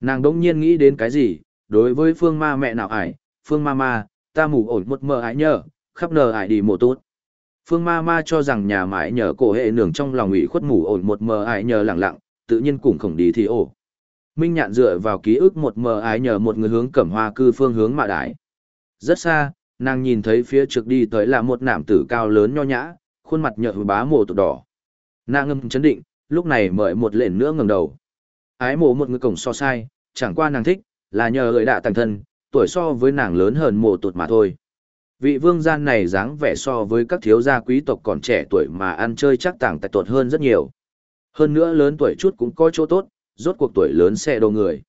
Nàng đỗng nhiên nghĩ đến cái gì, đối với phương ma mẹ nào ải, phương ma ma, ta mù ổn một mơ ải nhờ, khắp nờ ải đi mồ tốt. Phương ma ma cho rằng nhà mãi nhờ cổ hệ nường trong lòng ủy khuất mù ổn một mơ ải nhờ lặng lặng, tự nhiên cũng khổng đi thì ổ. Minh nhạn dựa vào ký ức một mờ ải nhờ một người hướng cẩm hoa cư phương hướng mạ đại. Rất xa, nàng nhìn thấy phía trước đi tới là một nạm tử cao lớn nho nhã, khuôn mặt nhợt bá mồ tụt đỏ. Nàng ngâm chấn định, lúc này mời một lệnh nữa ngẩng đầu. Ái mộ một người cổng so sai, chẳng qua nàng thích, là nhờ gợi đạ tàng thân, tuổi so với nàng lớn hơn mộ tụt mà thôi. Vị vương gian này dáng vẻ so với các thiếu gia quý tộc còn trẻ tuổi mà ăn chơi chắc tàng tại tuột hơn rất nhiều. Hơn nữa lớn tuổi chút cũng có chỗ tốt, rốt cuộc tuổi lớn xe đồ người.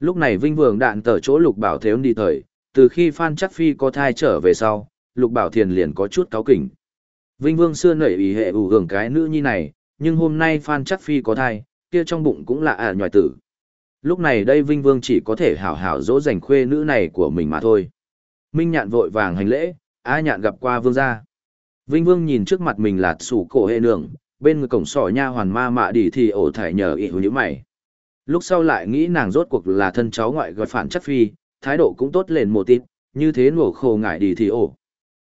Lúc này Vinh Vương đạn tờ chỗ Lục Bảo Thiếu đi thời, từ khi Phan Chắc Phi có thai trở về sau, Lục Bảo Thiền liền có chút cáo kỉnh. Vinh Vương xưa nảy ý hệ ủ hưởng cái nữ nhi này, nhưng hôm nay Phan Chắc Phi có thai, kia trong bụng cũng là ả à nhòi tử. Lúc này đây Vinh Vương chỉ có thể hảo hảo dỗ dành khuê nữ này của mình mà thôi. Minh nhạn vội vàng hành lễ, a nhạn gặp qua vương gia. Vinh Vương nhìn trước mặt mình là sủ cổ hệ nương, bên người cổng sỏ nha hoàn ma mạ đi thì ổ thải nhờ ị hữu như mày. Lúc sau lại nghĩ nàng rốt cuộc là thân cháu ngoại gọi phản chất phi, thái độ cũng tốt lên một tít, như thế nổ khổ ngại đi thì ổ.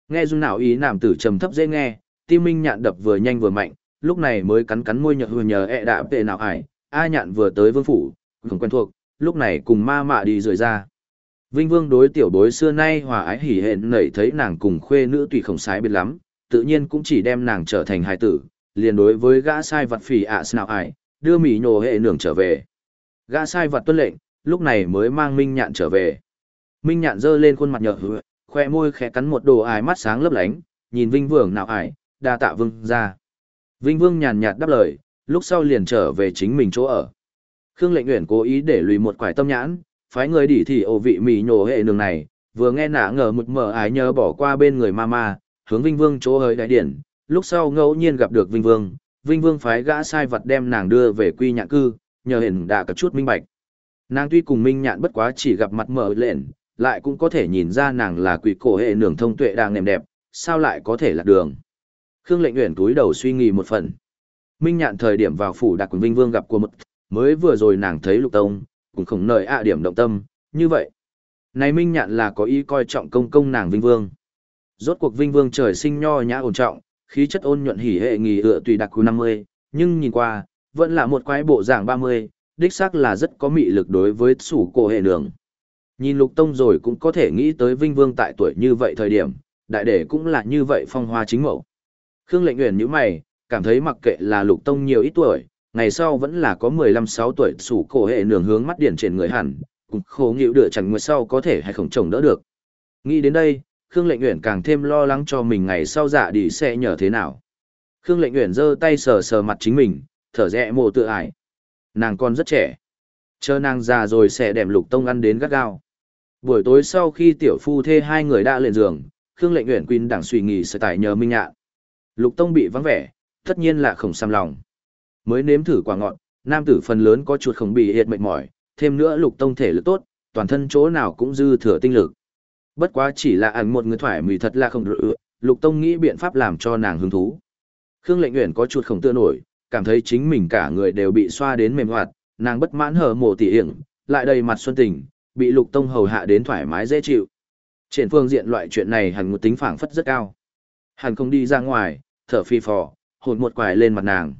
Nghe dung nào ý nam tử trầm thấp dễ nghe, tim minh nhạn đập vừa nhanh vừa mạnh, lúc này mới cắn cắn môi nhợ hừ nhờ ẹ e đạ tệ nào ải, a nhạn vừa tới vương phủ, không quen thuộc, lúc này cùng ma mạ đi rời ra. Vinh Vương đối tiểu bối xưa nay hòa ái hỉ hẹn nảy thấy nàng cùng khuê nữ tùy không sái biệt lắm, tự nhiên cũng chỉ đem nàng trở thành hài tử, liền đối với gã sai vật phỉ ạ à ải, đưa mỉ nhổ hệ nưởng trở về. Gã sai vật tuân lệnh, lúc này mới mang Minh Nhạn trở về. Minh Nhạn giơ lên khuôn mặt nhợt hựa, khoe môi khẽ cắn một đồ ải mắt sáng lấp lánh, nhìn Vinh Vương nào ải, đa tạ vương ra. Vinh Vương nhàn nhạt đáp lời, lúc sau liền trở về chính mình chỗ ở. Khương Lệnh Uyển cố ý để lùi một quải tâm nhãn, phái người đi thì ổ vị mì nhổ hệ đường này, vừa nghe nã ngờ mực mở ái nhớ bỏ qua bên người mama, hướng Vinh Vương chỗ hơi đại điển, lúc sau ngẫu nhiên gặp được Vinh Vương, Vinh Vương phái gã sai vật đem nàng đưa về quy nhạn cư, nhờ hình đã có chút minh bạch. Nàng tuy cùng minh nhạn bất quá chỉ gặp mặt mở lện, lại cũng có thể nhìn ra nàng là quỷ cổ hệ nường thông tuệ đang nềm đẹp, sao lại có thể lạc đường. Khương lệnh Uyển túi đầu suy nghĩ một phần. Minh nhạn thời điểm vào phủ đặc quần Vinh Vương gặp của một, mới vừa rồi nàng thấy lục tông, cũng không nời ạ điểm động tâm, như vậy. Này Minh nhạn là có ý coi trọng công công nàng Vinh Vương. Rốt cuộc Vinh Vương trời sinh nho nhã ổn trọng, khí chất ôn nhuận hỉ hệ nghỉ ựa tùy đặc khu 50, nhưng nhìn qua, vẫn là một quái bộ dạng 30, đích xác là rất có mị lực đối với sủ cổ hệ đường. Nhìn lục tông rồi cũng có thể nghĩ tới vinh vương tại tuổi như vậy thời điểm, đại đệ cũng là như vậy phong hoa chính mẫu. Khương lệnh Uyển như mày, cảm thấy mặc kệ là lục tông nhiều ít tuổi, ngày sau vẫn là có 15-6 tuổi sủ cổ hệ nường hướng mắt điển trên người hẳn, cũng khổ nghịu đựa chẳng người sau có thể hay không chồng đỡ được. Nghĩ đến đây, Khương Lệnh Uyển càng thêm lo lắng cho mình ngày sau dạ đi sẽ nhờ thế nào. Khương Lệnh Uyển giơ tay sờ sờ mặt chính mình, thở rẽ mồ tự ải. Nàng còn rất trẻ. Chờ nàng già rồi sẽ đem lục tông ăn đến gắt gao. Buổi tối sau khi tiểu phu thê hai người đã lên giường, Khương Lệnh Uyển quỳ đảng suy nghĩ sẽ tải nhờ Minh Nhạn. Lục tông bị vắng vẻ, tất nhiên là không xăm lòng. Mới nếm thử quả ngọt, nam tử phần lớn có chuột không bị hiệt mệt mỏi, thêm nữa lục tông thể lực tốt, toàn thân chỗ nào cũng dư thừa tinh lực. Bất quá chỉ là ảnh một người thoải mì thật là không được, Lục Tông nghĩ biện pháp làm cho nàng hứng thú. Khương Lệnh Uyển có chuột không tựa nổi, cảm thấy chính mình cả người đều bị xoa đến mềm hoạt, nàng bất mãn hở mồ tỉ hiểm, lại đầy mặt xuân tình, bị Lục Tông hầu hạ đến thoải mái dễ chịu. Trên phương diện loại chuyện này hẳn một tính phảng phất rất cao. Hàn không đi ra ngoài, thở phi phò, hồn một quài lên mặt nàng.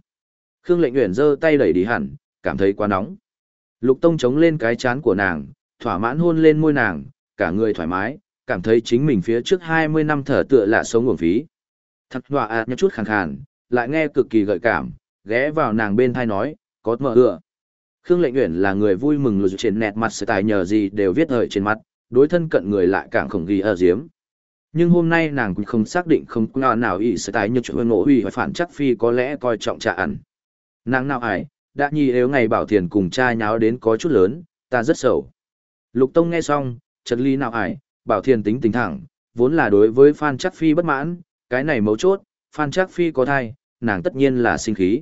Khương Lệnh Uyển giơ tay đẩy đi hẳn, cảm thấy quá nóng. Lục Tông chống lên cái chán của nàng, thỏa mãn hôn lên môi nàng, cả người thoải mái, cảm thấy chính mình phía trước 20 năm thở tựa lạ sống nguồn phí. Thật hòa ạ à, chút khàn khàn, lại nghe cực kỳ gợi cảm, ghé vào nàng bên thai nói, có mở ựa. Khương Lệnh Uyển là người vui mừng lùi trên nét mặt sẽ tài nhờ gì đều viết hợi trên mặt, đối thân cận người lại càng khổng ghi ở diếm. Nhưng hôm nay nàng cũng không xác định không có nào ý sẽ tái như chuyện ngộ hủy phản chắc phi có lẽ coi trọng trả ẩn. Nàng nào ải, đã nhi nếu ngày bảo thiền cùng cha nháo đến có chút lớn, ta rất sầu. Lục Tông nghe xong, chật ly nào ải, bảo thiền tính tính thẳng, vốn là đối với Phan Chắc Phi bất mãn, cái này mấu chốt, Phan Chắc Phi có thai, nàng tất nhiên là sinh khí.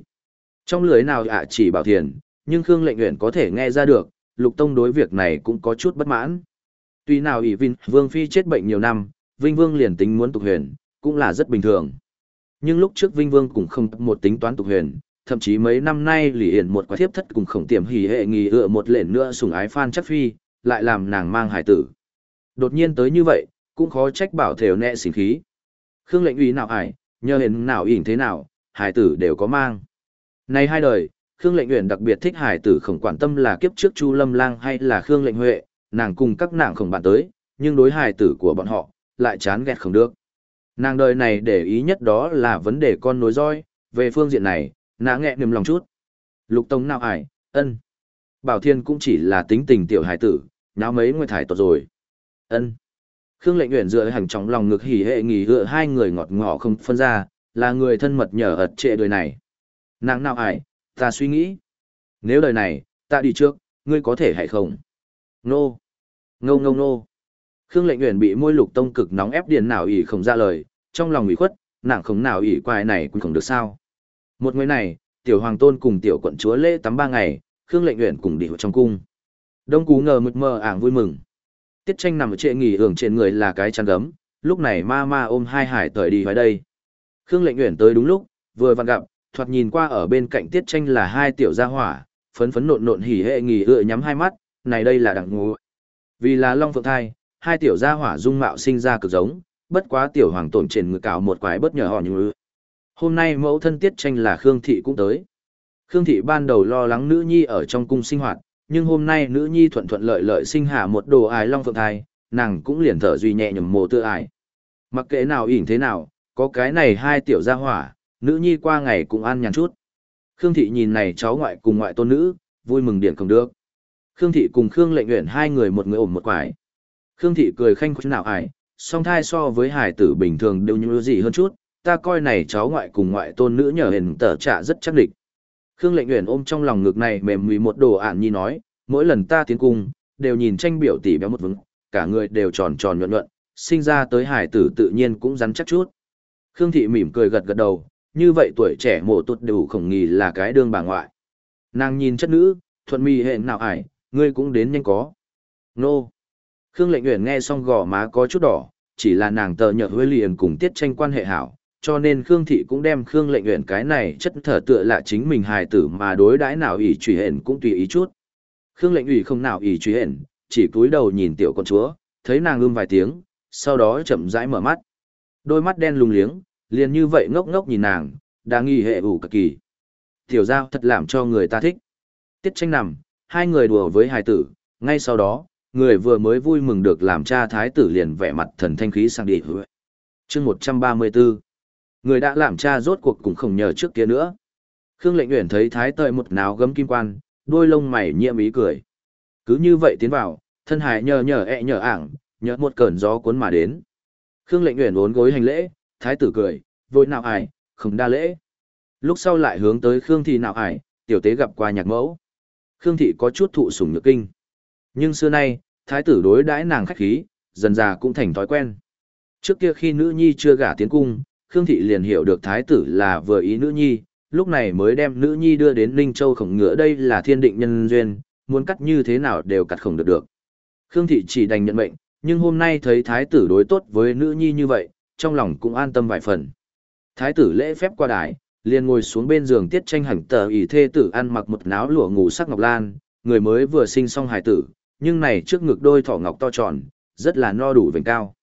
Trong lưới nào ạ chỉ bảo thiền, nhưng Khương Lệnh nguyện có thể nghe ra được, Lục Tông đối việc này cũng có chút bất mãn. Tuy nào ỷ Vinh Vương Phi chết bệnh nhiều năm, Vinh Vương liền tính muốn tục huyền, cũng là rất bình thường. Nhưng lúc trước Vinh Vương cũng không một tính toán tục huyền, thậm chí mấy năm nay lì hiển một quả thiếp thất cùng khổng tiềm hỉ hệ nghỉ ựa một lệnh nữa sủng ái phan chắc phi, lại làm nàng mang hải tử. Đột nhiên tới như vậy, cũng khó trách bảo thều nẹ xỉn khí. Khương lệnh uy nào ải, nhờ hình nào ỉn thế nào, hải tử đều có mang. Này hai đời, Khương lệnh uyển đặc biệt thích hải tử không quan tâm là kiếp trước Chu Lâm Lang hay là Khương lệnh huệ, nàng cùng các nàng không bạn tới, nhưng đối hải tử của bọn họ, lại chán ghét không được. Nàng đời này để ý nhất đó là vấn đề con nối roi, về phương diện này, nàng nghẹn niềm lòng chút. Lục Tông nào ải, ân. Bảo Thiên cũng chỉ là tính tình tiểu hải tử, nháo mấy người thải tốt rồi. ân. Khương lệnh nguyện dựa hành trong lòng ngực hỉ hệ nghỉ hựa hai người ngọt ngỏ không phân ra, là người thân mật nhờ ật trệ đời này. Nàng nào ải, ta suy nghĩ. Nếu đời này, ta đi trước, ngươi có thể hay không? Nô. Ngô ngô nô. Khương lệnh uyển bị môi lục tông cực nóng ép điền nào ỉ không ra lời, trong lòng ủy khuất, nàng không nào ỉ quài này cũng không được sao. Một ngày này, tiểu hoàng tôn cùng tiểu quận chúa lễ tắm ba ngày, Khương lệnh uyển cùng đi trong cung. Đông cú ngờ mực mờ ảng vui mừng. Tiết tranh nằm ở trệ nghỉ hưởng trên người là cái chăn gấm, lúc này ma ma ôm hai hải tời đi vào đây. Khương lệnh uyển tới đúng lúc, vừa vặn gặp, thoạt nhìn qua ở bên cạnh tiết tranh là hai tiểu gia hỏa, phấn phấn nộn nộn hỉ hệ nghỉ ựa nhắm hai mắt, này đây là đặng ngủ. Vì là long phượng thai, hai tiểu gia hỏa dung mạo sinh ra cực giống, bất quá tiểu hoàng tổn trên người cào một quái bất nhờ họ như Hôm nay mẫu thân tiết tranh là Khương Thị cũng tới. Khương Thị ban đầu lo lắng nữ nhi ở trong cung sinh hoạt, nhưng hôm nay nữ nhi thuận thuận lợi lợi sinh hạ một đồ ái long phượng thai, nàng cũng liền thở duy nhẹ nhầm mồ tự ải. Mặc kệ nào ỉn thế nào, có cái này hai tiểu gia hỏa, nữ nhi qua ngày cũng ăn nhàn chút. Khương Thị nhìn này cháu ngoại cùng ngoại tôn nữ, vui mừng điển không được. Khương Thị cùng Khương Lệnh Uyển hai người một người ổn một quải. Khương Thị cười khanh khách nào ải, song thai so với hải tử bình thường đều như gì hơn chút, ta coi này cháu ngoại cùng ngoại tôn nữ nhờ hình tờ trả rất chắc địch. Khương Lệnh Uyển ôm trong lòng ngực này mềm mùi một đồ ản nhi nói, mỗi lần ta tiến cung, đều nhìn tranh biểu tỷ béo một vững, cả người đều tròn tròn nhuận nhuận, sinh ra tới hải tử tự nhiên cũng rắn chắc chút. Khương Thị mỉm cười gật gật đầu, như vậy tuổi trẻ mộ tuột đủ khổng nghi là cái đương bà ngoại. Nàng nhìn chất nữ, thuận mi hẹn nào ải, ngươi cũng đến nhanh có. Nô. Khương Lệnh Uyển nghe xong gò má có chút đỏ, chỉ là nàng tờ nhợ huê liền cùng tiết tranh quan hệ hảo, cho nên Khương Thị cũng đem Khương Lệnh Uyển cái này chất thở tựa là chính mình hài tử mà đối đãi nào ỷ truy hển cũng tùy ý chút. Khương Lệnh ủy không nào ỷ truy hển, chỉ cúi đầu nhìn tiểu con chúa, thấy nàng ưm vài tiếng, sau đó chậm rãi mở mắt. Đôi mắt đen lùng liếng, liền như vậy ngốc ngốc nhìn nàng, đang nghi hệ ủ cực kỳ. Tiểu giao thật làm cho người ta thích. Tiết tranh nằm, hai người đùa với hài tử, ngay sau đó, người vừa mới vui mừng được làm cha thái tử liền vẻ mặt thần thanh khí sang đi hứa. chương 134 Người đã làm cha rốt cuộc cũng không nhờ trước kia nữa. Khương lệnh uyển thấy thái tợi một náo gấm kim quan, đôi lông mày nhiễm ý cười. Cứ như vậy tiến vào, thân hài nhờ nhờ ẹ nhờ ảng, nhờ một cơn gió cuốn mà đến. Khương lệnh uyển uốn gối hành lễ, thái tử cười, vội nào ải, không đa lễ. Lúc sau lại hướng tới Khương thị nào ải, tiểu tế gặp qua nhạc mẫu. Khương thị có chút thụ sủng nhược kinh. Nhưng xưa nay, thái tử đối đãi nàng khách khí, dần già cũng thành thói quen. Trước kia khi nữ nhi chưa gả tiến cung, Khương thị liền hiểu được thái tử là vừa ý nữ nhi, lúc này mới đem nữ nhi đưa đến Ninh Châu khổng ngựa đây là thiên định nhân duyên, muốn cắt như thế nào đều cắt không được được. Khương thị chỉ đành nhận mệnh, nhưng hôm nay thấy thái tử đối tốt với nữ nhi như vậy, trong lòng cũng an tâm vài phần. Thái tử lễ phép qua đài, liền ngồi xuống bên giường tiết tranh hẳn tờ ỷ thê tử ăn mặc một náo lụa ngủ sắc ngọc lan, người mới vừa sinh xong hài tử, nhưng này trước ngực đôi thỏ ngọc to tròn, rất là no đủ vành cao.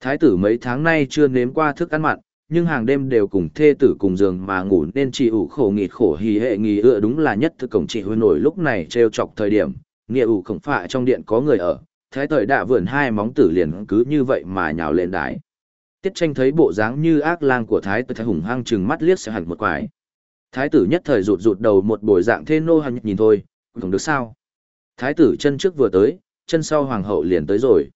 Thái tử mấy tháng nay chưa nếm qua thức ăn mặn, nhưng hàng đêm đều cùng thê tử cùng giường mà ngủ nên chỉ ủ khổ nghịt khổ hì hệ nghỉ ựa đúng là nhất thức cổng chị huy nổi lúc này treo chọc thời điểm, nghĩa ủ khổng phạ trong điện có người ở, thái tử đã vườn hai móng tử liền cứ như vậy mà nhào lên đái. Tiết tranh thấy bộ dáng như ác lang của thái tử thái hùng hăng chừng mắt liếc sẽ hẳn một quái. Thái tử nhất thời rụt rụt đầu một bồi dạng thê nô hằng nhìn thôi, không được sao. Thái tử chân trước vừa tới, chân sau hoàng hậu liền tới rồi.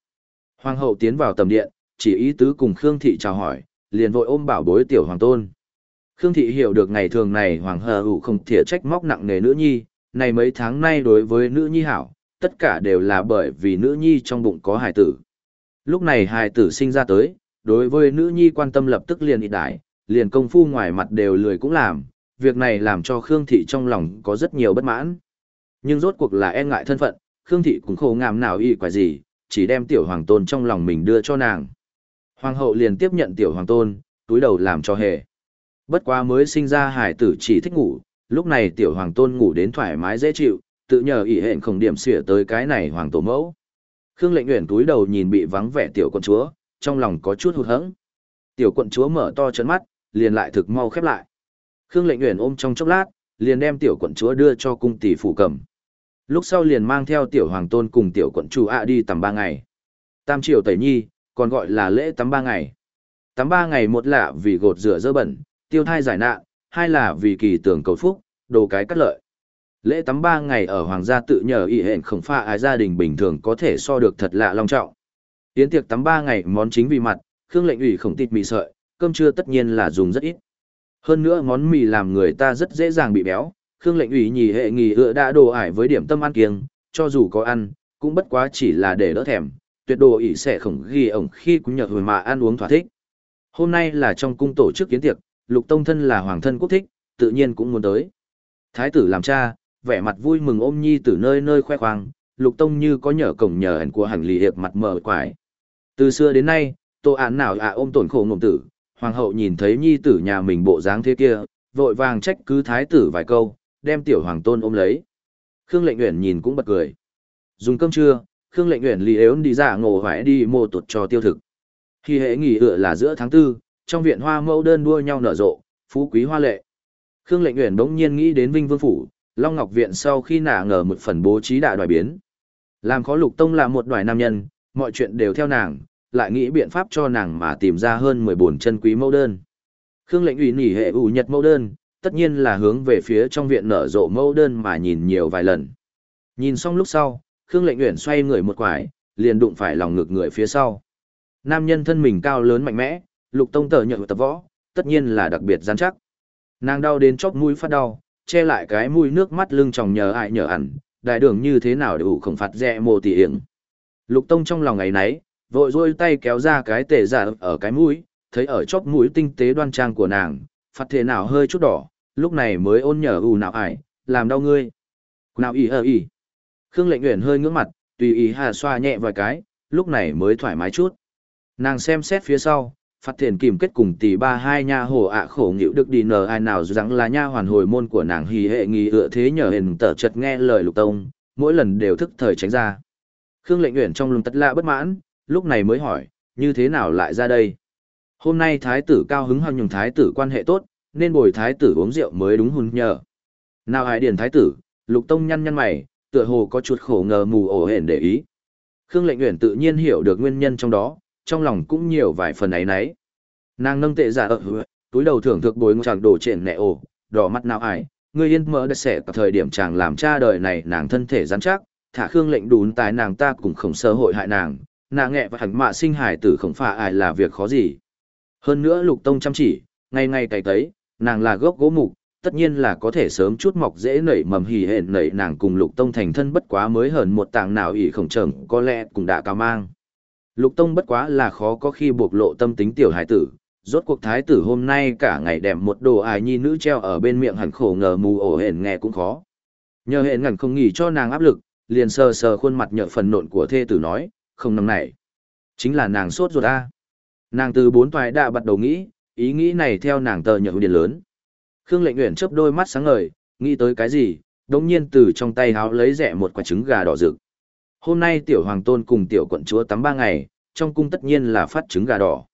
Hoàng hậu tiến vào tầm điện, chỉ ý tứ cùng Khương thị chào hỏi, liền vội ôm bảo bối tiểu hoàng tôn. Khương thị hiểu được ngày thường này hoàng hờ ủ không thể trách móc nặng nề nữ nhi, này mấy tháng nay đối với nữ nhi hảo, tất cả đều là bởi vì nữ nhi trong bụng có hài tử. Lúc này hài tử sinh ra tới, đối với nữ nhi quan tâm lập tức liền ít đại, liền công phu ngoài mặt đều lười cũng làm, việc này làm cho Khương thị trong lòng có rất nhiều bất mãn. Nhưng rốt cuộc là e ngại thân phận, Khương thị cũng khổ ngàm nào y quả gì, chỉ đem tiểu hoàng tôn trong lòng mình đưa cho nàng. Hoàng hậu liền tiếp nhận tiểu hoàng tôn, túi đầu làm cho hề. Bất quá mới sinh ra hải tử chỉ thích ngủ, Lúc này tiểu hoàng tôn ngủ đến thoải mái dễ chịu, tự nhờ ỷ hẹn không điểm xỉa tới cái này hoàng tổ mẫu. Khương lệnh nguyện túi đầu nhìn bị vắng vẻ tiểu quận chúa, trong lòng có chút hụt hẫng. Tiểu quận chúa mở to chấn mắt, liền lại thực mau khép lại. Khương lệnh nguyện ôm trong chốc lát, liền đem tiểu quận chúa đưa cho cung tỷ phủ cầm. Lúc sau liền mang theo tiểu hoàng tôn cùng tiểu quận chủ ạ đi tắm ba ngày. Tam triều tẩy nhi, còn gọi là lễ tắm ba ngày. Tắm ba ngày một lạ vì gột rửa dơ bẩn, tiêu thai giải nạn, hai là vì kỳ tưởng cầu phúc, đồ cái cắt lợi. Lễ tắm ba ngày ở hoàng gia tự nhờ y hẹn khổng pha ai gia đình bình thường có thể so được thật lạ long trọng. Yến tiệc tắm ba ngày món chính vì mặt, khương lệnh ủy khổng tịt mì sợi, cơm trưa tất nhiên là dùng rất ít. Hơn nữa món mì làm người ta rất dễ dàng bị béo, khương lệnh ủy nhì hệ nghỉ ựa đã đồ ải với điểm tâm ăn kiêng, cho dù có ăn, cũng bất quá chỉ là để đỡ thèm, tuyệt đồ ỷ sẽ khổng ghi ổng khi cũng nhờ hồi mà ăn uống thỏa thích. Hôm nay là trong cung tổ chức kiến tiệc, lục tông thân là hoàng thân quốc thích, tự nhiên cũng muốn tới. Thái tử làm cha, vẻ mặt vui mừng ôm nhi từ nơi nơi khoe khoang, lục tông như có nhờ cổng nhờ ẩn của hành lì hiệp mặt mở quải. Từ xưa đến nay, tô án nào à ôm tổn khổ ngộm tử, hoàng hậu nhìn thấy nhi tử nhà mình bộ dáng thế kia, vội vàng trách cứ thái tử vài câu, đem tiểu hoàng tôn ôm lấy. Khương lệnh uyển nhìn cũng bật cười. Dùng cơm trưa, Khương lệnh uyển lì ếu đi ra ngộ hoại đi mô tụt cho tiêu thực. Khi hệ nghỉ ựa là giữa tháng tư, trong viện hoa mẫu đơn đua nhau nở rộ, phú quý hoa lệ. Khương lệnh uyển bỗng nhiên nghĩ đến Vinh Vương Phủ, Long Ngọc Viện sau khi nả ngờ một phần bố trí đại đoài biến. Làm khó lục tông là một đoài nam nhân, mọi chuyện đều theo nàng, lại nghĩ biện pháp cho nàng mà tìm ra hơn 14 chân quý mẫu đơn. Khương lệnh Uyển nghỉ hệ ủ nhật mẫu đơn, tất nhiên là hướng về phía trong viện nở rộ mẫu đơn mà nhìn nhiều vài lần. Nhìn xong lúc sau, Khương lệnh uyển xoay người một quải, liền đụng phải lòng ngực người phía sau. Nam nhân thân mình cao lớn mạnh mẽ, lục tông tờ nhợ tập võ, tất nhiên là đặc biệt gian chắc. Nàng đau đến chóp mũi phát đau, che lại cái mũi nước mắt lưng tròng nhờ ai nhờ ẩn, đại đường như thế nào để ủ không phạt rẽ mồ tỷ hiểm. Lục tông trong lòng ngày nấy, vội rôi tay kéo ra cái tể giả ở cái mũi, thấy ở chóp mũi tinh tế đoan trang của nàng, phạt thể nào hơi chút đỏ, lúc này mới ôn nhở ù nào ải, làm đau ngươi. Nào ý ơ ý. Khương lệnh nguyện hơi ngưỡng mặt, tùy ý hà xoa nhẹ vài cái, lúc này mới thoải mái chút. Nàng xem xét phía sau, phát thiền kìm kết cùng tỷ ba hai nha hồ ạ khổ nghịu được đi nờ ai nào rằng là nha hoàn hồi môn của nàng hì hệ nghi ựa thế nhờ hình tở chật nghe lời lục tông, mỗi lần đều thức thời tránh ra. Khương lệnh nguyện trong lùng tất lạ bất mãn, lúc này mới hỏi, như thế nào lại ra đây? Hôm nay thái tử cao hứng hăng nhùng thái tử quan hệ tốt, nên bồi thái tử uống rượu mới đúng hùn nhờ. Nào hải điển thái tử, lục tông nhăn nhăn mày, tựa hồ có chút khổ ngờ mù ổ hển để ý. Khương lệnh nguyện tự nhiên hiểu được nguyên nhân trong đó, trong lòng cũng nhiều vài phần ấy nấy. Nàng nâng tệ giả ở túi đầu thưởng thực bối chàng đổ trện nẹ ổ, đỏ mắt nào ải, người yên mơ đất sẻ cả thời điểm chàng làm cha đời này nàng thân thể rắn chắc, thả khương lệnh đún tái nàng ta cũng không sơ hội hại nàng, nàng nghẹ và hẳn mạ sinh hải tử không phải ai là việc khó gì. Hơn nữa lục tông chăm chỉ, ngày ngày cày tấy, nàng là gốc gỗ mục, tất nhiên là có thể sớm chút mọc dễ nảy mầm hỉ hển nảy nàng cùng lục tông thành thân bất quá mới hờn một tàng nào ỷ khổng trởng có lẽ cũng đã cao mang. Lục tông bất quá là khó có khi buộc lộ tâm tính tiểu hải tử, rốt cuộc thái tử hôm nay cả ngày đẹp một đồ ải nhi nữ treo ở bên miệng hẳn khổ ngờ mù ổ hển nghe cũng khó. Nhờ hển ngẩn không nghỉ cho nàng áp lực, liền sờ sờ khuôn mặt nhợ phần nộn của thê tử nói, không nằm này. Chính là nàng sốt ruột a. Nàng từ bốn toài đã bắt đầu nghĩ, ý nghĩ này theo nàng tờ nhợ điện lớn. Khương Lệnh Uyển chớp đôi mắt sáng ngời, nghĩ tới cái gì, đột nhiên từ trong tay háo lấy rẻ một quả trứng gà đỏ rực. Hôm nay tiểu hoàng tôn cùng tiểu quận chúa tắm ba ngày, trong cung tất nhiên là phát trứng gà đỏ.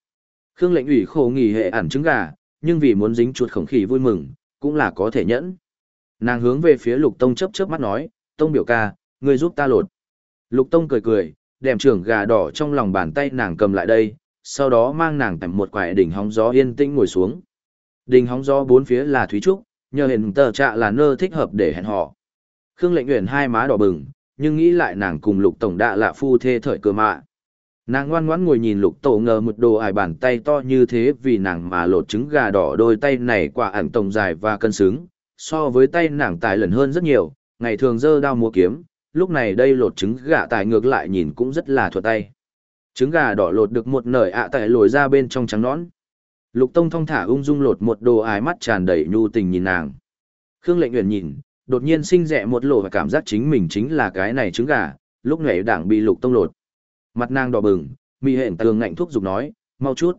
Khương Lệnh ủy khổ nghỉ hệ ẩn trứng gà, nhưng vì muốn dính chuột khổng khí vui mừng, cũng là có thể nhẫn. Nàng hướng về phía Lục Tông chớp chớp mắt nói, "Tông biểu ca, ngươi giúp ta lột." Lục Tông cười cười, đem trưởng gà đỏ trong lòng bàn tay nàng cầm lại đây, sau đó mang nàng tầm một quải đỉnh hóng gió yên tĩnh ngồi xuống. Đỉnh hóng gió bốn phía là thúy trúc, nhờ hiện tờ trạ là nơi thích hợp để hẹn họ. Khương lệnh nguyện hai má đỏ bừng, nhưng nghĩ lại nàng cùng lục tổng đạ lạ phu thê thời cơ mạ. Nàng ngoan ngoãn ngồi nhìn lục tổ ngờ một đồ ải bàn tay to như thế vì nàng mà lột trứng gà đỏ đôi tay này quả ảnh tổng dài và cân xứng, so với tay nàng tài lần hơn rất nhiều, ngày thường dơ đao mua kiếm, lúc này đây lột trứng gà tài ngược lại nhìn cũng rất là thuật tay. Trứng gà đỏ lột được một nở, ạ tại lồi ra bên trong trắng nõn. Lục Tông thong thả ung dung lột một đồ ái mắt tràn đầy nhu tình nhìn nàng. Khương Lệnh Uyển nhìn, đột nhiên sinh rẻ một lộ và cảm giác chính mình chính là cái này trứng gà, lúc nhảy đảng bị Lục Tông lột. Mặt nàng đỏ bừng, mị hẹn tường ngạnh thuốc giục nói, mau chút.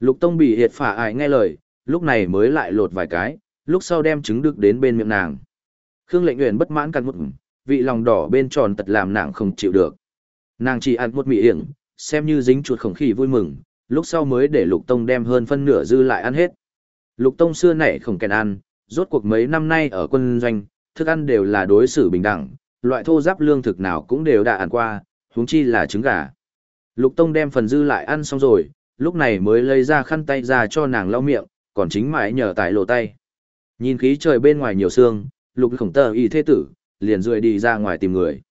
Lục Tông bị hiệt phả ải nghe lời, lúc này mới lại lột vài cái, lúc sau đem trứng đực đến bên miệng nàng. Khương Lệnh Uyển bất mãn cắn một vị lòng đỏ bên tròn tật làm nàng không chịu được. Nàng chỉ ăn một mì yểng, xem như dính chuột khổng khỉ vui mừng, lúc sau mới để Lục Tông đem hơn phân nửa dư lại ăn hết. Lục Tông xưa nảy không kèn ăn, rốt cuộc mấy năm nay ở quân doanh, thức ăn đều là đối xử bình đẳng, loại thô giáp lương thực nào cũng đều đã ăn qua, huống chi là trứng gà. Lục Tông đem phần dư lại ăn xong rồi, lúc này mới lấy ra khăn tay ra cho nàng lau miệng, còn chính mãi nhờ tại lộ tay. Nhìn khí trời bên ngoài nhiều sương, Lục Khổng Tờ y thế tử, liền rời đi ra ngoài tìm người.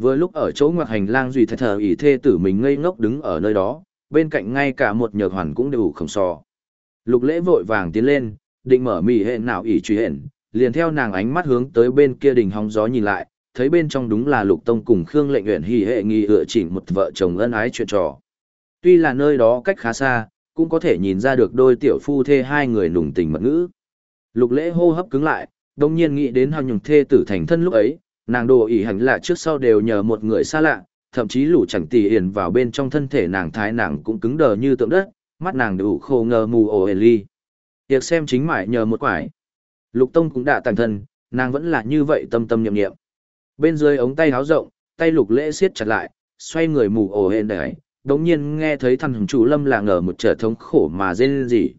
Vừa lúc ở chỗ ngoặc hành lang duy thạch thờ ỷ thê tử mình ngây ngốc đứng ở nơi đó, bên cạnh ngay cả một nhược hoàn cũng đều không so. Lục lễ vội vàng tiến lên, định mở mỉ hệ nào ỷ truy hển, liền theo nàng ánh mắt hướng tới bên kia đỉnh hóng gió nhìn lại, thấy bên trong đúng là lục tông cùng khương lệnh nguyện hỉ hệ nghi ựa chỉnh một vợ chồng ân ái chuyện trò. Tuy là nơi đó cách khá xa, cũng có thể nhìn ra được đôi tiểu phu thê hai người nùng tình mật ngữ. Lục lễ hô hấp cứng lại, đồng nhiên nghĩ đến hào nhùng thê tử thành thân lúc ấy, nàng đồ ỉ hành lạ trước sau đều nhờ một người xa lạ, thậm chí lũ chẳng tỉ hiền vào bên trong thân thể nàng thái nàng cũng cứng đờ như tượng đất, mắt nàng đủ khô ngờ mù ồ hền ly. Tiệc xem chính mải nhờ một quải. Lục Tông cũng đã tàng thân, nàng vẫn là như vậy tâm tâm nhậm nghiệm. Bên dưới ống tay háo rộng, tay lục lễ siết chặt lại, xoay người mù ồ hền đấy, đống nhiên nghe thấy thằng chủ lâm là ngờ một trở thống khổ mà rên gì.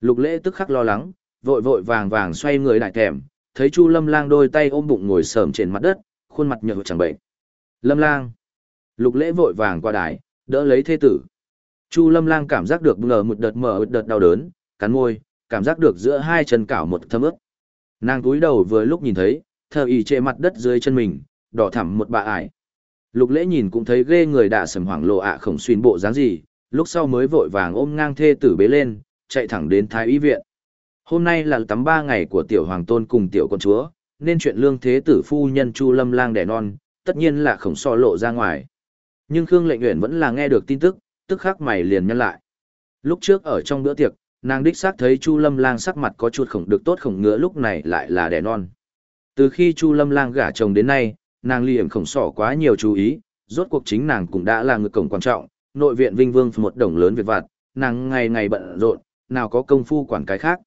Lục lễ tức khắc lo lắng, vội vội vàng vàng xoay người đại thèm, thấy Chu Lâm Lang đôi tay ôm bụng ngồi sờm trên mặt đất, khuôn mặt nhợt chẳng bệnh. Lâm Lang. Lục Lễ vội vàng qua đài, đỡ lấy thê tử. Chu Lâm Lang cảm giác được ngờ một đợt mở một đợt đau đớn, cắn môi, cảm giác được giữa hai chân cảo một thâm ướt. Nàng túi đầu vừa lúc nhìn thấy, thờ ỉ trệ mặt đất dưới chân mình, đỏ thẳm một bà ải. Lục Lễ nhìn cũng thấy ghê người đạ sầm hoảng lộ ạ khổng xuyên bộ dáng gì, lúc sau mới vội vàng ôm ngang thê tử bế lên, chạy thẳng đến thái y viện. Hôm nay là tắm ba ngày của tiểu hoàng tôn cùng tiểu con chúa, nên chuyện lương thế tử phu nhân Chu Lâm Lang đẻ non, tất nhiên là khổng so lộ ra ngoài. Nhưng Khương Lệnh Uyển vẫn là nghe được tin tức, tức khắc mày liền nhân lại. Lúc trước ở trong bữa tiệc, nàng đích xác thấy Chu Lâm Lang sắc mặt có chút khổng được tốt khổng ngựa lúc này lại là đẻ non. Từ khi Chu Lâm Lang gả chồng đến nay, nàng liềm khổng sỏ quá nhiều chú ý, rốt cuộc chính nàng cũng đã là người cổng quan trọng, nội viện vinh vương một đồng lớn việc vặt, nàng ngày ngày bận rộn, nào có công phu quản cái khác.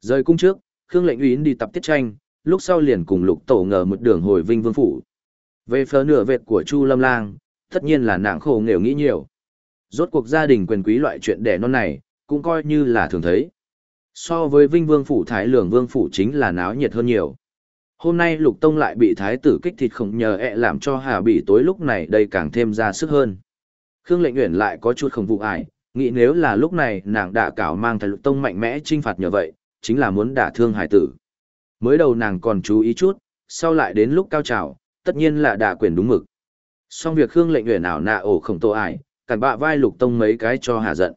Rời cung trước, Khương Lệnh uyên đi tập tiết tranh, lúc sau liền cùng Lục Tổ ngờ một đường hồi Vinh Vương phủ. Về phớ nửa vệt của Chu Lâm Lang, tất nhiên là nàng khổ nghèo nghĩ nhiều. Rốt cuộc gia đình quyền quý loại chuyện đẻ non này, cũng coi như là thường thấy. So với Vinh Vương phủ Thái Lường Vương phủ chính là náo nhiệt hơn nhiều. Hôm nay Lục Tông lại bị thái tử kích thịt không nhờ ẹ làm cho Hà Bỉ tối lúc này đây càng thêm ra sức hơn. Khương Lệnh Uyển lại có chút không vụ ải, nghĩ nếu là lúc này nàng đã cảo mang thái Lục Tông mạnh mẽ trinh phạt như vậy, chính là muốn đả thương hải tử. Mới đầu nàng còn chú ý chút, sau lại đến lúc cao trào, tất nhiên là đả quyền đúng mực. Xong việc Khương lệnh nguyện ảo nạ ổ khổng tổ ải, cản bạ vai Lục Tông mấy cái cho hà giận.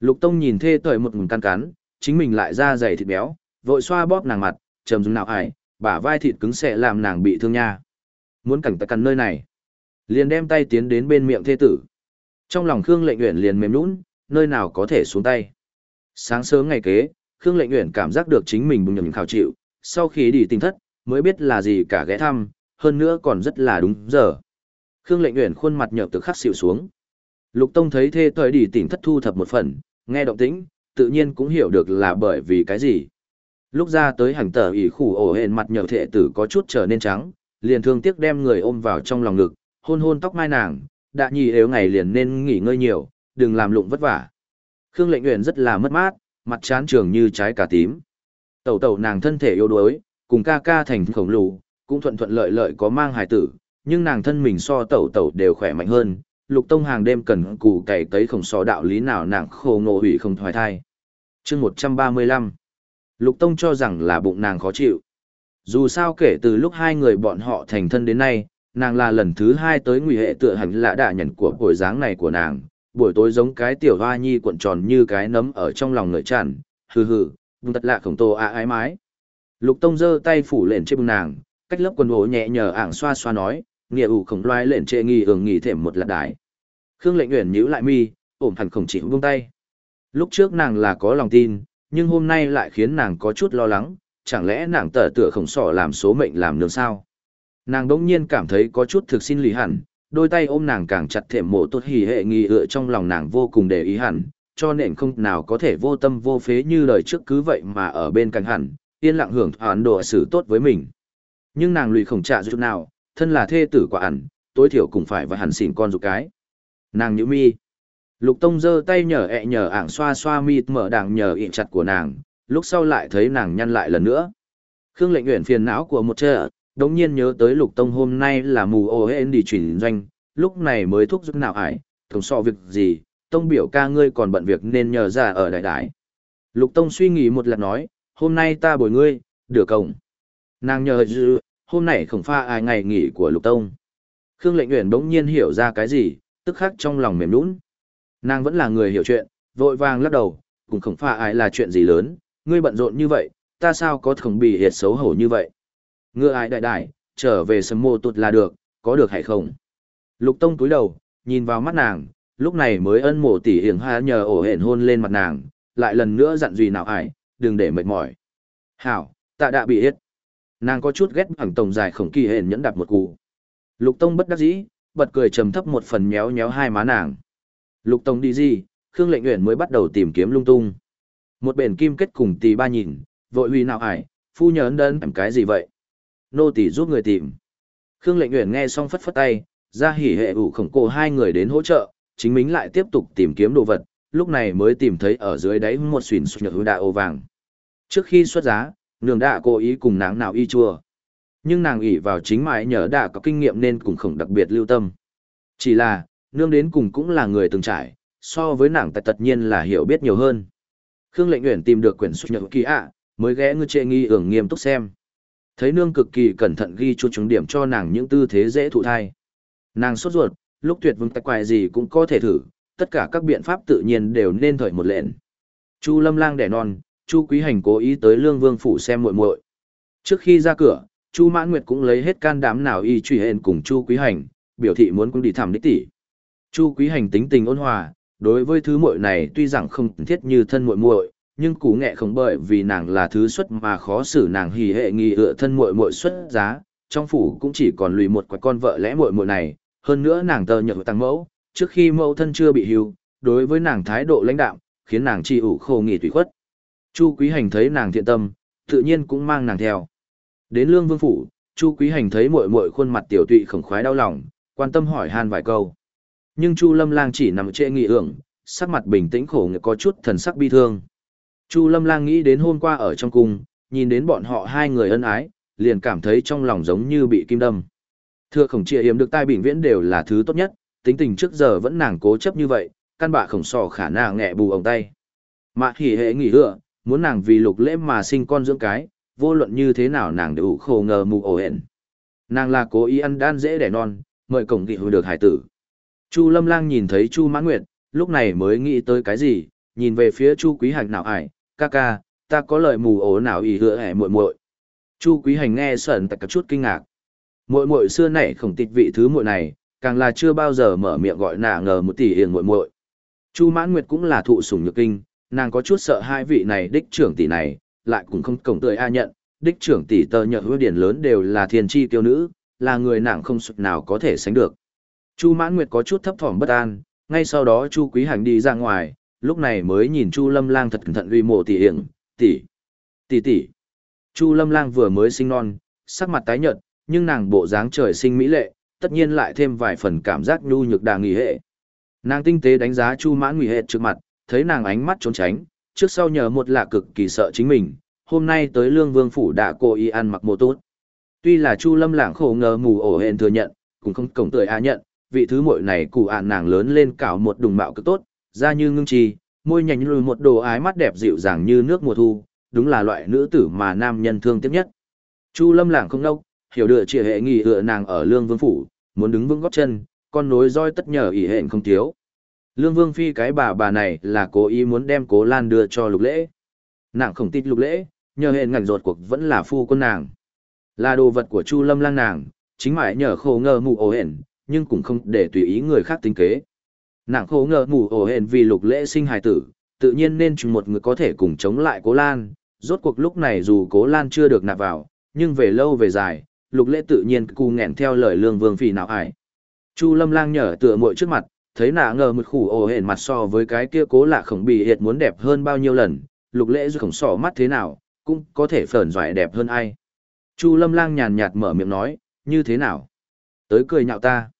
Lục Tông nhìn thê tởi một ngừng căn cắn, chính mình lại ra dày thịt béo, vội xoa bóp nàng mặt, trầm dùng nào ải, bả vai thịt cứng sẽ làm nàng bị thương nha. Muốn cảnh ta cắn nơi này, liền đem tay tiến đến bên miệng thê tử. Trong lòng Khương lệnh nguyện liền mềm nhũn, nơi nào có thể xuống tay. Sáng sớm ngày kế, Khương Lệnh Uyển cảm giác được chính mình bùng nhầm khảo chịu, sau khi đi tình thất, mới biết là gì cả ghé thăm, hơn nữa còn rất là đúng giờ. Khương Lệnh Uyển khuôn mặt nhợt từ khắc xịu xuống. Lục Tông thấy thê thời đi tỉnh thất thu thập một phần, nghe động tĩnh, tự nhiên cũng hiểu được là bởi vì cái gì. Lúc ra tới hành tờ ỉ khủ ổ hền mặt nhợt thệ tử có chút trở nên trắng, liền thương tiếc đem người ôm vào trong lòng ngực, hôn hôn tóc mai nàng, đã nhì yếu ngày liền nên nghỉ ngơi nhiều, đừng làm lụng vất vả. Khương Lệnh Uyển rất là mất mát, mặt chán trường như trái cà tím. Tẩu tẩu nàng thân thể yếu đuối, cùng ca ca thành khổng lồ, cũng thuận thuận lợi lợi có mang hài tử, nhưng nàng thân mình so tẩu tẩu đều khỏe mạnh hơn. Lục Tông hàng đêm cần cù cày cấy khổng so đạo lý nào nàng khô ngộ hủy không thoái thai. chương 135 Lục Tông cho rằng là bụng nàng khó chịu. Dù sao kể từ lúc hai người bọn họ thành thân đến nay, nàng là lần thứ hai tới nguy hệ tựa hẳn lạ đạ nhận của buổi dáng này của nàng, buổi tối giống cái tiểu hoa nhi cuộn tròn như cái nấm ở trong lòng người tràn, hừ hừ, vùng thật lạ khổng tô ạ ái mái. Lục Tông giơ tay phủ lên trên bưng nàng, cách lớp quần ổ nhẹ nhờ ảng xoa xoa nói, nghĩa ủ khổng loai lên trệ nghi ưởng nghỉ thềm một lạt đái. Khương lệnh uyển nhíu lại mi, ổm hẳn khổng chỉ buông tay. Lúc trước nàng là có lòng tin, nhưng hôm nay lại khiến nàng có chút lo lắng, chẳng lẽ nàng tở tựa khổng sỏ làm số mệnh làm nương sao? Nàng đống nhiên cảm thấy có chút thực xin lì hẳn, đôi tay ôm nàng càng chặt thềm mộ tốt hỉ hệ nghi ựa trong lòng nàng vô cùng để ý hẳn, cho nên không nào có thể vô tâm vô phế như lời trước cứ vậy mà ở bên cạnh hẳn, yên lặng hưởng hoán độ xử tốt với mình. Nhưng nàng lùi khổng trả chút nào, thân là thê tử của ẩn, tối thiểu cũng phải và hẳn xỉn con dục cái. Nàng nhữ mi. Lục Tông giơ tay nhờ ẹ nhờ ảng xoa xoa mịt mở đảng nhờ ị chặt của nàng, lúc sau lại thấy nàng nhăn lại lần nữa. Khương lệnh nguyện phiền não của một chợ, đống nhiên nhớ tới Lục Tông hôm nay là mù ô hên đi chuyển doanh, lúc này mới thúc giục nào ải, tổng so việc gì, Tông biểu ca ngươi còn bận việc nên nhờ ra ở đại đại. Lục Tông suy nghĩ một lần nói, hôm nay ta bồi ngươi, được cổng. Nàng nhờ dư, hôm nay không pha ai ngày nghỉ của Lục Tông. Khương lệnh nguyện đống nhiên hiểu ra cái gì, tức khắc trong lòng mềm nũng. Nàng vẫn là người hiểu chuyện, vội vàng lắc đầu, cũng không pha ai là chuyện gì lớn, ngươi bận rộn như vậy, ta sao có không bị hiệt xấu hổ như vậy. Ngựa ai đại đại, trở về sầm mô tụt là được, có được hay không? Lục Tông túi đầu, nhìn vào mắt nàng, lúc này mới ân mộ tỉ hiển hoa nhờ ổ hển hôn lên mặt nàng, lại lần nữa dặn dùy nào ải, đừng để mệt mỏi. Hảo, tạ đã bị hết. Nàng có chút ghét bằng tổng dài khổng kỳ hển nhẫn đạp một cụ. Lục Tông bất đắc dĩ, bật cười trầm thấp một phần méo méo hai má nàng. Lục Tông đi gì, Khương Lệnh Uyển mới bắt đầu tìm kiếm lung tung. Một bền kim kết cùng tỷ ba nhìn, vội huy nào ải, phu nhớ đơn làm cái gì vậy? Nô tỷ giúp người tìm. Khương Lệnh Uyển nghe xong phất phất tay, ra hỉ hệ ủ khổng cổ hai người đến hỗ trợ, chính mình lại tiếp tục tìm kiếm đồ vật, lúc này mới tìm thấy ở dưới đáy một xuyển xuất nhật đạ ô vàng. Trước khi xuất giá, nương đạ cố ý cùng nàng nào y chua. Nhưng nàng ủy vào chính mãi nhờ đạ có kinh nghiệm nên cũng không đặc biệt lưu tâm. Chỉ là, nương đến cùng cũng là người từng trải, so với nàng tại tất nhiên là hiểu biết nhiều hơn. Khương Lệnh Uyển tìm được quyển xuất nhật kỳ ạ, mới ghé ngư trệ nghi ưởng nghiêm túc xem. Thấy nương cực kỳ cẩn thận ghi chú chứng điểm cho nàng những tư thế dễ thụ thai. Nàng sốt ruột, lúc tuyệt vương tạch quài gì cũng có thể thử, tất cả các biện pháp tự nhiên đều nên thời một lệnh. Chu Lâm Lang đẻ non, Chu Quý Hành cố ý tới Lương Vương phủ xem muội muội. Trước khi ra cửa, Chu Mãn Nguyệt cũng lấy hết can đảm nào y truy hẹn cùng Chu Quý Hành, biểu thị muốn cũng đi thăm đích tỷ. Chu Quý Hành tính tình ôn hòa, đối với thứ muội này tuy rằng không thiết như thân muội muội, nhưng cú nghệ không bởi vì nàng là thứ xuất mà khó xử nàng hỉ hệ nghi ựa thân muội muội xuất giá, trong phủ cũng chỉ còn lùi một quả con vợ lẽ muội muội này, hơn nữa nàng tờ nhật tăng mẫu, trước khi mẫu thân chưa bị hưu, đối với nàng thái độ lãnh đạm, khiến nàng chi ủ khô nghỉ tùy khuất. Chu Quý Hành thấy nàng thiện tâm, tự nhiên cũng mang nàng theo. Đến Lương Vương phủ, Chu Quý Hành thấy muội muội khuôn mặt tiểu tụy khổng khoái đau lòng, quan tâm hỏi han vài câu. Nhưng Chu Lâm Lang chỉ nằm trệ nghỉ ưởng, sắc mặt bình tĩnh khổ nghệ có chút thần sắc bi thương. Chu Lâm Lang nghĩ đến hôm qua ở trong cung, nhìn đến bọn họ hai người ân ái, liền cảm thấy trong lòng giống như bị kim đâm. Thưa khổng trịa hiểm được tai bình viễn đều là thứ tốt nhất, tính tình trước giờ vẫn nàng cố chấp như vậy, căn bạ khổng sò khả năng nghẹ bù ông tay. Mạ hỉ hệ nghỉ hựa, muốn nàng vì lục lễ mà sinh con dưỡng cái, vô luận như thế nào nàng đều khổ ngờ mù ổ hẹn. Nàng là cố ý ăn đan dễ đẻ non, mời cổng kỵ hồi được hải tử. Chu Lâm Lang nhìn thấy Chu Mãn Nguyệt, lúc này mới nghĩ tới cái gì, nhìn về phía Chu Quý Hành nào ải, ca ca, ta có lời mù ổ nào ý hứa ẻ muội muội. Chu Quý Hành nghe sởn tại chút kinh ngạc. Muội muội xưa này không tịch vị thứ muội này, càng là chưa bao giờ mở miệng gọi nả ngờ một tỷ hiền muội muội. Chu Mãn Nguyệt cũng là thụ sủng nhược kinh, nàng có chút sợ hai vị này đích trưởng tỷ này, lại cũng không cổng tươi a nhận, đích trưởng tỷ tờ nhợ hứa điển lớn đều là thiên chi tiêu nữ, là người nàng không sụt nào có thể sánh được. Chu Mãn Nguyệt có chút thấp thỏm bất an, ngay sau đó Chu Quý Hành đi ra ngoài, lúc này mới nhìn Chu Lâm Lang thật cẩn thận uy mộ tỷ hiển, tỷ, tỷ tỷ. Chu Lâm Lang vừa mới sinh non, sắc mặt tái nhợt, nhưng nàng bộ dáng trời sinh mỹ lệ, tất nhiên lại thêm vài phần cảm giác nhu nhược đà nghỉ hệ. Nàng tinh tế đánh giá Chu Mãn Ngụy Hệ trước mặt, thấy nàng ánh mắt trốn tránh, trước sau nhờ một lạ cực kỳ sợ chính mình, hôm nay tới Lương Vương phủ đã cố ý ăn mặc mô tốt. Tuy là Chu Lâm Lãng khổ ngờ mù ổ hẹn thừa nhận, cũng không cổng tươi a à nhận, vị thứ muội này cụ ạn nàng lớn lên cảo một đùng mạo cực tốt, da như ngưng trì, môi nhành lùi một đồ ái mắt đẹp dịu dàng như nước mùa thu, đúng là loại nữ tử mà nam nhân thương tiếc nhất. Chu Lâm lảng không nốc, hiểu được chỉ hệ nghỉ ựa nàng ở Lương Vương phủ, muốn đứng vững gót chân, con nối roi tất nhờ ỷ hẹn không thiếu. Lương Vương Phi cái bà bà này là cố ý muốn đem cố lan đưa cho lục lễ. Nàng không tin lục lễ, nhờ hẹn ngành rột cuộc vẫn là phu quân nàng. Là đồ vật của Chu Lâm lang nàng, chính mãi nhờ khổ ngờ mù ổ hẹn, nhưng cũng không để tùy ý người khác tính kế. Nàng khổ ngờ ngủ ổ hển vì lục lễ sinh hài tử, tự nhiên nên chừng một người có thể cùng chống lại cố lan. Rốt cuộc lúc này dù cố lan chưa được nạp vào, nhưng về lâu về dài, lục lễ tự nhiên cù nghẹn theo lời lương vương phì nào ải. Chu lâm lang nhở tựa mội trước mặt, thấy nạ ngờ một khủ ổ hển mặt so với cái kia cố lạ khổng bị hiệt muốn đẹp hơn bao nhiêu lần, lục lễ dù khổng sỏ mắt thế nào, cũng có thể phởn doại đẹp hơn ai. Chu Lâm Lang nhàn nhạt mở miệng nói, như thế nào? Tới cười nhạo ta.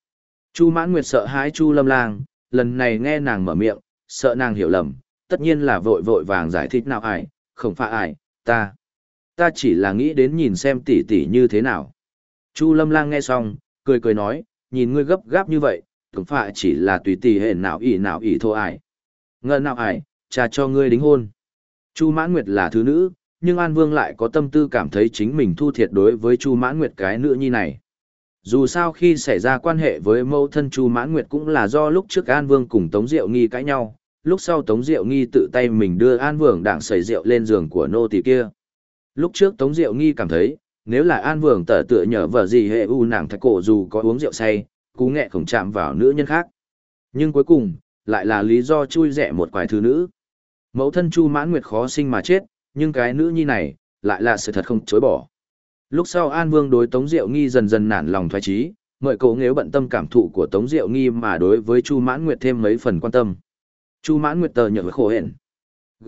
Chu Mãn Nguyệt sợ hãi Chu Lâm Lang, lần này nghe nàng mở miệng, sợ nàng hiểu lầm, tất nhiên là vội vội vàng giải thích nào ải, không phải ải, ta. Ta chỉ là nghĩ đến nhìn xem tỷ tỷ như thế nào. Chu Lâm Lang nghe xong, cười cười nói, nhìn ngươi gấp gáp như vậy, cũng phải chỉ là tùy tỷ hệ nào ỷ nào ỷ thô ải. Ngân nào ải, cha cho ngươi đính hôn. Chu Mãn Nguyệt là thứ nữ, nhưng An Vương lại có tâm tư cảm thấy chính mình thu thiệt đối với Chu Mãn Nguyệt cái nữ nhi này. Dù sao khi xảy ra quan hệ với mẫu thân Chu Mãn Nguyệt cũng là do lúc trước An Vương cùng Tống Diệu Nghi cãi nhau, lúc sau Tống Diệu Nghi tự tay mình đưa An Vương đảng sẩy rượu lên giường của nô tỳ kia. Lúc trước Tống Diệu Nghi cảm thấy, nếu là An Vương tở tựa nhờ vợ gì hệ u nàng thạch cổ dù có uống rượu say, cú nghệ không chạm vào nữ nhân khác. Nhưng cuối cùng, lại là lý do chui rẻ một quài thứ nữ. Mẫu thân Chu Mãn Nguyệt khó sinh mà chết, nhưng cái nữ nhi này, lại là sự thật không chối bỏ. Lúc sau An Vương đối Tống Diệu Nghi dần dần nản lòng thoái trí, mời cậu nếu bận tâm cảm thụ của Tống Diệu Nghi mà đối với Chu Mãn Nguyệt thêm mấy phần quan tâm. Chu Mãn Nguyệt tờ nhận khổ hẹn.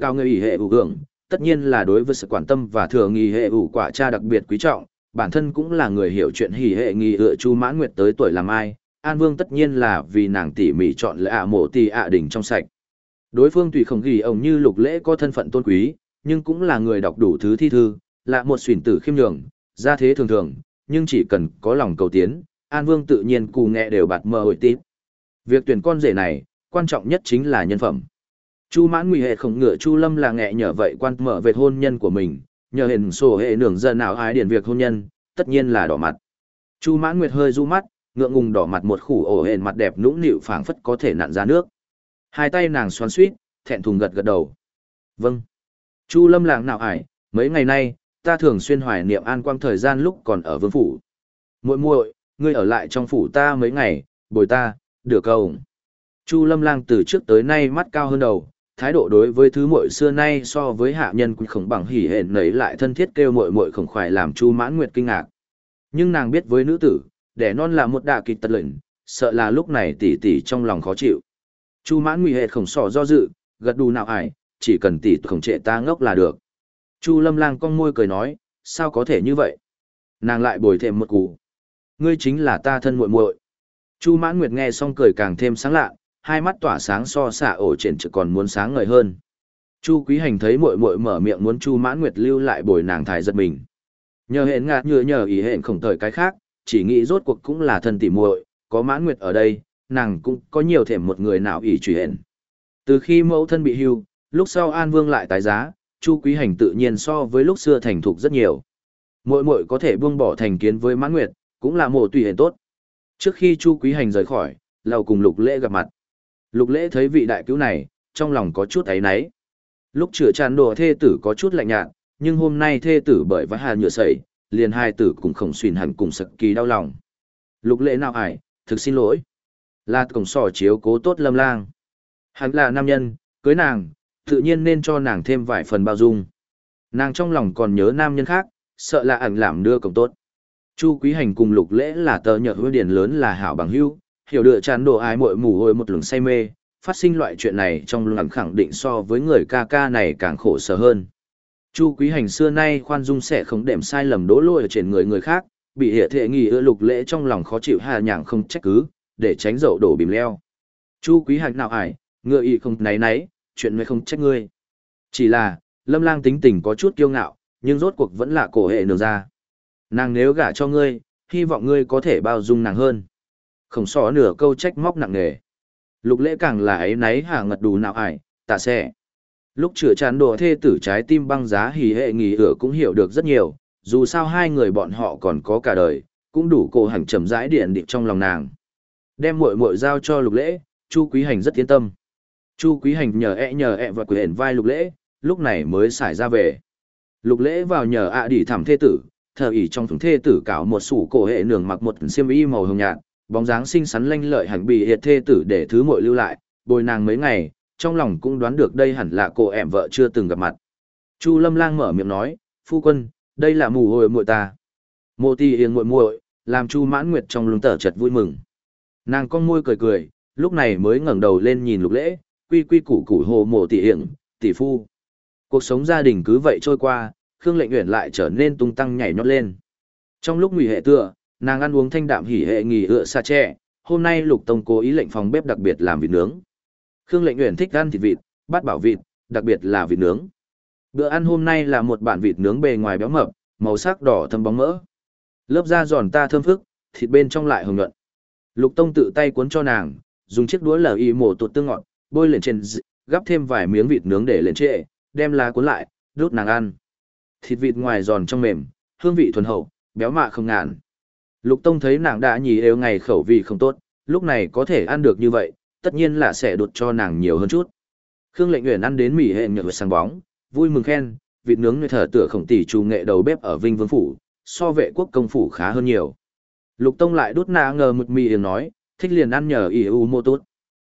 Cao người ủy hệ ủ hưởng, tất nhiên là đối với sự quan tâm và thừa nghi hệ ủ quả cha đặc biệt quý trọng, bản thân cũng là người hiểu chuyện hỉ hệ nghi ựa Chu Mãn Nguyệt tới tuổi làm ai, An Vương tất nhiên là vì nàng tỉ mỉ chọn lựa ạ mộ tì ạ đỉnh trong sạch. Đối phương tùy không ghi ông như lục lễ có thân phận tôn quý, nhưng cũng là người đọc đủ thứ thi thư, là một xuyển tử khiêm nhường, ra thế thường thường, nhưng chỉ cần có lòng cầu tiến, An Vương tự nhiên cù nghệ đều bạt mơ hồi tít. Việc tuyển con rể này, quan trọng nhất chính là nhân phẩm. Chu mãn nguy hệ không ngựa Chu Lâm là nghệ nhờ vậy quan mở về hôn nhân của mình, nhờ hình sổ hệ nưởng dân nào ái điển việc hôn nhân, tất nhiên là đỏ mặt. Chu mãn nguyệt hơi du mắt, ngượng ngùng đỏ mặt một khủ ổ hền mặt đẹp nũng nịu phảng phất có thể nặn ra nước. Hai tay nàng xoắn suýt, thẹn thùng gật gật đầu. Vâng. Chu lâm làng nào ải, mấy ngày nay, ta thường xuyên hoài niệm an quang thời gian lúc còn ở vương phủ. muội muội ngươi ở lại trong phủ ta mấy ngày, bồi ta, được không? Chu lâm lang từ trước tới nay mắt cao hơn đầu, thái độ đối với thứ muội xưa nay so với hạ nhân cũng không bằng hỉ hển nấy lại thân thiết kêu muội muội khổng khoải làm chu mãn nguyệt kinh ngạc. Nhưng nàng biết với nữ tử, đẻ non là một đả kịch tật lệnh, sợ là lúc này tỷ tỷ trong lòng khó chịu. Chu mãn nguy hệt khổng sỏ do dự, gật đù nào ải, chỉ cần tỷ khổng trệ ta ngốc là được. Chu lâm lang cong môi cười nói, sao có thể như vậy? Nàng lại bồi thêm một củ. Ngươi chính là ta thân muội muội. Chu mãn nguyệt nghe xong cười càng thêm sáng lạ, hai mắt tỏa sáng so xạ ổ triển trực còn muốn sáng ngời hơn. Chu quý hành thấy muội muội mở miệng muốn Chu mãn nguyệt lưu lại bồi nàng thải giật mình. Nhờ hẹn ngạt nhờ nhờ ý hẹn khổng thời cái khác, chỉ nghĩ rốt cuộc cũng là thân tỉ muội, có mãn nguyệt ở đây, nàng cũng có nhiều thềm một người nào ỷ truy hẹn. Từ khi mẫu thân bị hưu, lúc sau An Vương lại tái giá, Chu Quý Hành tự nhiên so với lúc xưa thành thục rất nhiều. Muội muội có thể buông bỏ thành kiến với Mãn Nguyệt, cũng là mộ tùy hệ tốt. Trước khi Chu Quý Hành rời khỏi, lầu cùng Lục Lễ gặp mặt. Lục Lễ thấy vị đại cứu này, trong lòng có chút ấy náy. Lúc chữa tràn đồ thê tử có chút lạnh nhạt, nhưng hôm nay thê tử bởi vã hà nhựa sẩy, liền hai tử cùng khổng xuyên hẳn cùng sặc kỳ đau lòng. Lục lễ nào ải, thực xin lỗi. Là cổng sỏ chiếu cố tốt lâm lang. Hắn là nam nhân, cưới nàng, tự nhiên nên cho nàng thêm vài phần bao dung. Nàng trong lòng còn nhớ nam nhân khác, sợ là ảnh làm đưa cổng tốt. Chu Quý Hành cùng Lục Lễ là tờ nhợ hứa điển lớn là hảo bằng hữu, hiểu được chán đồ ái muội mù hôi một lường say mê, phát sinh loại chuyện này trong lòng khẳng định so với người ca ca này càng khổ sở hơn. Chu quý hành xưa nay khoan dung sẽ không đệm sai lầm đổ lỗi ở trên người người khác, bị hệ thệ nghi ưa lục lễ trong lòng khó chịu hà nhàng không trách cứ, để tránh dậu đổ bìm leo. Chu quý hành nào ải, ngựa y không náy náy, chuyện mới không trách ngươi. Chỉ là, lâm lang tính tình có chút kiêu ngạo, nhưng rốt cuộc vẫn là cổ hệ nương ra. Nàng nếu gả cho ngươi, hy vọng ngươi có thể bao dung nàng hơn. Không xó nửa câu trách móc nặng nề. Lục lễ càng là ấy náy hà ngật đủ nào ải, tạ xe. Lúc chữa chán đồ thê tử trái tim băng giá hỉ hệ nghỉ ửa cũng hiểu được rất nhiều, dù sao hai người bọn họ còn có cả đời, cũng đủ cổ hành trầm rãi điện định trong lòng nàng. Đem muội muội giao cho lục lễ, Chu Quý Hành rất yên tâm. Chu Quý Hành nhờ ẹ e nhờ ẹ e và quyền vai lục lễ, lúc này mới xài ra về. Lục lễ vào nhờ ạ à đỉ thảm thê tử, thờ ỉ trong thùng thê tử cạo một sủ cổ hệ nường mặc một xiêm y màu hồng nhạt, bóng dáng xinh xắn lanh lợi hành bị hiệt thê tử để thứ muội lưu lại, bồi nàng mấy ngày, trong lòng cũng đoán được đây hẳn là cô em vợ chưa từng gặp mặt. Chu Lâm Lang mở miệng nói, phu quân, đây là mù hồi muội ta. Mộ ti hiền muội muội, làm Chu Mãn Nguyệt trong lưng tở chật vui mừng. Nàng con môi cười cười, lúc này mới ngẩng đầu lên nhìn lục lễ, quy quy củ củ hồ mộ tỷ hiền, tỷ phu. Cuộc sống gia đình cứ vậy trôi qua, Khương Lệnh Uyển lại trở nên tung tăng nhảy nhót lên. Trong lúc nghỉ hệ tựa, nàng ăn uống thanh đạm hỉ hệ nghỉ ựa xa trẻ, hôm nay Lục Tông cố ý lệnh phòng bếp đặc biệt làm vịt nướng. Khương Lệnh Uyển thích ăn thịt vịt, bát bảo vịt, đặc biệt là vịt nướng. Bữa ăn hôm nay là một bản vịt nướng bề ngoài béo mập, màu sắc đỏ thâm bóng mỡ. Lớp da giòn ta thơm phức, thịt bên trong lại hồng nhuận. Lục Tông tự tay cuốn cho nàng, dùng chiếc đũa lờ y mổ tuột tương ngọt, bôi lên trên d... gắp thêm vài miếng vịt nướng để lên trệ, đem lá cuốn lại, đút nàng ăn. Thịt vịt ngoài giòn trong mềm, hương vị thuần hậu, béo mạ không ngàn. Lục Tông thấy nàng đã nhì đều ngày khẩu vị không tốt, lúc này có thể ăn được như vậy, tất nhiên là sẽ đột cho nàng nhiều hơn chút. Khương Lệnh Uyển ăn đến mỉ hệ nhợt sáng bóng, vui mừng khen, vịt nướng nơi thở tựa khổng tỷ chủ nghệ đầu bếp ở Vinh Vương phủ, so vệ quốc công phủ khá hơn nhiều. Lục Tông lại đút nàng ngờ mực mì nói, thích liền ăn nhờ ỉ u mô tốt.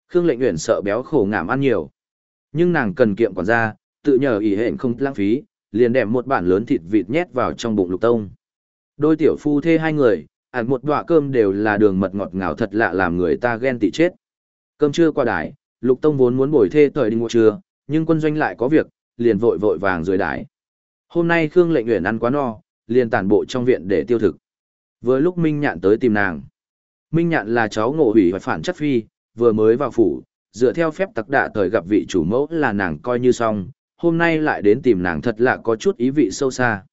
Khương Lệnh Uyển sợ béo khổ ngảm ăn nhiều, nhưng nàng cần kiệm quản gia, tự nhờ ỉ hẹn không lãng phí, liền đem một bản lớn thịt vịt nhét vào trong bụng Lục Tông. Đôi tiểu phu thê hai người, ăn một đọa cơm đều là đường mật ngọt ngào thật lạ làm người ta ghen tị chết. Cơm trưa qua đài, Lục Tông vốn muốn bồi thê thời đi ngủ trưa, nhưng quân doanh lại có việc, liền vội vội vàng rời đải. Hôm nay Khương Lệnh Uyển ăn quá no, liền tản bộ trong viện để tiêu thực. Vừa lúc Minh Nhạn tới tìm nàng. Minh Nhạn là cháu ngộ hủy hoại phản chất phi, vừa mới vào phủ, dựa theo phép tắc đạ thời gặp vị chủ mẫu là nàng coi như xong, hôm nay lại đến tìm nàng thật là có chút ý vị sâu xa.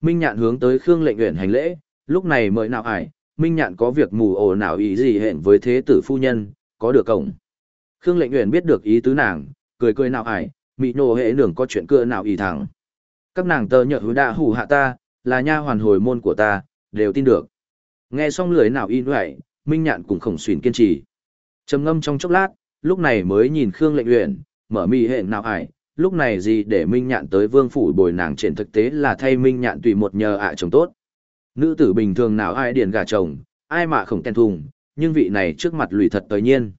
Minh Nhạn hướng tới Khương Lệnh Uyển hành lễ, lúc này mời nào ải, Minh Nhạn có việc mù ồ nào ý gì hẹn với thế tử phu nhân, có được cổng. Khương Lệnh Uyển biết được ý tứ nàng, cười cười nào ải, mị nổ hệ nưởng có chuyện cưa nào ý thẳng. Các nàng tờ nhợ hứa đạ hủ hạ ta, là nha hoàn hồi môn của ta, đều tin được. Nghe xong lưỡi nào y vậy, Minh Nhạn cũng khổng xuyên kiên trì. Trầm ngâm trong chốc lát, lúc này mới nhìn Khương Lệnh Uyển, mở mi hệ nào ải, lúc này gì để Minh Nhạn tới vương phủ bồi nàng trên thực tế là thay Minh Nhạn tùy một nhờ ạ chồng tốt. Nữ tử bình thường nào ai điền gà chồng, ai mà không ten thùng, nhưng vị này trước mặt lùi thật tới nhiên.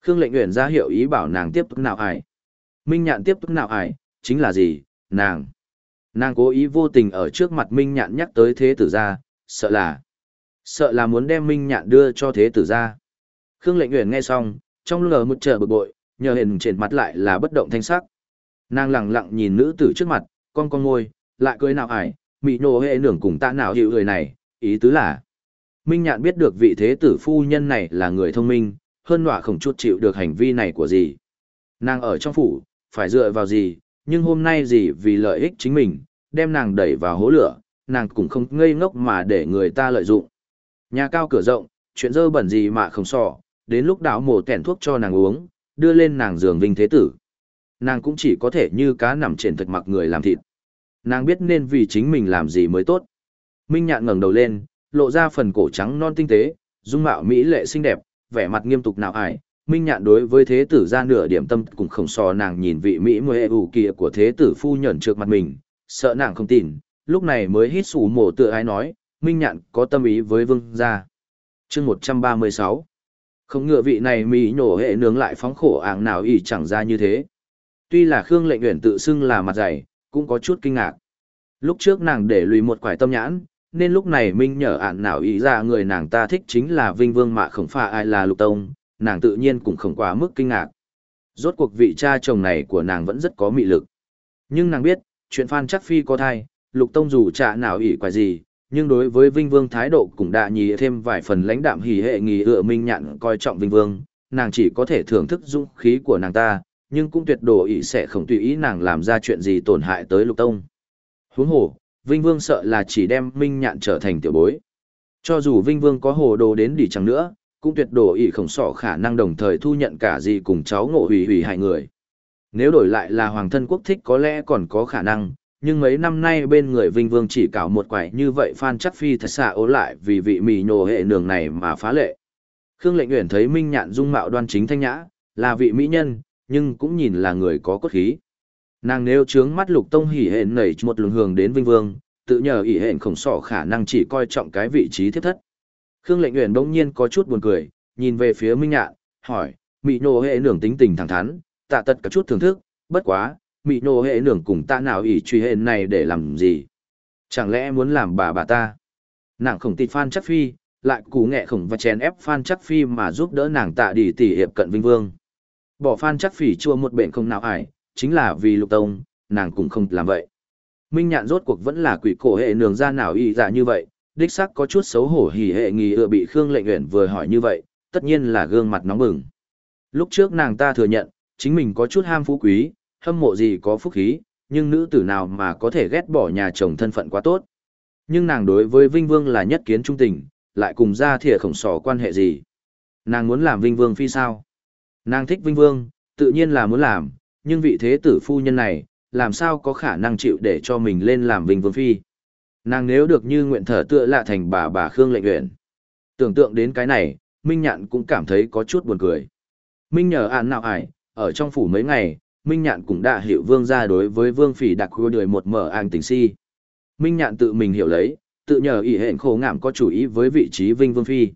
Khương Lệnh Uyển ra hiệu ý bảo nàng tiếp tục nào ải. Minh Nhạn tiếp tục nào ải, chính là gì, nàng. Nàng cố ý vô tình ở trước mặt Minh Nhạn nhắc tới thế tử Gia, sợ là, sợ là muốn đem Minh Nhạn đưa cho thế tử Gia. Khương Lệnh Uyển nghe xong, trong lờ một trở bực bội, nhờ hình trên mặt lại là bất động thanh sắc. Nàng lặng lặng nhìn nữ tử trước mặt, con con ngôi, lại cười nào ải, mị nô hệ nưởng cùng ta nào hiểu người này, ý tứ là. Minh Nhạn biết được vị thế tử phu nhân này là người thông minh, hơn nọa không chút chịu được hành vi này của gì. Nàng ở trong phủ, phải dựa vào gì, nhưng hôm nay gì vì lợi ích chính mình, đem nàng đẩy vào hố lửa, nàng cũng không ngây ngốc mà để người ta lợi dụng. Nhà cao cửa rộng, chuyện dơ bẩn gì mà không sò, đến lúc đảo mổ tẻn thuốc cho nàng uống, đưa lên nàng giường vinh thế tử. Nàng cũng chỉ có thể như cá nằm trên thật mặc người làm thịt. Nàng biết nên vì chính mình làm gì mới tốt. Minh Nhạn ngẩng đầu lên, lộ ra phần cổ trắng non tinh tế, dung mạo mỹ lệ xinh đẹp, vẻ mặt nghiêm túc nào ải. Minh Nhạn đối với thế tử ra nửa điểm tâm cũng không so nàng nhìn vị mỹ mê ủ kia của thế tử phu nhẫn trước mặt mình, sợ nàng không tin, lúc này mới hít sủ mổ tựa ai nói, Minh Nhạn có tâm ý với vương gia. Chương 136 không ngựa vị này mỹ nhổ hệ nướng lại phóng khổ ảng nào ỉ chẳng ra như thế. Tuy là Khương lệnh nguyện tự xưng là mặt dày, cũng có chút kinh ngạc. Lúc trước nàng để lùi một quải tâm nhãn, nên lúc này Minh nhờ ạn nào ý ra người nàng ta thích chính là Vinh Vương mà không phải ai là Lục Tông, nàng tự nhiên cũng không quá mức kinh ngạc. Rốt cuộc vị cha chồng này của nàng vẫn rất có mị lực. Nhưng nàng biết, chuyện Phan chắc phi có thai, Lục Tông dù cha nào ỷ quái gì, nhưng đối với Vinh Vương thái độ cũng đã nhì thêm vài phần lãnh đạm hỉ hệ nghỉ ựa Minh nhạn coi trọng Vinh Vương, nàng chỉ có thể thưởng thức dũng khí của nàng ta, nhưng cũng tuyệt đồ ý sẽ không tùy ý nàng làm ra chuyện gì tổn hại tới lục tông. Huống hồ, Vinh Vương sợ là chỉ đem Minh Nhạn trở thành tiểu bối. Cho dù Vinh Vương có hồ đồ đến đi chẳng nữa, cũng tuyệt đồ ý không sợ khả năng đồng thời thu nhận cả gì cùng cháu ngộ hủy hủy hại người. Nếu đổi lại là hoàng thân quốc thích có lẽ còn có khả năng, nhưng mấy năm nay bên người Vinh Vương chỉ cảo một quải như vậy Phan chắc phi thật xạ ố lại vì vị mì nhồ hệ nường này mà phá lệ. Khương lệnh uyển thấy Minh Nhạn dung mạo đoan chính thanh nhã, là vị mỹ nhân, nhưng cũng nhìn là người có cốt khí. Nàng nếu trướng mắt lục tông hỉ hẹn nảy một luồng hương đến vinh vương, tự nhờ hỉ hẹn khổng sỏ khả năng chỉ coi trọng cái vị trí thiết thất. Khương lệnh uyển bỗng nhiên có chút buồn cười, nhìn về phía Minh Nhạn, hỏi, mị nô hệ nưởng tính tình thẳng thắn, tạ tật cả chút thưởng thức, bất quá, mị nô hệ nưởng cùng ta nào ỷ truy hệ này để làm gì? Chẳng lẽ muốn làm bà bà ta? Nàng khổng tịt phan chắc phi, lại cú nghệ khổng và chèn ép phan chắc phi mà giúp đỡ nàng tạ đi tỉ hiệp cận vinh vương. Bỏ phan chắc phỉ chua một bệnh không nào ải, chính là vì lục tông, nàng cũng không làm vậy. Minh nhạn rốt cuộc vẫn là quỷ cổ hệ nường ra nào y dạ như vậy, đích sắc có chút xấu hổ hỉ hệ nghi ựa bị Khương lệnh nguyện vừa hỏi như vậy, tất nhiên là gương mặt nóng bừng. Lúc trước nàng ta thừa nhận, chính mình có chút ham phú quý, hâm mộ gì có phúc khí, nhưng nữ tử nào mà có thể ghét bỏ nhà chồng thân phận quá tốt. Nhưng nàng đối với Vinh Vương là nhất kiến trung tình, lại cùng ra thìa khổng sò quan hệ gì. Nàng muốn làm Vinh Vương phi sao? Nàng thích Vinh Vương, tự nhiên là muốn làm, nhưng vị thế tử phu nhân này, làm sao có khả năng chịu để cho mình lên làm Vinh Vương phi. Nàng nếu được như nguyện thở tựa lạ thành bà bà Khương lệnh nguyện. Tưởng tượng đến cái này, Minh Nhạn cũng cảm thấy có chút buồn cười. Minh nhờ ản nào ải, ở trong phủ mấy ngày, Minh Nhạn cũng đã hiểu vương gia đối với vương phỉ đặc khu đời một mở an tình si. Minh Nhạn tự mình hiểu lấy, tự nhờ ỷ hẹn khổ ngảm có chủ ý với vị trí vinh vương phi.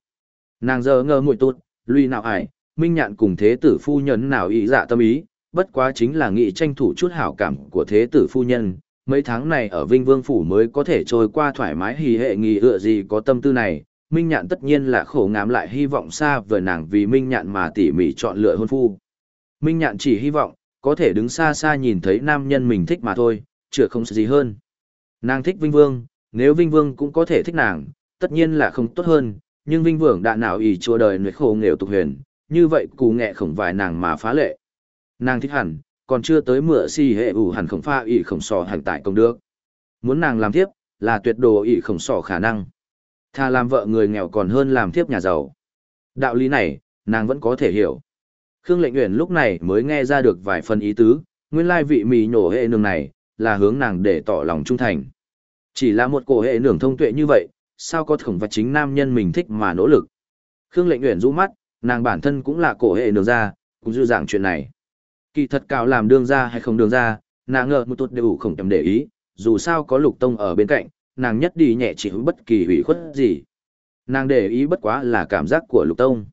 Nàng giờ ngờ mùi tốt, lui nào ải, Minh Nhạn cùng thế tử phu nhân nào ý dạ tâm ý, bất quá chính là nghị tranh thủ chút hảo cảm của thế tử phu nhân. Mấy tháng này ở Vinh Vương Phủ mới có thể trôi qua thoải mái hì hệ nghỉ ựa gì có tâm tư này, Minh Nhạn tất nhiên là khổ ngám lại hy vọng xa vời nàng vì Minh Nhạn mà tỉ mỉ chọn lựa hôn phu. Minh Nhạn chỉ hy vọng, có thể đứng xa xa nhìn thấy nam nhân mình thích mà thôi, chưa không gì hơn. Nàng thích Vinh Vương, nếu Vinh Vương cũng có thể thích nàng, tất nhiên là không tốt hơn, nhưng Vinh Vương đã nào ý chua đời nguyệt khổ nghèo tục huyền, như vậy cú nghệ khổng vài nàng mà phá lệ. Nàng thích hẳn, còn chưa tới mửa si hệ ủ hẳn khổng pha ý khổng sò hẳn tại công được. Muốn nàng làm tiếp, là tuyệt đồ ý khổng sò khả năng. Thà làm vợ người nghèo còn hơn làm tiếp nhà giàu. Đạo lý này, nàng vẫn có thể hiểu. Khương Lệnh Uyển lúc này mới nghe ra được vài phần ý tứ, nguyên lai vị mì nhổ hệ nương này, là hướng nàng để tỏ lòng trung thành. Chỉ là một cổ hệ nương thông tuệ như vậy, sao có thổng và chính nam nhân mình thích mà nỗ lực. Khương Lệnh Uyển rũ mắt, nàng bản thân cũng là cổ hệ nương ra, cũng dư dạng chuyện này. Kỳ thật cao làm đương ra hay không đương ra, nàng ngờ một tuột đều không chấm để ý, dù sao có lục tông ở bên cạnh, nàng nhất đi nhẹ chỉ bất kỳ hủy khuất gì. Nàng để ý bất quá là cảm giác của lục tông.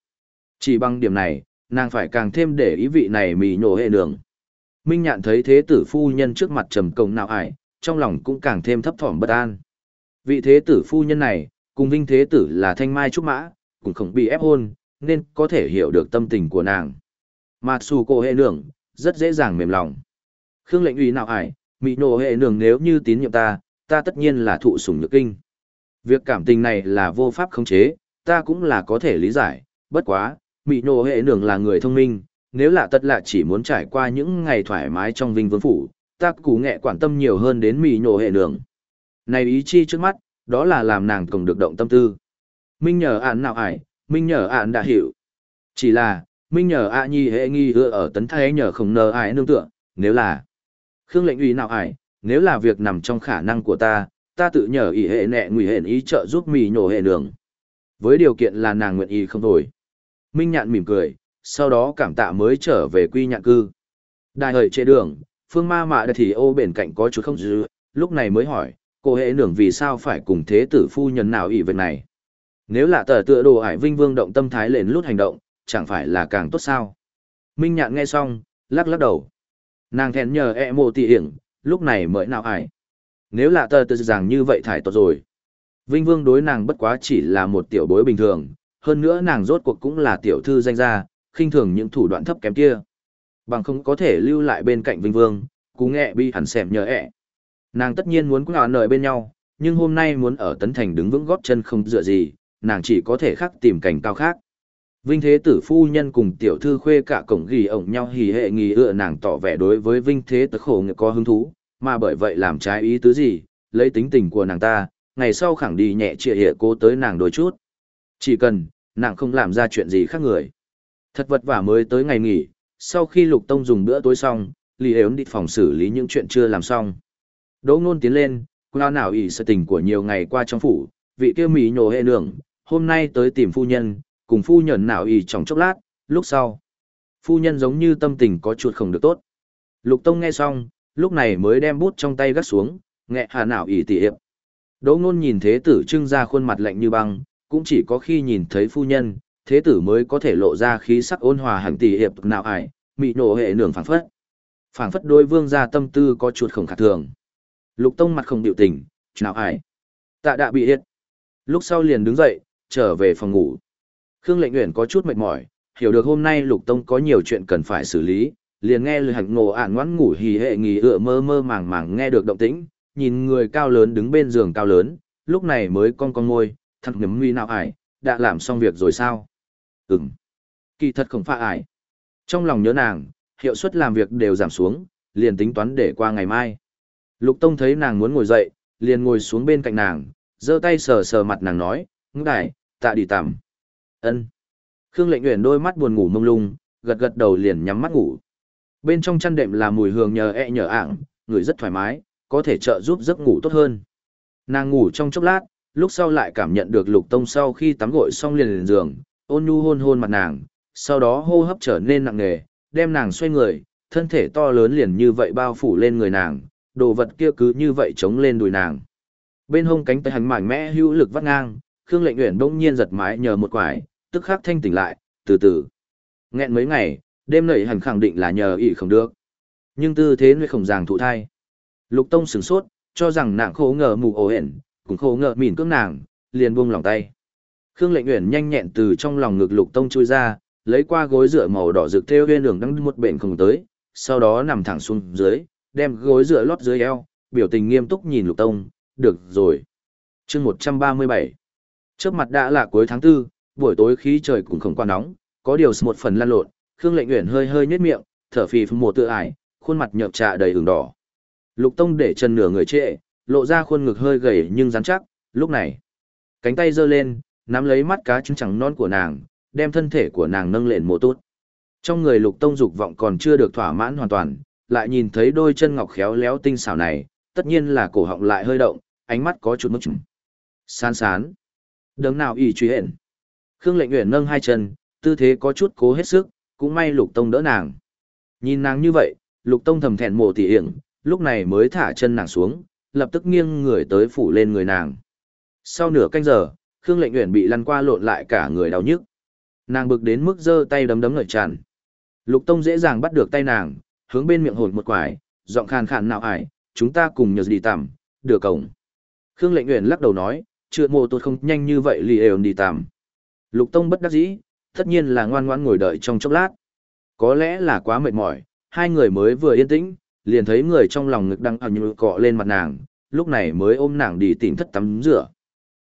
Chỉ bằng điểm này, nàng phải càng thêm để ý vị này mì nhổ hệ đường. Minh nhạn thấy thế tử phu nhân trước mặt trầm công nào ải, trong lòng cũng càng thêm thấp thỏm bất an. Vị thế tử phu nhân này, cùng vinh thế tử là thanh mai trúc mã, cũng không bị ép hôn, nên có thể hiểu được tâm tình của nàng. Mà xù cô hệ nương, rất dễ dàng mềm lòng. Khương lệnh ủy nào ải, mị nổ hệ nương nếu như tín nhiệm ta, ta tất nhiên là thụ sủng nhược kinh. Việc cảm tình này là vô pháp khống chế, ta cũng là có thể lý giải, bất quá, mị nổ hệ nương là người thông minh, nếu là tất lạ chỉ muốn trải qua những ngày thoải mái trong vinh vương phủ, ta cú nghệ quản tâm nhiều hơn đến mị nổ hệ nương. Này ý chi trước mắt, đó là làm nàng cùng được động tâm tư. Minh nhờ ạn nào ải, Minh nhờ ạn đã hiểu. Chỉ là, Minh nhờ ạ nhi hệ nghi ưa ở tấn thái nhờ không nờ ải nương tựa, nếu là Khương lệnh uy nào ải, nếu là việc nằm trong khả năng của ta, ta tự nhờ ý hệ nẹ nguy hệ ý trợ giúp mì nhổ hệ đường. Với điều kiện là nàng nguyện ý không thôi. Minh nhạn mỉm cười, sau đó cảm tạ mới trở về quy nhạn cư. Đại hời trên đường, phương ma mạ thì ô bên cạnh có chút không dư, lúc này mới hỏi, cô hệ nưởng vì sao phải cùng thế tử phu nhân nào ý việc này. Nếu là tờ tựa đồ hải vinh vương động tâm thái lên lút hành động, chẳng phải là càng tốt sao. Minh nhạn nghe xong, lắc lắc đầu. Nàng thèn nhờ e mộ tỉ hiển, lúc này mới nào ải. Nếu là tờ tự rằng như vậy thải tốt rồi. Vinh Vương đối nàng bất quá chỉ là một tiểu bối bình thường, hơn nữa nàng rốt cuộc cũng là tiểu thư danh gia, khinh thường những thủ đoạn thấp kém kia. Bằng không có thể lưu lại bên cạnh Vinh Vương, cú nghệ bi hẳn xẻm nhờ ẹ. Nàng tất nhiên muốn cũng ở nợi bên nhau, nhưng hôm nay muốn ở Tấn Thành đứng vững góp chân không dựa gì, nàng chỉ có thể khắc tìm cảnh cao khác. Vinh Thế Tử Phu Nhân cùng tiểu thư khuê cả cổng ghi ổng nhau hì hệ nghi ựa nàng tỏ vẻ đối với Vinh Thế Tử khổ người có hứng thú, mà bởi vậy làm trái ý tứ gì, lấy tính tình của nàng ta, ngày sau khẳng đi nhẹ trịa hệ cố tới nàng đôi chút. Chỉ cần, nàng không làm ra chuyện gì khác người. Thật vật vả mới tới ngày nghỉ, sau khi Lục Tông dùng bữa tối xong, Lý Ếm đi phòng xử lý những chuyện chưa làm xong. Đỗ Nôn tiến lên, lao nào ỉ sự tình của nhiều ngày qua trong phủ, vị kia mỹ nhổ hệ nương, hôm nay tới tìm phu nhân, cùng phu nhân nào ỉ trong chốc lát, lúc sau. Phu nhân giống như tâm tình có chuột không được tốt. Lục Tông nghe xong, lúc này mới đem bút trong tay gắt xuống, nghẹ hà nào ỉ tỉ hiệp. Đỗ ngôn nhìn thế tử trưng ra khuôn mặt lạnh như băng, cũng chỉ có khi nhìn thấy phu nhân, thế tử mới có thể lộ ra khí sắc ôn hòa hành tỷ hiệp nào ải, mị nổ hệ nường phảng phất. Phảng phất đôi vương gia tâm tư có chuột khổng khả thường. Lục Tông mặt không biểu tình, nào ải. Tạ đạ bị hiệt. Lúc sau liền đứng dậy, trở về phòng ngủ. Khương Lệnh Uyển có chút mệt mỏi, hiểu được hôm nay Lục Tông có nhiều chuyện cần phải xử lý, liền nghe lời hạnh ngộ ản ngoãn ngủ hì hệ nghỉ ựa mơ mơ màng màng nghe được động tĩnh, nhìn người cao lớn đứng bên giường cao lớn, lúc này mới con con ngôi, thằng nhấm nguy nào ải, đã làm xong việc rồi sao? Ừm. Kỳ thật không phải ải. Trong lòng nhớ nàng, hiệu suất làm việc đều giảm xuống, liền tính toán để qua ngày mai. Lục Tông thấy nàng muốn ngồi dậy, liền ngồi xuống bên cạnh nàng, giơ tay sờ sờ mặt nàng nói, ngũ đại, tạ đi tạm. Ân. Khương Lệnh Uyển đôi mắt buồn ngủ mông lung, gật gật đầu liền nhắm mắt ngủ. Bên trong chăn đệm là mùi hương nhờ ẹ e nhờ ảng, người rất thoải mái, có thể trợ giúp giấc ngủ tốt hơn. Nàng ngủ trong chốc lát, lúc sau lại cảm nhận được Lục Tông sau khi tắm gội xong liền lên giường, ôn nhu hôn hôn mặt nàng, sau đó hô hấp trở nên nặng nề, đem nàng xoay người, thân thể to lớn liền như vậy bao phủ lên người nàng, đồ vật kia cứ như vậy chống lên đùi nàng. Bên hông cánh tay hắn mảnh mẽ hữu lực vắt ngang, Khương Lệnh Uyển bỗng nhiên giật mái nhờ một quải, tức khắc thanh tỉnh lại, từ từ. Nghẹn mấy ngày, đêm nảy hẳn khẳng định là nhờ ỷ không được. Nhưng tư thế nơi không ràng thụ thai. Lục Tông sửng sốt, cho rằng nàng khổ ngờ mù ổ hển, cũng khổ ngờ mỉn cưỡng nàng, liền buông lòng tay. Khương Lệnh Uyển nhanh nhẹn từ trong lòng ngực Lục Tông chui ra, lấy qua gối dựa màu đỏ rực theo bên đường đang một bệnh không tới, sau đó nằm thẳng xuống dưới, đem gối dựa lót dưới eo, biểu tình nghiêm túc nhìn Lục Tông, được rồi. chương 137 Trước mặt đã là cuối tháng 4, buổi tối khí trời cũng không quá nóng, có điều một phần lan lộn, Khương Lệnh Uyển hơi hơi nhếch miệng, thở phì phì một tự ải, khuôn mặt nhợt trạ đầy ửng đỏ. Lục Tông để chân nửa người trệ, lộ ra khuôn ngực hơi gầy nhưng rắn chắc, lúc này, cánh tay giơ lên, nắm lấy mắt cá trứng trắng non của nàng, đem thân thể của nàng nâng lên mộ tốt. Trong người Lục Tông dục vọng còn chưa được thỏa mãn hoàn toàn, lại nhìn thấy đôi chân ngọc khéo léo tinh xảo này, tất nhiên là cổ họng lại hơi động, ánh mắt có chút mức trùng. Sán sán. Đấng nào ỉ truy hẹn. Khương lệnh nguyện nâng hai chân, tư thế có chút cố hết sức, cũng may lục tông đỡ nàng. Nhìn nàng như vậy, lục tông thầm thẹn mộ tỉ hiểm, lúc này mới thả chân nàng xuống, lập tức nghiêng người tới phủ lên người nàng. Sau nửa canh giờ, Khương lệnh Uyển bị lăn qua lộn lại cả người đau nhức. Nàng bực đến mức giơ tay đấm đấm ngợi tràn. Lục tông dễ dàng bắt được tay nàng, hướng bên miệng hồn một quải, giọng khàn khàn nào ải, chúng ta cùng nhờ đi tạm, đưa cổng. Khương lệnh Uyển lắc đầu nói, chưa mồ tốt không nhanh như vậy lì ẻo đi tạm. Lục Tông bất đắc dĩ, tất nhiên là ngoan ngoãn ngồi đợi trong chốc lát. Có lẽ là quá mệt mỏi, hai người mới vừa yên tĩnh, liền thấy người trong lòng ngực đang ở như cọ lên mặt nàng, lúc này mới ôm nàng đi tỉnh thất tắm rửa.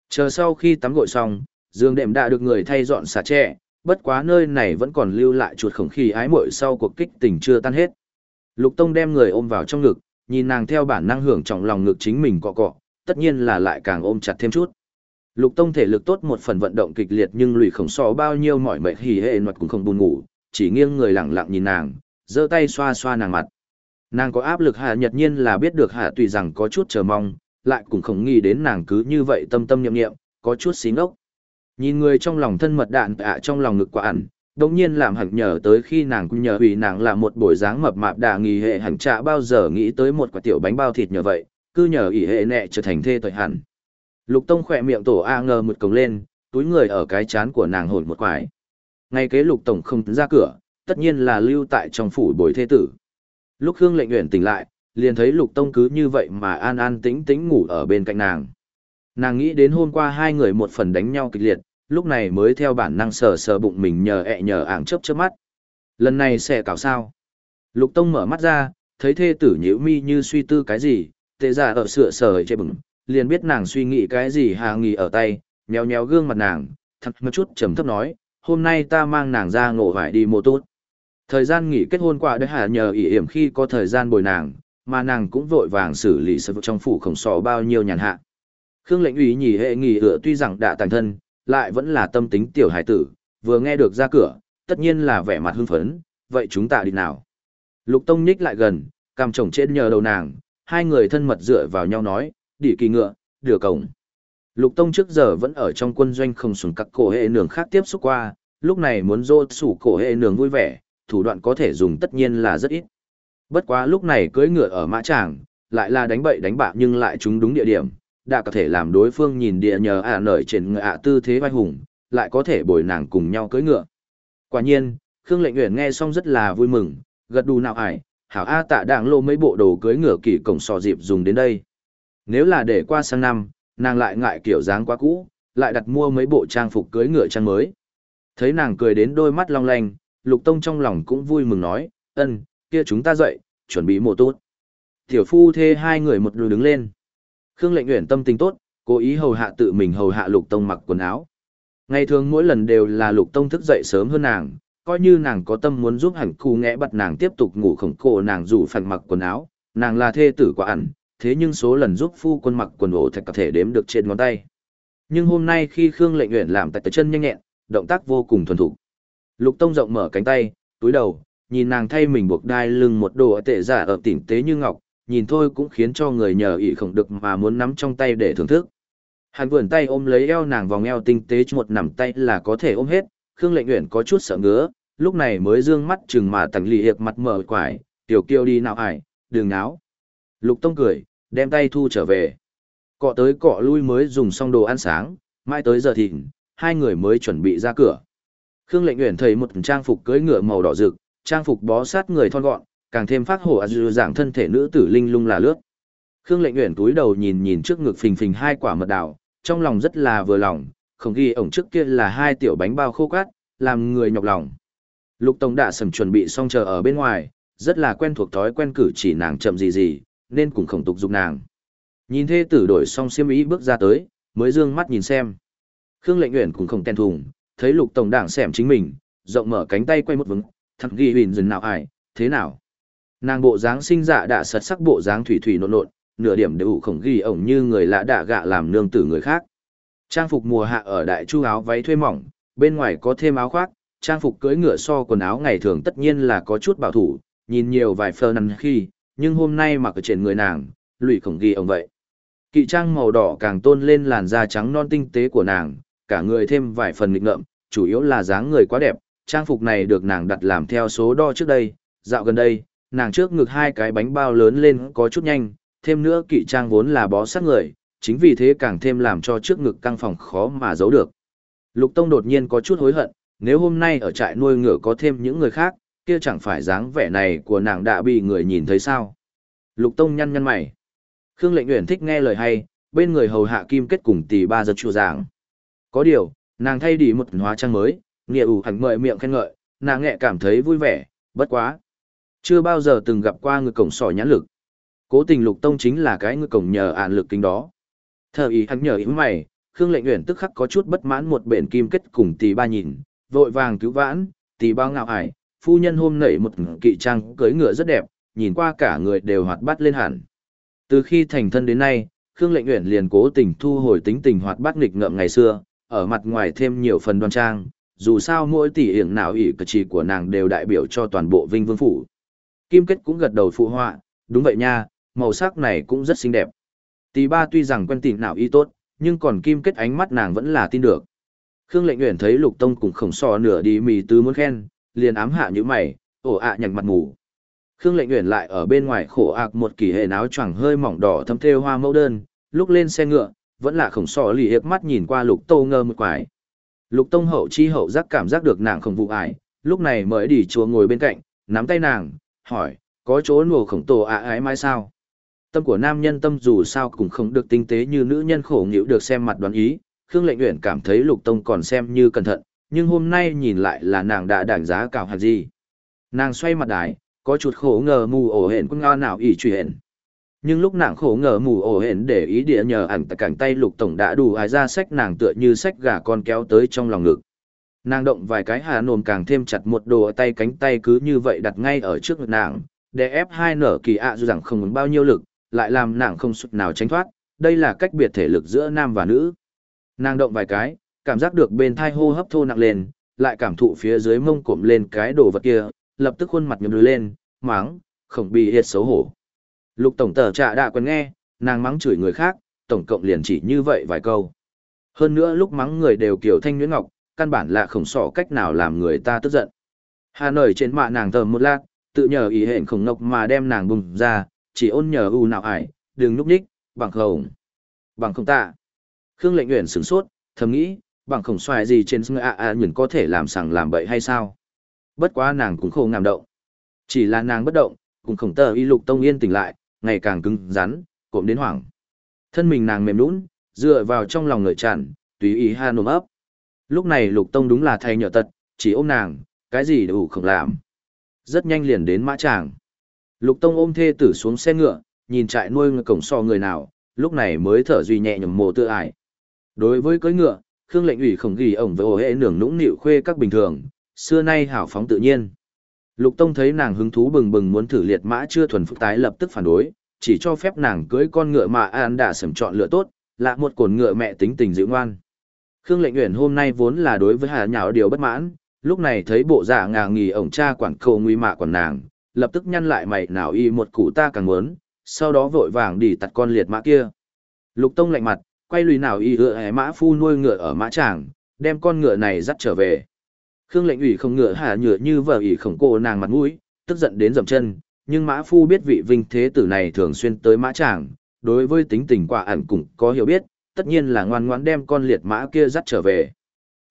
Chờ sau khi tắm gội xong, giường đệm đã được người thay dọn xả tre, bất quá nơi này vẫn còn lưu lại chuột khổng khi ái muội sau cuộc kích tình chưa tan hết. Lục Tông đem người ôm vào trong ngực, nhìn nàng theo bản năng hưởng trọng lòng ngực chính mình cọ cọ, tất nhiên là lại càng ôm chặt thêm chút. Lục Tông thể lực tốt một phần vận động kịch liệt nhưng lùi khổng so bao nhiêu mỏi mệt hỉ hệ mặt cũng không buồn ngủ, chỉ nghiêng người lặng lặng nhìn nàng, giơ tay xoa xoa nàng mặt. Nàng có áp lực hạ nhật nhiên là biết được hạ tùy rằng có chút chờ mong, lại cũng không nghĩ đến nàng cứ như vậy tâm tâm nhậm nghiệm, có chút xí ngốc. Nhìn người trong lòng thân mật đạn ạ trong lòng ngực quả ẩn, đồng nhiên làm hẳn nhờ tới khi nàng cũng nhờ vì nàng là một buổi dáng mập mạp đà nghỉ hệ hẳn trạ bao giờ nghĩ tới một quả tiểu bánh bao thịt nhờ vậy, cứ nhờ ỷ hệ nẹ trở thành thê tội hẳn. Lục Tông khỏe miệng tổ A ngờ một cổng lên, túi người ở cái chán của nàng hồn một quải. Ngay kế Lục Tổng không ra cửa, tất nhiên là lưu tại trong phủ bồi thê tử. Lúc Khương lệnh nguyện tỉnh lại, liền thấy Lục Tông cứ như vậy mà an an tĩnh tĩnh ngủ ở bên cạnh nàng. Nàng nghĩ đến hôm qua hai người một phần đánh nhau kịch liệt, lúc này mới theo bản năng sờ sờ bụng mình nhờ ẹ nhờ ảng chớp chớp mắt. Lần này sẽ cào sao? Lục Tông mở mắt ra, thấy thê tử nhíu mi như suy tư cái gì, tệ giả ở sửa sờ chê bừng, liền biết nàng suy nghĩ cái gì hà nghỉ ở tay, nhéo nhéo gương mặt nàng, thật một chút trầm thấp nói, hôm nay ta mang nàng ra ngộ vải đi mô tốt. Thời gian nghỉ kết hôn qua đấy hà nhờ ỉ hiểm khi có thời gian bồi nàng, mà nàng cũng vội vàng xử lý sự trong phủ khổng sò bao nhiêu nhàn hạ. Khương lệnh ủy nhỉ hệ nghỉ ựa tuy rằng đã tàn thân, lại vẫn là tâm tính tiểu hải tử, vừa nghe được ra cửa, tất nhiên là vẻ mặt hưng phấn, vậy chúng ta đi nào. Lục Tông nhích lại gần, cằm chồng trên nhờ đầu nàng, hai người thân mật dựa vào nhau nói, đỉ kỳ ngựa, đửa cổng. Lục Tông trước giờ vẫn ở trong quân doanh không xuống các cổ hệ nường khác tiếp xúc qua, lúc này muốn dô sủ cổ hệ nường vui vẻ, thủ đoạn có thể dùng tất nhiên là rất ít. Bất quá lúc này cưỡi ngựa ở mã tràng, lại là đánh bậy đánh bạ nhưng lại trúng đúng địa điểm, đã có thể làm đối phương nhìn địa nhờ ả nởi trên ngựa ả tư thế vai hùng, lại có thể bồi nàng cùng nhau cưỡi ngựa. Quả nhiên, Khương Lệnh Uyển nghe xong rất là vui mừng, gật đù nào ải, hảo A tạ đảng lô mấy bộ đồ cưỡi ngựa kỳ cổng sò dịp dùng đến đây. Nếu là để qua sang năm, nàng lại ngại kiểu dáng quá cũ, lại đặt mua mấy bộ trang phục cưới ngựa trang mới. Thấy nàng cười đến đôi mắt long lanh, Lục Tông trong lòng cũng vui mừng nói, ân, kia chúng ta dậy, chuẩn bị mổ tốt. Tiểu phu thê hai người một đùi đứng lên. Khương Lệnh nguyện tâm tình tốt, cố ý hầu hạ tự mình hầu hạ Lục Tông mặc quần áo. Ngày thường mỗi lần đều là Lục Tông thức dậy sớm hơn nàng, coi như nàng có tâm muốn giúp hẳn khu ngẽ bật nàng tiếp tục ngủ khổng cổ nàng rủ phản mặc quần áo, nàng là thê tử quả ẩn, thế nhưng số lần giúp phu quân mặc quần ổ thạch có thể đếm được trên ngón tay. Nhưng hôm nay khi Khương Lệnh Uyển làm tại chân nhanh nhẹn, động tác vô cùng thuần thục. Lục Tông rộng mở cánh tay, túi đầu, nhìn nàng thay mình buộc đai lưng một đồ tệ giả ở tỉnh tế như ngọc, nhìn thôi cũng khiến cho người nhờ ỷ không được mà muốn nắm trong tay để thưởng thức. Hắn vườn tay ôm lấy eo nàng vòng eo tinh tế một nắm tay là có thể ôm hết, Khương Lệnh Uyển có chút sợ ngứa, lúc này mới dương mắt chừng mà tặng lì hiệp mặt mở quải, tiểu kiêu đi nào ải, đường náo. Lục Tông cười, đem tay thu trở về. Cọ tới cọ lui mới dùng xong đồ ăn sáng, mai tới giờ thịnh, hai người mới chuẩn bị ra cửa. Khương Lệnh Uyển thấy một trang phục cưỡi ngựa màu đỏ rực, trang phục bó sát người thon gọn, càng thêm phát hổ à dư dạng thân thể nữ tử linh lung là lướt. Khương Lệnh Uyển túi đầu nhìn nhìn trước ngực phình phình hai quả mật đào, trong lòng rất là vừa lòng, không ghi ổng trước kia là hai tiểu bánh bao khô cát, làm người nhọc lòng. Lục Tông đã sầm chuẩn bị xong chờ ở bên ngoài, rất là quen thuộc thói quen cử chỉ nàng chậm gì gì, nên cũng không tục dục nàng. Nhìn thê tử đổi xong xiêm ý bước ra tới, mới dương mắt nhìn xem. Khương Lệnh Uyển cũng không ten thùng, thấy Lục Tổng đảng xẻm chính mình, rộng mở cánh tay quay một vững, thằng ghi huỳnh dừng nào ải, thế nào? Nàng bộ dáng sinh dạ đã sật sắc bộ dáng thủy thủy nộn nộn, nửa điểm đều khổng ghi ổng như người lạ đạ gạ làm nương tử người khác. Trang phục mùa hạ ở đại chu áo váy thuê mỏng, bên ngoài có thêm áo khoác, trang phục cưỡi ngựa so quần áo ngày thường tất nhiên là có chút bảo thủ, nhìn nhiều vài phơ năn khi, nhưng hôm nay mặc ở trên người nàng, lụy khổng ghi ổng vậy. Kỵ trang màu đỏ càng tôn lên làn da trắng non tinh tế của nàng, cả người thêm vài phần nghịch ngợm, chủ yếu là dáng người quá đẹp, trang phục này được nàng đặt làm theo số đo trước đây, dạo gần đây, nàng trước ngực hai cái bánh bao lớn lên có chút nhanh, thêm nữa kỵ trang vốn là bó sát người, chính vì thế càng thêm làm cho trước ngực căng phòng khó mà giấu được. Lục Tông đột nhiên có chút hối hận, nếu hôm nay ở trại nuôi ngựa có thêm những người khác, kia chẳng phải dáng vẻ này của nàng đã bị người nhìn thấy sao. Lục Tông nhăn nhăn mày. Khương Lệnh Uyển thích nghe lời hay, bên người hầu hạ kim kết cùng tỷ ba giật chùa giảng. Có điều, nàng thay đi một hóa trang mới, nghĩa ủ hẳn mời miệng khen ngợi, nàng nghệ cảm thấy vui vẻ, bất quá. Chưa bao giờ từng gặp qua người cổng sỏi nhãn lực. Cố tình lục tông chính là cái người cổng nhờ ạn lực kính đó. Thờ ý hắn nhờ ý mày, Khương Lệnh Uyển tức khắc có chút bất mãn một bển kim kết cùng tỷ ba nhìn, vội vàng cứu vãn, tỷ bao ngạo ải, phu nhân hôm nảy một kỵ trang cưới ngựa rất đẹp, nhìn qua cả người đều hoạt bát lên hẳn. Từ khi thành thân đến nay, Khương Lệnh Uyển liền cố tình thu hồi tính tình hoạt bát nghịch ngợm ngày xưa, ở mặt ngoài thêm nhiều phần đoan trang, dù sao mỗi tỷ hiển nào ỷ cử chỉ của nàng đều đại biểu cho toàn bộ vinh vương phủ. Kim kết cũng gật đầu phụ họa, đúng vậy nha, màu sắc này cũng rất xinh đẹp. Tỷ ba tuy rằng quen tìm nào y tốt, nhưng còn kim kết ánh mắt nàng vẫn là tin được. Khương lệnh Uyển thấy lục tông cũng khổng so nửa đi mì tứ muốn khen, liền ám hạ như mày, ổ ạ à nhặt mặt ngủ. Khương lệnh Uyển lại ở bên ngoài khổ ạc một kỳ hệ áo choàng hơi mỏng đỏ thấm thêu hoa mẫu đơn, lúc lên xe ngựa, vẫn là khổng so lì hiệp mắt nhìn qua lục tô ngơ một quái. Lục tông hậu chi hậu giác cảm giác được nàng không vụ ải, lúc này mới đi chùa ngồi bên cạnh, nắm tay nàng, hỏi, có chỗ nổ khổng tổ ạ ái mai sao? Tâm của nam nhân tâm dù sao cũng không được tinh tế như nữ nhân khổ nghịu được xem mặt đoán ý, Khương Lệnh Uyển cảm thấy Lục Tông còn xem như cẩn thận, nhưng hôm nay nhìn lại là nàng đã đánh giá cao hạt gì. Nàng xoay mặt đái, có chút khổ ngờ mù ổ hển cũng ngon nào ỉ truy hển. Nhưng lúc nàng khổ ngờ mù ổ hển để ý địa nhờ ảnh tại cảnh tay Lục Tổng đã đủ ai ra sách nàng tựa như sách gà con kéo tới trong lòng ngực. Nàng động vài cái hà nồm càng thêm chặt một đồ tay cánh tay cứ như vậy đặt ngay ở trước ngực nàng, để ép hai nở kỳ ạ dù rằng không ứng bao nhiêu lực, lại làm nàng không sụt nào tránh thoát, đây là cách biệt thể lực giữa nam và nữ. Nàng động vài cái, cảm giác được bên thai hô hấp thô nặng lên, lại cảm thụ phía dưới mông cụm lên cái đồ vật kia, lập tức khuôn mặt nhầm lên, máng, không bị hiệt xấu hổ. Lục tổng tờ trạ đã quen nghe, nàng mắng chửi người khác, tổng cộng liền chỉ như vậy vài câu. Hơn nữa lúc mắng người đều kiểu thanh nhuyễn ngọc, căn bản là không sỏ cách nào làm người ta tức giận. Hà nổi trên mạ nàng thờ một lát, tự nhờ ý hẹn khổng ngọc mà đem nàng bùng ra, chỉ ôn nhờ u nào ải, đừng núp nhích, bằng không. Bằng không ta. Khương lệnh nguyện sửng sốt, thầm nghĩ, bằng không xoài gì trên sưng ạ ạ nhìn có thể làm sằng làm bậy hay sao. Bất quá nàng cũng không ngàm động. Chỉ là nàng bất động, cùng khổng tờ y lục tông yên tỉnh lại, ngày càng cứng rắn, cộm đến hoảng. Thân mình nàng mềm nũng, dựa vào trong lòng ngợi tràn, tùy ý ha nồm ấp. Lúc này lục tông đúng là thay nhở tật, chỉ ôm nàng, cái gì đủ không làm. Rất nhanh liền đến mã tràng. Lục tông ôm thê tử xuống xe ngựa, nhìn trại nuôi ngựa cổng so người nào, lúc này mới thở duy nhẹ nhầm mồ tự ải. Đối với cưỡi ngựa, Khương lệnh ủy không ghi ổng với ổ hệ nưởng nũng nịu khuê các bình thường, xưa nay hảo phóng tự nhiên. Lục Tông thấy nàng hứng thú bừng bừng muốn thử liệt mã chưa thuần phục tái lập tức phản đối, chỉ cho phép nàng cưới con ngựa mà An đã sẩm chọn lựa tốt, là một cồn ngựa mẹ tính tình dịu ngoan. Khương Lệnh Uyển hôm nay vốn là đối với Hà Nhạo điều bất mãn, lúc này thấy bộ dạ ngà nghỉ ổng cha quản cầu nguy mạ quản nàng, lập tức nhăn lại mày nào y một cụ ta càng muốn, sau đó vội vàng đi tặt con liệt mã kia. Lục Tông lạnh mặt, quay lùi nào y ựa mã phu nuôi ngựa ở mã tràng, đem con ngựa này dắt trở về. Khương lệnh ủy không ngựa hạ nhựa như vợ ủy khổng cô nàng mặt mũi, tức giận đến dầm chân, nhưng mã phu biết vị vinh thế tử này thường xuyên tới mã tràng, đối với tính tình quả ẩn cũng có hiểu biết, tất nhiên là ngoan ngoãn đem con liệt mã kia dắt trở về.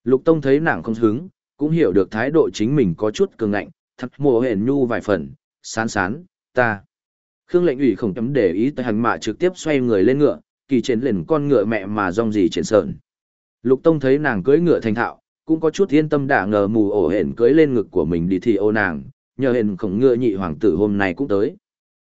Lục Tông thấy nàng không hứng, cũng hiểu được thái độ chính mình có chút cường ngạnh, thật mồ hển nhu vài phần, sán sán, ta. Khương lệnh ủy không chấm để ý tới hành mạ trực tiếp xoay người lên ngựa, kỳ trên lên con ngựa mẹ mà rong gì trên sờn. Lục Tông thấy nàng cưỡi ngựa thành thạo, cũng có chút yên tâm đã ngờ mù ổ hển cưỡi lên ngực của mình đi thì ô nàng, nhờ hển khổng ngựa nhị hoàng tử hôm nay cũng tới.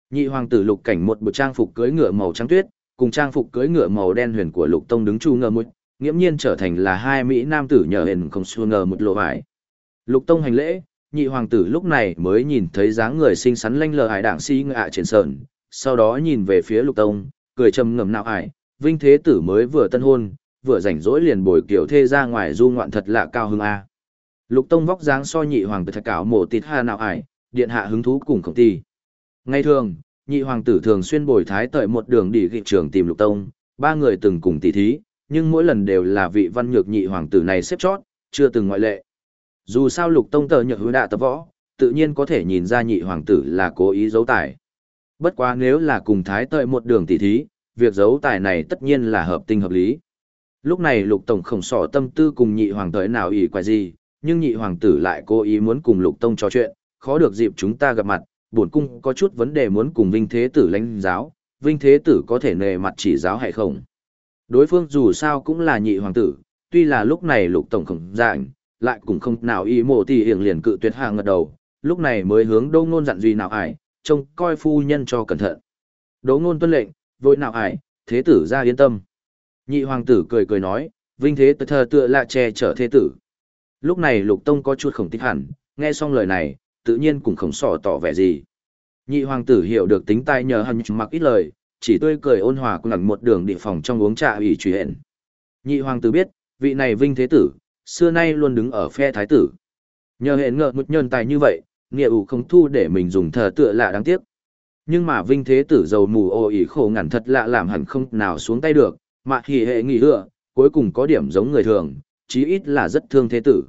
Nhị hoàng tử lục cảnh một bộ trang phục cưới ngựa màu trắng tuyết, cùng trang phục cưới ngựa màu đen huyền của lục tông đứng chu ngờ mũi, nghiễm nhiên trở thành là hai mỹ nam tử nhờ hển không xua ngờ một lộ vải. Lục tông hành lễ, nhị hoàng tử lúc này mới nhìn thấy dáng người xinh xắn lanh lờ hải đảng si ngạ trên sờn, sau đó nhìn về phía lục tông, cười trầm ngầm nào ải, vinh thế tử mới vừa tân hôn, vừa rảnh rỗi liền bồi kiểu thê ra ngoài du ngoạn thật là cao hưng a. Lục Tông vóc dáng so nhị hoàng tử thật cáo mổ tịt ha nào ải, điện hạ hứng thú cùng công ty. Ngày thường, nhị hoàng tử thường xuyên bồi thái tợi một đường đi thị trường tìm Lục Tông, ba người từng cùng tỷ thí, nhưng mỗi lần đều là vị văn nhược nhị hoàng tử này xếp chót, chưa từng ngoại lệ. Dù sao Lục Tông tờ nhược hứa đạ tập võ, tự nhiên có thể nhìn ra nhị hoàng tử là cố ý giấu tài. Bất quá nếu là cùng thái tợi một đường tỷ thí, việc giấu tài này tất nhiên là hợp tình hợp lý. Lúc này lục tổng khổng sỏ tâm tư cùng nhị hoàng tới nào ý quái gì, nhưng nhị hoàng tử lại cố ý muốn cùng lục tông trò chuyện, khó được dịp chúng ta gặp mặt, bổn cung có chút vấn đề muốn cùng vinh thế tử lãnh giáo, vinh thế tử có thể nề mặt chỉ giáo hay không. Đối phương dù sao cũng là nhị hoàng tử, tuy là lúc này lục tổng khổng dạng, lại cũng không nào ý mộ thì hiển liền cự tuyệt hàng ngật đầu, lúc này mới hướng đô ngôn dặn duy nào ải, trông coi phu nhân cho cẩn thận. Đỗ ngôn tuân lệnh, vội nào ải, thế tử ra yên tâm. Nhị hoàng tử cười cười nói, vinh thế tự thờ tựa lạ che chở thế tử. Lúc này lục tông có chút khổng tích hẳn, nghe xong lời này, tự nhiên cũng không sỏ tỏ vẻ gì. Nhị hoàng tử hiểu được tính tai nhờ hắn mặc ít lời, chỉ tươi cười ôn hòa cùng một đường địa phòng trong uống trà ủy truy hẹn. Nhị hoàng tử biết, vị này vinh thế tử, xưa nay luôn đứng ở phe thái tử. Nhờ hẹn ngợ một nhân tài như vậy, nghĩa ủ không thu để mình dùng thờ tựa lạ đáng tiếc. Nhưng mà vinh thế tử giàu mù ô ỉ khổ ngẳn thật lạ làm hẳn không nào xuống tay được, mà hỉ hệ nghỉ hựa, cuối cùng có điểm giống người thường, chí ít là rất thương thế tử.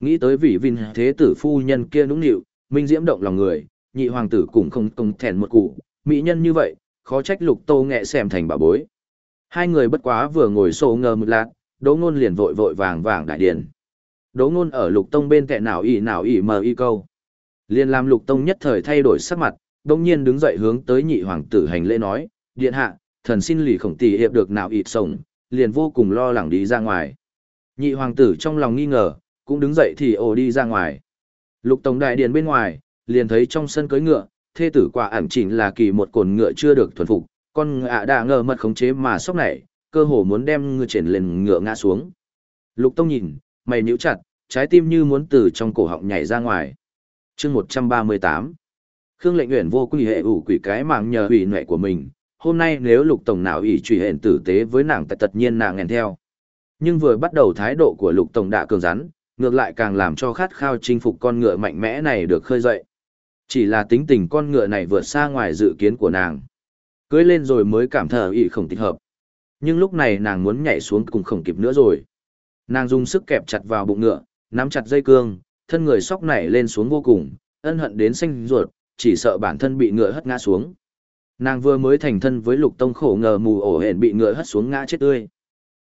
Nghĩ tới vị vinh thế tử phu nhân kia nũng nịu, minh diễm động lòng người, nhị hoàng tử cũng không công thèn một cụ, mỹ nhân như vậy, khó trách lục tô nghệ xem thành bà bối. Hai người bất quá vừa ngồi sổ ngờ một lát, đỗ ngôn liền vội vội vàng vàng đại điền. Đỗ ngôn ở lục tông bên kẹ nào ỉ nào ỉ mờ y câu. Liền làm lục tông nhất thời thay đổi sắc mặt, đông nhiên đứng dậy hướng tới nhị hoàng tử hành lễ nói, điện hạ, thần xin lì khổng tỷ hiệp được nào ịt sổng, liền vô cùng lo lắng đi ra ngoài. Nhị hoàng tử trong lòng nghi ngờ, cũng đứng dậy thì ồ đi ra ngoài. Lục tổng đại điện bên ngoài, liền thấy trong sân cưới ngựa, thê tử quả ẩn chỉnh là kỳ một cồn ngựa chưa được thuần phục, con ngựa đã ngờ mật khống chế mà sốc nảy, cơ hồ muốn đem ngựa triển lên ngựa ngã xuống. Lục tông nhìn, mày nhíu chặt, trái tim như muốn từ trong cổ họng nhảy ra ngoài. chương 138 Khương lệnh nguyện vô quy hệ ủ quỷ cái mạng nhờ hủy nệ của mình, hôm nay nếu lục tổng nào ỷ truy hển tử tế với nàng tại tất nhiên nàng nghèn theo. Nhưng vừa bắt đầu thái độ của lục tổng đã cường rắn, ngược lại càng làm cho khát khao chinh phục con ngựa mạnh mẽ này được khơi dậy. Chỉ là tính tình con ngựa này vượt xa ngoài dự kiến của nàng. Cưới lên rồi mới cảm thở ỷ không thích hợp. Nhưng lúc này nàng muốn nhảy xuống cùng không kịp nữa rồi. Nàng dùng sức kẹp chặt vào bụng ngựa, nắm chặt dây cương, thân người sóc nảy lên xuống vô cùng, ân hận đến xanh ruột, chỉ sợ bản thân bị ngựa hất ngã xuống. Nàng vừa mới thành thân với lục tông khổ ngờ mù ổ hển bị ngựa hất xuống ngã chết tươi.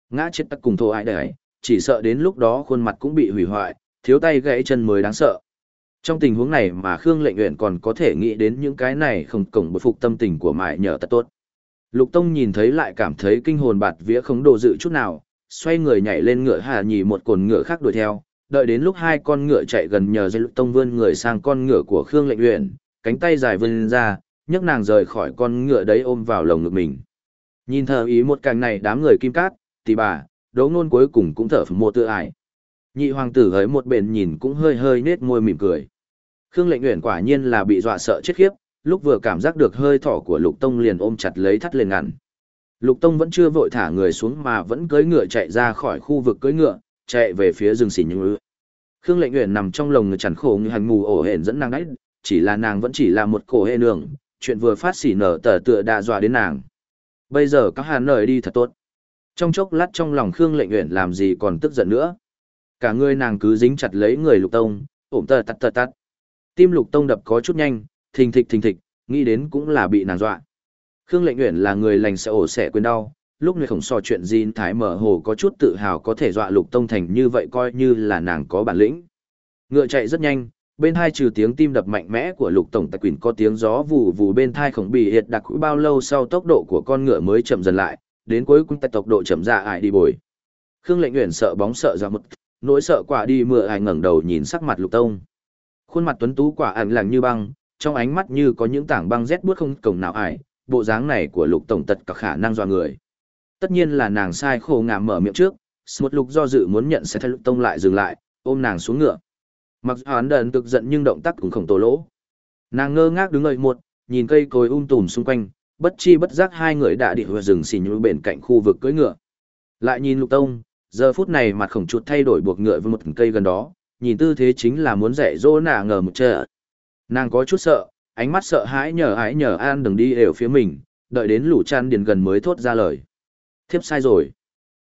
Ngã chết tắc cùng thô ai đấy, chỉ sợ đến lúc đó khuôn mặt cũng bị hủy hoại, thiếu tay gãy chân mới đáng sợ. Trong tình huống này mà Khương lệnh uyển còn có thể nghĩ đến những cái này không cổng bội phục tâm tình của mại nhờ tật tốt. Lục Tông nhìn thấy lại cảm thấy kinh hồn bạt vía không đồ dự chút nào, xoay người nhảy lên ngựa hà nhì một cồn ngựa khác đuổi theo, đợi đến lúc hai con ngựa chạy gần nhờ dây Lục Tông vươn người sang con ngựa của Khương lệnh uyển cánh tay dài vươn ra, nhấc nàng rời khỏi con ngựa đấy ôm vào lồng ngực mình. Nhìn thờ ý một càng này đám người kim cát, tỷ bà, đấu nôn cuối cùng cũng thở phồng một tự ải. Nhị hoàng tử hới một bên nhìn cũng hơi hơi nết môi mỉm cười. Khương lệnh nguyện quả nhiên là bị dọa sợ chết khiếp, lúc vừa cảm giác được hơi thở của lục tông liền ôm chặt lấy thắt lên ngăn. Lục tông vẫn chưa vội thả người xuống mà vẫn cưỡi ngựa chạy ra khỏi khu vực cưỡi ngựa, chạy về phía rừng xỉ như Khương lệnh nguyện nằm trong lồng người chằn khổ như hành mù ổ hển dẫn nàng ấy chỉ là nàng vẫn chỉ là một cổ hệ nương, chuyện vừa phát xỉ nở tờ tựa đà dọa đến nàng. Bây giờ các hàn nời đi thật tốt. Trong chốc lát trong lòng Khương lệnh nguyện làm gì còn tức giận nữa. Cả người nàng cứ dính chặt lấy người lục tông, ổm tờ tắt tờ tắt. Tim lục tông đập có chút nhanh, thình thịch thình thịch, nghĩ đến cũng là bị nàng dọa. Khương lệnh nguyện là người lành sẽ ổ sẽ quên đau, lúc này không so chuyện gì thái mở hồ có chút tự hào có thể dọa lục tông thành như vậy coi như là nàng có bản lĩnh. Ngựa chạy rất nhanh, bên hai trừ tiếng tim đập mạnh mẽ của lục tổng tài quỷ có tiếng gió vù vù bên thai khổng bị hiệt đặc bao lâu sau tốc độ của con ngựa mới chậm dần lại, đến cuối cùng tại tốc độ chậm ra ải đi bồi. Khương lệnh uyển sợ bóng sợ ra một, nỗi sợ quả đi mưa ải ngẩng đầu nhìn sắc mặt lục tông. Khuôn mặt tuấn tú quả ảnh làng như băng, trong ánh mắt như có những tảng băng rét buốt không cổng nào ải bộ dáng này của lục tổng tật cả khả năng dọa người. Tất nhiên là nàng sai khổ ngàm mở miệng trước, một lục do dự muốn nhận sẽ thay lục tông lại dừng lại, ôm nàng xuống ngựa. Mặc hoán đần cực giận nhưng động tác cũng không tổ lỗ. Nàng ngơ ngác đứng ngợi một, nhìn cây cối um tùm xung quanh, bất chi bất giác hai người đã đi vào rừng xì nhũ bên cạnh khu vực cưỡi ngựa. Lại nhìn lục tông, giờ phút này mặt khổng chuột thay đổi buộc ngựa với một cây gần đó, nhìn tư thế chính là muốn dạy dỗ nà ngờ một chờ. Nàng có chút sợ, ánh mắt sợ hãi nhờ hãi nhờ an đừng đi đều phía mình, đợi đến lũ chan điền gần mới thốt ra lời. Thiếp sai rồi.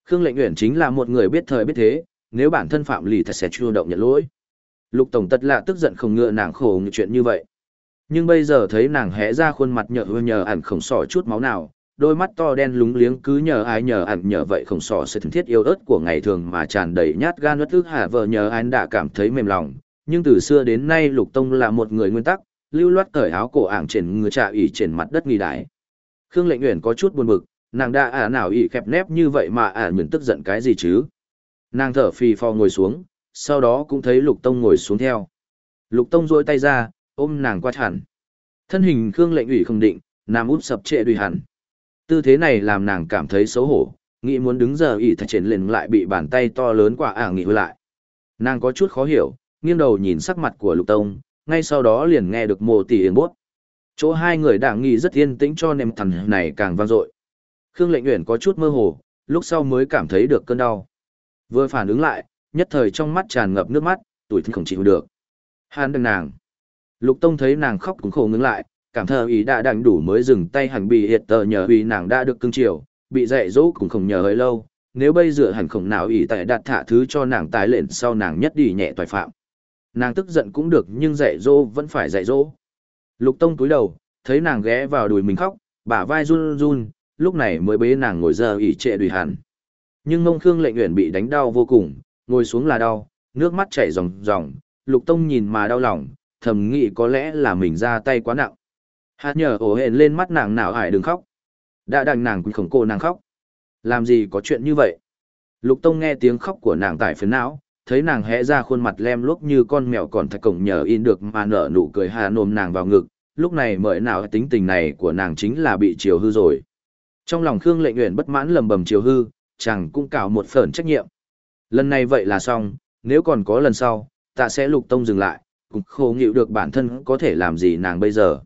Khương lệnh uyển chính là một người biết thời biết thế, nếu bản thân phạm lì thật sẽ chủ động nhận lỗi. Lục Tổng tật lạ tức giận không ngựa nàng khổ như chuyện như vậy. Nhưng bây giờ thấy nàng hé ra khuôn mặt nhợ nhờ ẩn khổng sỏ chút máu nào, đôi mắt to đen lúng liếng cứ nhờ ai nhờ ẩn nhờ vậy khổng sỏ sự thân thiết yêu ớt của ngày thường mà tràn đầy nhát gan nuốt ức hạ vợ nhờ anh đã cảm thấy mềm lòng. Nhưng từ xưa đến nay Lục Tông là một người nguyên tắc, lưu loát cởi áo cổ ảng trên người trà ỉ trên mặt đất nghi đại. Khương Lệnh Uyển có chút buồn bực, nàng đã ả nào ỉ khẹp nép như vậy mà ả à tức giận cái gì chứ? Nàng thở phì phò ngồi xuống, sau đó cũng thấy Lục Tông ngồi xuống theo. Lục Tông duỗi tay ra, ôm nàng qua hẳn. Thân hình Khương lệnh ủy không định, nằm úp sập trệ đùi hẳn. Tư thế này làm nàng cảm thấy xấu hổ, nghĩ muốn đứng giờ ỷ thật triển lên lại bị bàn tay to lớn quả ả nghị lại. Nàng có chút khó hiểu, nghiêng đầu nhìn sắc mặt của Lục Tông, ngay sau đó liền nghe được mồ tỷ yên bốt. Chỗ hai người đảng nghị rất yên tĩnh cho nềm thần này càng vang dội. Khương lệnh uyển có chút mơ hồ, lúc sau mới cảm thấy được cơn đau. Vừa phản ứng lại, nhất thời trong mắt tràn ngập nước mắt, tuổi thân không chịu được. Hắn đừng nàng. Lục Tông thấy nàng khóc cũng khổ ngưng lại, cảm thờ ý đã đành đủ mới dừng tay hẳn bị hiệt tờ nhờ vì nàng đã được cưng chiều, bị dạy dỗ cũng không nhờ hơi lâu. Nếu bây giờ hẳn không nào ý tại đặt thả thứ cho nàng tái lệnh sau nàng nhất đi nhẹ tội phạm. Nàng tức giận cũng được nhưng dạy dỗ vẫn phải dạy dỗ. Lục Tông túi đầu, thấy nàng ghé vào đùi mình khóc, bả vai run run, lúc này mới bế nàng ngồi giờ ỉ trệ đùi hẳn. Nhưng mông Khương lệnh nguyện bị đánh đau vô cùng, ngồi xuống là đau, nước mắt chảy ròng ròng, lục tông nhìn mà đau lòng, thầm nghĩ có lẽ là mình ra tay quá nặng. Hạt nhờ ổ hẹn lên mắt nàng nào hải đừng khóc. Đã đành nàng cũng khổng cô nàng khóc. Làm gì có chuyện như vậy? Lục tông nghe tiếng khóc của nàng tại phiến não, thấy nàng hẽ ra khuôn mặt lem lúc như con mèo còn thạch cổng nhờ in được mà nở nụ cười hà nôm nàng vào ngực, lúc này mời nào tính tình này của nàng chính là bị chiều hư rồi. Trong lòng Khương lệnh nguyện bất mãn lầm bầm chiều hư, chàng cũng cào một phần trách nhiệm. Lần này vậy là xong, nếu còn có lần sau, ta sẽ lục tông dừng lại, cũng khổ nghịu được bản thân có thể làm gì nàng bây giờ.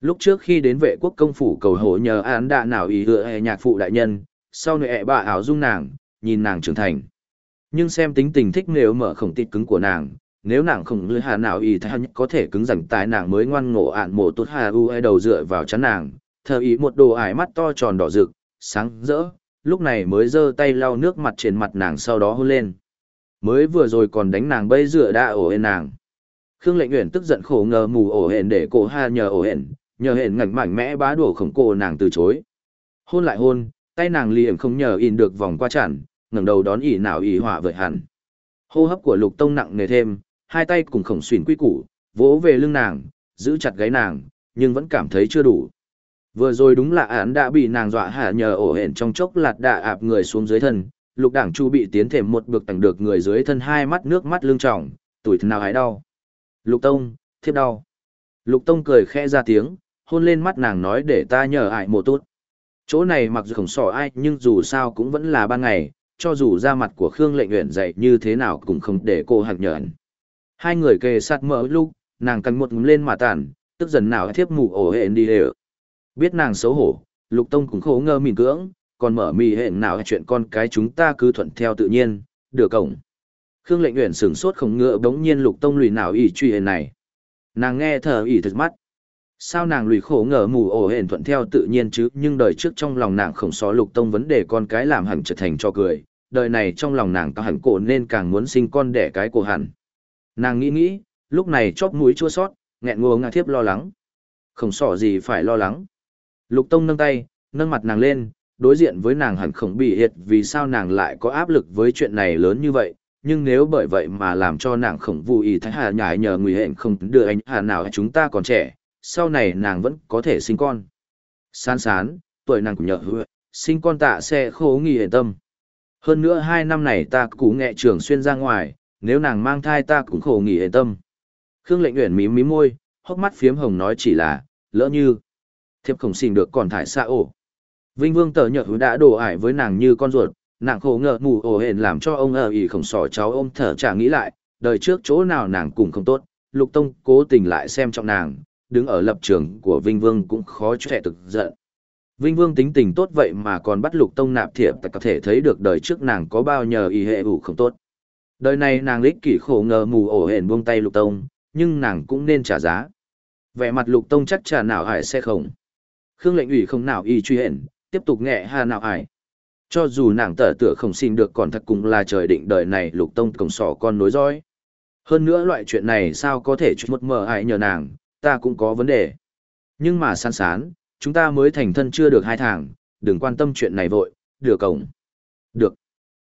Lúc trước khi đến vệ quốc công phủ cầu hổ nhờ án đạ nào ý hựa hệ e nhạc phụ đại nhân, sau nệ bà ảo dung nàng, nhìn nàng trưởng thành. Nhưng xem tính tình thích nếu mở khổng tịt cứng của nàng, nếu nàng không lưỡi hà nào ý thay có thể cứng rảnh tài nàng mới ngoan ngộ ạn mổ tốt hà u e đầu dựa vào chắn nàng, thờ ý một đồ ải mắt to tròn đỏ rực, sáng rỡ, lúc này mới giơ tay lau nước mặt trên mặt nàng sau đó hôn lên. Mới vừa rồi còn đánh nàng bây dựa đã ổ hên nàng. Khương lệnh nguyện tức giận khổ ngờ mù ổ hển để cổ ha nhờ ổ hển, nhờ hển ngảnh mạnh mẽ bá đổ khổng cổ nàng từ chối. Hôn lại hôn, tay nàng liềm không nhờ in được vòng qua chản, ngẩng đầu đón ỉ nào ỉ hỏa vợi hẳn. Hô hấp của lục tông nặng nề thêm, hai tay cùng khổng xuyển quy củ, vỗ về lưng nàng, giữ chặt gáy nàng, nhưng vẫn cảm thấy chưa đủ. Vừa rồi đúng là án đã bị nàng dọa hạ nhờ ổ hển trong chốc lạt đạ ạp người xuống dưới thân, lục đảng chu bị tiến thềm một bực tặng được người dưới thân hai mắt nước mắt lưng tròng, tuổi thân nào hái đau. Lục tông, thiếp đau. Lục tông cười khẽ ra tiếng, hôn lên mắt nàng nói để ta nhờ ải một tốt. Chỗ này mặc dù không sỏ ai nhưng dù sao cũng vẫn là ban ngày, cho dù da mặt của Khương lệnh nguyện dậy như thế nào cũng không để cô hạt nhẫn. Hai người kề sát mở lúc, nàng cắn một ngụm lên mà tàn, tức dần nào thiếp mù ổ hển đi đều. Biết nàng xấu hổ, lục tông cũng khổ ngơ mỉm cưỡng, còn mở mì hẹn nào chuyện con cái chúng ta cứ thuận theo tự nhiên, được cổng. Khương lệnh nguyện sửng sốt không ngựa bỗng nhiên lục tông lùi nào ỉ truy hẹn này. Nàng nghe thở ỉ thật mắt. Sao nàng lùi khổ ngờ mù ổ hển thuận theo tự nhiên chứ nhưng đời trước trong lòng nàng không xó lục tông vấn đề con cái làm hẳn trở thành cho cười, đời này trong lòng nàng cao hẳn cổ nên càng muốn sinh con đẻ cái của hẳn. Nàng nghĩ nghĩ, lúc này chóp mũi chua sót, nghẹn ngùa ngạc thiếp lo lắng. Không xỏ gì phải lo lắng. Lục tông nâng tay, nâng mặt nàng lên, đối diện với nàng hẳn không bị hiệt vì sao nàng lại có áp lực với chuyện này lớn như vậy, nhưng nếu bởi vậy mà làm cho nàng khổng vụ ý thái hà nhải nhờ nguy hẹn không đưa anh hà nào chúng ta còn trẻ, sau này nàng vẫn có thể sinh con. Sán sán, tuổi nàng cũng nhờ hứa, sinh con tạ sẽ khổ nghi hệ tâm. Hơn nữa hai năm này ta cũng nghệ trường xuyên ra ngoài, nếu nàng mang thai ta cũng khổ nghỉ hệ tâm. Khương lệnh nguyện mím mím môi, hốc mắt phiếm hồng nói chỉ là, lỡ như, thiếp không xin được còn thải xa ổ. Vinh Vương tờ nhợ đã đổ ải với nàng như con ruột, nàng khổ ngợ mù ổ hển làm cho ông ở ỉ khổng sỏ cháu ôm thở trả nghĩ lại, đời trước chỗ nào nàng cũng không tốt, lục tông cố tình lại xem trọng nàng, đứng ở lập trường của Vinh Vương cũng khó trẻ thực giận. Vinh Vương tính tình tốt vậy mà còn bắt lục tông nạp thiệp có thể thấy được đời trước nàng có bao nhờ ý hệ ủ không tốt. Đời này nàng lích kỷ khổ ngờ mù ổ hển buông tay lục tông, nhưng nàng cũng nên trả giá. Vẻ mặt lục tông chắc trả nào hải sẽ không. Khương lệnh ủy không nào y truy hển, tiếp tục nghệ hà nào ải. Cho dù nàng tở tựa không xin được còn thật cũng là trời định đời này lục tông cổng sỏ con nối dõi. Hơn nữa loại chuyện này sao có thể chút một mờ ải nhờ nàng, ta cũng có vấn đề. Nhưng mà san sán, chúng ta mới thành thân chưa được hai tháng, đừng quan tâm chuyện này vội, đưa cổng. Được.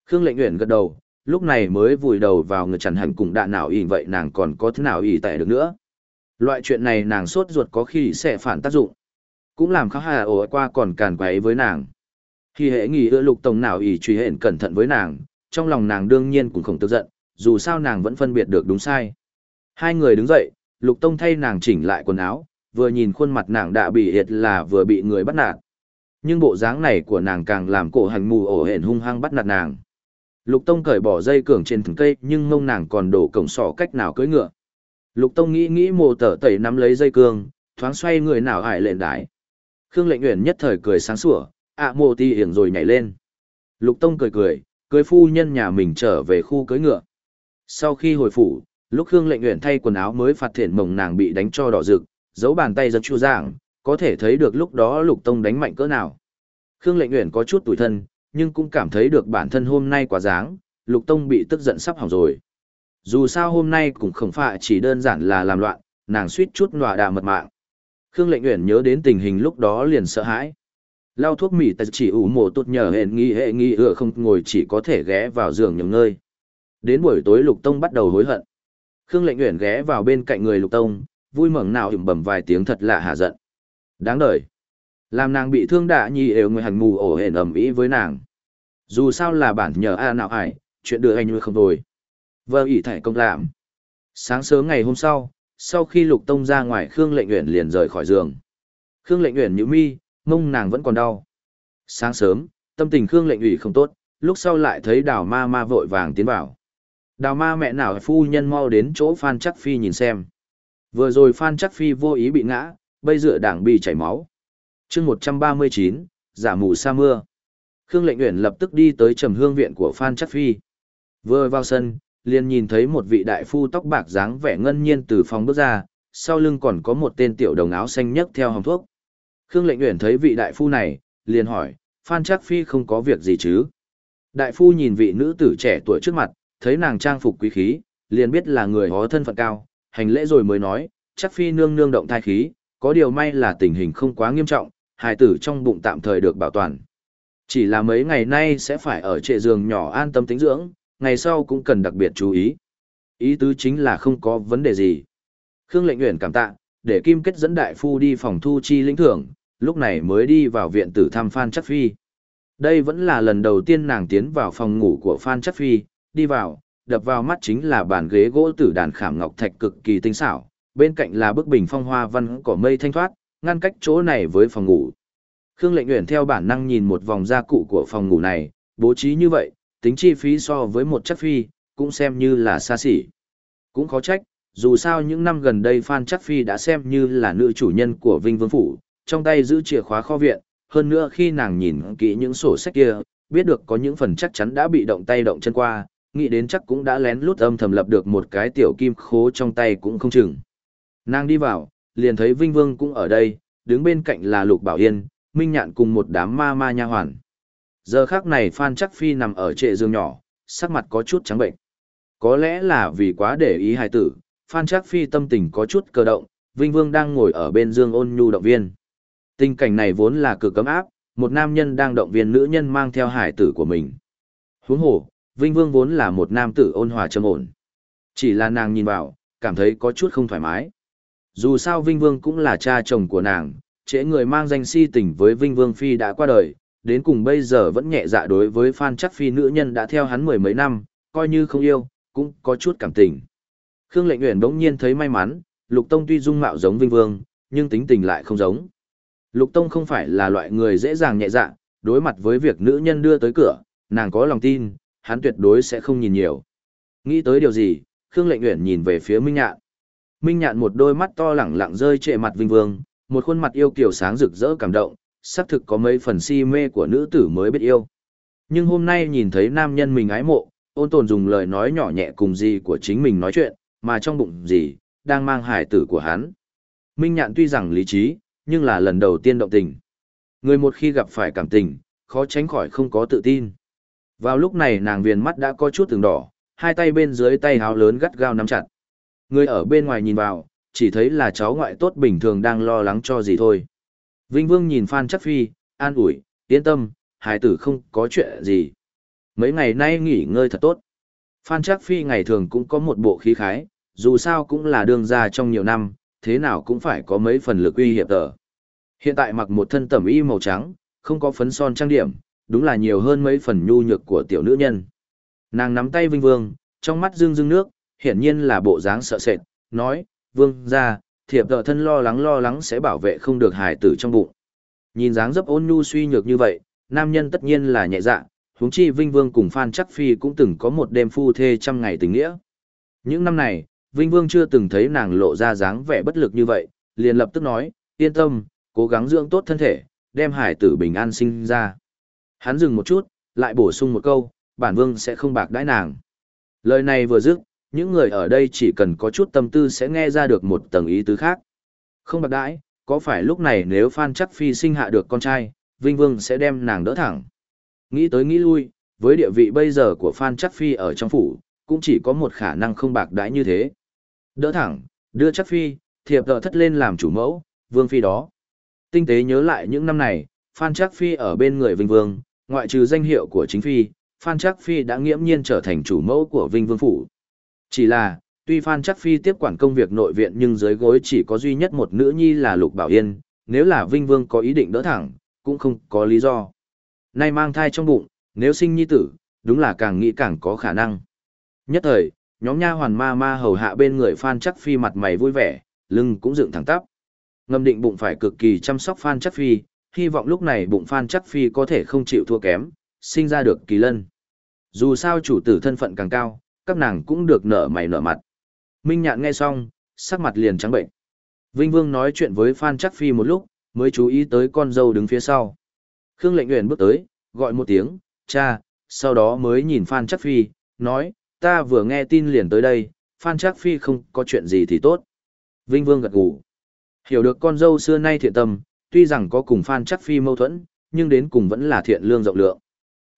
Khương lệnh uyển gật đầu, lúc này mới vùi đầu vào người chẳng hẳn cùng đạn nào ỉ vậy nàng còn có thế nào ỉ tại được nữa. Loại chuyện này nàng sốt ruột có khi sẽ phản tác dụng. Cũng làm khá hà ổ qua còn càn quấy với nàng. Khi hệ nghỉ ưa lục tổng nào ỉ truy hện cẩn thận với nàng, trong lòng nàng đương nhiên cũng không tức giận, dù sao nàng vẫn phân biệt được đúng sai. Hai người đứng dậy, lục tông thay nàng chỉnh lại quần áo, vừa nhìn khuôn mặt nàng đã bị hiệt là vừa bị người bắt nạt. Nhưng bộ dáng này của nàng càng làm cổ hành mù ổ hển hung hăng bắt nạt nàng. Lục Tông cởi bỏ dây cường trên thừng cây nhưng mông nàng còn đổ cổng sỏ cách nào cưỡi ngựa. Lục Tông nghĩ nghĩ mồ tở tẩy nắm lấy dây cương, thoáng xoay người nào hải lên đái. Khương lệnh Uyển nhất thời cười sáng sủa, ạ mồ ti hiển rồi nhảy lên. Lục Tông cười cười, cưới phu nhân nhà mình trở về khu cưới ngựa. Sau khi hồi phủ, lúc Khương lệnh Uyển thay quần áo mới phạt thiện mồng nàng bị đánh cho đỏ rực, giấu bàn tay giật chua giảng, có thể thấy được lúc đó Lục Tông đánh mạnh cỡ nào. Khương lệnh Uyển có chút tủi thân, nhưng cũng cảm thấy được bản thân hôm nay quá dáng, Lục Tông bị tức giận sắp hỏng rồi. Dù sao hôm nay cũng không phải chỉ đơn giản là làm loạn, nàng suýt chút nọa đà mật mạng. Khương Lệnh Uyển nhớ đến tình hình lúc đó liền sợ hãi. Lao thuốc mỉ tật chỉ ủ mộ tốt nhờ hẹn nghi hệ nghi ựa không ngồi chỉ có thể ghé vào giường nhường nơi. Đến buổi tối Lục Tông bắt đầu hối hận. Khương Lệnh Uyển ghé vào bên cạnh người Lục Tông, vui mừng nào ỉm bầm vài tiếng thật lạ hạ giận. Đáng đời. Làm nàng bị thương đạ nhi đều người hành mù ổ hển ầm ĩ với nàng. Dù sao là bản nhờ A nào ải, chuyện đưa anh nuôi không rồi. Vợ ỷ thải công làm. Sáng sớm ngày hôm sau, sau khi lục tông ra ngoài Khương lệnh uyển liền rời khỏi giường. Khương lệnh uyển nhữ mi, mông nàng vẫn còn đau. Sáng sớm, tâm tình Khương lệnh ủy không tốt, lúc sau lại thấy đào ma ma vội vàng tiến vào. Đào ma mẹ nào phu nhân mau đến chỗ Phan Chắc Phi nhìn xem. Vừa rồi Phan Chắc Phi vô ý bị ngã, bây dựa đảng bị chảy máu. chương 139, giả mù sa mưa. Khương Lệnh Uyển lập tức đi tới trầm hương viện của Phan Chắc Phi. Vừa vào sân, liền nhìn thấy một vị đại phu tóc bạc dáng vẻ ngân nhiên từ phòng bước ra, sau lưng còn có một tên tiểu đồng áo xanh nhấc theo hồng thuốc. Khương Lệnh Uyển thấy vị đại phu này, liền hỏi, Phan trác Phi không có việc gì chứ? Đại phu nhìn vị nữ tử trẻ tuổi trước mặt, thấy nàng trang phục quý khí, liền biết là người có thân phận cao, hành lễ rồi mới nói, trác Phi nương nương động thai khí, có điều may là tình hình không quá nghiêm trọng, hài tử trong bụng tạm thời được bảo toàn. Chỉ là mấy ngày nay sẽ phải ở trệ giường nhỏ an tâm tính dưỡng, ngày sau cũng cần đặc biệt chú ý. Ý tứ chính là không có vấn đề gì. Khương lệnh nguyện cảm tạ, để Kim Kết dẫn đại phu đi phòng thu chi lĩnh thưởng, lúc này mới đi vào viện tử thăm Phan Chắc Phi. Đây vẫn là lần đầu tiên nàng tiến vào phòng ngủ của Phan Chắc Phi, đi vào, đập vào mắt chính là bàn ghế gỗ tử đàn khảm ngọc thạch cực kỳ tinh xảo, bên cạnh là bức bình phong hoa văn cỏ mây thanh thoát, ngăn cách chỗ này với phòng ngủ. Khương Lệnh Uyển theo bản năng nhìn một vòng gia cụ của phòng ngủ này, bố trí như vậy, tính chi phí so với một chất phi, cũng xem như là xa xỉ. Cũng khó trách, dù sao những năm gần đây Phan Chắc Phi đã xem như là nữ chủ nhân của Vinh Vương Phủ, trong tay giữ chìa khóa kho viện, hơn nữa khi nàng nhìn kỹ những sổ sách kia, biết được có những phần chắc chắn đã bị động tay động chân qua, nghĩ đến chắc cũng đã lén lút âm thầm lập được một cái tiểu kim khố trong tay cũng không chừng. Nàng đi vào, liền thấy Vinh Vương cũng ở đây, đứng bên cạnh là Lục Bảo Yên, Minh Nhạn cùng một đám ma ma nha hoàn. Giờ khác này Phan Chắc Phi nằm ở trệ giường nhỏ, sắc mặt có chút trắng bệnh. Có lẽ là vì quá để ý hài tử, Phan Trác Phi tâm tình có chút cơ động, Vinh Vương đang ngồi ở bên Dương Ôn Nhu động viên. Tình cảnh này vốn là cực cấm áp, một nam nhân đang động viên nữ nhân mang theo hải tử của mình. Huống hồ, Vinh Vương vốn là một nam tử ôn hòa trầm ổn. Chỉ là nàng nhìn vào, cảm thấy có chút không thoải mái. Dù sao Vinh Vương cũng là cha chồng của nàng, trễ người mang danh si tình với Vinh Vương Phi đã qua đời, đến cùng bây giờ vẫn nhẹ dạ đối với Phan Chắc Phi nữ nhân đã theo hắn mười mấy năm, coi như không yêu, cũng có chút cảm tình. Khương Lệnh Uyển bỗng nhiên thấy may mắn, Lục Tông tuy dung mạo giống Vinh Vương, nhưng tính tình lại không giống. Lục Tông không phải là loại người dễ dàng nhẹ dạ, đối mặt với việc nữ nhân đưa tới cửa, nàng có lòng tin, hắn tuyệt đối sẽ không nhìn nhiều. Nghĩ tới điều gì, Khương Lệnh Uyển nhìn về phía Minh Nhạn. Minh Nhạn một đôi mắt to lẳng lặng rơi trệ mặt Vinh Vương, một khuôn mặt yêu kiều sáng rực rỡ cảm động, xác thực có mấy phần si mê của nữ tử mới biết yêu. Nhưng hôm nay nhìn thấy nam nhân mình ái mộ, ôn tồn dùng lời nói nhỏ nhẹ cùng gì của chính mình nói chuyện, mà trong bụng gì, đang mang hải tử của hắn. Minh Nhạn tuy rằng lý trí, nhưng là lần đầu tiên động tình. Người một khi gặp phải cảm tình, khó tránh khỏi không có tự tin. Vào lúc này nàng viền mắt đã có chút từng đỏ, hai tay bên dưới tay háo lớn gắt gao nắm chặt. Người ở bên ngoài nhìn vào, chỉ thấy là cháu ngoại tốt bình thường đang lo lắng cho gì thôi. Vinh Vương nhìn Phan Chắc Phi, an ủi, yên tâm, hải tử không có chuyện gì. Mấy ngày nay nghỉ ngơi thật tốt. Phan Chắc Phi ngày thường cũng có một bộ khí khái, dù sao cũng là đương gia trong nhiều năm, thế nào cũng phải có mấy phần lực uy hiệp tờ. Hiện tại mặc một thân tẩm y màu trắng, không có phấn son trang điểm, đúng là nhiều hơn mấy phần nhu nhược của tiểu nữ nhân. Nàng nắm tay Vinh Vương, trong mắt dương dương nước, hiển nhiên là bộ dáng sợ sệt, nói, Vương ra, thiệp tợ thân lo lắng lo lắng sẽ bảo vệ không được hài tử trong bụng. Nhìn dáng dấp ôn nhu suy nhược như vậy, nam nhân tất nhiên là nhẹ dạ, huống chi Vinh Vương cùng Phan Chắc Phi cũng từng có một đêm phu thê trăm ngày tình nghĩa. Những năm này, Vinh Vương chưa từng thấy nàng lộ ra dáng vẻ bất lực như vậy, liền lập tức nói, yên tâm, cố gắng dưỡng tốt thân thể, đem hải tử bình an sinh ra. Hắn dừng một chút, lại bổ sung một câu, bản vương sẽ không bạc đãi nàng. Lời này vừa dứt, những người ở đây chỉ cần có chút tâm tư sẽ nghe ra được một tầng ý tứ khác. Không bạc đãi, có phải lúc này nếu Phan Chắc Phi sinh hạ được con trai, Vinh Vương sẽ đem nàng đỡ thẳng. Nghĩ tới nghĩ lui, với địa vị bây giờ của Phan Chắc Phi ở trong phủ, cũng chỉ có một khả năng không bạc đãi như thế. Đỡ thẳng, đưa chắc phi, thiệp tợ thất lên làm chủ mẫu, vương phi đó. Tinh tế nhớ lại những năm này, Phan Trác Phi ở bên người Vinh Vương, ngoại trừ danh hiệu của chính phi, Phan Trác Phi đã nghiễm nhiên trở thành chủ mẫu của Vinh Vương Phủ. Chỉ là, tuy Phan Chắc Phi tiếp quản công việc nội viện nhưng dưới gối chỉ có duy nhất một nữ nhi là Lục Bảo Yên, nếu là Vinh Vương có ý định đỡ thẳng, cũng không có lý do. Nay mang thai trong bụng, nếu sinh nhi tử, đúng là càng nghĩ càng có khả năng. Nhất thời, nhóm nha hoàn ma ma hầu hạ bên người Phan Chắc Phi mặt mày vui vẻ, lưng cũng dựng thẳng tắp. Ngầm định bụng phải cực kỳ chăm sóc Phan Chắc Phi, hy vọng lúc này bụng Phan Chắc Phi có thể không chịu thua kém, sinh ra được kỳ lân. Dù sao chủ tử thân phận càng cao, các nàng cũng được nở mày nở mặt. Minh Nhạn nghe xong, sắc mặt liền trắng bệnh. Vinh Vương nói chuyện với Phan Chắc Phi một lúc, mới chú ý tới con dâu đứng phía sau. Khương Lệnh Uyển bước tới, gọi một tiếng, cha, sau đó mới nhìn Phan Chắc Phi, nói, ta vừa nghe tin liền tới đây, Phan Trác Phi không có chuyện gì thì tốt. Vinh Vương gật gù. Hiểu được con dâu xưa nay thiện tâm, tuy rằng có cùng Phan Trác Phi mâu thuẫn, nhưng đến cùng vẫn là thiện lương rộng lượng.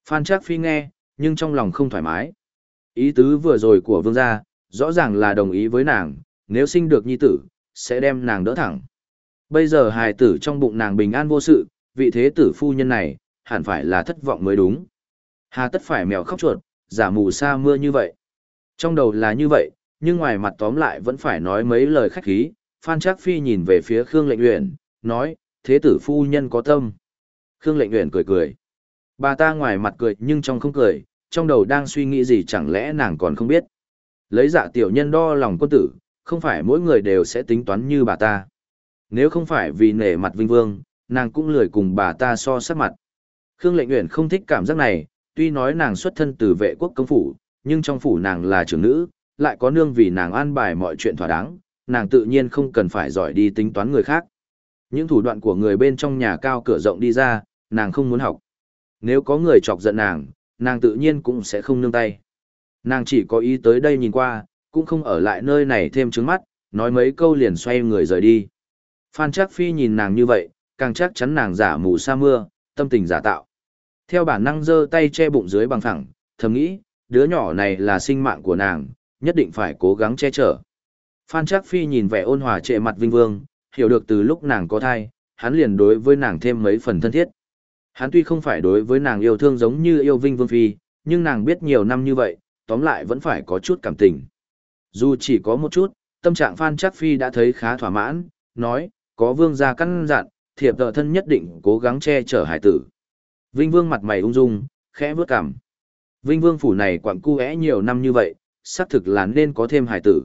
Phan Trác Phi nghe, nhưng trong lòng không thoải mái. Ý tứ vừa rồi của Vương gia, rõ ràng là đồng ý với nàng, nếu sinh được nhi tử, sẽ đem nàng đỡ thẳng. Bây giờ hài tử trong bụng nàng bình an vô sự, vị thế tử phu nhân này, hẳn phải là thất vọng mới đúng. Hà tất phải mèo khóc chuột, giả mù sa mưa như vậy. Trong đầu là như vậy, nhưng ngoài mặt tóm lại vẫn phải nói mấy lời khách khí, Phan Trác Phi nhìn về phía Khương Lệnh Uyển, nói, thế tử phu nhân có tâm. Khương Lệnh Uyển cười cười. Bà ta ngoài mặt cười nhưng trong không cười, trong đầu đang suy nghĩ gì chẳng lẽ nàng còn không biết. Lấy dạ tiểu nhân đo lòng quân tử, không phải mỗi người đều sẽ tính toán như bà ta. Nếu không phải vì nể mặt vinh vương, nàng cũng lười cùng bà ta so sắc mặt. Khương Lệnh nguyện không thích cảm giác này, tuy nói nàng xuất thân từ vệ quốc công phủ, nhưng trong phủ nàng là trưởng nữ, lại có nương vì nàng an bài mọi chuyện thỏa đáng, nàng tự nhiên không cần phải giỏi đi tính toán người khác. Những thủ đoạn của người bên trong nhà cao cửa rộng đi ra, nàng không muốn học. Nếu có người chọc giận nàng, nàng tự nhiên cũng sẽ không nương tay. Nàng chỉ có ý tới đây nhìn qua, cũng không ở lại nơi này thêm trứng mắt, nói mấy câu liền xoay người rời đi. Phan Trác Phi nhìn nàng như vậy, càng chắc chắn nàng giả mù sa mưa, tâm tình giả tạo. Theo bản năng giơ tay che bụng dưới bằng thẳng, thầm nghĩ, đứa nhỏ này là sinh mạng của nàng, nhất định phải cố gắng che chở. Phan Trác Phi nhìn vẻ ôn hòa trệ mặt Vinh Vương, hiểu được từ lúc nàng có thai, hắn liền đối với nàng thêm mấy phần thân thiết. Hắn tuy không phải đối với nàng yêu thương giống như yêu Vinh Vương Phi, nhưng nàng biết nhiều năm như vậy, tóm lại vẫn phải có chút cảm tình. Dù chỉ có một chút, tâm trạng Phan Trác Phi đã thấy khá thỏa mãn, nói, có vương gia căn dặn, thiệp tợ thân nhất định cố gắng che chở hải tử. Vinh Vương mặt mày ung dung, khẽ vướt cằm. Vinh Vương phủ này quặng cu é nhiều năm như vậy, xác thực là nên có thêm hải tử.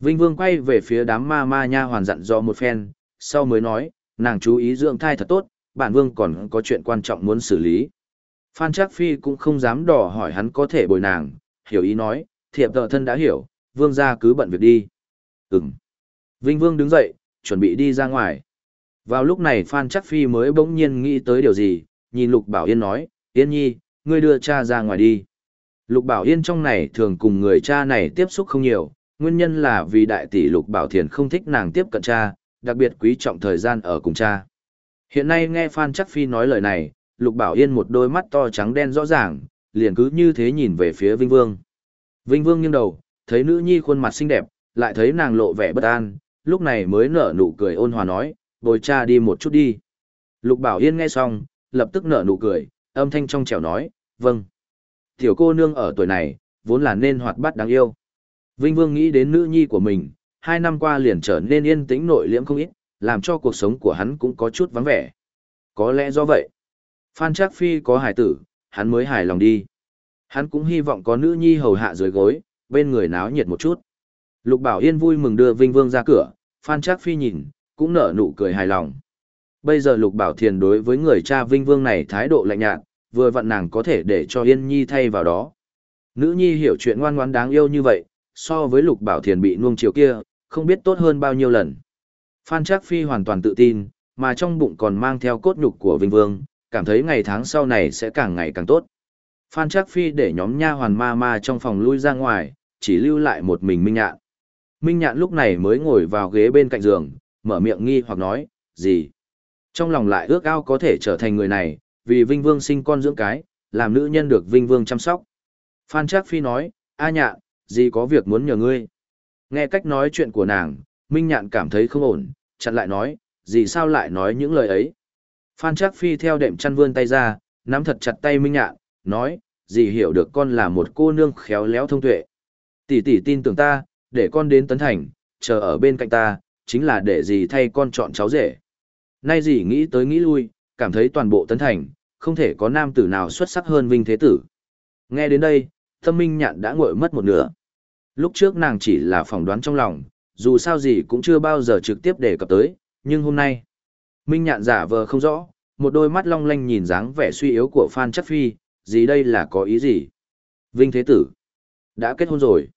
Vinh Vương quay về phía đám ma ma nha hoàn dặn do một phen, sau mới nói, nàng chú ý dưỡng thai thật tốt, bản Vương còn có chuyện quan trọng muốn xử lý. Phan Trác Phi cũng không dám đỏ hỏi hắn có thể bồi nàng, hiểu ý nói, thiệp tợ thân đã hiểu, Vương gia cứ bận việc đi. Ừm. Vinh Vương đứng dậy, chuẩn bị đi ra ngoài. Vào lúc này Phan Trác Phi mới bỗng nhiên nghĩ tới điều gì, nhìn Lục Bảo Yên nói, Yên Nhi, ngươi đưa cha ra ngoài đi. Lục Bảo Yên trong này thường cùng người cha này tiếp xúc không nhiều, nguyên nhân là vì đại tỷ Lục Bảo Thiền không thích nàng tiếp cận cha, đặc biệt quý trọng thời gian ở cùng cha. Hiện nay nghe Phan Chắc Phi nói lời này, Lục Bảo Yên một đôi mắt to trắng đen rõ ràng, liền cứ như thế nhìn về phía Vinh Vương. Vinh Vương nghiêng đầu, thấy nữ nhi khuôn mặt xinh đẹp, lại thấy nàng lộ vẻ bất an, lúc này mới nở nụ cười ôn hòa nói, bồi cha đi một chút đi. Lục Bảo Yên nghe xong, lập tức nở nụ cười, âm thanh trong trẻo nói, vâng. Tiểu cô nương ở tuổi này, vốn là nên hoạt bát đáng yêu. Vinh Vương nghĩ đến nữ nhi của mình, hai năm qua liền trở nên yên tĩnh nội liễm không ít, làm cho cuộc sống của hắn cũng có chút vắng vẻ. Có lẽ do vậy, Phan Trác Phi có hài tử, hắn mới hài lòng đi. Hắn cũng hy vọng có nữ nhi hầu hạ dưới gối, bên người náo nhiệt một chút. Lục Bảo Yên vui mừng đưa Vinh Vương ra cửa, Phan Trác Phi nhìn, cũng nở nụ cười hài lòng. Bây giờ Lục Bảo Thiền đối với người cha Vinh Vương này thái độ lạnh nhạt, vừa vặn nàng có thể để cho Yên Nhi thay vào đó. Nữ Nhi hiểu chuyện ngoan ngoãn đáng yêu như vậy, so với Lục Bảo Thiền bị nuông chiều kia, không biết tốt hơn bao nhiêu lần. Phan Trác Phi hoàn toàn tự tin, mà trong bụng còn mang theo cốt nhục của Vinh Vương, cảm thấy ngày tháng sau này sẽ càng ngày càng tốt. Phan Trác Phi để nhóm nha hoàn ma ma trong phòng lui ra ngoài, chỉ lưu lại một mình Minh Nhạn. Minh Nhạn lúc này mới ngồi vào ghế bên cạnh giường, mở miệng nghi hoặc nói, gì? Trong lòng lại ước ao có thể trở thành người này, vì Vinh Vương sinh con dưỡng cái, làm nữ nhân được Vinh Vương chăm sóc. Phan Trác Phi nói, a nhạn, gì có việc muốn nhờ ngươi. Nghe cách nói chuyện của nàng, Minh Nhạn cảm thấy không ổn, chặn lại nói, gì sao lại nói những lời ấy. Phan Trác Phi theo đệm chăn vươn tay ra, nắm thật chặt tay Minh Nhạn, nói, gì hiểu được con là một cô nương khéo léo thông tuệ. Tỷ tỷ tin tưởng ta, để con đến Tấn Thành, chờ ở bên cạnh ta, chính là để gì thay con chọn cháu rể. Nay gì nghĩ tới nghĩ lui, cảm thấy toàn bộ Tấn Thành, không thể có nam tử nào xuất sắc hơn Vinh Thế Tử. Nghe đến đây, tâm minh nhạn đã ngội mất một nửa. Lúc trước nàng chỉ là phỏng đoán trong lòng, dù sao gì cũng chưa bao giờ trực tiếp đề cập tới, nhưng hôm nay, minh nhạn giả vờ không rõ, một đôi mắt long lanh nhìn dáng vẻ suy yếu của Phan Chất Phi, gì đây là có ý gì? Vinh Thế Tử, đã kết hôn rồi.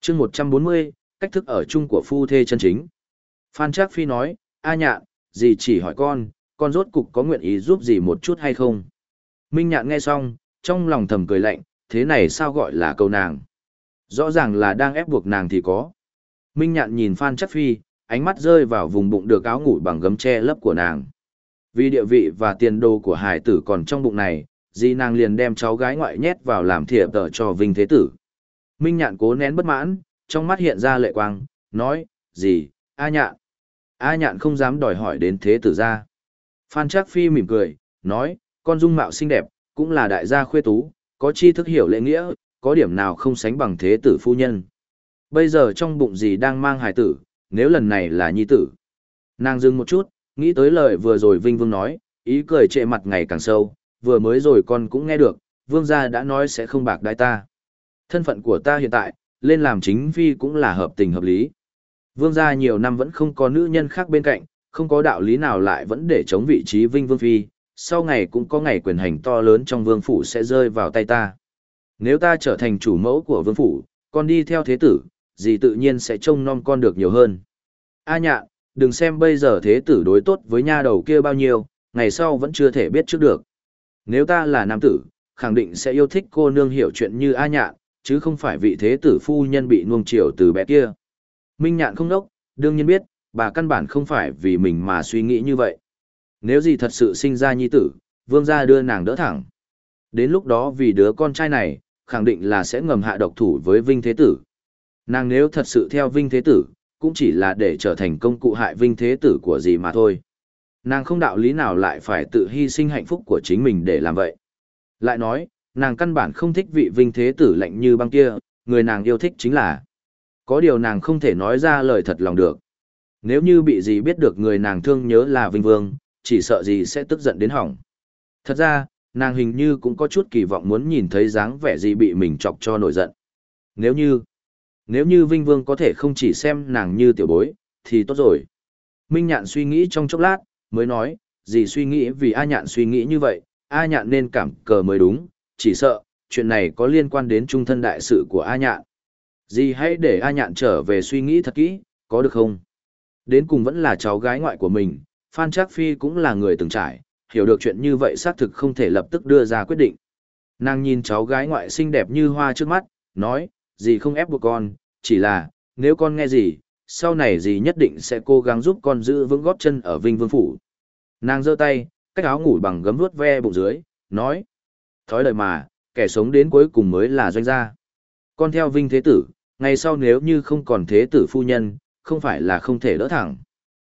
chương 140, cách thức ở chung của phu thê chân chính. Phan Trác Phi nói, a nhạn, gì chỉ hỏi con, con rốt cục có nguyện ý giúp gì một chút hay không? Minh nhạn nghe xong, trong lòng thầm cười lạnh, thế này sao gọi là câu nàng? Rõ ràng là đang ép buộc nàng thì có. Minh nhạn nhìn Phan Chắc Phi, ánh mắt rơi vào vùng bụng được áo ngủ bằng gấm che lấp của nàng. Vì địa vị và tiền đồ của hải tử còn trong bụng này, di nàng liền đem cháu gái ngoại nhét vào làm thiệp tờ cho Vinh Thế Tử. Minh nhạn cố nén bất mãn, trong mắt hiện ra lệ quang, nói, gì, A nhạn. A nhạn không dám đòi hỏi đến Thế Tử ra. Phan Trác Phi mỉm cười, nói, con dung mạo xinh đẹp, cũng là đại gia khuê tú, có chi thức hiểu lễ nghĩa, có điểm nào không sánh bằng thế tử phu nhân. Bây giờ trong bụng gì đang mang hài tử, nếu lần này là nhi tử. Nàng dừng một chút, nghĩ tới lời vừa rồi Vinh Vương nói, ý cười trệ mặt ngày càng sâu, vừa mới rồi con cũng nghe được, Vương gia đã nói sẽ không bạc đai ta. Thân phận của ta hiện tại, lên làm chính phi cũng là hợp tình hợp lý. Vương gia nhiều năm vẫn không có nữ nhân khác bên cạnh, Không có đạo lý nào lại vẫn để chống vị trí Vinh Vương Phi, sau ngày cũng có ngày quyền hành to lớn trong vương phủ sẽ rơi vào tay ta. Nếu ta trở thành chủ mẫu của vương phủ, con đi theo thế tử, gì tự nhiên sẽ trông nom con được nhiều hơn. A nhạn, đừng xem bây giờ thế tử đối tốt với nha đầu kia bao nhiêu, ngày sau vẫn chưa thể biết trước được. Nếu ta là nam tử, khẳng định sẽ yêu thích cô nương hiểu chuyện như A nhạn, chứ không phải vị thế tử phu nhân bị nuông chiều từ bé kia. Minh nhạn không đốc, đương nhiên biết, bà căn bản không phải vì mình mà suy nghĩ như vậy. Nếu gì thật sự sinh ra nhi tử, vương gia đưa nàng đỡ thẳng. Đến lúc đó vì đứa con trai này, khẳng định là sẽ ngầm hạ độc thủ với Vinh Thế Tử. Nàng nếu thật sự theo Vinh Thế Tử, cũng chỉ là để trở thành công cụ hại Vinh Thế Tử của gì mà thôi. Nàng không đạo lý nào lại phải tự hy sinh hạnh phúc của chính mình để làm vậy. Lại nói, nàng căn bản không thích vị Vinh Thế Tử lạnh như băng kia, người nàng yêu thích chính là. Có điều nàng không thể nói ra lời thật lòng được. Nếu như bị gì biết được người nàng thương nhớ là Vinh Vương, chỉ sợ gì sẽ tức giận đến hỏng. Thật ra, nàng hình như cũng có chút kỳ vọng muốn nhìn thấy dáng vẻ gì bị mình chọc cho nổi giận. Nếu như, nếu như Vinh Vương có thể không chỉ xem nàng như tiểu bối, thì tốt rồi. Minh Nhạn suy nghĩ trong chốc lát, mới nói, gì suy nghĩ vì A Nhạn suy nghĩ như vậy, A Nhạn nên cảm cờ mới đúng, chỉ sợ, chuyện này có liên quan đến trung thân đại sự của A Nhạn. Dì hãy để A Nhạn trở về suy nghĩ thật kỹ, có được không? Đến cùng vẫn là cháu gái ngoại của mình, Phan Trác Phi cũng là người từng trải, hiểu được chuyện như vậy xác thực không thể lập tức đưa ra quyết định. Nàng nhìn cháu gái ngoại xinh đẹp như hoa trước mắt, nói, gì không ép buộc con, chỉ là, nếu con nghe gì, sau này gì nhất định sẽ cố gắng giúp con giữ vững gót chân ở Vinh Vương Phủ. Nàng giơ tay, cách áo ngủ bằng gấm vuốt ve bụng dưới, nói, thói lời mà, kẻ sống đến cuối cùng mới là doanh gia. Con theo Vinh Thế Tử, ngày sau nếu như không còn Thế Tử phu nhân, không phải là không thể đỡ thẳng.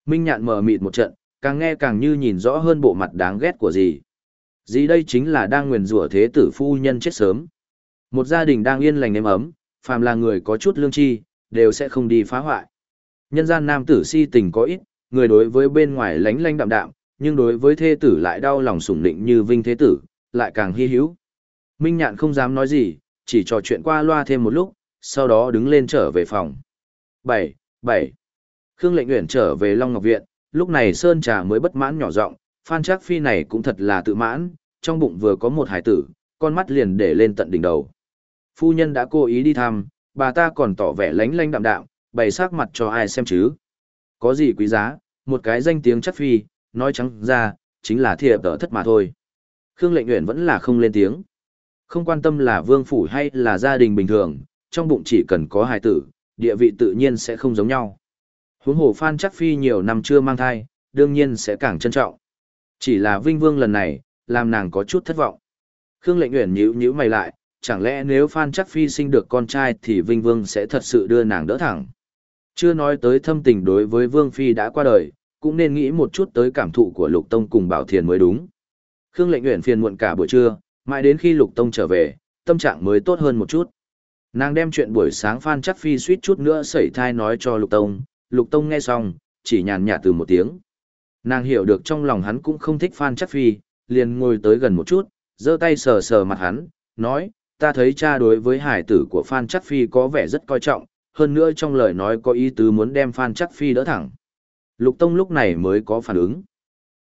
Minh nhạn mờ mịt một trận, càng nghe càng như nhìn rõ hơn bộ mặt đáng ghét của gì. Gì đây chính là đang nguyền rủa thế tử phu nhân chết sớm. Một gia đình đang yên lành êm ấm, phàm là người có chút lương tri, đều sẽ không đi phá hoại. Nhân gian nam tử si tình có ít, người đối với bên ngoài lánh lánh đạm đạm, nhưng đối với thế tử lại đau lòng sủng định như vinh thế tử, lại càng hy hữu. Minh nhạn không dám nói gì, chỉ trò chuyện qua loa thêm một lúc, sau đó đứng lên trở về phòng. 7. 7. Khương lệnh Uyển trở về Long Ngọc Viện, lúc này Sơn Trà mới bất mãn nhỏ giọng, Phan Trác Phi này cũng thật là tự mãn, trong bụng vừa có một hải tử, con mắt liền để lên tận đỉnh đầu. Phu nhân đã cố ý đi thăm, bà ta còn tỏ vẻ lánh lánh đạm đạm, bày sắc mặt cho ai xem chứ. Có gì quý giá, một cái danh tiếng chắc phi, nói trắng ra, chính là thiệp tở thất mà thôi. Khương lệnh nguyện vẫn là không lên tiếng. Không quan tâm là vương phủ hay là gia đình bình thường, trong bụng chỉ cần có hài tử, địa vị tự nhiên sẽ không giống nhau. Huống hồ Phan Chắc Phi nhiều năm chưa mang thai, đương nhiên sẽ càng trân trọng. Chỉ là Vinh Vương lần này, làm nàng có chút thất vọng. Khương Lệnh Uyển nhíu nhíu mày lại, chẳng lẽ nếu Phan Chắc Phi sinh được con trai thì Vinh Vương sẽ thật sự đưa nàng đỡ thẳng. Chưa nói tới thâm tình đối với Vương Phi đã qua đời, cũng nên nghĩ một chút tới cảm thụ của Lục Tông cùng Bảo Thiền mới đúng. Khương Lệnh Uyển phiền muộn cả buổi trưa, mãi đến khi Lục Tông trở về, tâm trạng mới tốt hơn một chút. Nàng đem chuyện buổi sáng Phan Chắc Phi suýt chút nữa sẩy thai nói cho Lục Tông, Lục Tông nghe xong, chỉ nhàn nhạt từ một tiếng. Nàng hiểu được trong lòng hắn cũng không thích Phan Chắc Phi, liền ngồi tới gần một chút, giơ tay sờ sờ mặt hắn, nói, ta thấy cha đối với hải tử của Phan Chắc Phi có vẻ rất coi trọng, hơn nữa trong lời nói có ý tứ muốn đem Phan Chắc Phi đỡ thẳng. Lục Tông lúc này mới có phản ứng.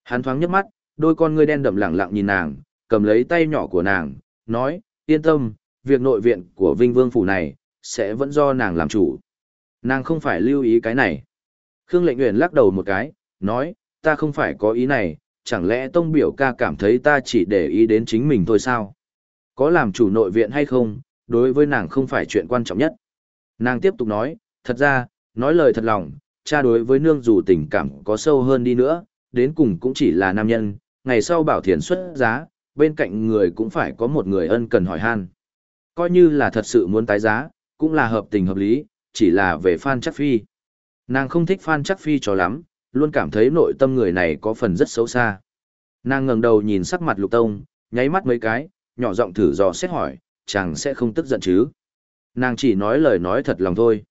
Hắn thoáng nhấc mắt, đôi con ngươi đen đậm lặng lặng nhìn nàng, cầm lấy tay nhỏ của nàng, nói, yên tâm, việc nội viện của Vinh Vương Phủ này, sẽ vẫn do nàng làm chủ. Nàng không phải lưu ý cái này. Khương lệnh nguyện lắc đầu một cái, nói, ta không phải có ý này, chẳng lẽ tông biểu ca cảm thấy ta chỉ để ý đến chính mình thôi sao? Có làm chủ nội viện hay không, đối với nàng không phải chuyện quan trọng nhất. Nàng tiếp tục nói, thật ra, nói lời thật lòng, cha đối với nương dù tình cảm có sâu hơn đi nữa, đến cùng cũng chỉ là nam nhân, ngày sau bảo thiền xuất giá, bên cạnh người cũng phải có một người ân cần hỏi han. Coi như là thật sự muốn tái giá, cũng là hợp tình hợp lý, chỉ là về Phan Chắc Phi. Nàng không thích Phan Chắc Phi cho lắm, luôn cảm thấy nội tâm người này có phần rất xấu xa. Nàng ngẩng đầu nhìn sắc mặt Lục Tông, nháy mắt mấy cái, nhỏ giọng thử dò xét hỏi, chàng sẽ không tức giận chứ. Nàng chỉ nói lời nói thật lòng thôi.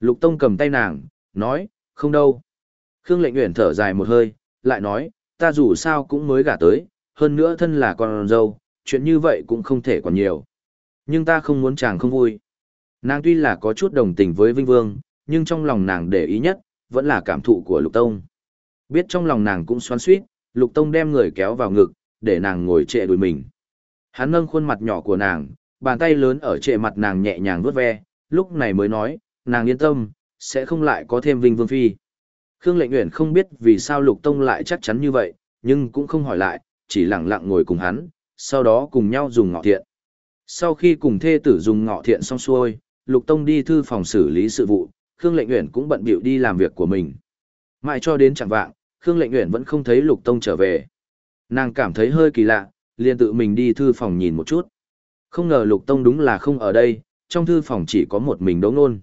Lục Tông cầm tay nàng, nói, không đâu. Khương lệnh nguyện thở dài một hơi, lại nói, ta dù sao cũng mới gả tới, hơn nữa thân là con dâu, chuyện như vậy cũng không thể còn nhiều. Nhưng ta không muốn chàng không vui. Nàng tuy là có chút đồng tình với Vinh Vương, nhưng trong lòng nàng để ý nhất, vẫn là cảm thụ của Lục Tông. Biết trong lòng nàng cũng xoắn suýt, Lục Tông đem người kéo vào ngực, để nàng ngồi trệ đùi mình. Hắn nâng khuôn mặt nhỏ của nàng, bàn tay lớn ở trệ mặt nàng nhẹ nhàng vuốt ve, lúc này mới nói, nàng yên tâm, sẽ không lại có thêm Vinh Vương Phi. Khương Lệnh Uyển không biết vì sao Lục Tông lại chắc chắn như vậy, nhưng cũng không hỏi lại, chỉ lặng lặng ngồi cùng hắn, sau đó cùng nhau dùng ngọ thiện. Sau khi cùng thê tử dùng ngọ thiện xong xuôi, Lục Tông đi thư phòng xử lý sự vụ, Khương Lệnh Uyển cũng bận bịu đi làm việc của mình. Mãi cho đến chẳng vạng, Khương Lệnh Uyển vẫn không thấy Lục Tông trở về. Nàng cảm thấy hơi kỳ lạ, liền tự mình đi thư phòng nhìn một chút. Không ngờ Lục Tông đúng là không ở đây, trong thư phòng chỉ có một mình Đỗ Nôn.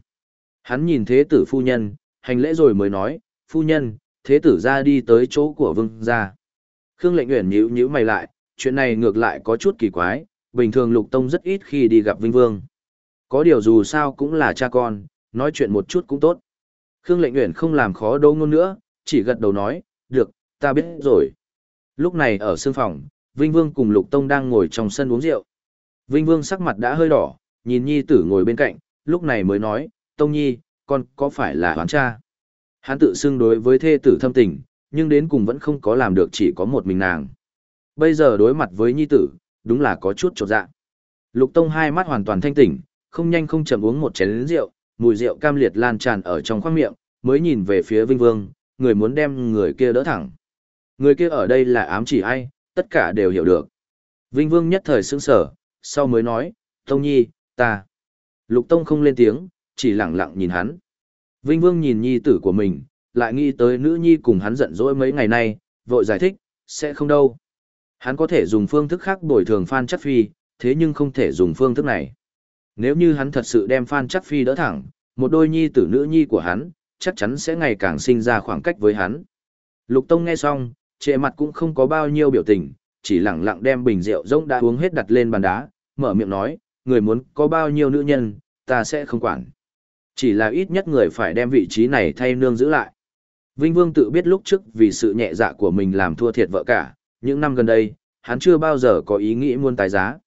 Hắn nhìn thế tử phu nhân, hành lễ rồi mới nói, phu nhân, thế tử ra đi tới chỗ của vương gia. Khương lệnh nguyện nhíu nhíu mày lại, chuyện này ngược lại có chút kỳ quái, bình thường lục tông rất ít khi đi gặp vinh vương. Có điều dù sao cũng là cha con, nói chuyện một chút cũng tốt. Khương lệnh nguyện không làm khó đỗ nôn nữa, chỉ gật đầu nói, được, ta biết rồi. Lúc này ở sương phòng, Vinh Vương cùng Lục Tông đang ngồi trong sân uống rượu. Vinh Vương sắc mặt đã hơi đỏ, nhìn Nhi tử ngồi bên cạnh, lúc này mới nói, Tông Nhi, con có phải là hoán cha? Hắn tự xưng đối với thê tử thâm tình, nhưng đến cùng vẫn không có làm được chỉ có một mình nàng. Bây giờ đối mặt với Nhi tử, đúng là có chút trột dạ. Lục Tông hai mắt hoàn toàn thanh tỉnh, không nhanh không chậm uống một chén rượu, mùi rượu cam liệt lan tràn ở trong khoang miệng, mới nhìn về phía Vinh Vương, người muốn đem người kia đỡ thẳng. Người kia ở đây là ám chỉ ai, tất cả đều hiểu được. Vinh Vương nhất thời sững sở, sau mới nói, Tông Nhi, ta. Lục Tông không lên tiếng, chỉ lặng lặng nhìn hắn. Vinh Vương nhìn nhi tử của mình, lại nghĩ tới nữ nhi cùng hắn giận dỗi mấy ngày nay, vội giải thích, sẽ không đâu. Hắn có thể dùng phương thức khác bồi thường Phan Chắc Phi, thế nhưng không thể dùng phương thức này. Nếu như hắn thật sự đem Phan Chắc Phi đỡ thẳng, một đôi nhi tử nữ nhi của hắn, chắc chắn sẽ ngày càng sinh ra khoảng cách với hắn. Lục Tông nghe xong, trệ mặt cũng không có bao nhiêu biểu tình, chỉ lặng lặng đem bình rượu rỗng đã uống hết đặt lên bàn đá, mở miệng nói, người muốn có bao nhiêu nữ nhân, ta sẽ không quản. Chỉ là ít nhất người phải đem vị trí này thay nương giữ lại. Vinh Vương tự biết lúc trước vì sự nhẹ dạ của mình làm thua thiệt vợ cả, những năm gần đây, hắn chưa bao giờ có ý nghĩ muôn tái giá.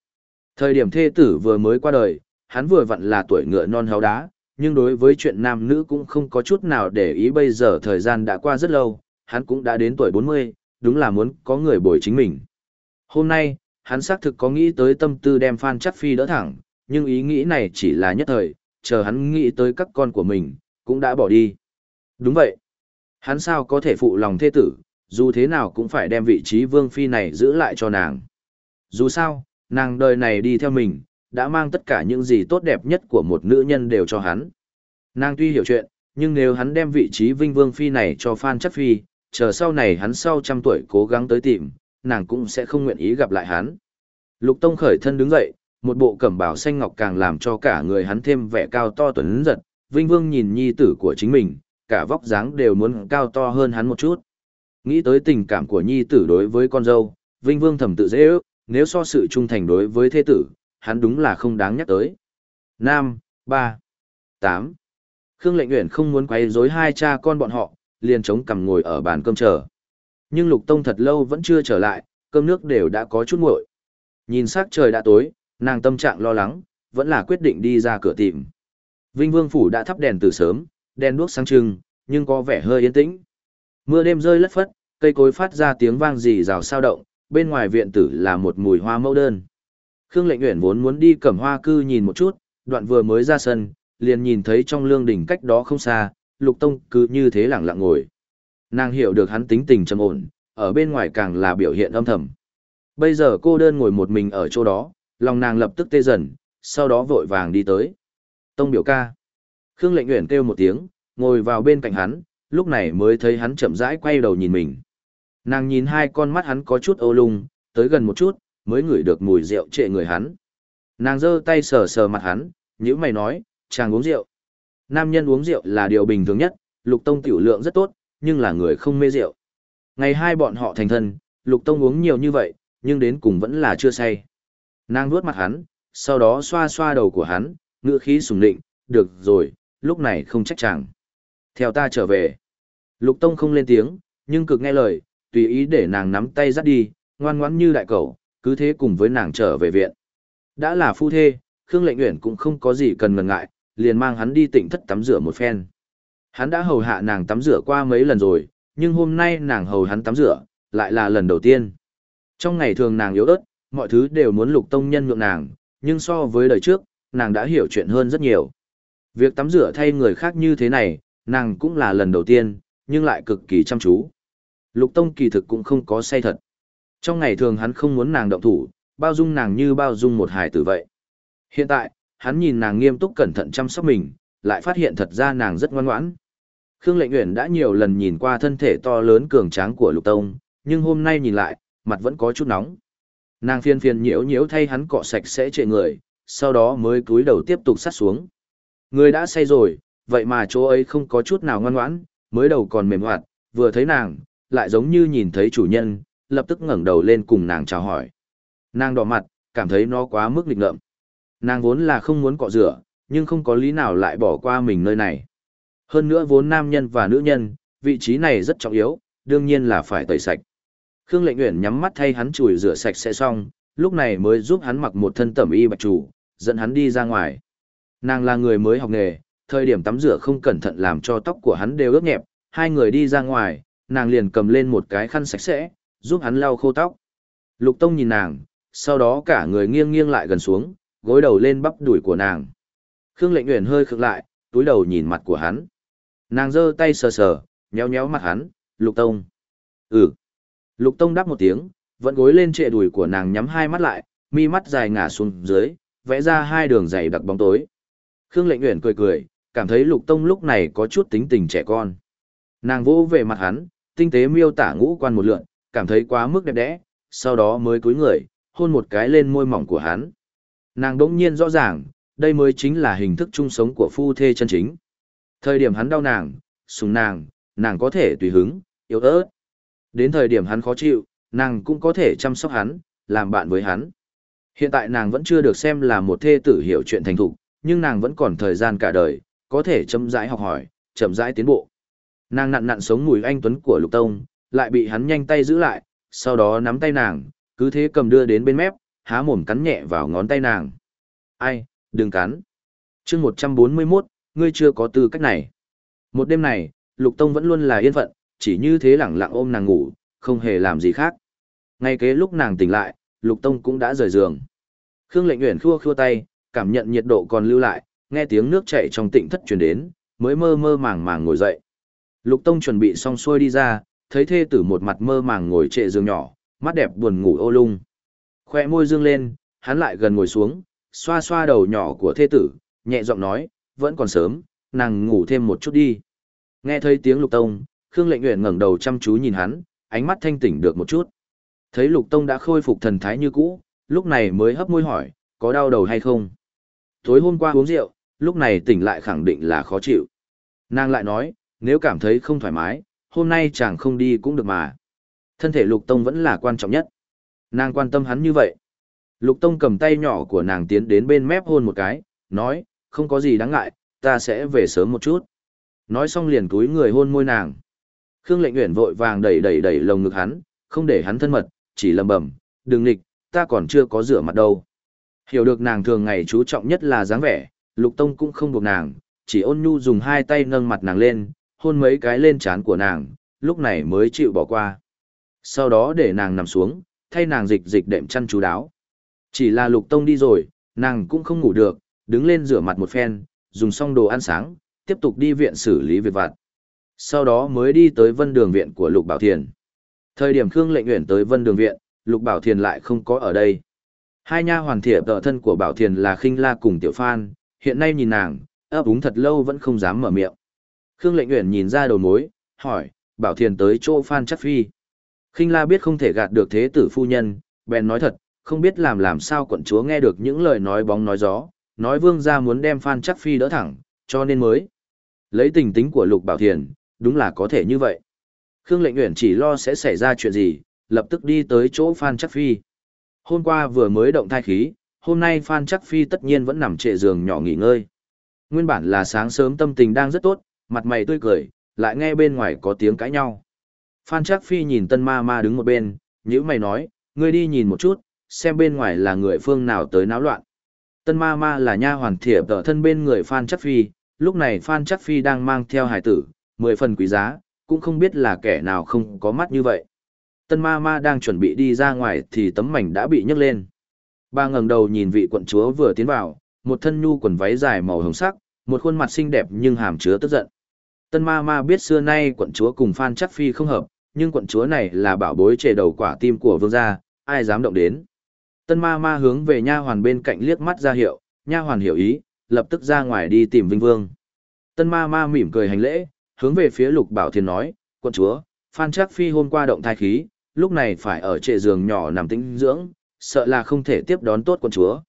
Thời điểm thê tử vừa mới qua đời, hắn vừa vặn là tuổi ngựa non háo đá, nhưng đối với chuyện nam nữ cũng không có chút nào để ý bây giờ thời gian đã qua rất lâu, hắn cũng đã đến tuổi 40, đúng là muốn có người bồi chính mình. Hôm nay, hắn xác thực có nghĩ tới tâm tư đem Phan Chắc Phi đỡ thẳng, nhưng ý nghĩ này chỉ là nhất thời, chờ hắn nghĩ tới các con của mình, cũng đã bỏ đi. Đúng vậy. Hắn sao có thể phụ lòng Thế tử, dù thế nào cũng phải đem vị trí vương phi này giữ lại cho nàng. Dù sao, nàng đời này đi theo mình, đã mang tất cả những gì tốt đẹp nhất của một nữ nhân đều cho hắn. Nàng tuy hiểu chuyện, nhưng nếu hắn đem vị trí vinh vương phi này cho Phan Chắc Phi, chờ sau này hắn sau trăm tuổi cố gắng tới tìm, nàng cũng sẽ không nguyện ý gặp lại hắn. Lục Tông khởi thân đứng dậy, một bộ cẩm bào xanh ngọc càng làm cho cả người hắn thêm vẻ cao to tuấn giật, Vinh Vương nhìn nhi tử của chính mình, cả vóc dáng đều muốn cao to hơn hắn một chút. Nghĩ tới tình cảm của nhi tử đối với con dâu, Vinh Vương thầm tự dễ ước, nếu so sự trung thành đối với thế tử, hắn đúng là không đáng nhắc tới. Nam, ba, tám. Khương Lệnh Uyển không muốn quấy rối hai cha con bọn họ, liền chống cằm ngồi ở bàn cơm chờ. Nhưng Lục Tông thật lâu vẫn chưa trở lại, cơm nước đều đã có chút nguội. Nhìn sắc trời đã tối, nàng tâm trạng lo lắng, vẫn là quyết định đi ra cửa tìm. Vinh Vương Phủ đã thắp đèn từ sớm, đèn đuốc sáng trưng, nhưng có vẻ hơi yên tĩnh. Mưa đêm rơi lất phất, cây cối phát ra tiếng vang rì rào sao động, bên ngoài viện tử là một mùi hoa mẫu đơn. Khương Lệnh Uyển vốn muốn đi cẩm hoa cư nhìn một chút, đoạn vừa mới ra sân, liền nhìn thấy trong lương đỉnh cách đó không xa, Lục Tông cứ như thế lặng lặng ngồi. Nàng hiểu được hắn tính tình trầm ổn, ở bên ngoài càng là biểu hiện âm thầm. Bây giờ cô đơn ngồi một mình ở chỗ đó, lòng nàng lập tức tê dần, sau đó vội vàng đi tới. Tông biểu ca. Khương lệnh Uyển kêu một tiếng, ngồi vào bên cạnh hắn, lúc này mới thấy hắn chậm rãi quay đầu nhìn mình. Nàng nhìn hai con mắt hắn có chút ô lung, tới gần một chút, mới ngửi được mùi rượu trệ người hắn. Nàng giơ tay sờ sờ mặt hắn, nhữ mày nói, chàng uống rượu. Nam nhân uống rượu là điều bình thường nhất, lục tông tiểu lượng rất tốt, nhưng là người không mê rượu. Ngày hai bọn họ thành thân, lục tông uống nhiều như vậy, nhưng đến cùng vẫn là chưa say. Nàng nuốt mặt hắn, sau đó xoa xoa đầu của hắn, ngựa khí sùng định, được rồi, lúc này không trách chàng. Theo ta trở về. Lục Tông không lên tiếng, nhưng cực nghe lời, tùy ý để nàng nắm tay dắt đi, ngoan ngoãn như đại cẩu, cứ thế cùng với nàng trở về viện. Đã là phu thê, Khương Lệnh Uyển cũng không có gì cần ngần ngại, liền mang hắn đi tỉnh thất tắm rửa một phen. Hắn đã hầu hạ nàng tắm rửa qua mấy lần rồi, nhưng hôm nay nàng hầu hắn tắm rửa, lại là lần đầu tiên. Trong ngày thường nàng yếu ớt, mọi thứ đều muốn lục tông nhân nhượng nàng, nhưng so với đời trước, nàng đã hiểu chuyện hơn rất nhiều. Việc tắm rửa thay người khác như thế này, nàng cũng là lần đầu tiên, nhưng lại cực kỳ chăm chú. Lục tông kỳ thực cũng không có say thật. Trong ngày thường hắn không muốn nàng động thủ, bao dung nàng như bao dung một hài tử vậy. Hiện tại, hắn nhìn nàng nghiêm túc cẩn thận chăm sóc mình, lại phát hiện thật ra nàng rất ngoan ngoãn. Khương Lệnh Uyển đã nhiều lần nhìn qua thân thể to lớn cường tráng của Lục Tông, nhưng hôm nay nhìn lại, mặt vẫn có chút nóng. Nàng phiền phiền nhiễu nhiễu thay hắn cọ sạch sẽ trệ người, sau đó mới cúi đầu tiếp tục sát xuống. Người đã say rồi, vậy mà chỗ ấy không có chút nào ngoan ngoãn, mới đầu còn mềm hoạt, vừa thấy nàng, lại giống như nhìn thấy chủ nhân, lập tức ngẩng đầu lên cùng nàng chào hỏi. Nàng đỏ mặt, cảm thấy nó quá mức lịch ngợm. Nàng vốn là không muốn cọ rửa, nhưng không có lý nào lại bỏ qua mình nơi này. Hơn nữa vốn nam nhân và nữ nhân, vị trí này rất trọng yếu, đương nhiên là phải tẩy sạch. Khương Lệnh Uyển nhắm mắt thay hắn chùi rửa sạch sẽ xong, lúc này mới giúp hắn mặc một thân tẩm y bạch chủ, dẫn hắn đi ra ngoài. Nàng là người mới học nghề, thời điểm tắm rửa không cẩn thận làm cho tóc của hắn đều ướt nhẹp, hai người đi ra ngoài, nàng liền cầm lên một cái khăn sạch sẽ, giúp hắn lau khô tóc. Lục Tông nhìn nàng, sau đó cả người nghiêng nghiêng lại gần xuống, gối đầu lên bắp đùi của nàng. Khương Lệnh Uyển hơi khựng lại, túi đầu nhìn mặt của hắn. Nàng giơ tay sờ sờ, nhéo nhéo mặt hắn, Lục Tông. Ừ. Lục Tông đáp một tiếng, vẫn gối lên trệ đùi của nàng nhắm hai mắt lại, mi mắt dài ngả xuống dưới, vẽ ra hai đường dày đặc bóng tối. Khương Lệnh Uyển cười cười, cảm thấy Lục Tông lúc này có chút tính tình trẻ con. Nàng vỗ về mặt hắn, tinh tế miêu tả ngũ quan một lượn, cảm thấy quá mức đẹp đẽ, sau đó mới cúi người, hôn một cái lên môi mỏng của hắn. Nàng đỗng nhiên rõ ràng, đây mới chính là hình thức chung sống của phu thê chân chính. Thời điểm hắn đau nàng, sùng nàng, nàng có thể tùy hứng, yếu ớt. Đến thời điểm hắn khó chịu, nàng cũng có thể chăm sóc hắn, làm bạn với hắn. Hiện tại nàng vẫn chưa được xem là một thê tử hiểu chuyện thành thục, nhưng nàng vẫn còn thời gian cả đời, có thể chậm rãi học hỏi, chậm rãi tiến bộ. Nàng nặn nặn sống mùi anh tuấn của Lục Tông, lại bị hắn nhanh tay giữ lại, sau đó nắm tay nàng, cứ thế cầm đưa đến bên mép, há mồm cắn nhẹ vào ngón tay nàng. Ai, đừng cắn. chương 141, ngươi chưa có tư cách này. Một đêm này, Lục Tông vẫn luôn là yên phận, chỉ như thế lẳng lặng ôm nàng ngủ, không hề làm gì khác. Ngay kế lúc nàng tỉnh lại, Lục Tông cũng đã rời giường. Khương Lệnh Uyển khua khua tay, cảm nhận nhiệt độ còn lưu lại, nghe tiếng nước chảy trong tịnh thất truyền đến, mới mơ mơ màng màng ngồi dậy. Lục Tông chuẩn bị xong xuôi đi ra, thấy thê tử một mặt mơ màng ngồi trệ giường nhỏ, mắt đẹp buồn ngủ ô lung. Khoe môi dương lên, hắn lại gần ngồi xuống, xoa xoa đầu nhỏ của thê tử, nhẹ giọng nói, vẫn còn sớm, nàng ngủ thêm một chút đi. Nghe thấy tiếng Lục Tông, Khương Lệnh nguyện ngẩng đầu chăm chú nhìn hắn, ánh mắt thanh tỉnh được một chút. Thấy Lục Tông đã khôi phục thần thái như cũ, lúc này mới hấp môi hỏi, có đau đầu hay không? Tối hôm qua uống rượu, lúc này tỉnh lại khẳng định là khó chịu. Nàng lại nói, nếu cảm thấy không thoải mái, hôm nay chàng không đi cũng được mà. Thân thể Lục Tông vẫn là quan trọng nhất. Nàng quan tâm hắn như vậy. Lục Tông cầm tay nhỏ của nàng tiến đến bên mép hôn một cái, nói, không có gì đáng ngại, ta sẽ về sớm một chút. Nói xong liền túi người hôn môi nàng. Khương Lệnh Uyển vội vàng đẩy đẩy đẩy lồng ngực hắn, không để hắn thân mật, chỉ lầm bầm, đừng nghịch, ta còn chưa có rửa mặt đâu. Hiểu được nàng thường ngày chú trọng nhất là dáng vẻ, Lục Tông cũng không buộc nàng, chỉ ôn nhu dùng hai tay nâng mặt nàng lên, hôn mấy cái lên trán của nàng, lúc này mới chịu bỏ qua. Sau đó để nàng nằm xuống, thay nàng dịch dịch đệm chăn chú đáo. Chỉ là Lục Tông đi rồi, nàng cũng không ngủ được, đứng lên rửa mặt một phen, dùng xong đồ ăn sáng, tiếp tục đi viện xử lý việc vặt. Sau đó mới đi tới vân đường viện của Lục Bảo Thiền. Thời điểm Khương lệnh nguyện tới vân đường viện, Lục Bảo Thiền lại không có ở đây. Hai nha hoàn thiệp tợ thân của Bảo Thiền là Khinh La cùng Tiểu Phan, hiện nay nhìn nàng, ấp úng thật lâu vẫn không dám mở miệng. Khương lệnh nguyện nhìn ra đầu mối, hỏi, Bảo Thiền tới chỗ Phan chắc phi. Khinh La biết không thể gạt được thế tử phu nhân, bèn nói thật, không biết làm làm sao quận chúa nghe được những lời nói bóng nói gió, nói vương gia muốn đem Phan chắc phi đỡ thẳng, cho nên mới. Lấy tình tính của Lục Bảo Thiền, đúng là có thể như vậy. Khương Lệnh Uyển chỉ lo sẽ xảy ra chuyện gì, lập tức đi tới chỗ Phan Chắc Phi. Hôm qua vừa mới động thai khí, hôm nay Phan Chắc Phi tất nhiên vẫn nằm trệ giường nhỏ nghỉ ngơi. Nguyên bản là sáng sớm tâm tình đang rất tốt, mặt mày tươi cười, lại nghe bên ngoài có tiếng cãi nhau. Phan Trác Phi nhìn tân ma ma đứng một bên, nhíu mày nói, ngươi đi nhìn một chút, xem bên ngoài là người phương nào tới náo loạn. Tân ma ma là nha hoàn thiệp ở thân bên người Phan Trác Phi, lúc này Phan Trác Phi đang mang theo hải tử, mười phần quý giá, cũng không biết là kẻ nào không có mắt như vậy. Tân ma ma đang chuẩn bị đi ra ngoài thì tấm mảnh đã bị nhấc lên. Ba ngẩng đầu nhìn vị quận chúa vừa tiến vào, một thân nhu quần váy dài màu hồng sắc, một khuôn mặt xinh đẹp nhưng hàm chứa tức giận. Tân ma ma biết xưa nay quận chúa cùng Phan Trác Phi không hợp, nhưng quận chúa này là bảo bối trề đầu quả tim của vương gia, ai dám động đến. Tân ma ma hướng về nha hoàn bên cạnh liếc mắt ra hiệu, nha hoàn hiểu ý, lập tức ra ngoài đi tìm Vinh Vương. Tân ma ma mỉm cười hành lễ, hướng về phía Lục Bảo Thiên nói, quận chúa, Phan Trác Phi hôm qua động thai khí, lúc này phải ở trệ giường nhỏ nằm tĩnh dưỡng, sợ là không thể tiếp đón tốt quận chúa.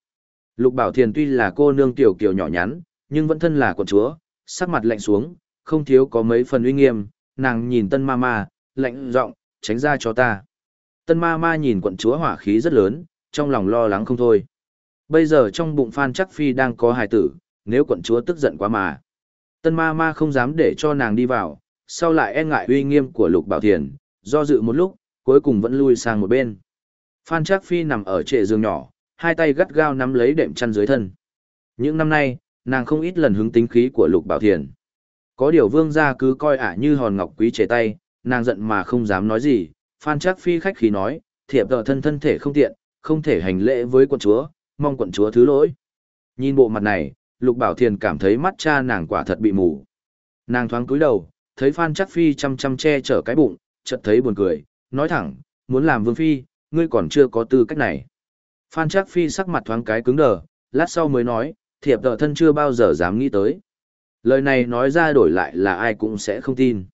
Lục Bảo Thiên tuy là cô nương tiểu kiều nhỏ nhắn, nhưng vẫn thân là quận chúa, sắc mặt lạnh xuống, không thiếu có mấy phần uy nghiêm, nàng nhìn tân ma ma, lạnh giọng, tránh ra cho ta. Tân ma ma nhìn quận chúa hỏa khí rất lớn, trong lòng lo lắng không thôi. Bây giờ trong bụng Phan Chắc Phi đang có hài tử, nếu quận chúa tức giận quá mà. Tân ma ma không dám để cho nàng đi vào, sau lại e ngại uy nghiêm của Lục Bảo Thiền, do dự một lúc, cuối cùng vẫn lui sang một bên. Phan Trác Phi nằm ở trệ giường nhỏ, hai tay gắt gao nắm lấy đệm chăn dưới thân. Những năm nay, nàng không ít lần hứng tính khí của Lục Bảo Thiền. Có điều vương gia cứ coi ả như hòn ngọc quý chế tay, nàng giận mà không dám nói gì. Phan Trác Phi khách khí nói, thiệp tờ thân thân thể không tiện, không thể hành lễ với quận chúa, mong quận chúa thứ lỗi. Nhìn bộ mặt này, Lục Bảo Thiền cảm thấy mắt cha nàng quả thật bị mù. Nàng thoáng cúi đầu, thấy Phan Trác Phi chăm chăm che chở cái bụng, chợt thấy buồn cười, nói thẳng, muốn làm vương phi, ngươi còn chưa có tư cách này. Phan Trác Phi sắc mặt thoáng cái cứng đờ, lát sau mới nói, thiệp tờ thân chưa bao giờ dám nghĩ tới. Lời này nói ra đổi lại là ai cũng sẽ không tin.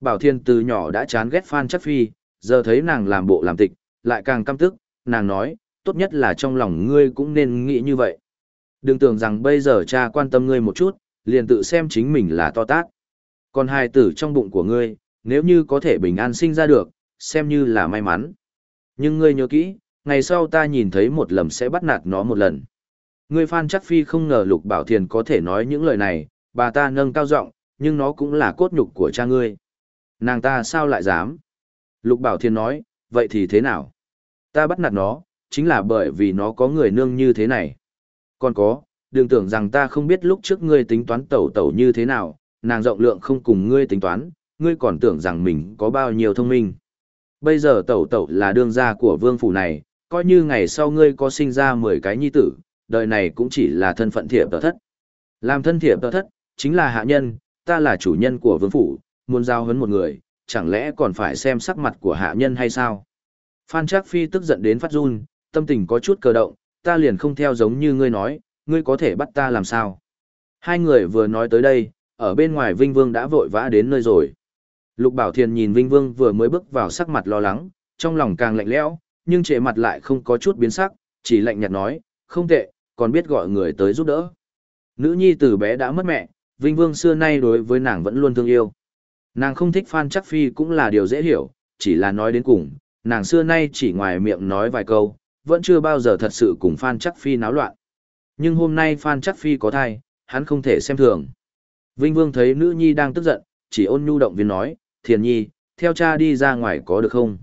Bảo Thiên từ nhỏ đã chán ghét Phan Chắc Phi, giờ thấy nàng làm bộ làm tịch, lại càng căm tức, nàng nói, tốt nhất là trong lòng ngươi cũng nên nghĩ như vậy. Đừng tưởng rằng bây giờ cha quan tâm ngươi một chút, liền tự xem chính mình là to tát. Còn hài tử trong bụng của ngươi, nếu như có thể bình an sinh ra được, xem như là may mắn. Nhưng ngươi nhớ kỹ, ngày sau ta nhìn thấy một lầm sẽ bắt nạt nó một lần. Ngươi Phan chắc phi không ngờ Lục Bảo Thiền có thể nói những lời này, bà ta nâng cao giọng, nhưng nó cũng là cốt nhục của cha ngươi. Nàng ta sao lại dám? Lục Bảo Thiên nói, vậy thì thế nào? Ta bắt nạt nó, chính là bởi vì nó có người nương như thế này. Còn có, đừng tưởng rằng ta không biết lúc trước ngươi tính toán tẩu tẩu như thế nào, nàng rộng lượng không cùng ngươi tính toán, ngươi còn tưởng rằng mình có bao nhiêu thông minh. Bây giờ tẩu tẩu là đương gia của vương phủ này, coi như ngày sau ngươi có sinh ra 10 cái nhi tử, đời này cũng chỉ là thân phận thiệp tờ thất. Làm thân thiệp tờ thất, chính là hạ nhân, ta là chủ nhân của vương phủ, muốn giao hấn một người, chẳng lẽ còn phải xem sắc mặt của hạ nhân hay sao? Phan Trác Phi tức giận đến phát run, tâm tình có chút cờ động, ta liền không theo giống như ngươi nói, ngươi có thể bắt ta làm sao? Hai người vừa nói tới đây, ở bên ngoài Vinh Vương đã vội vã đến nơi rồi. Lục Bảo Thiền nhìn Vinh Vương vừa mới bước vào sắc mặt lo lắng, trong lòng càng lạnh lẽo, nhưng trệ mặt lại không có chút biến sắc, chỉ lạnh nhạt nói, không tệ, còn biết gọi người tới giúp đỡ. Nữ nhi từ bé đã mất mẹ, Vinh Vương xưa nay đối với nàng vẫn luôn thương yêu. Nàng không thích Phan Chắc Phi cũng là điều dễ hiểu, chỉ là nói đến cùng, nàng xưa nay chỉ ngoài miệng nói vài câu, vẫn chưa bao giờ thật sự cùng Phan Chắc Phi náo loạn. Nhưng hôm nay Phan Chắc Phi có thai, hắn không thể xem thường. Vinh Vương thấy nữ nhi đang tức giận, chỉ ôn nhu động viên nói, thiền nhi, theo cha đi ra ngoài có được không?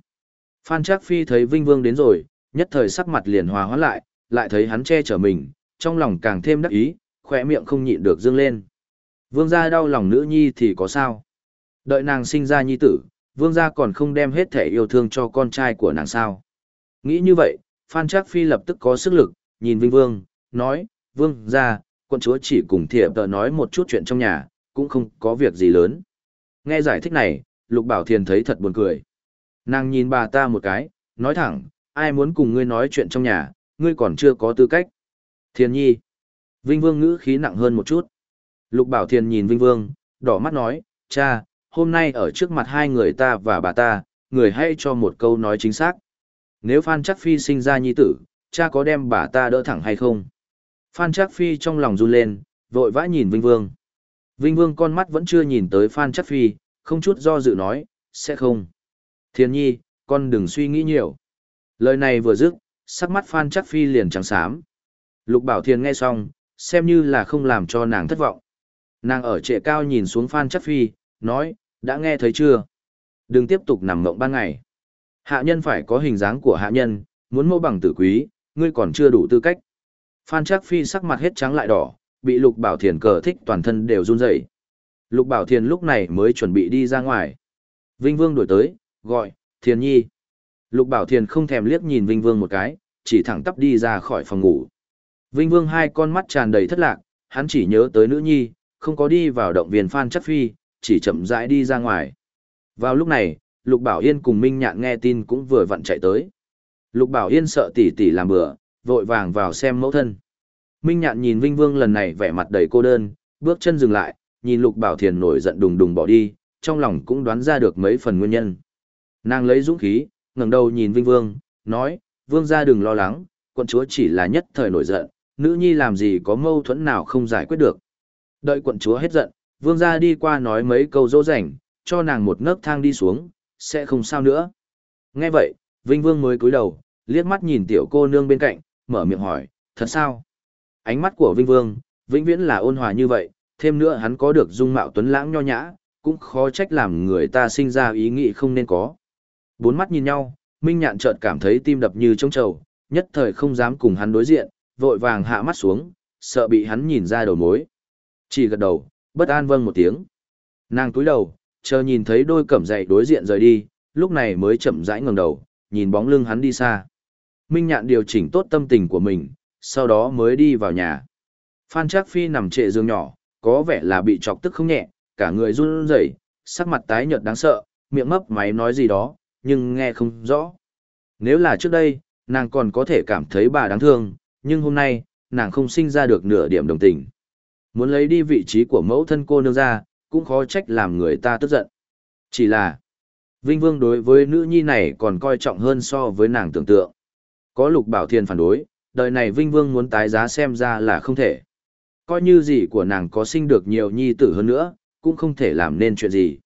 Phan Trác Phi thấy Vinh Vương đến rồi, nhất thời sắc mặt liền hòa hoãn lại, lại thấy hắn che chở mình, trong lòng càng thêm đắc ý, khỏe miệng không nhịn được dương lên. Vương gia đau lòng nữ nhi thì có sao? Đợi nàng sinh ra nhi tử, vương gia còn không đem hết thể yêu thương cho con trai của nàng sao? Nghĩ như vậy, Phan Trác Phi lập tức có sức lực, nhìn Vinh Vương, nói, Vương gia, quân chúa chỉ cùng thiệp tờ nói một chút chuyện trong nhà, cũng không có việc gì lớn. Nghe giải thích này, Lục Bảo Thiền thấy thật buồn cười. Nàng nhìn bà ta một cái, nói thẳng, ai muốn cùng ngươi nói chuyện trong nhà, ngươi còn chưa có tư cách. Thiền nhi. Vinh Vương ngữ khí nặng hơn một chút. Lục Bảo Thiền nhìn Vinh Vương, đỏ mắt nói, cha, hôm nay ở trước mặt hai người ta và bà ta, người hãy cho một câu nói chính xác. Nếu Phan Chắc Phi sinh ra nhi tử, cha có đem bà ta đỡ thẳng hay không? Phan Chắc Phi trong lòng run lên, vội vã nhìn Vinh Vương. Vinh Vương con mắt vẫn chưa nhìn tới Phan Chắc Phi, không chút do dự nói, sẽ không. Thiên nhi, con đừng suy nghĩ nhiều. Lời này vừa dứt, sắc mắt Phan Chắc Phi liền trắng xám. Lục Bảo Thiên nghe xong, xem như là không làm cho nàng thất vọng. Nàng ở trệ cao nhìn xuống Phan Chắc Phi, nói, đã nghe thấy chưa? Đừng tiếp tục nằm mộng ban ngày. Hạ nhân phải có hình dáng của hạ nhân, muốn mô bằng tử quý, ngươi còn chưa đủ tư cách. Phan Trác Phi sắc mặt hết trắng lại đỏ, bị Lục Bảo Thiền cờ thích toàn thân đều run rẩy. Lục Bảo Thiền lúc này mới chuẩn bị đi ra ngoài. Vinh Vương đổi tới, gọi, Thiền Nhi. Lục Bảo Thiền không thèm liếc nhìn Vinh Vương một cái, chỉ thẳng tắp đi ra khỏi phòng ngủ. Vinh Vương hai con mắt tràn đầy thất lạc, hắn chỉ nhớ tới nữ nhi, không có đi vào động viên Phan Chắc Phi, chỉ chậm rãi đi ra ngoài. Vào lúc này, Lục Bảo Yên cùng Minh Nhạn nghe tin cũng vừa vặn chạy tới. Lục Bảo Yên sợ tỷ tỷ làm bừa, vội vàng vào xem mẫu thân. Minh Nhạn nhìn Vinh Vương lần này vẻ mặt đầy cô đơn, bước chân dừng lại, nhìn Lục Bảo Thiền nổi giận đùng đùng bỏ đi, trong lòng cũng đoán ra được mấy phần nguyên nhân. Nàng lấy dũng khí, ngẩng đầu nhìn Vinh Vương, nói, Vương gia đừng lo lắng, quận chúa chỉ là nhất thời nổi giận, nữ nhi làm gì có mâu thuẫn nào không giải quyết được. Đợi quận chúa hết giận, Vương gia đi qua nói mấy câu dỗ dành, cho nàng một nấc thang đi xuống, sẽ không sao nữa. Nghe vậy, Vinh Vương mới cúi đầu, liếc mắt nhìn tiểu cô nương bên cạnh, mở miệng hỏi, thật sao? Ánh mắt của Vinh Vương, vĩnh viễn là ôn hòa như vậy, thêm nữa hắn có được dung mạo tuấn lãng nho nhã, cũng khó trách làm người ta sinh ra ý nghĩ không nên có. Bốn mắt nhìn nhau, Minh Nhạn chợt cảm thấy tim đập như trống trầu, nhất thời không dám cùng hắn đối diện, vội vàng hạ mắt xuống, sợ bị hắn nhìn ra đầu mối. Chỉ gật đầu, bất an vâng một tiếng. Nàng túi đầu, chờ nhìn thấy đôi cẩm dậy đối diện rời đi, lúc này mới chậm rãi ngẩng đầu, nhìn bóng lưng hắn đi xa. Minh Nhạn điều chỉnh tốt tâm tình của mình, sau đó mới đi vào nhà. Phan Trác Phi nằm trệ giường nhỏ, có vẻ là bị chọc tức không nhẹ, cả người run rẩy, sắc mặt tái nhợt đáng sợ, miệng mấp máy nói gì đó, nhưng nghe không rõ. Nếu là trước đây, nàng còn có thể cảm thấy bà đáng thương, nhưng hôm nay, nàng không sinh ra được nửa điểm đồng tình. Muốn lấy đi vị trí của mẫu thân cô nương ra, cũng khó trách làm người ta tức giận. Chỉ là, Vinh Vương đối với nữ nhi này còn coi trọng hơn so với nàng tưởng tượng. Có lục bảo thiên phản đối, đời này Vinh Vương muốn tái giá xem ra là không thể. Coi như gì của nàng có sinh được nhiều nhi tử hơn nữa, cũng không thể làm nên chuyện gì.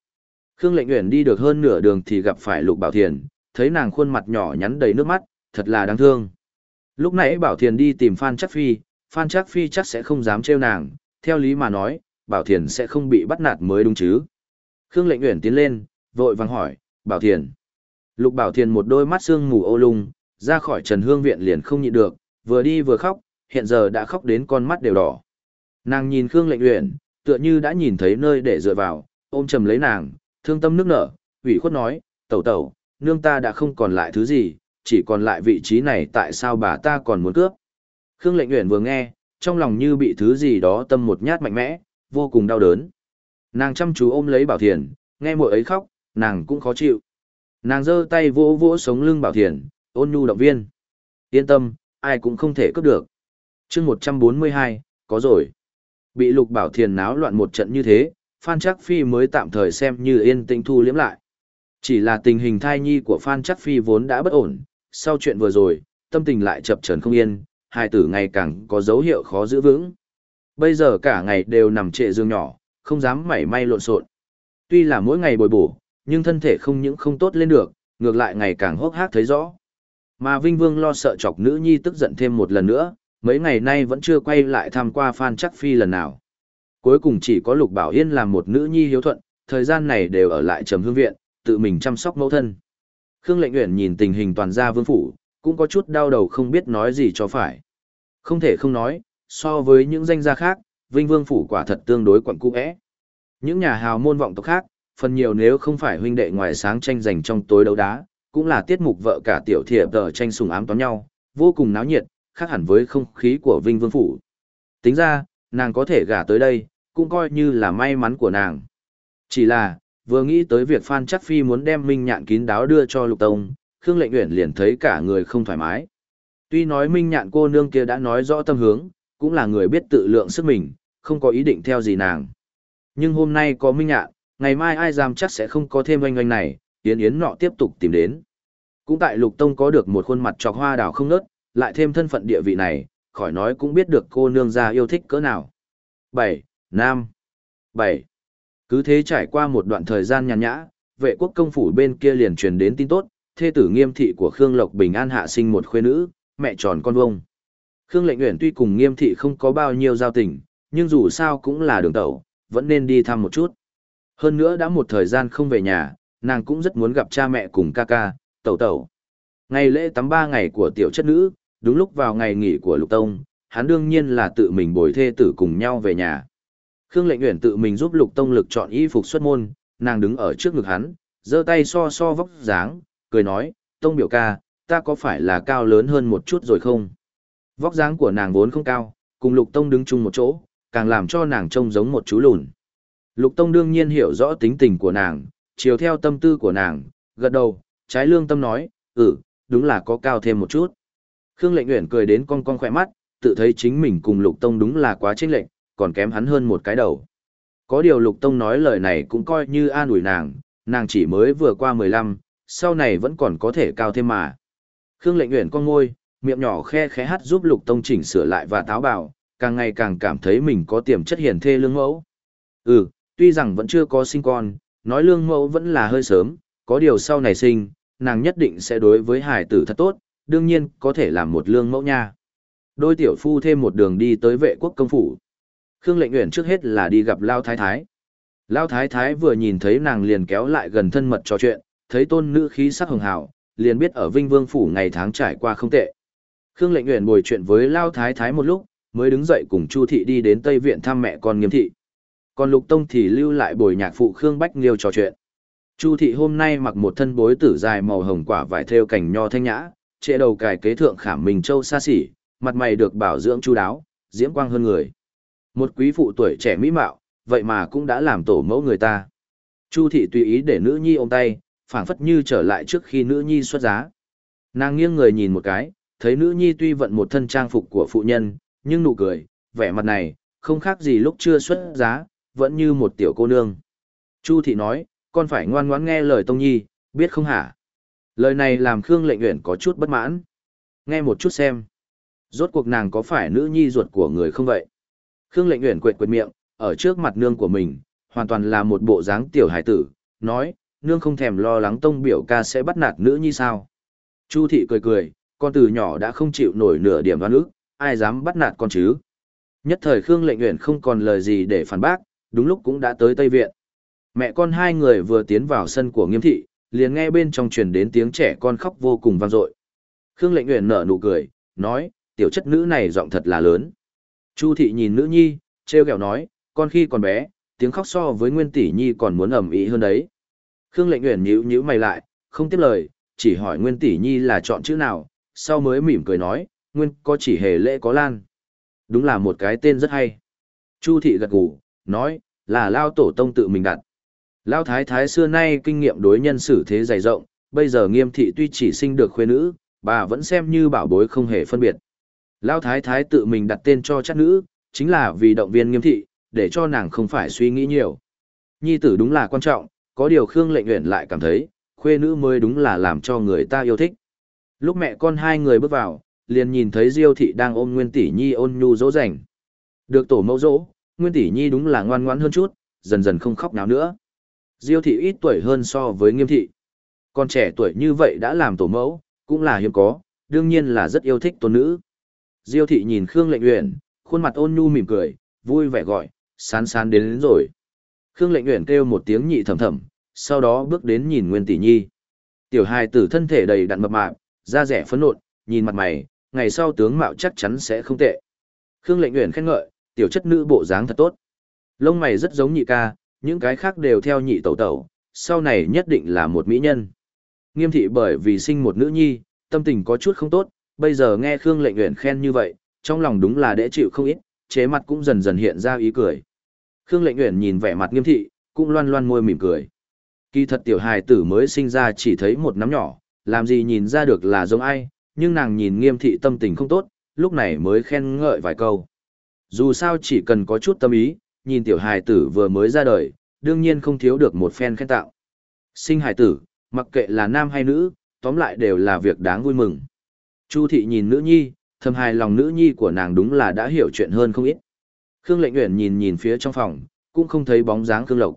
Khương Lệnh Uyển đi được hơn nửa đường thì gặp phải Lục Bảo Thiền, thấy nàng khuôn mặt nhỏ nhắn đầy nước mắt, thật là đáng thương. Lúc nãy Bảo Thiền đi tìm Phan Chắc Phi, Phan Chắc Phi chắc sẽ không dám trêu nàng, theo lý mà nói, Bảo Thiền sẽ không bị bắt nạt mới đúng chứ. Khương Lệnh Uyển tiến lên, vội vàng hỏi, Bảo Thiền. Lục Bảo Thiền một đôi mắt sương mù ô lung, ra khỏi Trần Hương viện liền không nhịn được, vừa đi vừa khóc, hiện giờ đã khóc đến con mắt đều đỏ. Nàng nhìn Khương Lệnh Uyển, tựa như đã nhìn thấy nơi để dựa vào, ôm chầm lấy nàng, thương tâm nước nở, ủy khuất nói, tẩu tẩu, nương ta đã không còn lại thứ gì, chỉ còn lại vị trí này tại sao bà ta còn muốn cướp. Khương lệnh nguyện vừa nghe, trong lòng như bị thứ gì đó tâm một nhát mạnh mẽ, vô cùng đau đớn. Nàng chăm chú ôm lấy Bảo Thiền, nghe mội ấy khóc, nàng cũng khó chịu. Nàng giơ tay vỗ vỗ sống lưng Bảo Thiền, ôn nhu động viên. Yên tâm, ai cũng không thể cướp được. chương 142, có rồi. Bị Lục Bảo Thiền náo loạn một trận như thế, Phan Chắc Phi mới tạm thời xem như yên tĩnh thu liếm lại. Chỉ là tình hình thai nhi của Phan Chắc Phi vốn đã bất ổn, sau chuyện vừa rồi, tâm tình lại chập chờn không yên, hai tử ngày càng có dấu hiệu khó giữ vững. Bây giờ cả ngày đều nằm trệ giường nhỏ, không dám mảy may lộn xộn. Tuy là mỗi ngày bồi bổ, nhưng thân thể không những không tốt lên được, ngược lại ngày càng hốc hác thấy rõ. Mà Vinh Vương lo sợ chọc nữ nhi tức giận thêm một lần nữa, mấy ngày nay vẫn chưa quay lại thăm qua Phan Chắc Phi lần nào. Cuối cùng chỉ có Lục Bảo Yên làm một nữ nhi hiếu thuận, thời gian này đều ở lại trầm hương viện, tự mình chăm sóc mẫu thân. Khương Lệnh Uyển nhìn tình hình toàn gia vương phủ, cũng có chút đau đầu không biết nói gì cho phải. Không thể không nói, so với những danh gia khác, Vinh Vương phủ quả thật tương đối quẩn cũ ẽ. Những nhà hào môn vọng tộc khác, phần nhiều nếu không phải huynh đệ ngoài sáng tranh giành trong tối đấu đá, cũng là tiết mục vợ cả tiểu thiệp tờ tranh sùng ám toán nhau, vô cùng náo nhiệt, khác hẳn với không khí của Vinh Vương phủ. Tính ra, nàng có thể gả tới đây, cũng coi như là may mắn của nàng. Chỉ là, vừa nghĩ tới việc Phan Chắc Phi muốn đem Minh Nhạn kín đáo đưa cho Lục Tông, Khương Lệnh Uyển liền thấy cả người không thoải mái. Tuy nói Minh Nhạn cô nương kia đã nói rõ tâm hướng, cũng là người biết tự lượng sức mình, không có ý định theo gì nàng. Nhưng hôm nay có Minh Nhạn, ngày mai ai dám chắc sẽ không có thêm oanh oanh này, Yến Yến nọ tiếp tục tìm đến. Cũng tại Lục Tông có được một khuôn mặt trọc hoa đào không nớt, lại thêm thân phận địa vị này, khỏi nói cũng biết được cô nương gia yêu thích cỡ nào. 7. Nam. 7. Cứ thế trải qua một đoạn thời gian nhàn nhã, vệ quốc công phủ bên kia liền truyền đến tin tốt, thê tử nghiêm thị của Khương Lộc Bình An hạ sinh một khuê nữ, mẹ tròn con vông. Khương Lệnh Uyển tuy cùng nghiêm thị không có bao nhiêu giao tình, nhưng dù sao cũng là đường tẩu, vẫn nên đi thăm một chút. Hơn nữa đã một thời gian không về nhà, nàng cũng rất muốn gặp cha mẹ cùng ca ca, tẩu tẩu. Ngày lễ tắm ba ngày của tiểu chất nữ, đúng lúc vào ngày nghỉ của Lục Tông, hắn đương nhiên là tự mình bồi thê tử cùng nhau về nhà. Khương Lệnh Uyển tự mình giúp Lục Tông lực chọn y phục xuất môn, nàng đứng ở trước ngực hắn, giơ tay so so vóc dáng, cười nói, tông biểu ca, ta có phải là cao lớn hơn một chút rồi không? Vóc dáng của nàng vốn không cao, cùng lục tông đứng chung một chỗ, càng làm cho nàng trông giống một chú lùn. Lục tông đương nhiên hiểu rõ tính tình của nàng, chiều theo tâm tư của nàng, gật đầu, trái lương tâm nói, ừ, đúng là có cao thêm một chút. Khương lệnh nguyện cười đến con con khỏe mắt, tự thấy chính mình cùng lục tông đúng là quá chênh lệnh, còn kém hắn hơn một cái đầu. Có điều lục tông nói lời này cũng coi như an ủi nàng, nàng chỉ mới vừa qua 15, sau này vẫn còn có thể cao thêm mà. Khương lệnh nguyện con ngôi, miệng nhỏ khe khẽ hát giúp lục tông chỉnh sửa lại và táo bảo, càng ngày càng cảm thấy mình có tiềm chất hiền thê lương mẫu. Ừ, tuy rằng vẫn chưa có sinh con, nói lương mẫu vẫn là hơi sớm, có điều sau này sinh, nàng nhất định sẽ đối với hải tử thật tốt, đương nhiên có thể làm một lương mẫu nha. Đôi tiểu phu thêm một đường đi tới vệ quốc công phủ. Khương lệnh nguyện trước hết là đi gặp Lao Thái Thái. Lao Thái Thái vừa nhìn thấy nàng liền kéo lại gần thân mật trò chuyện, thấy tôn nữ khí sắc hồng hào, liền biết ở Vinh Vương Phủ ngày tháng trải qua không tệ. Khương lệnh Uyển bồi chuyện với Lao Thái Thái một lúc, mới đứng dậy cùng Chu Thị đi đến Tây Viện thăm mẹ con nghiêm thị. Còn Lục Tông thì lưu lại bồi nhạc phụ Khương Bách Liêu trò chuyện. Chu Thị hôm nay mặc một thân bối tử dài màu hồng quả vải thêu cảnh nho thanh nhã, trệ đầu cài kế thượng khảm mình châu xa xỉ, mặt mày được bảo dưỡng chu đáo, diễm quang hơn người. Một quý phụ tuổi trẻ mỹ mạo, vậy mà cũng đã làm tổ mẫu người ta. Chu thị tùy ý để nữ nhi ôm tay, phảng phất như trở lại trước khi nữ nhi xuất giá. Nàng nghiêng người nhìn một cái, thấy nữ nhi tuy vận một thân trang phục của phụ nhân, nhưng nụ cười, vẻ mặt này, không khác gì lúc chưa xuất giá, vẫn như một tiểu cô nương. Chu thị nói, con phải ngoan ngoãn nghe lời Tông Nhi, biết không hả? Lời này làm Khương lệnh nguyện có chút bất mãn. Nghe một chút xem. Rốt cuộc nàng có phải nữ nhi ruột của người không vậy? Khương lệnh nguyện quệt quệt miệng, ở trước mặt nương của mình, hoàn toàn là một bộ dáng tiểu hải tử, nói, nương không thèm lo lắng tông biểu ca sẽ bắt nạt nữ nhi sao. Chu thị cười cười, con từ nhỏ đã không chịu nổi nửa điểm đoan ức, ai dám bắt nạt con chứ. Nhất thời Khương lệnh nguyện không còn lời gì để phản bác, đúng lúc cũng đã tới Tây Viện. Mẹ con hai người vừa tiến vào sân của nghiêm thị, liền nghe bên trong truyền đến tiếng trẻ con khóc vô cùng vang dội. Khương lệnh nguyện nở nụ cười, nói, tiểu chất nữ này giọng thật là lớn. Chu thị nhìn nữ nhi, treo kẹo nói, con khi còn bé, tiếng khóc so với nguyên tỷ nhi còn muốn ẩm ĩ hơn đấy. Khương lệnh nguyện nhíu nhíu mày lại, không tiếp lời, chỉ hỏi nguyên tỷ nhi là chọn chữ nào, sau mới mỉm cười nói, nguyên có chỉ hề lễ có lan. Đúng là một cái tên rất hay. Chu thị gật gù, nói, là lao tổ tông tự mình đặt. Lao thái thái xưa nay kinh nghiệm đối nhân xử thế dày rộng, bây giờ nghiêm thị tuy chỉ sinh được khuê nữ, bà vẫn xem như bảo bối không hề phân biệt. Lao thái thái tự mình đặt tên cho chắc nữ, chính là vì động viên nghiêm thị, để cho nàng không phải suy nghĩ nhiều. Nhi tử đúng là quan trọng, có điều Khương lệnh nguyện lại cảm thấy, khuê nữ mới đúng là làm cho người ta yêu thích. Lúc mẹ con hai người bước vào, liền nhìn thấy Diêu thị đang ôm Nguyên Tỷ Nhi ôn nhu dỗ dành. Được tổ mẫu dỗ, Nguyên Tỷ Nhi đúng là ngoan ngoãn hơn chút, dần dần không khóc náo nữa. Diêu thị ít tuổi hơn so với Nghiêm thị. Con trẻ tuổi như vậy đã làm tổ mẫu, cũng là hiếm có, đương nhiên là rất yêu thích tôn nữ. Diêu thị nhìn Khương Lệnh Uyển, khuôn mặt ôn nhu mỉm cười, vui vẻ gọi, sán sán đến, đến rồi. Khương Lệnh Uyển kêu một tiếng nhị thầm thầm, sau đó bước đến nhìn Nguyên Tỷ Nhi. Tiểu hài tử thân thể đầy đặn mập mạp, da rẻ phấn nộn, nhìn mặt mày, ngày sau tướng mạo chắc chắn sẽ không tệ. Khương Lệnh Uyển khen ngợi, tiểu chất nữ bộ dáng thật tốt. Lông mày rất giống nhị ca, những cái khác đều theo nhị tẩu tẩu, sau này nhất định là một mỹ nhân. Nghiêm thị bởi vì sinh một nữ nhi, tâm tình có chút không tốt, bây giờ nghe Khương Lệnh Uyển khen như vậy, trong lòng đúng là đễ chịu không ít, chế mặt cũng dần dần hiện ra ý cười. Khương Lệnh Uyển nhìn vẻ mặt Nghiêm thị, cũng loan loan môi mỉm cười. Kỳ thật tiểu hài tử mới sinh ra chỉ thấy một nắm nhỏ, làm gì nhìn ra được là giống ai, nhưng nàng nhìn Nghiêm thị tâm tình không tốt, lúc này mới khen ngợi vài câu. Dù sao chỉ cần có chút tâm ý, nhìn tiểu hài tử vừa mới ra đời, đương nhiên không thiếu được một phen khen tạo. Sinh hài tử, mặc kệ là nam hay nữ, tóm lại đều là việc đáng vui mừng. Chu thị nhìn nữ nhi, thầm hài lòng nữ nhi của nàng đúng là đã hiểu chuyện hơn không ít. Khương lệnh nguyện nhìn nhìn phía trong phòng, cũng không thấy bóng dáng Khương Lộc.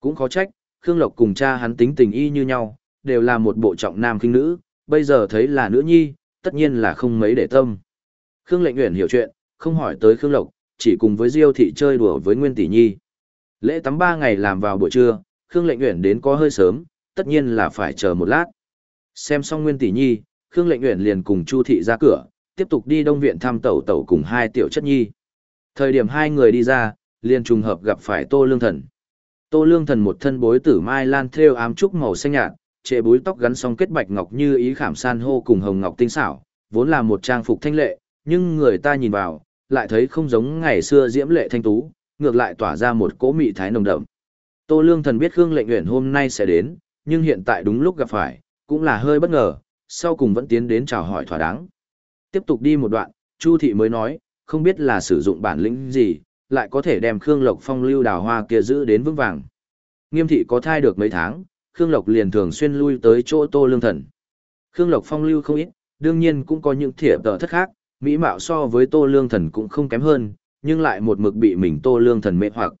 Cũng khó trách, Khương Lộc cùng cha hắn tính tình y như nhau, đều là một bộ trọng nam kinh nữ, bây giờ thấy là nữ nhi, tất nhiên là không mấy để tâm. Khương lệnh Uyển hiểu chuyện, không hỏi tới Khương Lộc, chỉ cùng với Diêu thị chơi đùa với Nguyên Tỷ Nhi. Lễ tắm ba ngày làm vào buổi trưa, Khương lệnh Uyển đến có hơi sớm, tất nhiên là phải chờ một lát. Xem xong Nguyên Tỷ Nhi, Khương Lệnh Uyển liền cùng Chu thị ra cửa, tiếp tục đi Đông viện thăm tẩu tẩu cùng hai tiểu chất nhi. Thời điểm hai người đi ra, liền trùng hợp gặp phải Tô Lương Thần. Tô Lương Thần một thân bối tử mai lan thêu ám trúc màu xanh nhạt, trệ búi tóc gắn song kết bạch ngọc như ý khảm san hô cùng hồng ngọc tinh xảo, vốn là một trang phục thanh lệ, nhưng người ta nhìn vào, lại thấy không giống ngày xưa diễm lệ thanh tú, ngược lại tỏa ra một cỗ mị thái nồng đậm. Tô Lương Thần biết Khương Lệnh Uyển hôm nay sẽ đến, nhưng hiện tại đúng lúc gặp phải, cũng là hơi bất ngờ, sau cùng vẫn tiến đến chào hỏi thỏa đáng. Tiếp tục đi một đoạn, Chu thị mới nói, không biết là sử dụng bản lĩnh gì, lại có thể đem Khương Lộc Phong lưu đào hoa kia giữ đến vững vàng. Nghiêm thị có thai được mấy tháng, Khương Lộc liền thường xuyên lui tới chỗ Tô Lương Thần. Khương Lộc Phong lưu không ít, đương nhiên cũng có những thiệp tờ thất khác, mỹ mạo so với Tô Lương Thần cũng không kém hơn, nhưng lại một mực bị mình Tô Lương Thần mê hoặc.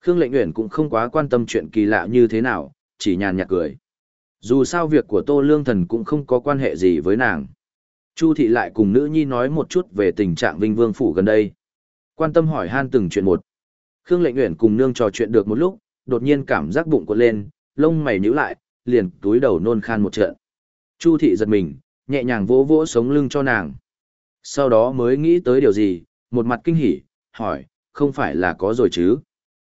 Khương Lệnh Uyển cũng không quá quan tâm chuyện kỳ lạ như thế nào, chỉ nhàn nhạt cười. Dù sao việc của Tô Lương Thần cũng không có quan hệ gì với nàng. Chu thị lại cùng nữ nhi nói một chút về tình trạng Vinh Vương phủ gần đây. Quan tâm hỏi han từng chuyện một. Khương Lệnh Uyển cùng nương trò chuyện được một lúc, đột nhiên cảm giác bụng cuộn lên, lông mày nhíu lại, liền túi đầu nôn khan một trận. Chu thị giật mình, nhẹ nhàng vỗ vỗ sống lưng cho nàng. Sau đó mới nghĩ tới điều gì, một mặt kinh hỉ, hỏi, không phải là có rồi chứ?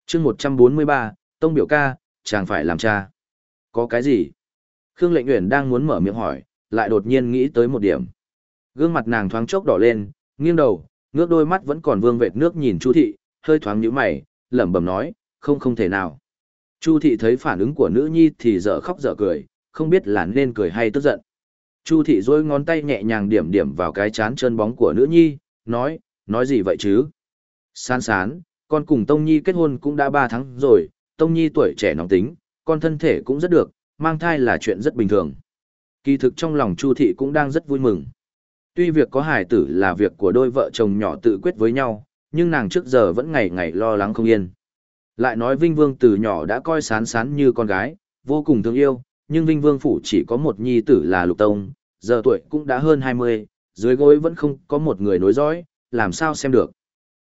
chương 143, Tông biểu ca, chàng phải làm cha. Có cái gì? Khương Lệnh Uyển đang muốn mở miệng hỏi, lại đột nhiên nghĩ tới một điểm. Gương mặt nàng thoáng chốc đỏ lên, nghiêng đầu, ngước đôi mắt vẫn còn vương vệt nước nhìn Chu thị, hơi thoáng nhíu mày, lẩm bẩm nói, không không thể nào. Chu thị thấy phản ứng của nữ nhi thì dở khóc dở cười, không biết là nên cười hay tức giận. Chu thị dôi ngón tay nhẹ nhàng điểm điểm vào cái chán chân bóng của nữ nhi, nói, nói gì vậy chứ? Sán sán, con cùng Tông Nhi kết hôn cũng đã 3 tháng rồi, Tông Nhi tuổi trẻ nóng tính, con thân thể cũng rất được, mang thai là chuyện rất bình thường. Kỳ thực trong lòng Chu thị cũng đang rất vui mừng. Tuy việc có hài tử là việc của đôi vợ chồng nhỏ tự quyết với nhau, nhưng nàng trước giờ vẫn ngày ngày lo lắng không yên. Lại nói Vinh Vương từ nhỏ đã coi sán sán như con gái, vô cùng thương yêu, nhưng Vinh Vương phủ chỉ có một nhi tử là Lục Tông, giờ tuổi cũng đã hơn 20, dưới gối vẫn không có một người nối dõi, làm sao xem được.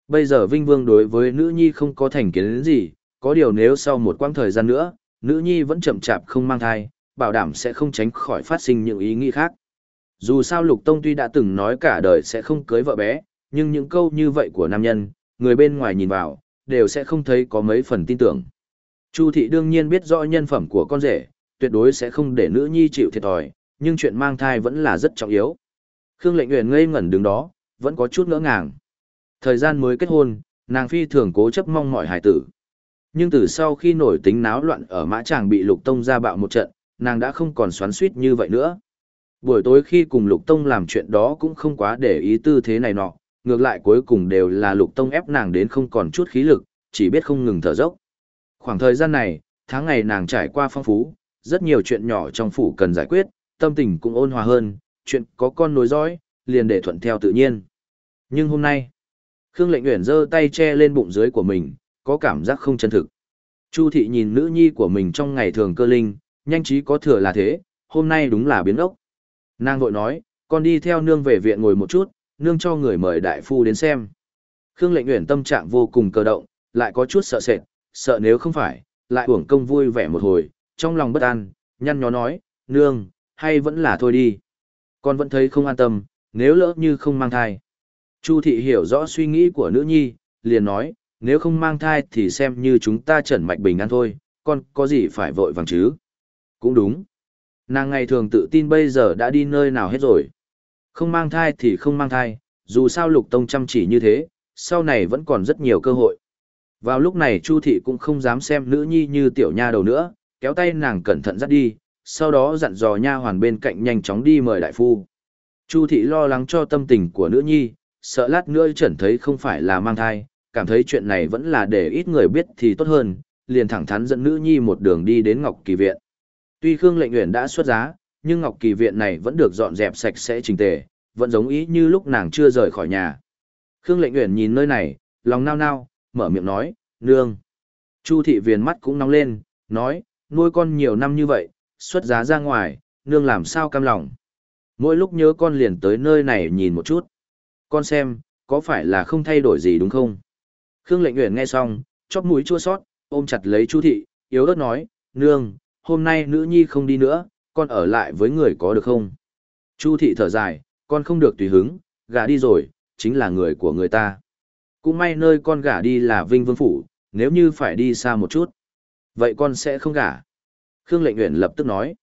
Bây giờ Vinh Vương đối với nữ nhi không có thành kiến gì, có điều nếu sau một quãng thời gian nữa, nữ nhi vẫn chậm chạp không mang thai, bảo đảm sẽ không tránh khỏi phát sinh những ý nghĩ khác. Dù sao Lục Tông tuy đã từng nói cả đời sẽ không cưới vợ bé, nhưng những câu như vậy của nam nhân, người bên ngoài nhìn vào, đều sẽ không thấy có mấy phần tin tưởng. Chu thị đương nhiên biết rõ nhân phẩm của con rể, tuyệt đối sẽ không để nữ nhi chịu thiệt thòi, nhưng chuyện mang thai vẫn là rất trọng yếu. Khương Lệnh Uyển ngây ngẩn đứng đó, vẫn có chút ngỡ ngàng. Thời gian mới kết hôn, nàng phi thường cố chấp mong mọi hài tử. Nhưng từ sau khi nổi tính náo loạn ở mã tràng bị Lục Tông ra bạo một trận, nàng đã không còn xoắn suýt như vậy nữa. Buổi tối khi cùng Lục Tông làm chuyện đó cũng không quá để ý tư thế này nọ, ngược lại cuối cùng đều là Lục Tông ép nàng đến không còn chút khí lực, chỉ biết không ngừng thở dốc. Khoảng thời gian này, tháng ngày nàng trải qua phong phú, rất nhiều chuyện nhỏ trong phủ cần giải quyết, tâm tình cũng ôn hòa hơn, chuyện có con nối dõi, liền để thuận theo tự nhiên. Nhưng hôm nay, Khương Lệnh Uyển giơ tay che lên bụng dưới của mình, có cảm giác không chân thực. Chu thị nhìn nữ nhi của mình trong ngày thường cơ linh, nhanh trí có thừa là thế, hôm nay đúng là biến ốc. Nàng vội nói, con đi theo nương về viện ngồi một chút, nương cho người mời đại phu đến xem. Khương Lệnh nguyện tâm trạng vô cùng cơ động, lại có chút sợ sệt, sợ nếu không phải, lại uổng công vui vẻ một hồi, trong lòng bất an, nhăn nhó nói, nương, hay vẫn là thôi đi. Con vẫn thấy không an tâm, nếu lỡ như không mang thai. Chu thị hiểu rõ suy nghĩ của nữ nhi, liền nói, nếu không mang thai thì xem như chúng ta trần mạch bình an thôi, con có gì phải vội vàng chứ. Cũng đúng. Nàng ngày thường tự tin bây giờ đã đi nơi nào hết rồi. Không mang thai thì không mang thai, dù sao lục tông chăm chỉ như thế, sau này vẫn còn rất nhiều cơ hội. Vào lúc này Chu thị cũng không dám xem nữ nhi như tiểu nha đầu nữa, kéo tay nàng cẩn thận dắt đi, sau đó dặn dò nha hoàn bên cạnh nhanh chóng đi mời đại phu. Chu thị lo lắng cho tâm tình của nữ nhi, sợ lát nữa chẩn thấy không phải là mang thai, cảm thấy chuyện này vẫn là để ít người biết thì tốt hơn, liền thẳng thắn dẫn nữ nhi một đường đi đến Ngọc Kỳ Viện. Tuy Khương Lệnh Uyển đã xuất giá, nhưng Ngọc Kỳ Viện này vẫn được dọn dẹp sạch sẽ chỉnh tề, vẫn giống ý như lúc nàng chưa rời khỏi nhà. Khương Lệnh Uyển nhìn nơi này, lòng nao nao, mở miệng nói, nương. Chu thị viền mắt cũng nóng lên, nói, nuôi con nhiều năm như vậy, xuất giá ra ngoài, nương làm sao cam lòng. Mỗi lúc nhớ con liền tới nơi này nhìn một chút. Con xem, có phải là không thay đổi gì đúng không? Khương lệnh Uyển nghe xong, chóp mũi chua sót, ôm chặt lấy Chu thị, yếu ớt nói, nương, hôm nay nữ nhi không đi nữa, con ở lại với người có được không? Chu thị thở dài, con không được tùy hứng, gả đi rồi, chính là người của người ta. Cũng may nơi con gả đi là Vinh Vương Phủ, nếu như phải đi xa một chút. Vậy con sẽ không gả. Khương Lệnh Nguyễn lập tức nói.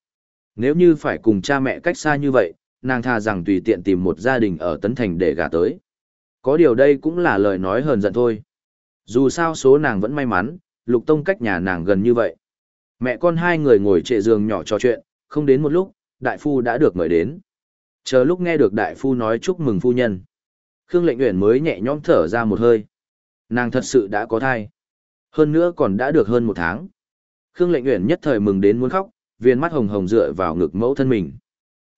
Nếu như phải cùng cha mẹ cách xa như vậy, nàng tha rằng tùy tiện tìm một gia đình ở Tấn Thành để gả tới. Có điều đây cũng là lời nói hờn giận thôi. Dù sao số nàng vẫn may mắn, Lục Tông cách nhà nàng gần như vậy. Mẹ con hai người ngồi trệ giường nhỏ trò chuyện, không đến một lúc, đại phu đã được mời đến. Chờ lúc nghe được đại phu nói chúc mừng phu nhân. Khương Lệnh Uyển mới nhẹ nhõm thở ra một hơi. Nàng thật sự đã có thai. Hơn nữa còn đã được hơn một tháng. Khương Lệnh Uyển nhất thời mừng đến muốn khóc, viên mắt hồng hồng dựa vào ngực mẫu thân mình.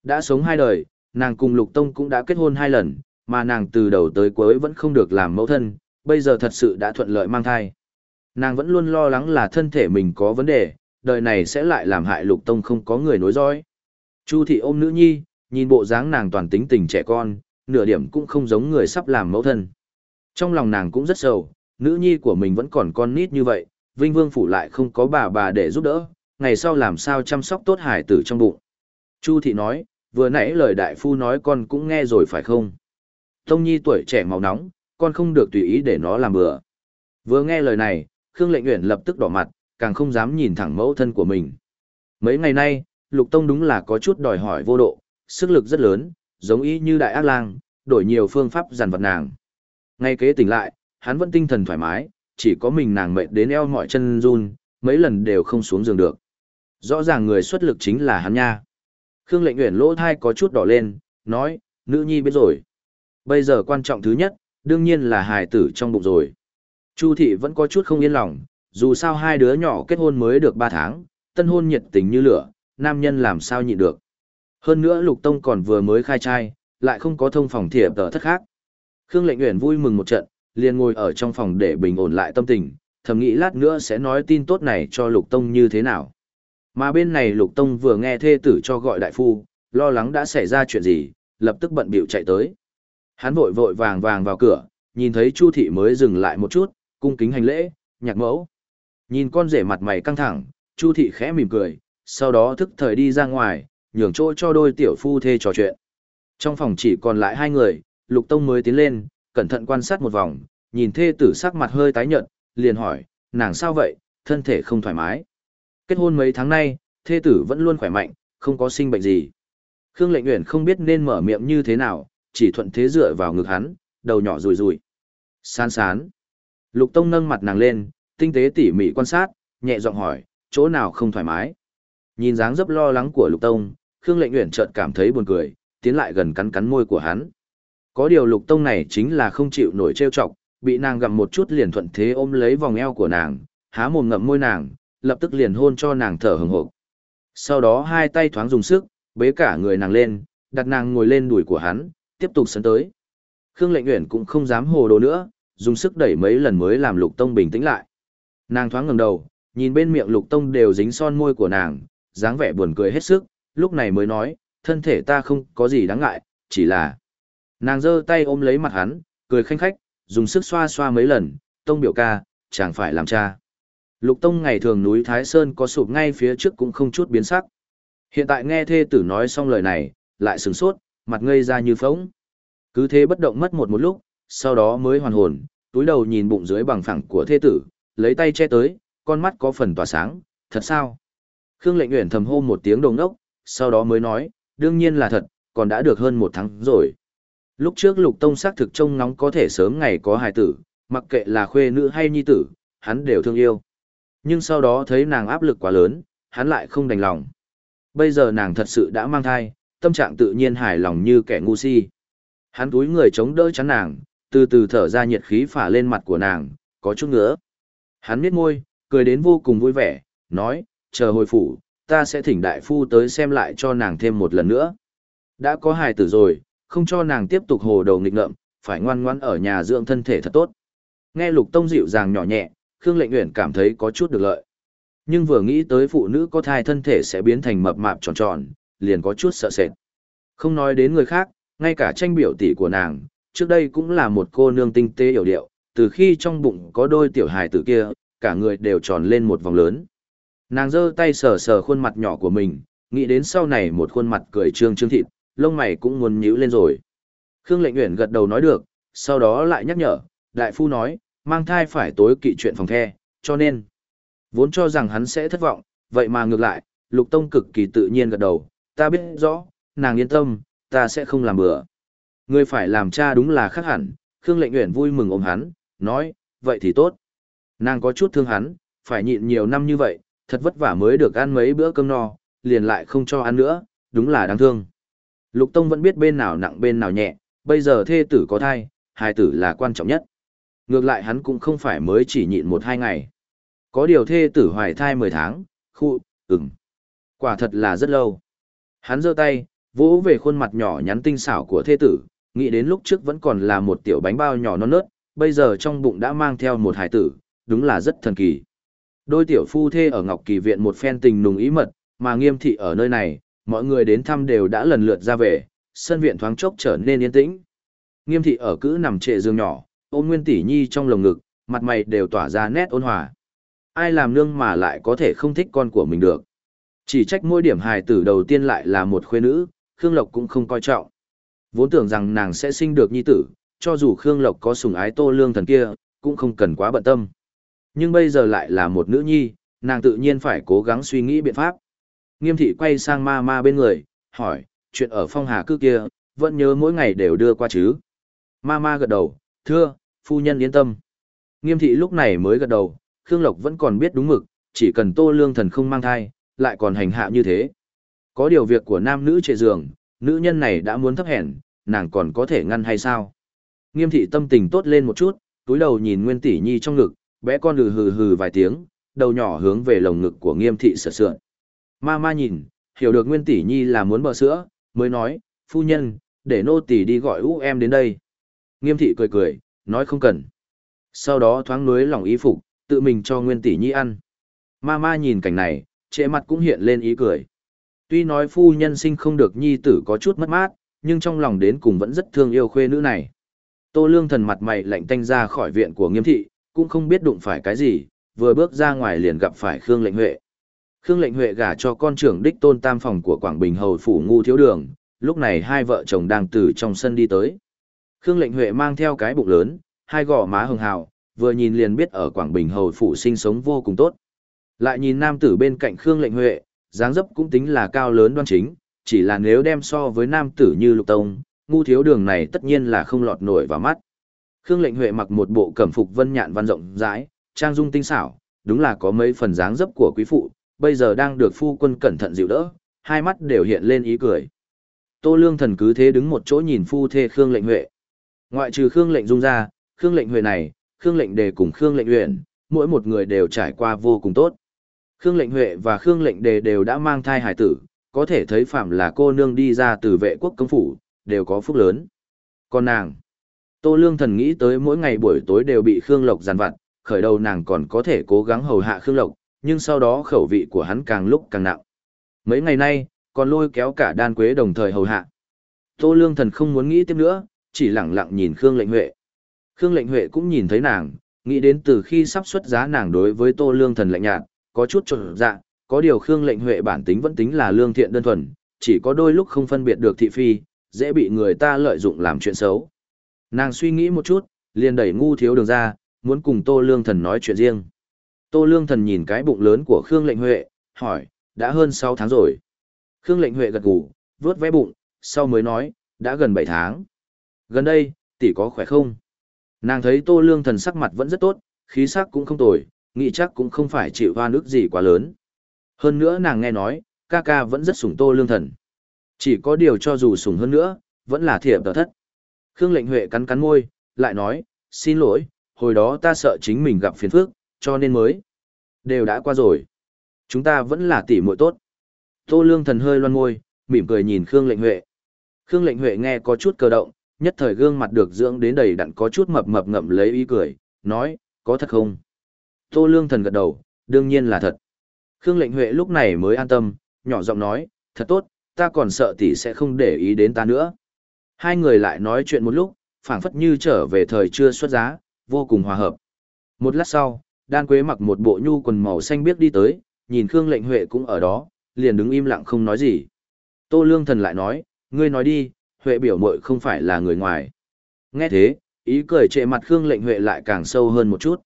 Đã sống hai đời, nàng cùng Lục Tông cũng đã kết hôn hai lần, mà nàng từ đầu tới cuối vẫn không được làm mẫu thân, bây giờ thật sự đã thuận lợi mang thai. Nàng vẫn luôn lo lắng là thân thể mình có vấn đề, đời này sẽ lại làm hại Lục Tông không có người nối dõi. Chu thị ôm nữ nhi, nhìn bộ dáng nàng toàn tính tình trẻ con, nửa điểm cũng không giống người sắp làm mẫu thân. Trong lòng nàng cũng rất sầu, nữ nhi của mình vẫn còn con nít như vậy, Vinh Vương phủ lại không có bà bà để giúp đỡ, ngày sau làm sao chăm sóc tốt hải tử trong bụng. Chu thị nói, vừa nãy lời đại phu nói con cũng nghe rồi phải không? Tông nhi tuổi trẻ màu nóng, con không được tùy ý để nó làm bừa. Vừa nghe lời này, Khương Lệnh Uyển lập tức đỏ mặt, càng không dám nhìn thẳng mẫu thân của mình. Mấy ngày nay, Lục Tông đúng là có chút đòi hỏi vô độ, sức lực rất lớn, giống ý như đại ác lang, đổi nhiều phương pháp giàn vật nàng. Ngay kế tỉnh lại, hắn vẫn tinh thần thoải mái, chỉ có mình nàng mệt đến eo mọi chân run, mấy lần đều không xuống giường được. Rõ ràng người xuất lực chính là hắn nha. Khương lệnh nguyện lỗ thai có chút đỏ lên, nói, nữ nhi biết rồi. Bây giờ quan trọng thứ nhất, đương nhiên là hài tử trong bụng rồi. Chu thị vẫn có chút không yên lòng, dù sao hai đứa nhỏ kết hôn mới được ba tháng, tân hôn nhiệt tình như lửa, nam nhân làm sao nhịn được. Hơn nữa Lục Tông còn vừa mới khai trai, lại không có thông phòng thiệp tờ thất khác. Khương Lệnh Uyển vui mừng một trận, liền ngồi ở trong phòng để bình ổn lại tâm tình, thầm nghĩ lát nữa sẽ nói tin tốt này cho Lục Tông như thế nào. Mà bên này Lục Tông vừa nghe thê tử cho gọi đại phu, lo lắng đã xảy ra chuyện gì, lập tức bận bịu chạy tới. Hắn vội vội vàng vàng vào cửa, nhìn thấy Chu thị mới dừng lại một chút, cung kính hành lễ, nhạc mẫu. Nhìn con rể mặt mày căng thẳng, Chu thị khẽ mỉm cười, sau đó thức thời đi ra ngoài, nhường chỗ cho đôi tiểu phu thê trò chuyện. Trong phòng chỉ còn lại hai người, Lục Tông mới tiến lên, cẩn thận quan sát một vòng, nhìn thê tử sắc mặt hơi tái nhợt, liền hỏi, nàng sao vậy, thân thể không thoải mái. Kết hôn mấy tháng nay, thê tử vẫn luôn khỏe mạnh, không có sinh bệnh gì. Khương Lệnh Uyển không biết nên mở miệng như thế nào, chỉ thuận thế dựa vào ngực hắn, đầu nhỏ rùi rùi. Sán sán. Lục Tông nâng mặt nàng lên, tinh tế tỉ mỉ quan sát, nhẹ giọng hỏi, chỗ nào không thoải mái. Nhìn dáng dấp lo lắng của Lục Tông, Khương Lệnh Uyển chợt cảm thấy buồn cười, tiến lại gần cắn cắn môi của hắn. Có điều Lục Tông này chính là không chịu nổi trêu chọc, bị nàng gặm một chút liền thuận thế ôm lấy vòng eo của nàng, há mồm ngậm môi nàng, lập tức liền hôn cho nàng thở hừng hực. Sau đó hai tay thoáng dùng sức, bế cả người nàng lên, đặt nàng ngồi lên đùi của hắn, tiếp tục sấn tới. Khương Lệnh Uyển cũng không dám hồ đồ nữa, dùng sức đẩy mấy lần mới làm Lục Tông bình tĩnh lại. Nàng thoáng ngẩng đầu, nhìn bên miệng Lục Tông đều dính son môi của nàng, dáng vẻ buồn cười hết sức, lúc này mới nói, thân thể ta không có gì đáng ngại, chỉ là... Nàng giơ tay ôm lấy mặt hắn, cười khanh khách, dùng sức xoa xoa mấy lần, tông biểu ca, chẳng phải làm cha. Lục tông ngày thường núi Thái Sơn có sụp ngay phía trước cũng không chút biến sắc. Hiện tại nghe thê tử nói xong lời này, lại sừng sốt, mặt ngây ra như phóng. Cứ thế bất động mất một một lúc, sau đó mới hoàn hồn, túi đầu nhìn bụng dưới bằng phẳng của thê tử, lấy tay che tới, con mắt có phần tỏa sáng, thật sao? Khương lệnh nguyện thầm hô một tiếng đồng ốc, sau đó mới nói, đương nhiên là thật, còn đã được hơn một tháng rồi. Lúc trước lục tông xác thực trông ngóng có thể sớm ngày có hài tử, mặc kệ là khuê nữ hay nhi tử, hắn đều thương yêu. Nhưng sau đó thấy nàng áp lực quá lớn, hắn lại không đành lòng. Bây giờ nàng thật sự đã mang thai, tâm trạng tự nhiên hài lòng như kẻ ngu si. Hắn túi người chống đỡ chắn nàng, từ từ thở ra nhiệt khí phả lên mặt của nàng, có chút ngứa. Hắn miết môi, cười đến vô cùng vui vẻ, nói, chờ hồi phủ, ta sẽ thỉnh đại phu tới xem lại cho nàng thêm một lần nữa. Đã có hài tử rồi, không cho nàng tiếp tục hồ đầu nghịch ngợm, phải ngoan ngoãn ở nhà dưỡng thân thể thật tốt. Nghe Lục Tông dịu dàng nhỏ nhẹ, Khương Lệnh Uyển cảm thấy có chút được lợi. Nhưng vừa nghĩ tới phụ nữ có thai thân thể sẽ biến thành mập mạp tròn tròn, liền có chút sợ sệt. Không nói đến người khác, ngay cả tranh biểu tỷ của nàng, trước đây cũng là một cô nương tinh tế hiểu điệu, từ khi trong bụng có đôi tiểu hài tử kia, cả người đều tròn lên một vòng lớn. Nàng giơ tay sờ sờ khuôn mặt nhỏ của mình, nghĩ đến sau này một khuôn mặt cười trương trương thịt, lông mày cũng muốn nhíu lên rồi. Khương Lệnh Uyển gật đầu nói được, sau đó lại nhắc nhở, đại phu nói, mang thai phải tối kỵ chuyện phòng the, cho nên Vốn cho rằng hắn sẽ thất vọng, vậy mà ngược lại, Lục Tông cực kỳ tự nhiên gật đầu, ta biết rõ, nàng yên tâm, ta sẽ không làm bừa. ngươi phải làm cha đúng là khác hẳn, Khương Lệnh Uyển vui mừng ôm hắn, nói, vậy thì tốt. Nàng có chút thương hắn, phải nhịn nhiều năm như vậy, thật vất vả mới được ăn mấy bữa cơm no, liền lại không cho ăn nữa, đúng là đáng thương. Lục Tông vẫn biết bên nào nặng bên nào nhẹ, bây giờ thê tử có thai, hài tử là quan trọng nhất. Ngược lại hắn cũng không phải mới chỉ nhịn một hai ngày. Có điều thê tử hoài thai 10 tháng, khu, ừm. Quả thật là rất lâu. Hắn giơ tay, vỗ về khuôn mặt nhỏ nhắn tinh xảo của thê tử, nghĩ đến lúc trước vẫn còn là một tiểu bánh bao nhỏ non nớt, bây giờ trong bụng đã mang theo một hài tử, đúng là rất thần kỳ. Đôi tiểu phu thê ở Ngọc Kỳ Viện một phen tình nùng ý mật, mà nghiêm thị ở nơi này, mọi người đến thăm đều đã lần lượt ra về, sân viện thoáng chốc trở nên yên tĩnh. Nghiêm thị ở cữ nằm trệ giường nhỏ, ôm Nguyên Tỷ Nhi trong lồng ngực, mặt mày đều tỏa ra nét ôn hòa. Ai làm nương mà lại có thể không thích con của mình được. Chỉ trách mỗi điểm hài tử đầu tiên lại là một khuê nữ, Khương Lộc cũng không coi trọng. Vốn tưởng rằng nàng sẽ sinh được nhi tử, cho dù Khương Lộc có sủng ái tô lương thần kia, cũng không cần quá bận tâm. Nhưng bây giờ lại là một nữ nhi, nàng tự nhiên phải cố gắng suy nghĩ biện pháp. Nghiêm thị quay sang ma ma bên người, hỏi, chuyện ở phong hà cư kia, vẫn nhớ mỗi ngày đều đưa qua chứ. Ma ma gật đầu, thưa, phu nhân yên tâm. Nghiêm thị lúc này mới gật đầu, Khương Lộc vẫn còn biết đúng mực, chỉ cần tô lương thần không mang thai, lại còn hành hạ như thế. Có điều việc của nam nữ trệ giường, nữ nhân này đã muốn thấp hèn, nàng còn có thể ngăn hay sao? Nghiêm thị tâm tình tốt lên một chút, túi đầu nhìn Nguyên Tỷ Nhi trong ngực, bé con lừ hừ hừ vài tiếng, đầu nhỏ hướng về lồng ngực của Nghiêm thị sợ sượn. Ma ma nhìn, hiểu được Nguyên Tỷ Nhi là muốn bờ sữa, mới nói, phu nhân, để nô tỷ đi gọi ú em đến đây. Nghiêm thị cười cười, nói không cần. Sau đó thoáng nuối lòng ý phục, tự mình cho Nguyên Tỷ Nhi ăn. Ma ma nhìn cảnh này, trệ mặt cũng hiện lên ý cười. Tuy nói phu nhân sinh không được nhi tử có chút mất mát, nhưng trong lòng đến cùng vẫn rất thương yêu khuê nữ này. Tô lương thần mặt mày lạnh tanh ra khỏi viện của nghiêm thị, cũng không biết đụng phải cái gì, vừa bước ra ngoài liền gặp phải Khương lệnh huệ. Khương lệnh huệ gả cho con trưởng đích tôn tam phòng của Quảng Bình Hầu Phủ Ngu Thiếu Đường, lúc này hai vợ chồng đang từ trong sân đi tới. Khương lệnh huệ mang theo cái bụng lớn, hai gò má hường hào, vừa nhìn liền biết ở Quảng Bình Hầu Phủ sinh sống vô cùng tốt. Lại nhìn nam tử bên cạnh Khương lệnh huệ, dáng dấp cũng tính là cao lớn đoan chính, chỉ là nếu đem so với nam tử như lục tông, ngu thiếu đường này tất nhiên là không lọt nổi vào mắt. Khương lệnh huệ mặc một bộ cẩm phục vân nhạn văn rộng rãi, trang dung tinh xảo, đúng là có mấy phần dáng dấp của quý phụ, bây giờ đang được phu quân cẩn thận dịu đỡ, hai mắt đều hiện lên ý cười. Tô Lương Thần cứ thế đứng một chỗ nhìn phu thê Khương Lệnh Huệ. Ngoại trừ Khương Lệnh Dung ra, Khương Lệnh Huệ này, Khương Lệnh Đề cùng Khương Lệnh Uyển, mỗi một người đều trải qua vô cùng tốt. Khương Lệnh Huệ và Khương Lệnh Đề đều đã mang thai hải tử, có thể thấy phạm là cô nương đi ra từ vệ quốc công phủ, đều có phúc lớn. Còn nàng, Tô Lương Thần nghĩ tới mỗi ngày buổi tối đều bị Khương Lộc giàn vặt, khởi đầu nàng còn có thể cố gắng hầu hạ Khương Lộc, nhưng sau đó khẩu vị của hắn càng lúc càng nặng. Mấy ngày nay, còn lôi kéo cả đan quế đồng thời hầu hạ. Tô Lương Thần không muốn nghĩ tiếp nữa, chỉ lặng lặng nhìn Khương Lệnh Huệ. Khương Lệnh Huệ cũng nhìn thấy nàng, nghĩ đến từ khi sắp xuất giá nàng đối với Tô Lương Thần lạnh nhạt, có chút trộn dạ, có điều Khương Lệnh Huệ bản tính vẫn tính là lương thiện đơn thuần, chỉ có đôi lúc không phân biệt được thị phi, dễ bị người ta lợi dụng làm chuyện xấu. Nàng suy nghĩ một chút, liền đẩy ngu thiếu đường ra, muốn cùng Tô Lương Thần nói chuyện riêng. Tô Lương Thần nhìn cái bụng lớn của Khương Lệnh Huệ, hỏi, đã hơn 6 tháng rồi. Khương Lệnh Huệ gật gù, vướt vé bụng, sau mới nói, đã gần 7 tháng. Gần đây, tỷ có khỏe không? Nàng thấy Tô Lương Thần sắc mặt vẫn rất tốt, khí sắc cũng không tồi, nghĩ chắc cũng không phải chịu hoa nước gì quá lớn. Hơn nữa nàng nghe nói, ca ca vẫn rất sủng Tô Lương Thần. Chỉ có điều cho dù sùng hơn nữa, vẫn là thiệp tờ thất. Khương Lệnh Huệ cắn cắn môi, lại nói, xin lỗi, hồi đó ta sợ chính mình gặp phiền phức, cho nên mới. Đều đã qua rồi. Chúng ta vẫn là tỷ muội tốt. Tô Lương Thần hơi loan môi, mỉm cười nhìn Khương Lệnh Huệ. Khương Lệnh Huệ nghe có chút cơ động, nhất thời gương mặt được dưỡng đến đầy đặn có chút mập mập ngậm lấy ý cười, nói, có thật không? Tô Lương Thần gật đầu, đương nhiên là thật. Khương Lệnh Huệ lúc này mới an tâm, nhỏ giọng nói, thật tốt, ta còn sợ tỷ sẽ không để ý đến ta nữa. Hai người lại nói chuyện một lúc, phảng phất như trở về thời chưa xuất giá, vô cùng hòa hợp. Một lát sau, Đan Quế mặc một bộ nhu quần màu xanh biếc đi tới, nhìn Khương Lệnh Huệ cũng ở đó, liền đứng im lặng không nói gì. Tô Lương Thần lại nói, ngươi nói đi, Huệ biểu muội không phải là người ngoài. Nghe thế, ý cười trệ mặt Khương Lệnh Huệ lại càng sâu hơn một chút.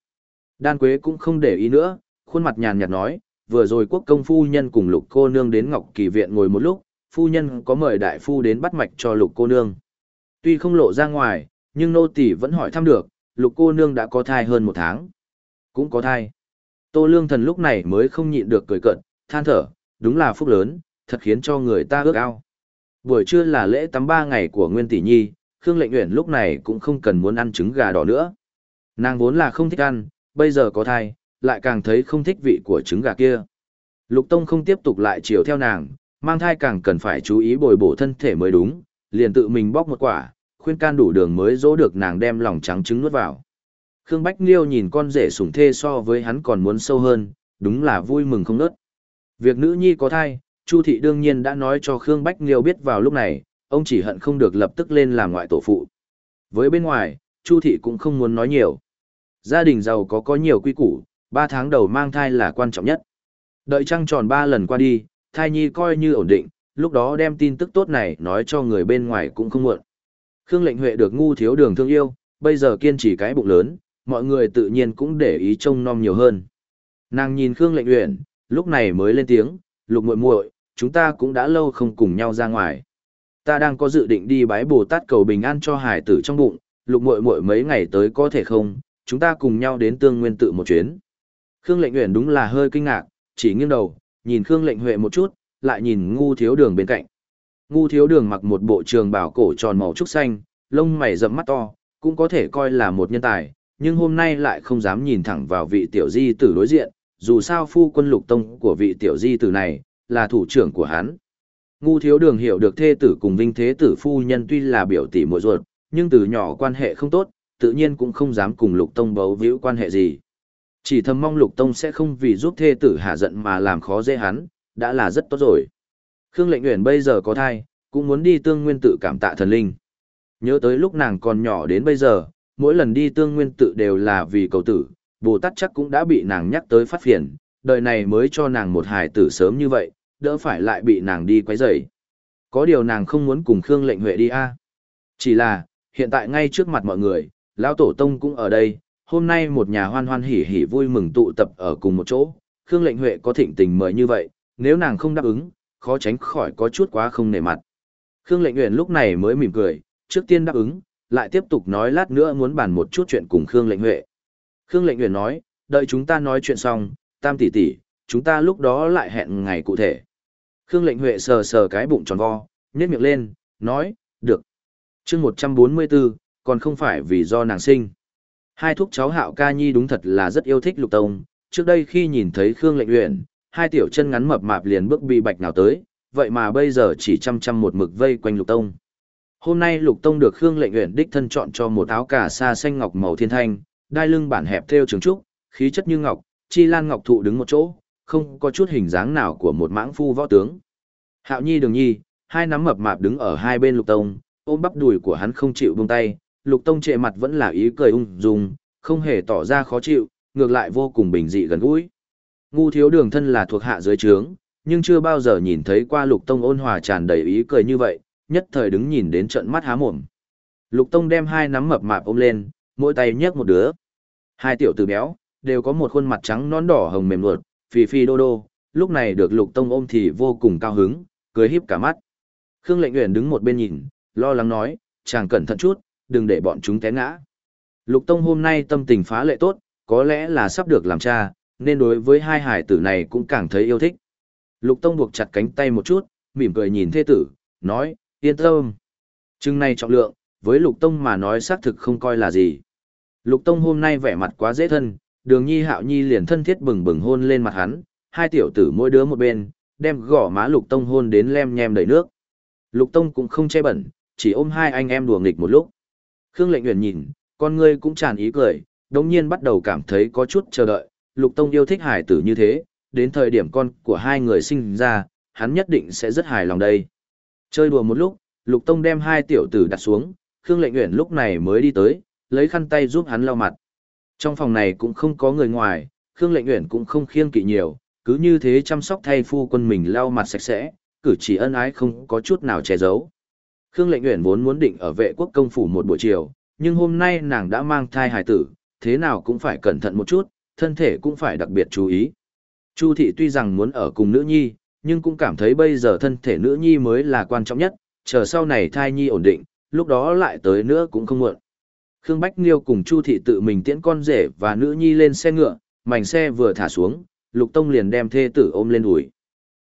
Đan Quế cũng không để ý nữa, khuôn mặt nhàn nhạt nói, vừa rồi quốc công phu nhân cùng lục cô nương đến Ngọc Kỳ Viện ngồi một lúc, phu nhân có mời đại phu đến bắt mạch cho lục cô nương. Tuy không lộ ra ngoài, nhưng nô tỳ vẫn hỏi thăm được, lục cô nương đã có thai hơn một tháng. Cũng có thai. Tô lương thần lúc này mới không nhịn được cười cận, than thở, đúng là phúc lớn, thật khiến cho người ta ước ao. Buổi trưa là lễ tắm ba ngày của Nguyên Tỷ Nhi, Khương Lệnh Uyển lúc này cũng không cần muốn ăn trứng gà đỏ nữa. Nàng vốn là không thích ăn, bây giờ có thai, lại càng thấy không thích vị của trứng gà kia. Lục Tông không tiếp tục lại chiều theo nàng, mang thai càng cần phải chú ý bồi bổ thân thể mới đúng, liền tự mình bóc một quả, khuyên can đủ đường mới dỗ được nàng đem lòng trắng trứng nuốt vào. Khương Bách Liêu nhìn con rể sủng thê so với hắn còn muốn sâu hơn, đúng là vui mừng không nớt. Việc nữ nhi có thai, Chu thị đương nhiên đã nói cho Khương Bách Liêu biết vào lúc này, ông chỉ hận không được lập tức lên làm ngoại tổ phụ. Với bên ngoài, Chu thị cũng không muốn nói nhiều. Gia đình giàu có có nhiều quy củ, ba tháng đầu mang thai là quan trọng nhất. Đợi trăng tròn ba lần qua đi, thai nhi coi như ổn định, lúc đó đem tin tức tốt này nói cho người bên ngoài cũng không muộn. Khương lệnh huệ được ngu thiếu đường thương yêu, bây giờ kiên trì cái bụng lớn, mọi người tự nhiên cũng để ý trông nom nhiều hơn. Nàng nhìn Khương lệnh uyển, lúc này mới lên tiếng, lục muội muội, chúng ta cũng đã lâu không cùng nhau ra ngoài. Ta đang có dự định đi bái Bồ Tát cầu bình an cho hải tử trong bụng, lục muội muội mấy ngày tới có thể không, chúng ta cùng nhau đến tương nguyên tự một chuyến. Khương lệnh uyển đúng là hơi kinh ngạc, chỉ nghiêng đầu, nhìn Khương lệnh huệ một chút, lại nhìn ngu thiếu đường bên cạnh. Ngu thiếu đường mặc một bộ trường bảo cổ tròn màu trúc xanh, lông mày rậm mắt to, cũng có thể coi là một nhân tài, nhưng hôm nay lại không dám nhìn thẳng vào vị tiểu di tử đối diện, dù sao phu quân lục tông của vị tiểu di tử này, là thủ trưởng của hắn. Ngu thiếu đường hiểu được thê tử cùng vinh thế tử phu nhân tuy là biểu tỷ muội ruột, nhưng từ nhỏ quan hệ không tốt, tự nhiên cũng không dám cùng lục tông bấu víu quan hệ gì. Chỉ thầm mong lục tông sẽ không vì giúp thê tử hạ giận mà làm khó dễ hắn, đã là rất tốt rồi. Khương lệnh Uyển bây giờ có thai, cũng muốn đi tương nguyên tự cảm tạ thần linh. Nhớ tới lúc nàng còn nhỏ đến bây giờ, mỗi lần đi tương nguyên tự đều là vì cầu tử, Bồ Tát chắc cũng đã bị nàng nhắc tới phát phiền, đời này mới cho nàng một hài tử sớm như vậy, đỡ phải lại bị nàng đi quấy rầy. Có điều nàng không muốn cùng Khương Lệnh Huệ đi a. Chỉ là, hiện tại ngay trước mặt mọi người, lão tổ tông cũng ở đây, hôm nay một nhà hoan hoan hỉ hỉ vui mừng tụ tập ở cùng một chỗ, Khương Lệnh Huệ có thịnh tình mời như vậy, nếu nàng không đáp ứng, khó tránh khỏi có chút quá không nể mặt. Khương Lệnh Uyển lúc này mới mỉm cười, trước tiên đáp ứng, lại tiếp tục nói lát nữa muốn bàn một chút chuyện cùng Khương Lệnh Huệ. Khương Lệnh Uyển nói, đợi chúng ta nói chuyện xong, tam tỷ tỷ, chúng ta lúc đó lại hẹn ngày cụ thể. Khương Lệnh Huệ sờ sờ cái bụng tròn vo, nhếch miệng lên, nói, được. chương 144, còn không phải vì do nàng sinh. Hai thúc cháu Hạo Ca Nhi đúng thật là rất yêu thích Lục Tông, trước đây khi nhìn thấy Khương Lệnh Uyển, hai tiểu chân ngắn mập mạp liền bước bị bạch nào tới, vậy mà bây giờ chỉ chăm chăm một mực vây quanh Lục Tông. Hôm nay Lục Tông được Khương Lệnh Uyển đích thân chọn cho một áo cà sa xanh ngọc màu thiên thanh, đai lưng bản hẹp theo trường trúc, khí chất như ngọc, chi lan ngọc thụ đứng một chỗ, không có chút hình dáng nào của một mãng phu võ tướng. Hạo Nhi Đường Nhi, hai nắm mập mạp đứng ở hai bên Lục Tông, ôm bắp đùi của hắn không chịu buông tay, Lục Tông trệ mặt vẫn là ý cười ung dung, không hề tỏ ra khó chịu, ngược lại vô cùng bình dị gần gũi. Ngu thiếu đường thân là thuộc hạ dưới trướng, nhưng chưa bao giờ nhìn thấy qua Lục Tông ôn hòa tràn đầy ý cười như vậy, nhất thời đứng nhìn đến trận mắt há mồm. Lục Tông đem hai nắm mập mạp ôm lên, mỗi tay nhấc một đứa. Hai tiểu tử béo, đều có một khuôn mặt trắng nón đỏ hồng mềm luột, phì phì đô đô, lúc này được Lục Tông ôm thì vô cùng cao hứng, cười híp cả mắt. Khương Lệnh Uyển đứng một bên nhìn, lo lắng nói, chàng cẩn thận chút, đừng để bọn chúng té ngã. Lục Tông hôm nay tâm tình phá lệ tốt, có lẽ là sắp được làm cha, nên đối với hai hải tử này cũng càng thấy yêu thích. Lục Tông buộc chặt cánh tay một chút, mỉm cười nhìn thê tử, nói, yên tâm. Trưng này trọng lượng, với Lục Tông mà nói xác thực không coi là gì. Lục Tông hôm nay vẻ mặt quá dễ thân, đường nhi hạo nhi liền thân thiết bừng bừng hôn lên mặt hắn, hai tiểu tử mỗi đứa một bên, đem gõ má Lục Tông hôn đến lem nhem đầy nước. Lục Tông cũng không che bẩn, chỉ ôm hai anh em đùa nghịch một lúc. Khương Lệnh Uyển nhìn, con ngươi cũng tràn ý cười, đồng nhiên bắt đầu cảm thấy có chút chờ đợi, Lục Tông yêu thích hải tử như thế, đến thời điểm con của hai người sinh ra, hắn nhất định sẽ rất hài lòng đây. Chơi đùa một lúc, Lục Tông đem hai tiểu tử đặt xuống, Khương Lệnh Uyển lúc này mới đi tới, lấy khăn tay giúp hắn lau mặt. Trong phòng này cũng không có người ngoài, Khương Lệnh Uyển cũng không khiêng kỵ nhiều, cứ như thế chăm sóc thay phu quân mình lau mặt sạch sẽ, cử chỉ ân ái không có chút nào che giấu. Khương Lệnh Uyển vốn muốn định ở vệ quốc công phủ một buổi chiều, nhưng hôm nay nàng đã mang thai hài tử, thế nào cũng phải cẩn thận một chút, thân thể cũng phải đặc biệt chú ý. Chu thị tuy rằng muốn ở cùng nữ nhi, nhưng cũng cảm thấy bây giờ thân thể nữ nhi mới là quan trọng nhất, chờ sau này thai nhi ổn định, lúc đó lại tới nữa cũng không muộn. Khương Bách Liêu cùng Chu thị tự mình tiễn con rể và nữ nhi lên xe ngựa, mảnh xe vừa thả xuống, Lục Tông liền đem thê tử ôm lên đùi.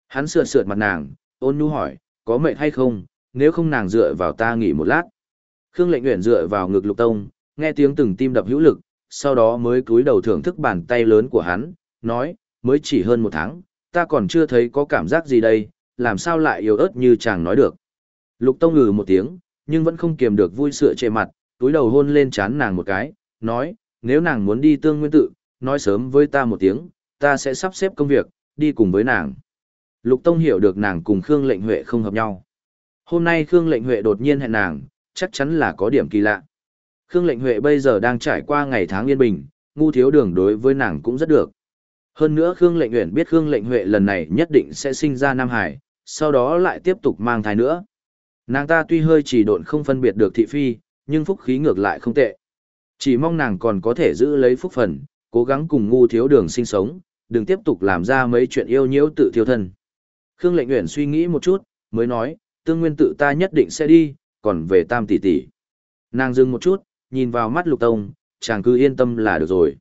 Hắn sượt sượt mặt nàng, ôn nhu hỏi, có mệt hay không, nếu không nàng dựa vào ta nghỉ một lát. Khương Lệnh nguyện dựa vào ngực Lục Tông, nghe tiếng từng tim đập hữu lực, sau đó mới cúi đầu thưởng thức bàn tay lớn của hắn, nói, mới chỉ hơn một tháng, ta còn chưa thấy có cảm giác gì đây, làm sao lại yếu ớt như chàng nói được. Lục Tông ngừ một tiếng, nhưng vẫn không kiềm được vui sữa trề mặt, túi đầu hôn lên chán nàng một cái, nói, nếu nàng muốn đi tương nguyên tự, nói sớm với ta một tiếng, ta sẽ sắp xếp công việc, đi cùng với nàng. Lục Tông hiểu được nàng cùng Khương Lệnh Huệ không hợp nhau. Hôm nay Khương Lệnh Huệ đột nhiên hẹn nàng, chắc chắn là có điểm kỳ lạ. Khương Lệnh Huệ bây giờ đang trải qua ngày tháng yên bình, ngu thiếu đường đối với nàng cũng rất được. Hơn nữa Khương Lệnh Uyển biết Khương Lệnh Huệ lần này nhất định sẽ sinh ra Nam Hải, sau đó lại tiếp tục mang thai nữa. Nàng ta tuy hơi chỉ độn không phân biệt được thị phi, nhưng phúc khí ngược lại không tệ. Chỉ mong nàng còn có thể giữ lấy phúc phần, cố gắng cùng ngu thiếu đường sinh sống, đừng tiếp tục làm ra mấy chuyện yêu nhiễu tự thiêu thân. Khương Lệnh Uyển suy nghĩ một chút, mới nói, tương nguyên tự ta nhất định sẽ đi, còn về tam tỷ tỷ. Nàng dừng một chút, nhìn vào mắt lục tông, chàng cứ yên tâm là được rồi.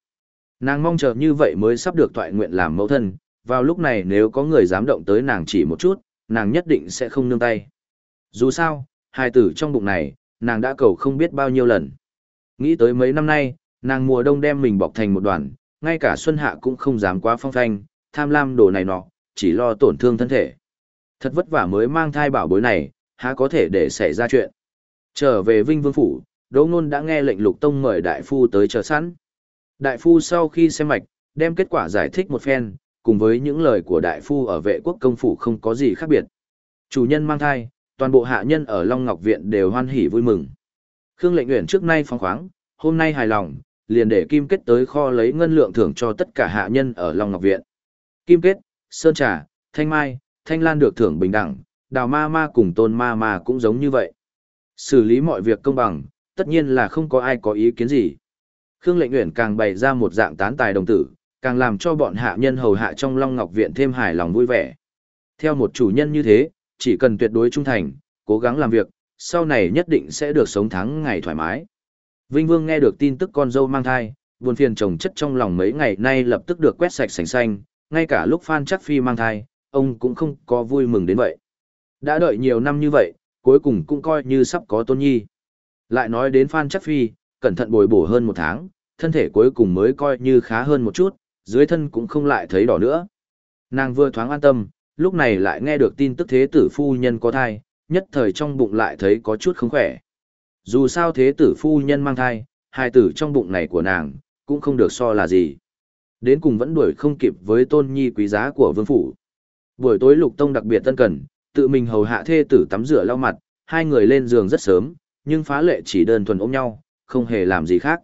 Nàng mong chờ như vậy mới sắp được toại nguyện làm mẫu thân, vào lúc này nếu có người dám động tới nàng chỉ một chút, nàng nhất định sẽ không nương tay. Dù sao, hai tử trong bụng này, nàng đã cầu không biết bao nhiêu lần. Nghĩ tới mấy năm nay, nàng mùa đông đem mình bọc thành một đoàn, ngay cả xuân hạ cũng không dám quá phong thanh, tham lam đồ này nọ, chỉ lo tổn thương thân thể. Thật vất vả mới mang thai bảo bối này, há có thể để xảy ra chuyện. Trở về Vinh Vương Phủ, Đỗ Nôn đã nghe lệnh Lục Tông mời đại phu tới chờ sẵn. Đại phu sau khi xem mạch, đem kết quả giải thích một phen, cùng với những lời của đại phu ở vệ quốc công phủ không có gì khác biệt. Chủ nhân mang thai, toàn bộ hạ nhân ở Long Ngọc Viện đều hoan hỉ vui mừng. Khương lệnh Uyển trước nay phong khoáng, hôm nay hài lòng, liền để Kim Kết tới kho lấy ngân lượng thưởng cho tất cả hạ nhân ở Long Ngọc Viện. Kim Kết, Sơn Trà, Thanh Mai, Thanh Lan được thưởng bình đẳng, Đào Ma Ma cùng Tôn Ma Ma cũng giống như vậy. Xử lý mọi việc công bằng, tất nhiên là không có ai có ý kiến gì. Khương Lệnh Uyển càng bày ra một dạng tán tài đồng tử, càng làm cho bọn hạ nhân hầu hạ trong Long Ngọc viện thêm hài lòng vui vẻ. Theo một chủ nhân như thế, chỉ cần tuyệt đối trung thành, cố gắng làm việc, sau này nhất định sẽ được sống thắng ngày thoải mái. Vinh Vương nghe được tin tức con dâu mang thai, buồn phiền chồng chất trong lòng mấy ngày nay lập tức được quét sạch sành xanh, ngay cả lúc Phan Chắc Phi mang thai, ông cũng không có vui mừng đến vậy. Đã đợi nhiều năm như vậy, cuối cùng cũng coi như sắp có tôn nhi. Lại nói đến Phan Chắc Phi, cẩn thận bồi bổ hơn một tháng, thân thể cuối cùng mới coi như khá hơn một chút, dưới thân cũng không lại thấy đỏ nữa. Nàng vừa thoáng an tâm, lúc này lại nghe được tin tức thế tử phu nhân có thai, nhất thời trong bụng lại thấy có chút không khỏe. Dù sao thế tử phu nhân mang thai, hai tử trong bụng này của nàng, cũng không được so là gì. Đến cùng vẫn đuổi không kịp với tôn nhi quý giá của vương phủ. Buổi tối lục tông đặc biệt tân cần, tự mình hầu hạ thê tử tắm rửa lau mặt, hai người lên giường rất sớm, nhưng phá lệ chỉ đơn thuần ôm nhau, không hề làm gì khác.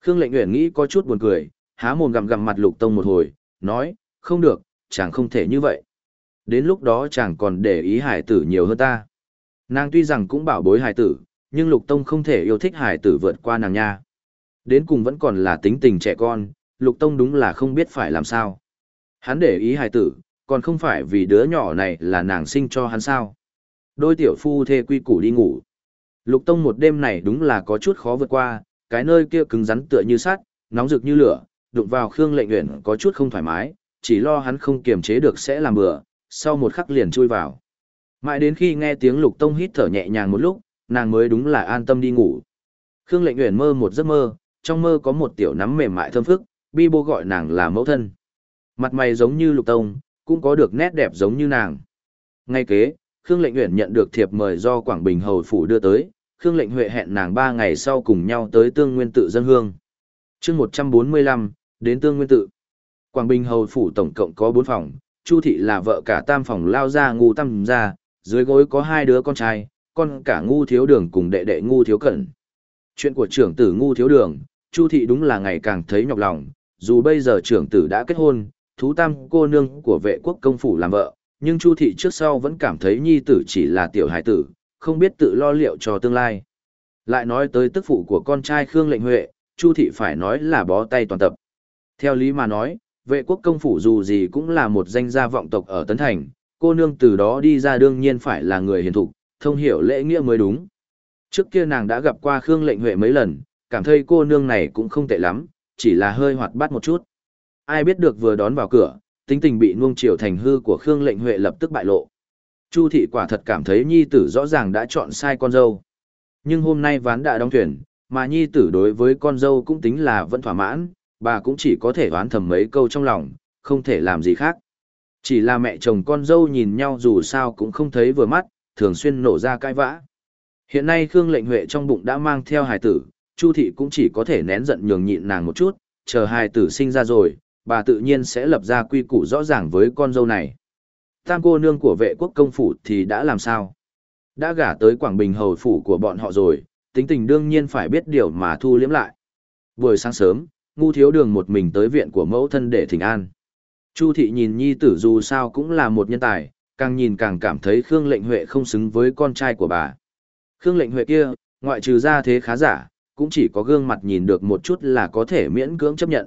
Khương lệnh Uyển nghĩ có chút buồn cười, há mồm gặm gặm mặt lục tông một hồi, nói, không được, chàng không thể như vậy. Đến lúc đó chàng còn để ý hải tử nhiều hơn ta. Nàng tuy rằng cũng bảo bối hải tử, nhưng lục tông không thể yêu thích hải tử vượt qua nàng nha. Đến cùng vẫn còn là tính tình trẻ con, lục tông đúng là không biết phải làm sao. Hắn để ý hải tử, còn không phải vì đứa nhỏ này là nàng sinh cho hắn sao. Đôi tiểu phu thê quy củ đi ngủ. Lục tông một đêm này đúng là có chút khó vượt qua, cái nơi kia cứng rắn tựa như sắt, nóng rực như lửa, đụng vào Khương Lệnh Uyển có chút không thoải mái, chỉ lo hắn không kiềm chế được sẽ làm bừa, sau một khắc liền chui vào. Mãi đến khi nghe tiếng Lục Tông hít thở nhẹ nhàng một lúc, nàng mới đúng là an tâm đi ngủ. Khương Lệnh Uyển mơ một giấc mơ, trong mơ có một tiểu nắm mềm mại thơm phức, Bi Bô gọi nàng là mẫu thân. Mặt mày giống như Lục Tông, cũng có được nét đẹp giống như nàng. Ngay kế, Khương Lệnh Uyển nhận được thiệp mời do Quảng Bình hầu phủ đưa tới, Khương Lệnh Huệ hẹn nàng ba ngày sau cùng nhau tới Tương Nguyên tự dân hương. Chương 145, đến Tương Nguyên tự. Quảng Bình hầu phủ tổng cộng có 4 phòng, Chu thị là vợ cả tam phòng lao ra ngu tam gia, dưới gối có hai đứa con trai, con cả ngu thiếu đường cùng đệ đệ ngu thiếu cẩn. Chuyện của trưởng tử ngu thiếu đường, Chu thị đúng là ngày càng thấy nhọc lòng, dù bây giờ trưởng tử đã kết hôn, thú tam cô nương của vệ quốc công phủ làm vợ, nhưng Chu thị trước sau vẫn cảm thấy nhi tử chỉ là tiểu hải tử, không biết tự lo liệu cho tương lai. Lại nói tới tức phụ của con trai Khương Lệnh Huệ, Chu thị phải nói là bó tay toàn tập. Theo lý mà nói, vệ quốc công phủ dù gì cũng là một danh gia vọng tộc ở Tấn Thành, cô nương từ đó đi ra đương nhiên phải là người hiền thục, thông hiểu lễ nghĩa mới đúng. Trước kia nàng đã gặp qua Khương Lệnh Huệ mấy lần, cảm thấy cô nương này cũng không tệ lắm, chỉ là hơi hoạt bát một chút. Ai biết được vừa đón vào cửa, tính tình bị nuông chiều thành hư của Khương Lệnh Huệ lập tức bại lộ. Chu thị quả thật cảm thấy nhi tử rõ ràng đã chọn sai con dâu. Nhưng hôm nay ván đã đóng thuyền, mà nhi tử đối với con dâu cũng tính là vẫn thỏa mãn, bà cũng chỉ có thể oán thầm mấy câu trong lòng, không thể làm gì khác. Chỉ là mẹ chồng con dâu nhìn nhau dù sao cũng không thấy vừa mắt, thường xuyên nổ ra cãi vã. Hiện nay Khương Lệnh Huệ trong bụng đã mang theo hài tử, Chu thị cũng chỉ có thể nén giận nhường nhịn nàng một chút, chờ hài tử sinh ra rồi, bà tự nhiên sẽ lập ra quy củ rõ ràng với con dâu này. Tam cô nương của vệ quốc công phủ thì đã làm sao? Đã gả tới Quảng Bình hầu phủ của bọn họ rồi, tính tình đương nhiên phải biết điều mà thu liếm lại. Buổi sáng sớm, ngu thiếu đường một mình tới viện của mẫu thân để thỉnh an. Chu thị nhìn nhi tử dù sao cũng là một nhân tài, càng nhìn càng cảm thấy Khương lệnh Huệ không xứng với con trai của bà. Khương lệnh Huệ kia, ngoại trừ ra thế khá giả, cũng chỉ có gương mặt nhìn được một chút là có thể miễn cưỡng chấp nhận.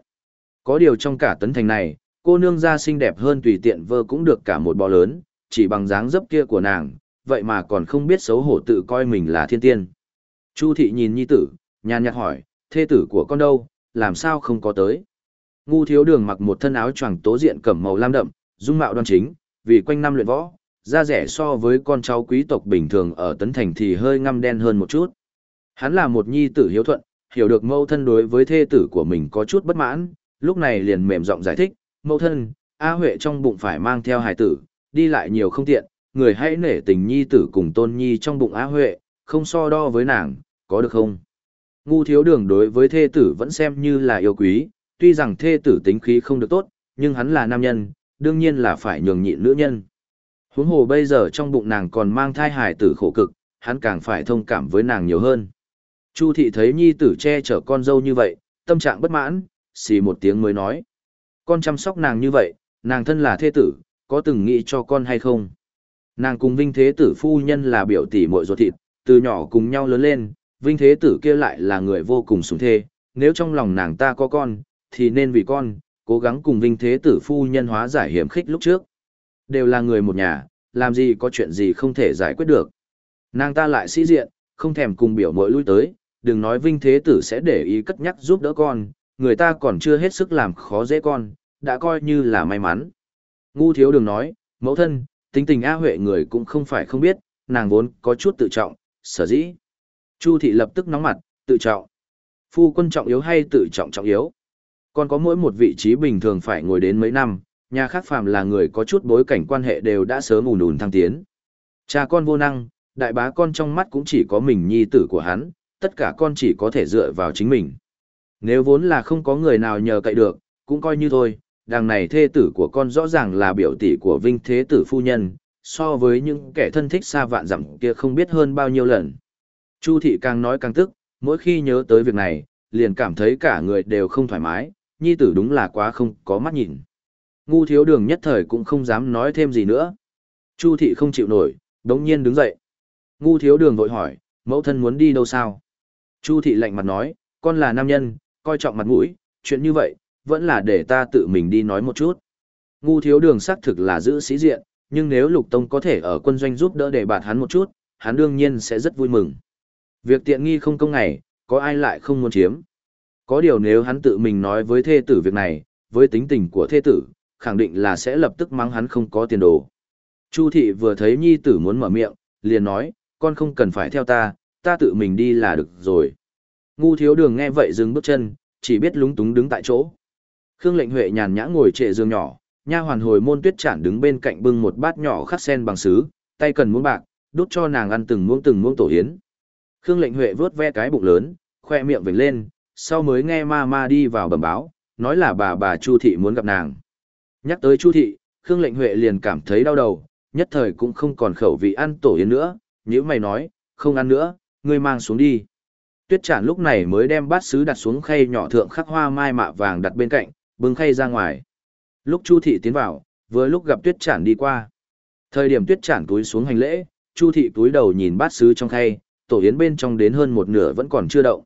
Có điều trong cả tấn thành này, cô nương ra xinh đẹp hơn tùy tiện vơ cũng được cả một bò lớn, chỉ bằng dáng dấp kia của nàng, vậy mà còn không biết xấu hổ tự coi mình là thiên tiên. Chu thị nhìn nhi tử, nhàn nhạt hỏi, thê tử của con đâu, làm sao không có tới. Ngu thiếu đường mặc một thân áo choàng tố diện cẩm màu lam đậm, dung mạo đoan chính, vì quanh năm luyện võ, da rẻ so với con cháu quý tộc bình thường ở Tấn Thành thì hơi ngăm đen hơn một chút. Hắn là một nhi tử hiếu thuận, hiểu được mâu thân đối với thê tử của mình có chút bất mãn, lúc này liền mềm giọng giải thích, mẫu thân, A Huệ trong bụng phải mang theo hài tử, đi lại nhiều không tiện, người hãy nể tình nhi tử cùng tôn nhi trong bụng A Huệ, không so đo với nàng, có được không? Ngu thiếu đường đối với thê tử vẫn xem như là yêu quý, tuy rằng thê tử tính khí không được tốt, nhưng hắn là nam nhân, đương nhiên là phải nhường nhịn nữ nhân. Huống hồ bây giờ trong bụng nàng còn mang thai hài tử khổ cực, hắn càng phải thông cảm với nàng nhiều hơn. Chu thị thấy nhi tử che chở con dâu như vậy, tâm trạng bất mãn, xì một tiếng mới nói. Con chăm sóc nàng như vậy, nàng thân là thế tử, có từng nghĩ cho con hay không? Nàng cùng Vinh Thế Tử phu nhân là biểu tỷ muội ruột thịt, từ nhỏ cùng nhau lớn lên, Vinh Thế Tử kia lại là người vô cùng sủng thê, nếu trong lòng nàng ta có con, thì nên vì con, cố gắng cùng Vinh Thế Tử phu nhân hóa giải hiểm khích lúc trước. Đều là người một nhà, làm gì có chuyện gì không thể giải quyết được. Nàng ta lại sĩ diện, không thèm cùng biểu muội lui tới, đừng nói Vinh Thế Tử sẽ để ý cất nhắc giúp đỡ con, người ta còn chưa hết sức làm khó dễ con, đã coi như là may mắn. Ngu thiếu đường nói, mẫu thân, tính tình A Huệ người cũng không phải không biết, nàng vốn có chút tự trọng, sở dĩ. Chu thị lập tức nóng mặt, tự trọng. Phu quân trọng yếu hay tự trọng trọng yếu? Còn có mỗi một vị trí bình thường phải ngồi đến mấy năm, nhà khác phàm là người có chút bối cảnh quan hệ đều đã sớm ùn ùn thăng tiến. Cha con vô năng, đại bá con trong mắt cũng chỉ có mình nhi tử của hắn, tất cả con chỉ có thể dựa vào chính mình. Nếu vốn là không có người nào nhờ cậy được, cũng coi như thôi, đằng này thê tử của con rõ ràng là biểu tỷ của Vinh Thế Tử Phu Nhân, so với những kẻ thân thích xa vạn dặm kia không biết hơn bao nhiêu lần. Chu thị càng nói càng tức, mỗi khi nhớ tới việc này, liền cảm thấy cả người đều không thoải mái, nhi tử đúng là quá không có mắt nhìn. Ngu thiếu đường nhất thời cũng không dám nói thêm gì nữa. Chu thị không chịu nổi, đống nhiên đứng dậy. Ngu thiếu đường vội hỏi, mẫu thân muốn đi đâu sao? Chu thị lạnh mặt nói, con là nam nhân, coi trọng mặt mũi, chuyện như vậy, vẫn là để ta tự mình đi nói một chút. Ngu thiếu đường xác thực là giữ sĩ diện, nhưng nếu lục tông có thể ở quân doanh giúp đỡ để bạt hắn một chút, hắn đương nhiên sẽ rất vui mừng. Việc tiện nghi không công ngày, có ai lại không muốn chiếm. Có điều nếu hắn tự mình nói với thê tử việc này, với tính tình của thê tử, khẳng định là sẽ lập tức mắng hắn không có tiền đồ. Chu thị vừa thấy nhi tử muốn mở miệng, liền nói, con không cần phải theo ta, ta tự mình đi là được rồi. Ngu thiếu đường nghe vậy dừng bước chân, chỉ biết lúng túng đứng tại chỗ. Khương lệnh huệ nhàn nhã ngồi trệ giường nhỏ, nha hoàn hồi môn tuyết chản đứng bên cạnh bưng một bát nhỏ khắc sen bằng sứ, tay cần muỗng bạc, đút cho nàng ăn từng muỗng từng muỗng tổ yến. Khương lệnh huệ vớt ve cái bụng lớn, khoe miệng vểnh lên, sau mới nghe ma ma đi vào bẩm báo, nói là bà bà Chu thị muốn gặp nàng. Nhắc tới Chu thị, Khương lệnh huệ liền cảm thấy đau đầu, nhất thời cũng không còn khẩu vị ăn tổ yến nữa, nếu mày nói, không ăn nữa, ngươi mang xuống đi. Tuyết Trản lúc này mới đem bát sứ đặt xuống khay nhỏ thượng khắc hoa mai mạ vàng đặt bên cạnh, bưng khay ra ngoài. Lúc Chu thị tiến vào, vừa lúc gặp Tuyết Trản đi qua. Thời điểm Tuyết Trản túi xuống hành lễ, Chu thị túi đầu nhìn bát sứ trong khay, tổ yến bên trong đến hơn một nửa vẫn còn chưa động.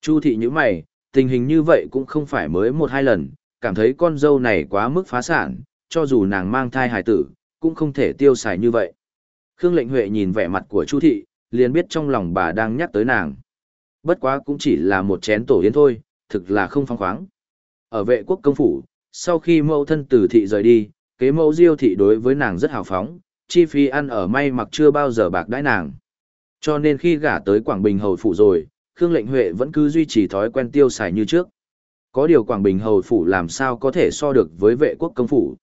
Chu thị nhíu mày, tình hình như vậy cũng không phải mới một hai lần, cảm thấy con dâu này quá mức phá sản, cho dù nàng mang thai hài tử, cũng không thể tiêu xài như vậy. Khương Lệnh Huệ nhìn vẻ mặt của Chu thị, liền biết trong lòng bà đang nhắc tới nàng. Bất quá cũng chỉ là một chén tổ yến thôi, thực là không phong khoáng. Ở vệ quốc công phủ, sau khi mẫu thân tử thị rời đi, kế mẫu diêu thị đối với nàng rất hào phóng, chi phí ăn ở may mặc chưa bao giờ bạc đãi nàng. Cho nên khi gả tới Quảng Bình hầu phủ rồi, Khương Lệnh Huệ vẫn cứ duy trì thói quen tiêu xài như trước. Có điều Quảng Bình hầu phủ làm sao có thể so được với vệ quốc công phủ.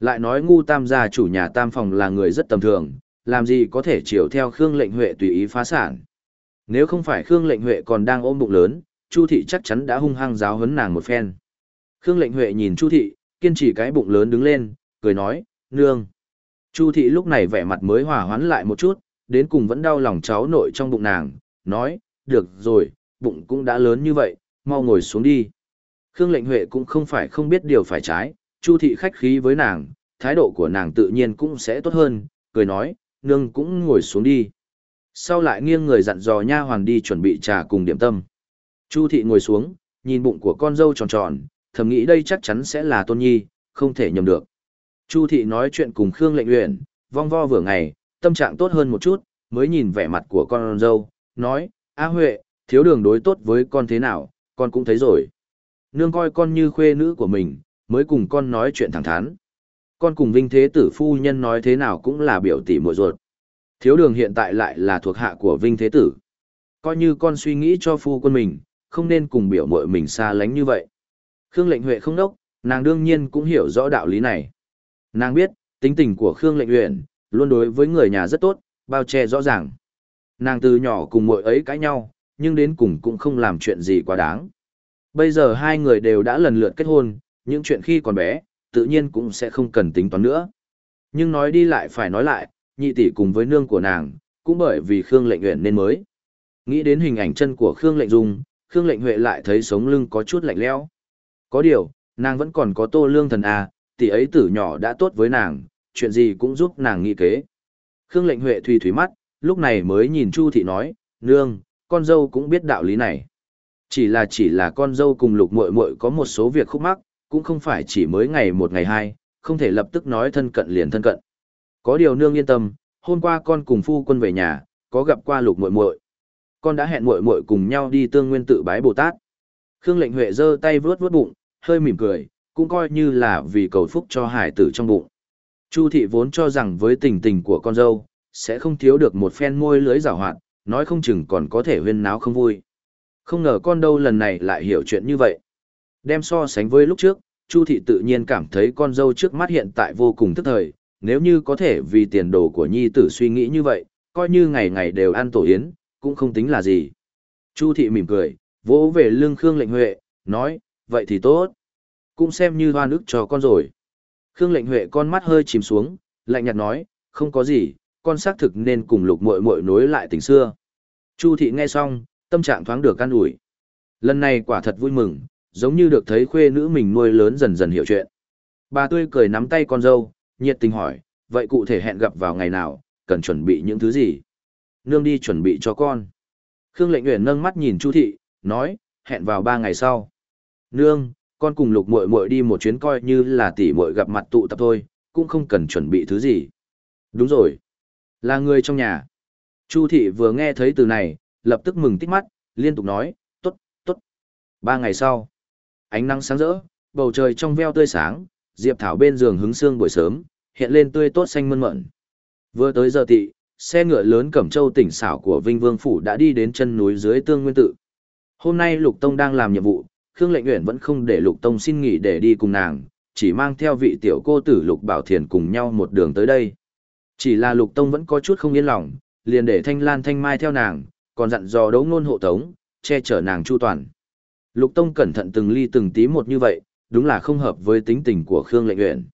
Lại nói ngu tam gia chủ nhà tam phòng là người rất tầm thường, làm gì có thể chiều theo Khương Lệnh Huệ tùy ý phá sản. Nếu không phải Khương Lệnh Huệ còn đang ôm bụng lớn, Chu thị chắc chắn đã hung hăng giáo huấn nàng một phen. Khương Lệnh Huệ nhìn Chu thị, kiên trì cái bụng lớn đứng lên, cười nói, nương. Chu thị lúc này vẻ mặt mới hòa hoãn lại một chút, đến cùng vẫn đau lòng cháu nội trong bụng nàng, nói, được rồi, bụng cũng đã lớn như vậy, mau ngồi xuống đi. Khương Lệnh Huệ cũng không phải không biết điều phải trái, Chu thị khách khí với nàng, thái độ của nàng tự nhiên cũng sẽ tốt hơn, cười nói, nương cũng ngồi xuống đi. Sau lại nghiêng người dặn dò nha hoàn đi chuẩn bị trà cùng điểm tâm. Chu thị ngồi xuống, nhìn bụng của con dâu tròn tròn, thầm nghĩ đây chắc chắn sẽ là tôn nhi, không thể nhầm được. Chu thị nói chuyện cùng Khương Lệnh Uyển, vong vo vừa ngày, tâm trạng tốt hơn một chút, mới nhìn vẻ mặt của con dâu, nói, A Huệ, thiếu đường đối tốt với con thế nào, con cũng thấy rồi. Nương coi con như khuê nữ của mình, mới cùng con nói chuyện thẳng thắn. Con cùng Vinh Thế Tử Phu Nhân nói thế nào cũng là biểu tỷ muội ruột. Thiếu đường hiện tại lại là thuộc hạ của Vinh Thế Tử. Coi như con suy nghĩ cho phu quân mình, không nên cùng biểu muội mình xa lánh như vậy. Khương lệnh Huệ không đốc, nàng đương nhiên cũng hiểu rõ đạo lý này. Nàng biết, tính tình của Khương lệnh Uyển luôn đối với người nhà rất tốt, bao che rõ ràng. Nàng từ nhỏ cùng muội ấy cãi nhau, nhưng đến cùng cũng không làm chuyện gì quá đáng. Bây giờ hai người đều đã lần lượt kết hôn, những chuyện khi còn bé, tự nhiên cũng sẽ không cần tính toán nữa. Nhưng nói đi lại phải nói lại, nhị tỷ cùng với nương của nàng, cũng bởi vì Khương Lệnh Uyển nên mới. Nghĩ đến hình ảnh chân của Khương Lệnh Dung, Khương Lệnh Huệ lại thấy sống lưng có chút lạnh lẽo. Có điều, nàng vẫn còn có Tô Lương thần a, tỷ ấy tử nhỏ đã tốt với nàng, chuyện gì cũng giúp nàng nghĩ kế. Khương Lệnh Huệ thủy thủy mắt, lúc này mới nhìn Chu thị nói, "Nương, con dâu cũng biết đạo lý này. Chỉ là chỉ là con dâu cùng Lục Muội Muội có một số việc khúc mắc, cũng không phải chỉ mới ngày một ngày hai, không thể lập tức nói thân cận liền thân cận. Có điều nương yên tâm, hôm qua con cùng phu quân về nhà, có gặp qua lục muội muội. Con đã hẹn muội muội cùng nhau đi tương nguyên tự bái Bồ Tát. Khương Lệnh Huệ giơ tay vuốt vuốt bụng, hơi mỉm cười, cũng coi như là vì cầu phúc cho hải tử trong bụng. Chu thị vốn cho rằng với tình tình của con dâu, sẽ không thiếu được một phen môi lưới giảo hoạt, nói không chừng còn có thể huyên náo không vui. Không ngờ con đâu lần này lại hiểu chuyện như vậy. Đem so sánh với lúc trước, Chu thị tự nhiên cảm thấy con dâu trước mắt hiện tại vô cùng thức thời, nếu như có thể vì tiền đồ của nhi tử suy nghĩ như vậy, coi như ngày ngày đều ăn tổ yến, cũng không tính là gì. Chu thị mỉm cười, vỗ về lưng Khương lệnh Huệ, nói, vậy thì tốt. Cũng xem như hoa nước cho con rồi. Khương lệnh Huệ con mắt hơi chìm xuống, lạnh nhạt nói, không có gì, con xác thực nên cùng lục muội muội nối lại tình xưa. Chu thị nghe xong, tâm trạng thoáng được can ủi. Lần này quả thật vui mừng, giống như được thấy khuê nữ mình nuôi lớn dần dần hiểu chuyện. Bà tươi cười nắm tay con dâu, nhiệt tình hỏi, vậy cụ thể hẹn gặp vào ngày nào, cần chuẩn bị những thứ gì? Nương đi chuẩn bị cho con. Khương lệnh nguyện nâng mắt nhìn Chu thị, nói, hẹn vào ba ngày sau. Nương, con cùng lục muội muội đi một chuyến coi như là tỷ muội gặp mặt tụ tập thôi, cũng không cần chuẩn bị thứ gì. Đúng rồi. Là người trong nhà. Chu thị vừa nghe thấy từ này, lập tức mừng tích mắt, liên tục nói, tốt, tốt. Ba ngày sau, ánh nắng sáng rỡ, bầu trời trong veo tươi sáng, diệp thảo bên giường hứng xương buổi sớm, hiện lên tươi tốt xanh mơn mận. Vừa tới giờ tị, xe ngựa lớn cẩm châu tỉnh xảo của Vinh Vương Phủ đã đi đến chân núi dưới tương nguyên tự. Hôm nay Lục Tông đang làm nhiệm vụ, Khương Lệnh Uyển vẫn không để Lục Tông xin nghỉ để đi cùng nàng, chỉ mang theo vị tiểu cô tử Lục Bảo Thiền cùng nhau một đường tới đây. Chỉ là Lục Tông vẫn có chút không yên lòng, liền để Thanh Lan Thanh Mai theo nàng, còn dặn dò đấu ngôn hộ tống, che chở nàng chu toàn. Lục Tông cẩn thận từng ly từng tí một như vậy, đúng là không hợp với tính tình của Khương Lệnh Uyển.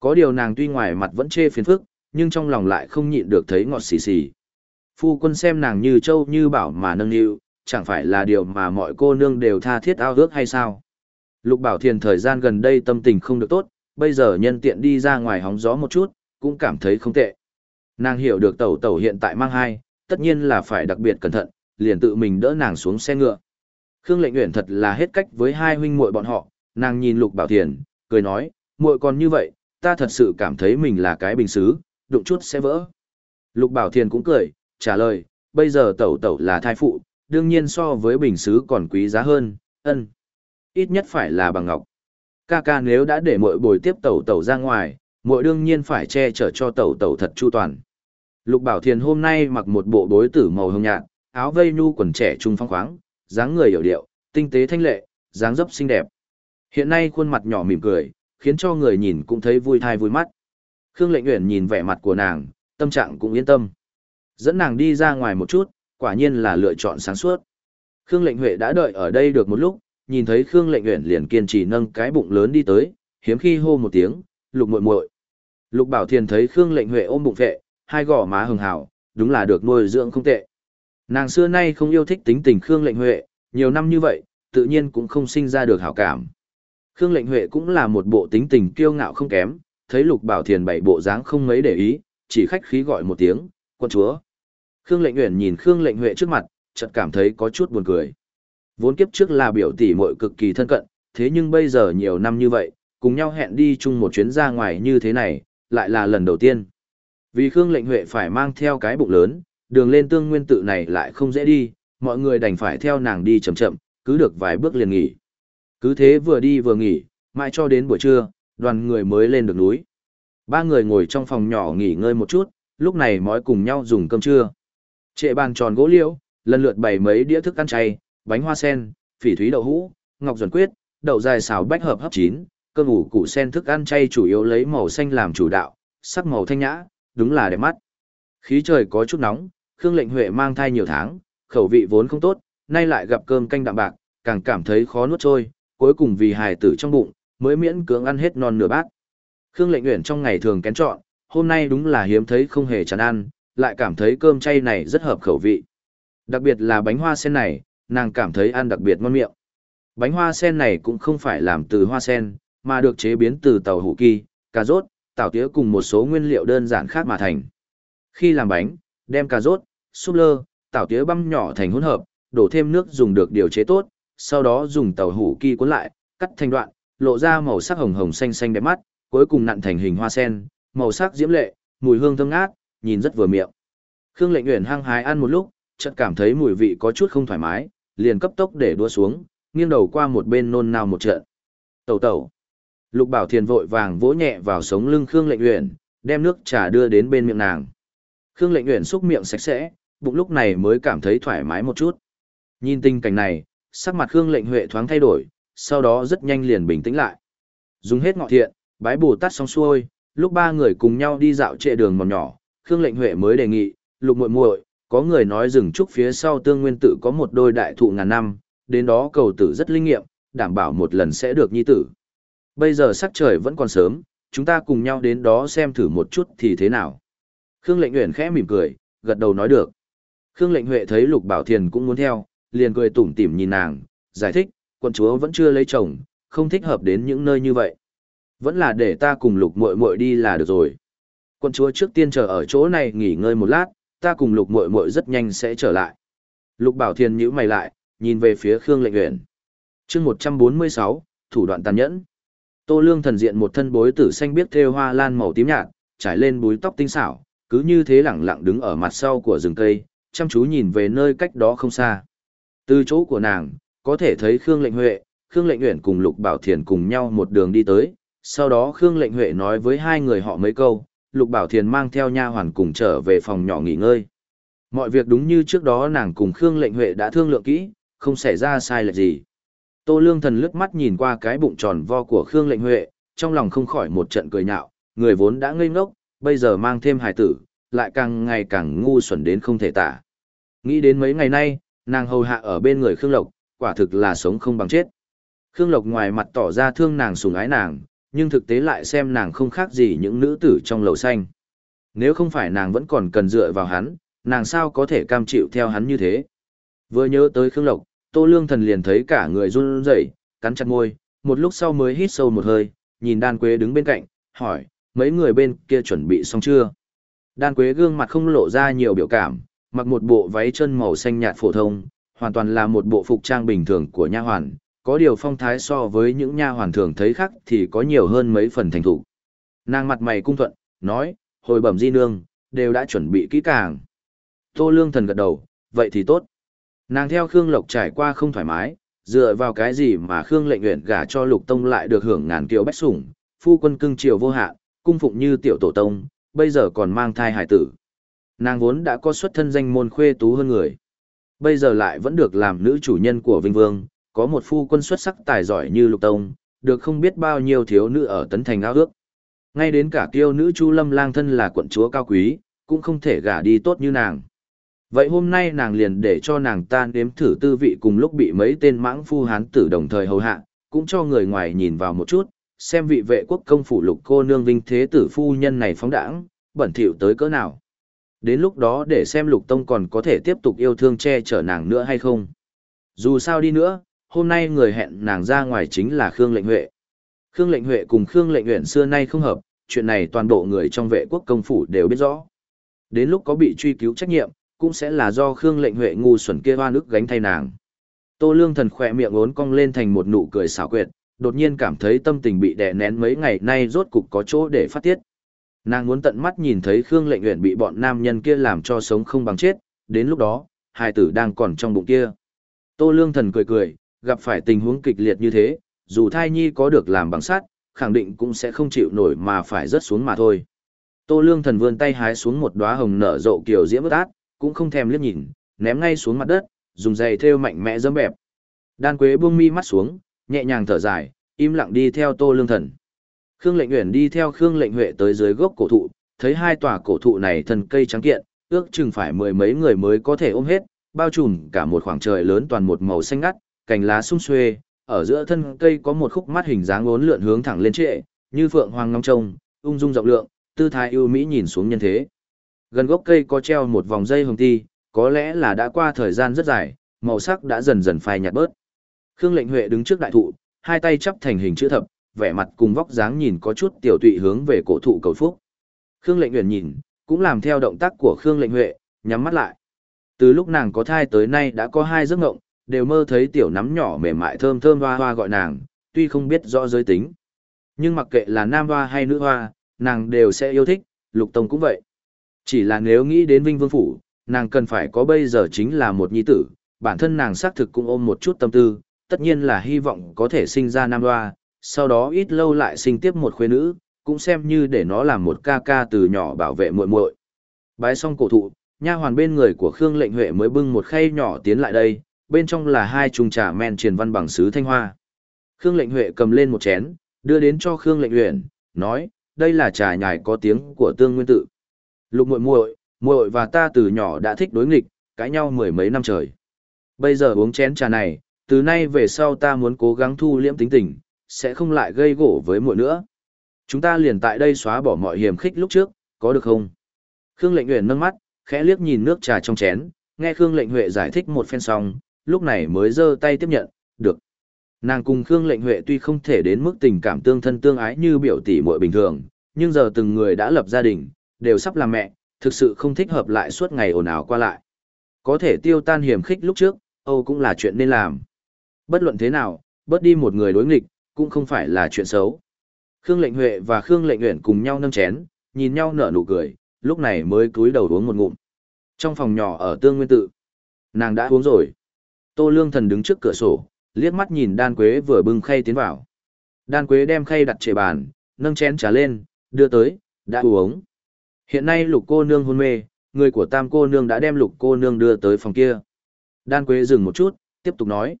Có điều nàng tuy ngoài mặt vẫn chê phiền phức, nhưng trong lòng lại không nhịn được thấy ngọt xì xì. Phu quân xem nàng như châu như bảo mà nâng niu, chẳng phải là điều mà mọi cô nương đều tha thiết ao ước hay sao? Lục Bảo Thiền thời gian gần đây tâm tình không được tốt, bây giờ nhân tiện đi ra ngoài hóng gió một chút, cũng cảm thấy không tệ. Nàng hiểu được tẩu tẩu hiện tại mang hai, tất nhiên là phải đặc biệt cẩn thận, liền tự mình đỡ nàng xuống xe ngựa. Khương Lệnh Uyển thật là hết cách với hai huynh muội bọn họ, nàng nhìn Lục Bảo Thiền, cười nói, muội còn như vậy, ta thật sự cảm thấy mình là cái bình xứ, đụng chút sẽ vỡ. Lục Bảo Thiền cũng cười, trả lời, bây giờ tẩu tẩu là thai phụ, đương nhiên so với bình xứ còn quý giá hơn, ân. Ít nhất phải là bằng ngọc. Ca ca nếu đã để muội bồi tiếp tẩu tẩu ra ngoài, muội đương nhiên phải che chở cho tẩu tẩu thật chu toàn. Lục Bảo Thiền hôm nay mặc một bộ bối tử màu hồng nhạt, áo vây nhu quần trẻ trung phong khoáng, dáng người hiểu điệu, tinh tế thanh lệ, dáng dấp xinh đẹp. Hiện nay khuôn mặt nhỏ mỉm cười, khiến cho người nhìn cũng thấy vui thai vui mắt. Khương Lệnh Uyển nhìn vẻ mặt của nàng, tâm trạng cũng yên tâm. Dẫn nàng đi ra ngoài một chút, quả nhiên là lựa chọn sáng suốt. Khương Lệnh Huệ đã đợi ở đây được một lúc, nhìn thấy Khương Lệnh Uyển liền kiên trì nâng cái bụng lớn đi tới, hiếm khi hô một tiếng, "Lục muội muội." Lục Bảo Thiền thấy Khương Lệnh Huệ ôm bụng vệ, hai gò má hường hào, đúng là được nuôi dưỡng không tệ. Nàng xưa nay không yêu thích tính tình Khương Lệnh Huệ, nhiều năm như vậy, tự nhiên cũng không sinh ra được hảo cảm. Khương Lệnh Huệ cũng là một bộ tính tình kiêu ngạo không kém, thấy Lục Bảo Thiền bảy bộ dáng không mấy để ý, chỉ khách khí gọi một tiếng, quân chúa. Khương Lệnh Uyển nhìn Khương Lệnh Huệ trước mặt, chợt cảm thấy có chút buồn cười. Vốn kiếp trước là biểu tỷ muội cực kỳ thân cận, thế nhưng bây giờ nhiều năm như vậy, cùng nhau hẹn đi chung một chuyến ra ngoài như thế này, lại là lần đầu tiên. Vì Khương Lệnh Huệ phải mang theo cái bụng lớn, đường lên tương nguyên tự này lại không dễ đi, mọi người đành phải theo nàng đi chậm chậm, cứ được vài bước liền nghỉ. Cứ thế vừa đi vừa nghỉ, mãi cho đến buổi trưa, đoàn người mới lên được núi. Ba người ngồi trong phòng nhỏ nghỉ ngơi một chút, lúc này mói cùng nhau dùng cơm trưa. Trệ bàn tròn gỗ liễu, lần lượt bày mấy đĩa thức ăn chay, bánh hoa sen, phỉ thúy đậu hũ, ngọc duẩn quyết, đậu dài xào bách hợp hấp chín, cơm ủ củ sen thức ăn chay chủ yếu lấy màu xanh làm chủ đạo, sắc màu thanh nhã, đúng là đẹp mắt. Khí trời có chút nóng, Khương Lệnh Huệ mang thai nhiều tháng, khẩu vị vốn không tốt, nay lại gặp cơm canh đạm bạc, càng cảm thấy khó nuốt trôi, cuối cùng vì hài tử trong bụng, mới miễn cưỡng ăn hết non nửa bát. Khương Lệnh Uyển trong ngày thường kén chọn, hôm nay đúng là hiếm thấy không hề chán ăn, lại cảm thấy cơm chay này rất hợp khẩu vị. Đặc biệt là bánh hoa sen này, nàng cảm thấy ăn đặc biệt ngon miệng. Bánh hoa sen này cũng không phải làm từ hoa sen, mà được chế biến từ tàu hủ kỳ, cà rốt, tảo tía cùng một số nguyên liệu đơn giản khác mà thành. Khi làm bánh, đem cà rốt, súp lơ, tảo tía băm nhỏ thành hỗn hợp, đổ thêm nước dùng được điều chế tốt, sau đó dùng tàu hủ kỳ cuốn lại, cắt thành đoạn, lộ ra màu sắc hồng hồng xanh xanh đẹp mắt, cuối cùng nặn thành hình hoa sen, màu sắc diễm lệ, mùi hương thơm ngát, nhìn rất vừa miệng. Khương Lệnh Uyển hăng hái ăn một lúc, chợt cảm thấy mùi vị có chút không thoải mái, liền cấp tốc để đua xuống, nghiêng đầu qua một bên nôn nao một trận. Tẩu tẩu. Lục Bảo Thiền vội vàng vỗ nhẹ vào sống lưng Khương Lệnh Uyển, đem nước trà đưa đến bên miệng nàng. Khương Lệnh Uyển xúc miệng sạch sẽ, bụng lúc này mới cảm thấy thoải mái một chút. Nhìn tình cảnh này, sắc mặt Khương Lệnh Huệ thoáng thay đổi, sau đó rất nhanh liền bình tĩnh lại. Dùng hết ngọ thiện, bái Bồ Tát xong xuôi, lúc ba người cùng nhau đi dạo trệ đường mòn nhỏ, Khương Lệnh Huệ mới đề nghị, "Lục muội muội, có người nói rừng trúc phía sau Tương Nguyên tự có một đôi đại thụ ngàn năm, đến đó cầu tử rất linh nghiệm, đảm bảo một lần sẽ được nhi tử. Bây giờ sắc trời vẫn còn sớm, chúng ta cùng nhau đến đó xem thử một chút thì thế nào?" Khương Lệnh Uyển khẽ mỉm cười, gật đầu nói được. Khương Lệnh Huệ thấy Lục Bảo Thiền cũng muốn theo, liền cười tủm tỉm nhìn nàng, giải thích, quận chúa vẫn chưa lấy chồng, không thích hợp đến những nơi như vậy. Vẫn là để ta cùng lục muội muội đi là được rồi. Quận chúa trước tiên chờ ở chỗ này nghỉ ngơi một lát, ta cùng lục muội muội rất nhanh sẽ trở lại. Lục Bảo Thiên nhíu mày lại, nhìn về phía Khương Lệnh Uyển. Chương 146, thủ đoạn tàn nhẫn. Tô Lương thần diện một thân bối tử xanh biết thêu hoa lan màu tím nhạt, trải lên búi tóc tinh xảo, cứ như thế lẳng lặng đứng ở mặt sau của rừng cây, chăm chú nhìn về nơi cách đó không xa. Từ chỗ của nàng, có thể thấy Khương Lệnh Huệ, Khương Lệnh Uyển cùng Lục Bảo Thiền cùng nhau một đường đi tới, sau đó Khương Lệnh Huệ nói với hai người họ mấy câu, Lục Bảo Thiền mang theo nha hoàn cùng trở về phòng nhỏ nghỉ ngơi. Mọi việc đúng như trước đó nàng cùng Khương Lệnh Huệ đã thương lượng kỹ, không xảy ra sai lệch gì. Tô Lương Thần lướt mắt nhìn qua cái bụng tròn vo của Khương Lệnh Huệ, trong lòng không khỏi một trận cười nhạo, người vốn đã ngây ngốc, bây giờ mang thêm hài tử, lại càng ngày càng ngu xuẩn đến không thể tả. Nghĩ đến mấy ngày nay, nàng hầu hạ ở bên người Khương Lộc, quả thực là sống không bằng chết. Khương Lộc ngoài mặt tỏ ra thương nàng sủng ái nàng, nhưng thực tế lại xem nàng không khác gì những nữ tử trong lầu xanh. Nếu không phải nàng vẫn còn cần dựa vào hắn, nàng sao có thể cam chịu theo hắn như thế. Vừa nhớ tới Khương Lộc, Tô Lương Thần liền thấy cả người run rẩy, cắn chặt môi, một lúc sau mới hít sâu một hơi, nhìn Đan Quế đứng bên cạnh, hỏi, mấy người bên kia chuẩn bị xong chưa? Đan Quế gương mặt không lộ ra nhiều biểu cảm, mặc một bộ váy chân màu xanh nhạt phổ thông, hoàn toàn là một bộ phục trang bình thường của nha hoàn, có điều phong thái so với những nha hoàn thường thấy khác thì có nhiều hơn mấy phần thành thủ. Nàng mặt mày cung thuận, nói, hồi bẩm di nương, đều đã chuẩn bị kỹ càng. Tô Lương Thần gật đầu, vậy thì tốt. Nàng theo Khương Lộc trải qua không thoải mái, dựa vào cái gì mà Khương lệnh nguyện gả cho Lục Tông lại được hưởng ngàn kiều bách sủng, phu quân cưng triều vô hạn, cung phụng như tiểu tổ tông, bây giờ còn mang thai hải tử. Nàng vốn đã có xuất thân danh môn khuê tú hơn người. Bây giờ lại vẫn được làm nữ chủ nhân của Vinh Vương, có một phu quân xuất sắc tài giỏi như Lục Tông, được không biết bao nhiêu thiếu nữ ở Tấn Thành ao ước. Ngay đến cả kiêu nữ Chu Lâm lang thân là quận chúa cao quý, cũng không thể gả đi tốt như nàng. Vậy hôm nay nàng liền để cho nàng ta nếm thử tư vị cùng lúc bị mấy tên mãng phu hán tử đồng thời hầu hạ, cũng cho người ngoài nhìn vào một chút, xem vị vệ quốc công phủ lục cô nương vinh thế tử phu nhân này phóng đãng, bẩn thỉu tới cỡ nào. Đến lúc đó để xem lục tông còn có thể tiếp tục yêu thương che chở nàng nữa hay không. Dù sao đi nữa, hôm nay người hẹn nàng ra ngoài chính là Khương Lệnh Huệ. Khương Lệnh Huệ cùng Khương Lệnh huyện xưa nay không hợp, chuyện này toàn bộ người trong vệ quốc công phủ đều biết rõ. Đến lúc có bị truy cứu trách nhiệm, cũng sẽ là do Khương Lệnh Huệ ngu xuẩn kia hoa nước gánh thay nàng. Tô Lương Thần khỏe miệng ốn cong lên thành một nụ cười xảo quyệt, đột nhiên cảm thấy tâm tình bị đè nén mấy ngày nay rốt cục có chỗ để phát tiết. Nàng muốn tận mắt nhìn thấy Khương Lệnh Uyển bị bọn nam nhân kia làm cho sống không bằng chết, đến lúc đó, hai tử đang còn trong bụng kia. Tô Lương Thần cười cười, gặp phải tình huống kịch liệt như thế, dù thai nhi có được làm bằng sắt, khẳng định cũng sẽ không chịu nổi mà phải rớt xuống mà thôi. Tô Lương Thần vươn tay hái xuống một đóa hồng nở rộ kiểu diễm át, cũng không thèm liếc nhìn, ném ngay xuống mặt đất, dùng giày thêu mạnh mẽ dẫm bẹp. Đan Quế buông mi mắt xuống, nhẹ nhàng thở dài, im lặng đi theo Tô Lương Thần. Khương Lệnh Uyển đi theo Khương Lệnh Huệ tới dưới gốc cổ thụ, thấy hai tòa cổ thụ này thân cây trắng kiện, ước chừng phải mười mấy người mới có thể ôm hết, bao trùm cả một khoảng trời lớn toàn một màu xanh ngắt, cành lá sum xuê, ở giữa thân cây có một khúc mắt hình dáng uốn lượn hướng thẳng lên trệ, như phượng hoàng ngóng trông, ung dung rộng lượng, tư thái ưu mỹ nhìn xuống nhân thế. Gần gốc cây có treo một vòng dây hồng ti, có lẽ là đã qua thời gian rất dài, màu sắc đã dần dần phai nhạt bớt. Khương Lệnh Huệ đứng trước đại thụ, hai tay chắp thành hình chữ thập, vẻ mặt cùng vóc dáng nhìn có chút tiểu tụy hướng về cổ thụ cầu phúc. Khương Lệnh Uyển nhìn, cũng làm theo động tác của Khương Lệnh Huệ, nhắm mắt lại. Từ lúc nàng có thai tới nay đã có hai giấc ngộng, đều mơ thấy tiểu nắm nhỏ mềm mại thơm thơm hoa hoa gọi nàng, tuy không biết rõ giới tính. Nhưng mặc kệ là nam hoa hay nữ hoa, nàng đều sẽ yêu thích, lục tông cũng vậy. Chỉ là nếu nghĩ đến Vinh Vương Phủ, nàng cần phải có bây giờ chính là một nhi tử, bản thân nàng xác thực cũng ôm một chút tâm tư, tất nhiên là hy vọng có thể sinh ra nam hoa, sau đó ít lâu lại sinh tiếp một khuê nữ, cũng xem như để nó làm một ca ca từ nhỏ bảo vệ muội muội. Bái xong cổ thụ, nha hoàn bên người của Khương Lệnh Huệ mới bưng một khay nhỏ tiến lại đây, bên trong là hai chung trà men truyền văn bằng sứ thanh hoa. Khương Lệnh Huệ cầm lên một chén, đưa đến cho Khương Lệnh Uyển, nói, đây là trà nhài có tiếng của tương nguyên tự. Lục muội muội, muội và ta từ nhỏ đã thích đối nghịch, cãi nhau mười mấy năm trời. Bây giờ uống chén trà này, từ nay về sau ta muốn cố gắng thu liễm tính tình, sẽ không lại gây gỗ với muội nữa. Chúng ta liền tại đây xóa bỏ mọi hiểm khích lúc trước, có được không? Khương Lệnh Uyển nâng mắt, khẽ liếc nhìn nước trà trong chén, nghe Khương Lệnh Huệ giải thích một phen xong, lúc này mới giơ tay tiếp nhận, được. Nàng cùng Khương Lệnh Huệ tuy không thể đến mức tình cảm tương thân tương ái như biểu tỷ muội bình thường, nhưng giờ từng người đã lập gia đình, đều sắp làm mẹ, thực sự không thích hợp lại suốt ngày ồn ào qua lại. Có thể tiêu tan hiểm khích lúc trước, Âu cũng là chuyện nên làm. Bất luận thế nào, bớt đi một người đối nghịch, cũng không phải là chuyện xấu. Khương Lệnh Huệ và Khương Lệnh Uyển cùng nhau nâng chén, nhìn nhau nở nụ cười, lúc này mới cúi đầu uống một ngụm. Trong phòng nhỏ ở Tương Nguyên tự, nàng đã uống rồi. Tô Lương Thần đứng trước cửa sổ, liếc mắt nhìn Đan Quế vừa bưng khay tiến vào. Đan Quế đem khay đặt trên bàn, nâng chén trà lên, đưa tới, đã uống. Hiện nay lục cô nương hôn mê, người của tam cô nương đã đem lục cô nương đưa tới phòng kia. Đan Quế dừng một chút, tiếp tục nói.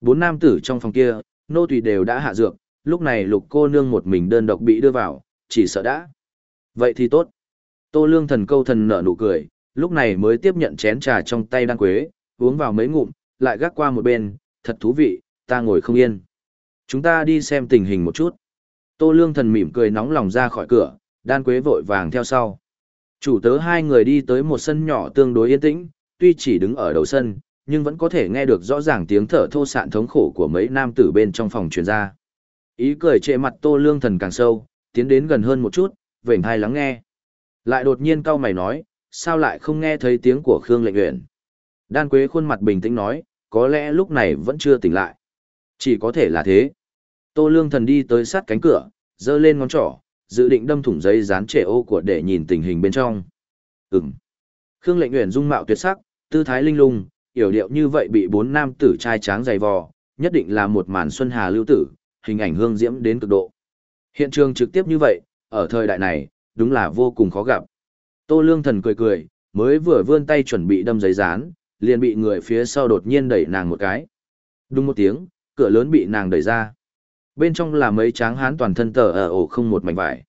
Bốn nam tử trong phòng kia, nô tùy đều đã hạ dược, lúc này lục cô nương một mình đơn độc bị đưa vào, chỉ sợ đã. Vậy thì tốt. Tô lương thần câu thần nở nụ cười, lúc này mới tiếp nhận chén trà trong tay đan quế, uống vào mấy ngụm, lại gác qua một bên, thật thú vị, ta ngồi không yên. Chúng ta đi xem tình hình một chút. Tô lương thần mỉm cười nóng lòng ra khỏi cửa, đan quế vội vàng theo sau. Chủ tớ hai người đi tới một sân nhỏ tương đối yên tĩnh, tuy chỉ đứng ở đầu sân, nhưng vẫn có thể nghe được rõ ràng tiếng thở thô sạn thống khổ của mấy nam tử bên trong phòng truyền ra. Ý cười trệ mặt Tô Lương Thần càng sâu, tiến đến gần hơn một chút, vểnh hai lắng nghe. Lại đột nhiên cau mày nói, sao lại không nghe thấy tiếng của Khương Lệnh Uyển? Đan Quế khuôn mặt bình tĩnh nói, có lẽ lúc này vẫn chưa tỉnh lại. Chỉ có thể là thế. Tô Lương Thần đi tới sát cánh cửa, giơ lên ngón trỏ, dự định đâm thủng giấy dán trệ ô của để nhìn tình hình bên trong. Ừm. Khương Lệnh Uyển dung mạo tuyệt sắc, tư thái linh lung, yểu điệu như vậy bị bốn nam tử trai tráng dày vò, nhất định là một màn xuân hà lưu tử, hình ảnh hương diễm đến cực độ. Hiện trường trực tiếp như vậy, ở thời đại này, đúng là vô cùng khó gặp. Tô Lương Thần cười cười, mới vừa vươn tay chuẩn bị đâm giấy dán, liền bị người phía sau đột nhiên đẩy nàng một cái. Đúng một tiếng, cửa lớn bị nàng đẩy ra. Bên trong là mấy tráng hán toàn thân tờ ờ ở ổ không một mảnh vải.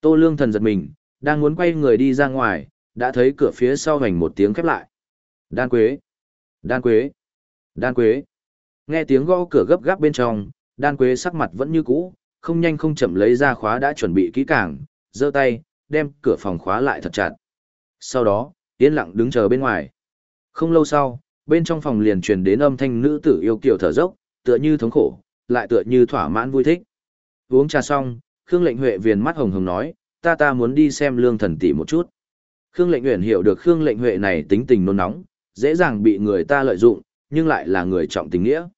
Tô Lương Thần giật mình, đang muốn quay người đi ra ngoài, đã thấy cửa phía sau hành một tiếng khép lại. Đan Quế! Đan Quế! Đan Quế! Nghe tiếng gõ cửa gấp gáp bên trong, Đan Quế sắc mặt vẫn như cũ, không nhanh không chậm lấy ra khóa đã chuẩn bị kỹ càng, giơ tay, đem cửa phòng khóa lại thật chặt. Sau đó, yên lặng đứng chờ bên ngoài. Không lâu sau, bên trong phòng liền truyền đến âm thanh nữ tử yêu kiều thở dốc, tựa như thống khổ, lại tựa như thỏa mãn vui thích. Uống trà xong, Khương Lệnh Huệ viền mắt hồng hồng nói, ta ta muốn đi xem lương thần tỷ một chút. Khương Lệnh Uyển hiểu được Khương Lệnh Huệ này tính tình nôn nóng, dễ dàng bị người ta lợi dụng, nhưng lại là người trọng tình nghĩa.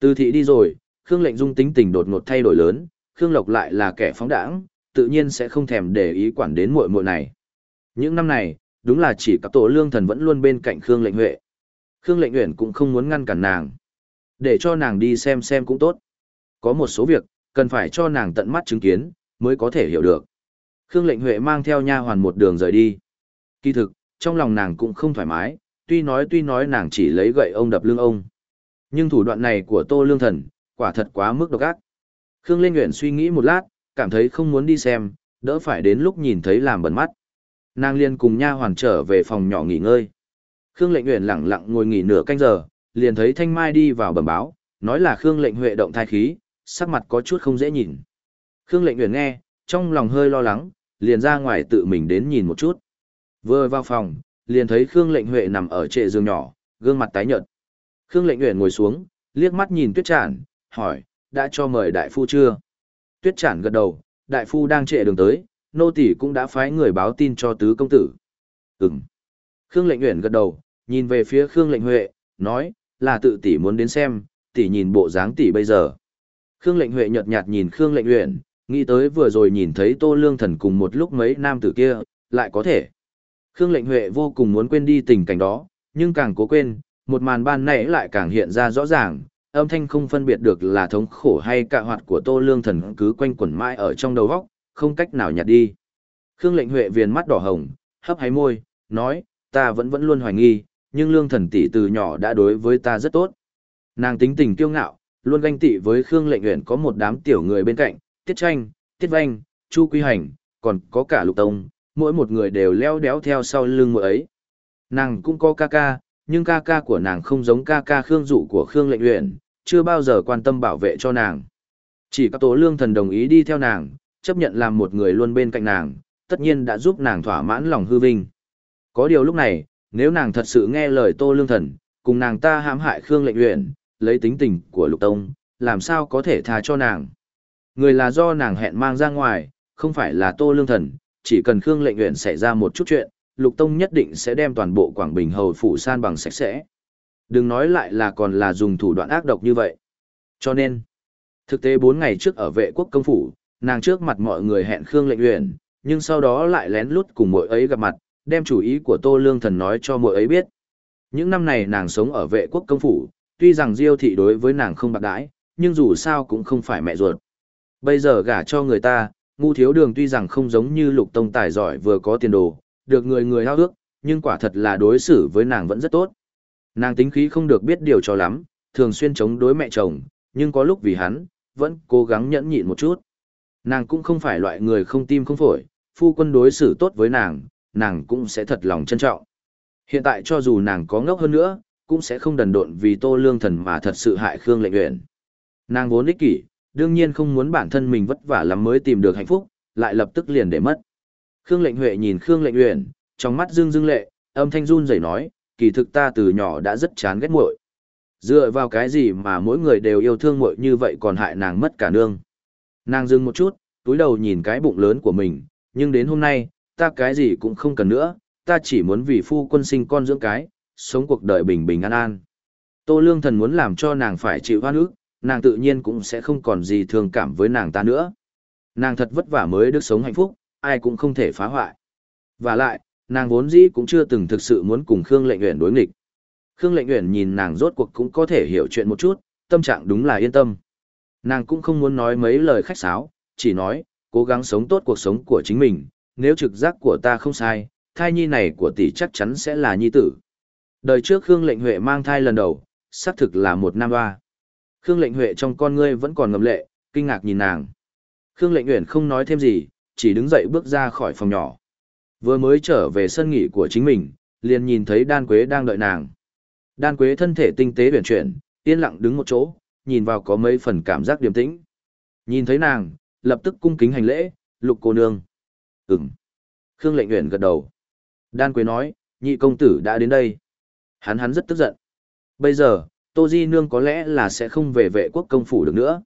Từ thị đi rồi, Khương Lệnh Dung tính tình đột ngột thay đổi lớn, Khương Lộc lại là kẻ phóng đảng tự nhiên sẽ không thèm để ý quản đến muội muội này. Những năm này, đúng là chỉ các tổ lương thần vẫn luôn bên cạnh Khương Lệnh Huệ. Khương Lệnh Uyển cũng không muốn ngăn cản nàng. Để cho nàng đi xem xem cũng tốt. Có một số việc, cần phải cho nàng tận mắt chứng kiến, mới có thể hiểu được. Khương Lệnh Huệ mang theo nha hoàn một đường rời đi. Kỳ thực, trong lòng nàng cũng không thoải mái, tuy nói tuy nói nàng chỉ lấy gậy ông đập lưng ông. Nhưng thủ đoạn này của Tô Lương Thần, quả thật quá mức độc ác. Khương Linh Nguyễn suy nghĩ một lát, cảm thấy không muốn đi xem, đỡ phải đến lúc nhìn thấy làm bẩn mắt. Nàng liền cùng nha hoàn trở về phòng nhỏ nghỉ ngơi. Khương Lệnh Uyển lặng lặng ngồi nghỉ nửa canh giờ, liền thấy Thanh Mai đi vào bẩm báo, nói là Khương Lệnh Huệ động thai khí, sắc mặt có chút không dễ nhìn. Khương Lệnh Uyển nghe, trong lòng hơi lo lắng, liền ra ngoài tự mình đến nhìn một chút. Vừa vào phòng, liền thấy Khương Lệnh Huệ nằm ở trệ giường nhỏ, gương mặt tái nhợt. Khương Lệnh huệ ngồi xuống, liếc mắt nhìn Tuyết Trản, hỏi, đã cho mời đại phu chưa? Tuyết Trản gật đầu, đại phu đang trệ đường tới, nô tỷ cũng đã phái người báo tin cho tứ công tử. Ừm. Khương Lệnh Uyển gật đầu, nhìn về phía Khương Lệnh Huệ, nói, là tự tỷ muốn đến xem, tỷ nhìn bộ dáng tỷ bây giờ. Khương Lệnh Huệ nhợt nhạt nhìn Khương Lệnh Uyển, nghĩ tới vừa rồi nhìn thấy Tô Lương Thần cùng một lúc mấy nam tử kia, lại có thể. Khương Lệnh Huệ vô cùng muốn quên đi tình cảnh đó, nhưng càng cố quên, một màn ban nãy lại càng hiện ra rõ ràng, âm thanh không phân biệt được là thống khổ hay cạ hoạt của Tô Lương Thần cứ quanh quẩn mãi ở trong đầu óc, không cách nào nhạt đi. Khương Lệnh Huệ viền mắt đỏ hồng, hấp háy môi, nói, ta vẫn vẫn luôn hoài nghi, nhưng Lương Thần tỷ từ nhỏ đã đối với ta rất tốt. Nàng tính tình kiêu ngạo, luôn ganh tị với Khương Lệnh Uyển có một đám tiểu người bên cạnh, Tiết Tranh, Tiết Vanh, Chu Quy Hành, còn có cả Lục Tông, mỗi một người đều leo đéo theo sau lưng mỗi ấy. Nàng cũng có ca ca, nhưng ca ca của nàng không giống ca ca Khương Dụ của Khương Lệnh Uyển, chưa bao giờ quan tâm bảo vệ cho nàng. Chỉ có Tố Lương Thần đồng ý đi theo nàng, chấp nhận làm một người luôn bên cạnh nàng, tất nhiên đã giúp nàng thỏa mãn lòng hư vinh. Có điều lúc này, nếu nàng thật sự nghe lời Tô Lương Thần, cùng nàng ta hãm hại Khương Lệnh Uyển, lấy tính tình của Lục Tông, làm sao có thể tha cho nàng. Người là do nàng hẹn mang ra ngoài, không phải là Tô Lương Thần, chỉ cần Khương Lệnh Uyển xảy ra một chút chuyện, Lục Tông nhất định sẽ đem toàn bộ Quảng Bình hầu phủ san bằng sạch sẽ. Đừng nói lại là còn là dùng thủ đoạn ác độc như vậy. Cho nên, thực tế 4 ngày trước ở vệ quốc công phủ, nàng trước mặt mọi người hẹn Khương Lệnh Uyển, nhưng sau đó lại lén lút cùng mỗi ấy gặp mặt, đem chủ ý của Tô Lương Thần nói cho mỗi ấy biết. Những năm này nàng sống ở vệ quốc công phủ, tuy rằng Diêu thị đối với nàng không bạc đãi, nhưng dù sao cũng không phải mẹ ruột. Bây giờ gả cho người ta, ngu thiếu đường tuy rằng không giống như lục tông tài giỏi vừa có tiền đồ, được người người hao ước, nhưng quả thật là đối xử với nàng vẫn rất tốt. Nàng tính khí không được biết điều cho lắm, thường xuyên chống đối mẹ chồng, nhưng có lúc vì hắn, vẫn cố gắng nhẫn nhịn một chút. Nàng cũng không phải loại người không tim không phổi, phu quân đối xử tốt với nàng, nàng cũng sẽ thật lòng trân trọng. Hiện tại cho dù nàng có ngốc hơn nữa, cũng sẽ không đần độn vì tô lương thần mà thật sự hại Khương lệnh nguyện. Nàng vốn ích kỷ, đương nhiên không muốn bản thân mình vất vả lắm mới tìm được hạnh phúc, lại lập tức liền để mất. Khương Lệnh Huệ nhìn Khương Lệnh Uyển, trong mắt dương dương lệ, âm thanh run rẩy nói, kỳ thực ta từ nhỏ đã rất chán ghét muội. Dựa vào cái gì mà mỗi người đều yêu thương muội như vậy còn hại nàng mất cả nương. Nàng dừng một chút, túi đầu nhìn cái bụng lớn của mình, nhưng đến hôm nay, ta cái gì cũng không cần nữa, ta chỉ muốn vì phu quân sinh con dưỡng cái, sống cuộc đời bình bình an an. Tô Lương Thần muốn làm cho nàng phải chịu hoan ức, nàng tự nhiên cũng sẽ không còn gì thương cảm với nàng ta nữa. Nàng thật vất vả mới được sống hạnh phúc, ai cũng không thể phá hoại. Và lại, nàng vốn dĩ cũng chưa từng thực sự muốn cùng Khương Lệnh Uyển đối nghịch. Khương Lệnh Uyển nhìn nàng rốt cuộc cũng có thể hiểu chuyện một chút, tâm trạng đúng là yên tâm. Nàng cũng không muốn nói mấy lời khách sáo, chỉ nói, cố gắng sống tốt cuộc sống của chính mình, nếu trực giác của ta không sai, thai nhi này của tỷ chắc chắn sẽ là nhi tử. Đời trước Khương Lệnh Huệ mang thai lần đầu, xác thực là một nam hoa. Khương Lệnh Huệ trong con ngươi vẫn còn ngầm lệ, kinh ngạc nhìn nàng. Khương Lệnh Uyển không nói thêm gì, chỉ đứng dậy bước ra khỏi phòng nhỏ. Vừa mới trở về sân nghỉ của chính mình, liền nhìn thấy Đan Quế đang đợi nàng. Đan Quế thân thể tinh tế uyển chuyển, yên lặng đứng một chỗ, nhìn vào có mấy phần cảm giác điềm tĩnh. Nhìn thấy nàng, lập tức cung kính hành lễ, lục cô nương. Ừm. Khương lệnh uyển gật đầu. Đan Quế nói, nhị công tử đã đến đây. Hắn hắn rất tức giận. Bây giờ, Tô Di Nương có lẽ là sẽ không về vệ quốc công phủ được nữa.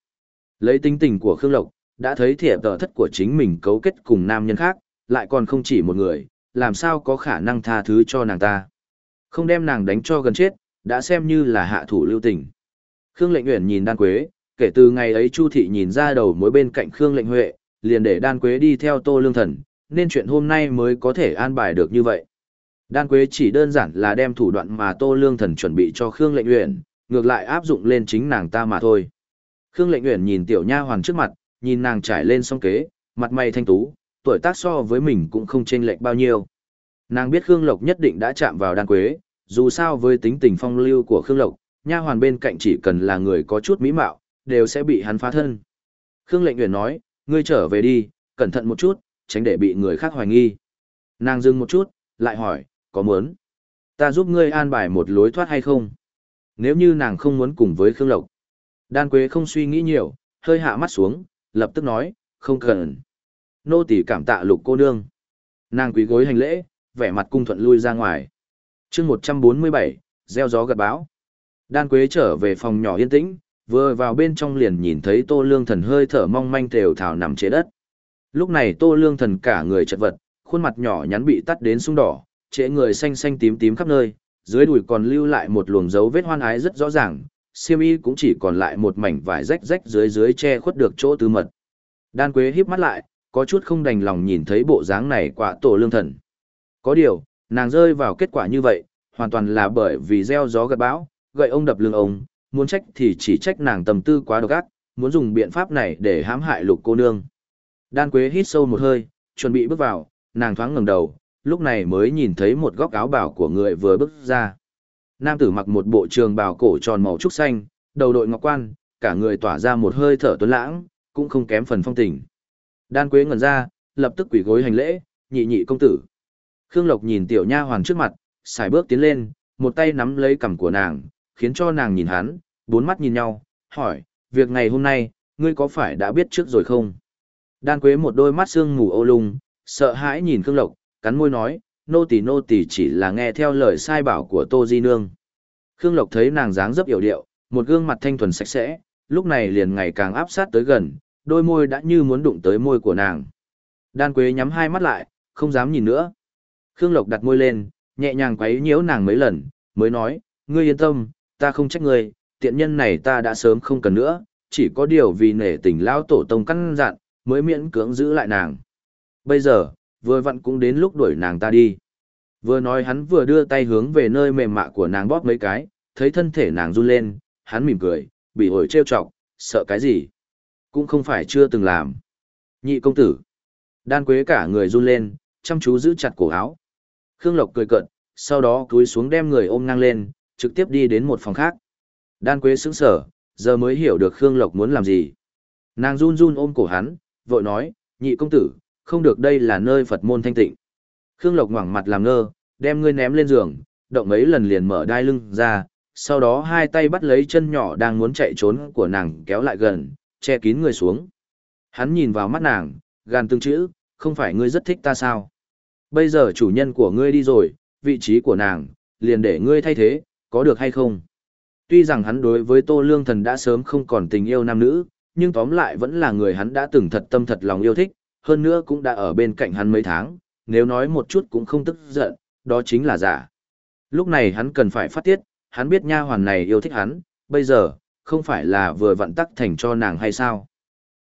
Lấy tính tình của Khương Lộc, đã thấy thiệp tờ thất của chính mình cấu kết cùng nam nhân khác, lại còn không chỉ một người, làm sao có khả năng tha thứ cho nàng ta. Không đem nàng đánh cho gần chết, đã xem như là hạ thủ lưu tình. Khương Lệnh Uyển nhìn Đan Quế, kể từ ngày ấy Chu thị nhìn ra đầu mối bên cạnh Khương Lệnh Huệ, liền để Đan Quế đi theo Tô Lương Thần, nên chuyện hôm nay mới có thể an bài được như vậy. Đan Quế chỉ đơn giản là đem thủ đoạn mà Tô Lương Thần chuẩn bị cho Khương Lệnh Uyển, ngược lại áp dụng lên chính nàng ta mà thôi. Khương Lệnh Uyển nhìn tiểu nha hoàn trước mặt, nhìn nàng trải lên song kế, mặt mày thanh tú, tuổi tác so với mình cũng không chênh lệch bao nhiêu. Nàng biết Khương Lộc nhất định đã chạm vào Đan Quế, dù sao với tính tình phong lưu của Khương Lộc, nha hoàn bên cạnh chỉ cần là người có chút mỹ mạo, đều sẽ bị hắn phá thân. Khương Lệnh Uyển nói, ngươi trở về đi, cẩn thận một chút, tránh để bị người khác hoài nghi. Nàng dừng một chút, lại hỏi, có muốn? Ta giúp ngươi an bài một lối thoát hay không? Nếu như nàng không muốn cùng với Khương Lộc. Đan Quế không suy nghĩ nhiều, hơi hạ mắt xuống, lập tức nói, không cần. Nô tỳ cảm tạ lục cô nương. Nàng quý gối hành lễ, vẻ mặt cung thuận lui ra ngoài. chương 147, gieo gió gật báo. Đan Quế trở về phòng nhỏ yên tĩnh, vừa vào bên trong liền nhìn thấy Tô Lương Thần hơi thở mong manh tều thảo nằm trên đất. Lúc này Tô Lương Thần cả người chật vật, khuôn mặt nhỏ nhắn bị tắt đến sung đỏ, trễ người xanh xanh tím tím khắp nơi, dưới đùi còn lưu lại một luồng dấu vết hoan ái rất rõ ràng, Siêu y cũng chỉ còn lại một mảnh vải rách rách dưới dưới che khuất được chỗ tư mật. Đan Quế híp mắt lại, có chút không đành lòng nhìn thấy bộ dáng này quả tổ lương thần. Có điều, nàng rơi vào kết quả như vậy, hoàn toàn là bởi vì gieo gió gặt bão, gậy ông đập lưng ông, muốn trách thì chỉ trách nàng tầm tư quá độc ác, muốn dùng biện pháp này để hãm hại lục cô nương. Đan Quế hít sâu một hơi, chuẩn bị bước vào, nàng thoáng ngẩng đầu, lúc này mới nhìn thấy một góc áo bảo của người vừa bước ra. Nam tử mặc một bộ trường bào cổ tròn màu trúc xanh, đầu đội ngọc quan, cả người tỏa ra một hơi thở tuấn lãng, cũng không kém phần phong tình. Đan Quế ngẩn ra, lập tức quỳ gối hành lễ, nhị nhị công tử. Khương Lộc nhìn tiểu nha hoàng trước mặt, xài bước tiến lên, một tay nắm lấy cằm của nàng, khiến cho nàng nhìn hắn, bốn mắt nhìn nhau, hỏi, việc ngày hôm nay, ngươi có phải đã biết trước rồi không? Đan Quế một đôi mắt sương mù ô lung, sợ hãi nhìn Khương Lộc, cắn môi nói, nô tỳ nô tỳ chỉ là nghe theo lời sai bảo của Tô Di Nương. Khương Lộc thấy nàng dáng dấp hiểu điệu, một gương mặt thanh thuần sạch sẽ, lúc này liền ngày càng áp sát tới gần, đôi môi đã như muốn đụng tới môi của nàng. Đan Quế nhắm hai mắt lại, không dám nhìn nữa. Khương Lộc đặt môi lên, nhẹ nhàng quấy nhiễu nàng mấy lần, mới nói, ngươi yên tâm, ta không trách ngươi, tiện nhân này ta đã sớm không cần nữa, chỉ có điều vì nể tình lao tổ tông căn dặn, mới miễn cưỡng giữ lại nàng. Bây giờ, vừa vặn cũng đến lúc đuổi nàng ta đi. Vừa nói hắn vừa đưa tay hướng về nơi mềm mạ của nàng bóp mấy cái, thấy thân thể nàng run lên, hắn mỉm cười, bị ổi trêu chọc, sợ cái gì? Cũng không phải chưa từng làm. Nhị công tử. Đan quế cả người run lên, chăm chú giữ chặt cổ áo. Khương Lộc cười cận, sau đó cúi xuống đem người ôm ngang lên, trực tiếp đi đến một phòng khác. Đan quế sững sở, giờ mới hiểu được Khương Lộc muốn làm gì. Nàng run run ôm cổ hắn, vội nói, nhị công tử, không được đây là nơi Phật môn thanh tịnh. Khương Lộc ngoảng mặt làm ngơ, đem ngươi ném lên giường, động mấy lần liền mở đai lưng ra, sau đó hai tay bắt lấy chân nhỏ đang muốn chạy trốn của nàng kéo lại gần, che kín người xuống. Hắn nhìn vào mắt nàng, gàn từng chữ, không phải ngươi rất thích ta sao? Bây giờ chủ nhân của ngươi đi rồi, vị trí của nàng, liền để ngươi thay thế, có được hay không? Tuy rằng hắn đối với Tô Lương Thần đã sớm không còn tình yêu nam nữ, nhưng tóm lại vẫn là người hắn đã từng thật tâm thật lòng yêu thích, hơn nữa cũng đã ở bên cạnh hắn mấy tháng, nếu nói một chút cũng không tức giận, đó chính là giả. Lúc này hắn cần phải phát tiết, hắn biết nha hoàn này yêu thích hắn, bây giờ, không phải là vừa vặn tắc thành cho nàng hay sao?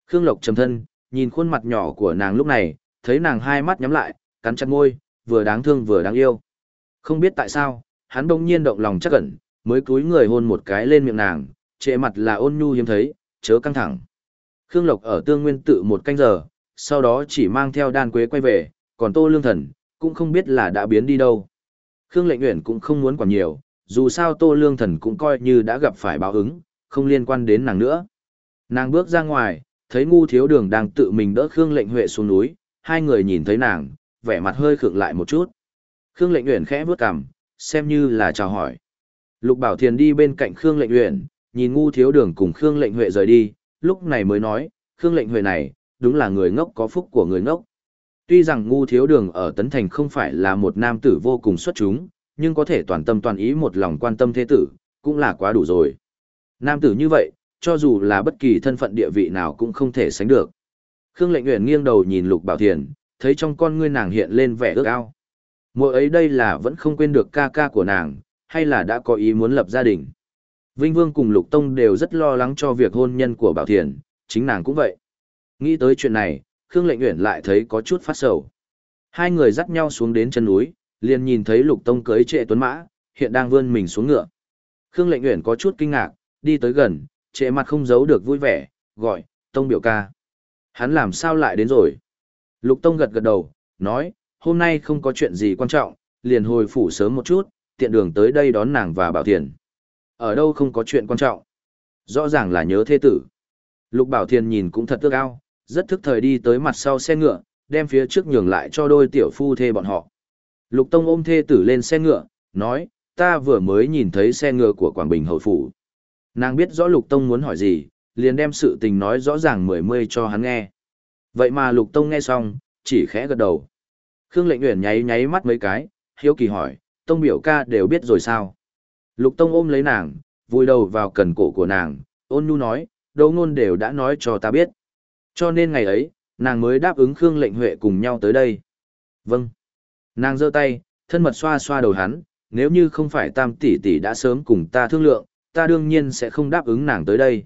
Khương Lộc trầm thân, nhìn khuôn mặt nhỏ của nàng lúc này, thấy nàng hai mắt nhắm lại, cắn chặt môi, vừa đáng thương vừa đáng yêu. Không biết tại sao, hắn đông nhiên động lòng chắc cẩn, mới cúi người hôn một cái lên miệng nàng, trệ mặt là ôn nhu hiếm thấy, chớ căng thẳng. Khương Lộc ở tương nguyên tự một canh giờ, sau đó chỉ mang theo đan quế quay về, còn tô lương thần, cũng không biết là đã biến đi đâu. Khương lệnh Uyển cũng không muốn quản nhiều, dù sao tô lương thần cũng coi như đã gặp phải báo ứng, không liên quan đến nàng nữa. Nàng bước ra ngoài, thấy ngu thiếu đường đang tự mình đỡ Khương lệnh huệ xuống núi, hai người nhìn thấy nàng, vẻ mặt hơi khựng lại một chút. Khương lệnh Uyển khẽ bước cằm, xem như là chào hỏi. Lục Bảo Thiền đi bên cạnh Khương lệnh Uyển, nhìn ngu thiếu đường cùng Khương lệnh huệ rời đi, lúc này mới nói, Khương lệnh huệ này, đúng là người ngốc có phúc của người ngốc. Tuy rằng ngu thiếu đường ở Tấn Thành không phải là một nam tử vô cùng xuất chúng, nhưng có thể toàn tâm toàn ý một lòng quan tâm thế tử, cũng là quá đủ rồi. Nam tử như vậy, cho dù là bất kỳ thân phận địa vị nào cũng không thể sánh được. Khương Lệnh Uyển nghiêng đầu nhìn Lục Bảo Thiền, thấy trong con ngươi nàng hiện lên vẻ ước ao. Mỗi ấy đây là vẫn không quên được ca ca của nàng, hay là đã có ý muốn lập gia đình. Vinh Vương cùng Lục Tông đều rất lo lắng cho việc hôn nhân của Bảo Thiền, chính nàng cũng vậy. Nghĩ tới chuyện này, Khương Lệnh Uyển lại thấy có chút phát sầu. Hai người dắt nhau xuống đến chân núi, liền nhìn thấy Lục Tông cưới trệ tuấn mã, hiện đang vươn mình xuống ngựa. Khương Lệnh Uyển có chút kinh ngạc, đi tới gần, trệ mặt không giấu được vui vẻ, gọi, Tông biểu ca. Hắn làm sao lại đến rồi? Lục Tông gật gật đầu, nói, hôm nay không có chuyện gì quan trọng, liền hồi phủ sớm một chút, tiện đường tới đây đón nàng và Bảo Thiền. Ở đâu không có chuyện quan trọng? Rõ ràng là nhớ thế tử. Lục Bảo Thiền nhìn cũng thật ước ao, rất thức thời đi tới mặt sau xe ngựa, đem phía trước nhường lại cho đôi tiểu phu thê bọn họ. Lục Tông ôm thê tử lên xe ngựa, nói, ta vừa mới nhìn thấy xe ngựa của Quảng Bình hậu phủ. Nàng biết rõ Lục Tông muốn hỏi gì, liền đem sự tình nói rõ ràng mười mươi cho hắn nghe. Vậy mà Lục Tông nghe xong, chỉ khẽ gật đầu. Khương Lệnh Uyển nháy nháy mắt mấy cái, hiếu kỳ hỏi, Tông biểu ca đều biết rồi sao? Lục Tông ôm lấy nàng, vùi đầu vào cần cổ của nàng, ôn nhu nói, đâu ngôn đều đã nói cho ta biết. Cho nên ngày ấy, nàng mới đáp ứng Khương Lệnh Huệ cùng nhau tới đây. Vâng. Nàng giơ tay, thân mật xoa xoa đầu hắn, nếu như không phải tam tỷ tỷ đã sớm cùng ta thương lượng, ta đương nhiên sẽ không đáp ứng nàng tới đây.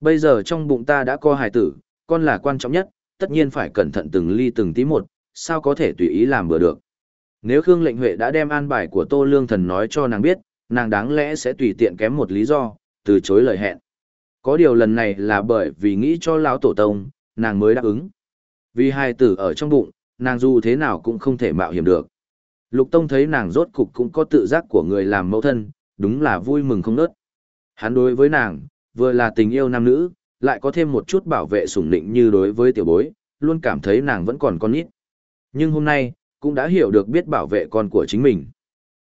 Bây giờ trong bụng ta đã có hài tử, con là quan trọng nhất, tất nhiên phải cẩn thận từng ly từng tí một, sao có thể tùy ý làm bừa được. Nếu Khương Lệnh Huệ đã đem an bài của Tô Lương Thần nói cho nàng biết, nàng đáng lẽ sẽ tùy tiện kém một lý do, từ chối lời hẹn. Có điều lần này là bởi vì nghĩ cho lão tổ tông, nàng mới đáp ứng. Vì hai tử ở trong bụng, nàng dù thế nào cũng không thể mạo hiểm được. Lục Tông thấy nàng rốt cục cũng có tự giác của người làm mẫu thân, đúng là vui mừng không nớt. Hắn đối với nàng, vừa là tình yêu nam nữ, lại có thêm một chút bảo vệ sủng định như đối với tiểu bối, luôn cảm thấy nàng vẫn còn con nít. Nhưng hôm nay, cũng đã hiểu được biết bảo vệ con của chính mình.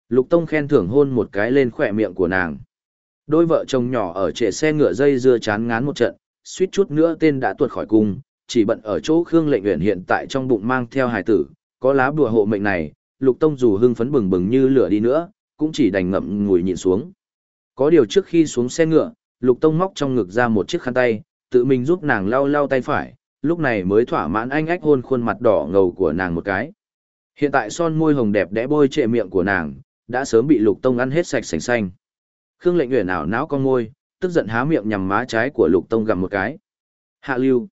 Lục Tông khen thưởng hôn một cái lên khỏe miệng của nàng. Đôi vợ chồng nhỏ ở trệ xe ngựa dây dưa chán ngán một trận, suýt chút nữa tên đã tuột khỏi cung, chỉ bận ở chỗ Khương Lệnh Uyển hiện tại trong bụng mang theo hài tử, có lá bùa hộ mệnh này, Lục Tông dù hưng phấn bừng bừng như lửa đi nữa, cũng chỉ đành ngậm ngùi nhìn xuống. Có điều trước khi xuống xe ngựa, Lục Tông móc trong ngực ra một chiếc khăn tay, tự mình giúp nàng lau lau tay phải, lúc này mới thỏa mãn anh ách hôn khuôn mặt đỏ ngầu của nàng một cái. Hiện tại son môi hồng đẹp đẽ bôi trệ miệng của nàng, đã sớm bị Lục Tông ăn hết sạch sành xanh. Khương Lệnh Uyển ảo não con môi, tức giận há miệng nhằm má trái của Lục Tông gặm một cái. Hạ lưu.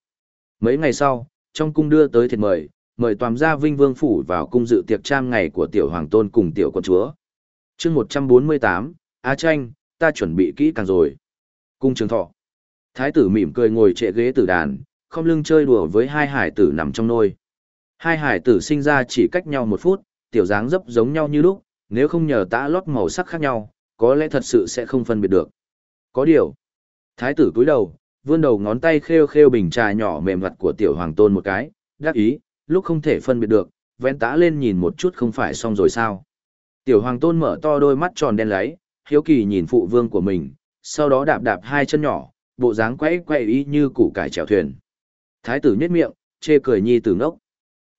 Mấy ngày sau, trong cung đưa tới thiệt mời, mời toàn gia Vinh Vương phủ vào cung dự tiệc trang ngày của tiểu hoàng tôn cùng tiểu con chúa. Chương 148, Á Tranh, ta chuẩn bị kỹ càng rồi. Cung trường thọ. Thái tử mỉm cười ngồi trệ ghế tử đàn, không lưng chơi đùa với hai hải tử nằm trong nôi. Hai hải tử sinh ra chỉ cách nhau một phút, tiểu dáng dấp giống nhau như lúc, nếu không nhờ tã lót màu sắc khác nhau, có lẽ thật sự sẽ không phân biệt được. Có điều. Thái tử cúi đầu, vươn đầu ngón tay khêu khêu bình trà nhỏ mềm mặt của tiểu hoàng tôn một cái, đắc ý, lúc không thể phân biệt được, vén tã lên nhìn một chút không phải xong rồi sao. Tiểu hoàng tôn mở to đôi mắt tròn đen lấy hiếu kỳ nhìn phụ vương của mình, sau đó đạp đạp hai chân nhỏ, bộ dáng quay quay y như củ cải chèo thuyền. Thái tử nhếch miệng, chê cười nhi tử ngốc.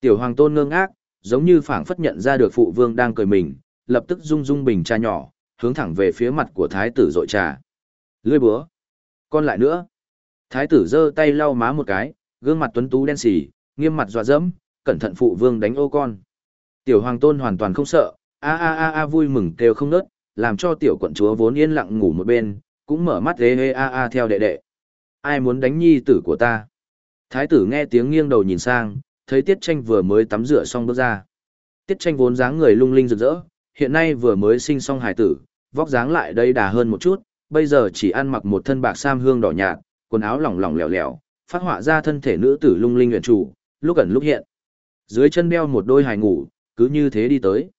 Tiểu hoàng tôn ngơ ngác, giống như phảng phất nhận ra được phụ vương đang cười mình, lập tức rung rung bình trà nhỏ, hướng thẳng về phía mặt của thái tử dội trà. Lưỡi búa. Con lại nữa. Thái tử giơ tay lau má một cái, gương mặt tuấn tú đen xỉ, nghiêm mặt dọa dẫm, cẩn thận phụ vương đánh ô con. Tiểu hoàng tôn hoàn toàn không sợ, a a a a vui mừng kêu không nớt, làm cho tiểu quận chúa vốn yên lặng ngủ một bên, cũng mở mắt hê hê a a theo đệ đệ. Ai muốn đánh nhi tử của ta? Thái tử nghe tiếng nghiêng đầu nhìn sang, thấy Tiết Tranh vừa mới tắm rửa xong bước ra. Tiết Tranh vốn dáng người lung linh rực rỡ, hiện nay vừa mới sinh xong hài tử, vóc dáng lại đây đà hơn một chút, bây giờ chỉ ăn mặc một thân bạc sam hương đỏ nhạt, quần áo lỏng lỏng lẻo lẻo, phát họa ra thân thể nữ tử lung linh nguyện chủ, lúc ẩn lúc hiện. Dưới chân đeo một đôi hài ngủ, cứ như thế đi tới.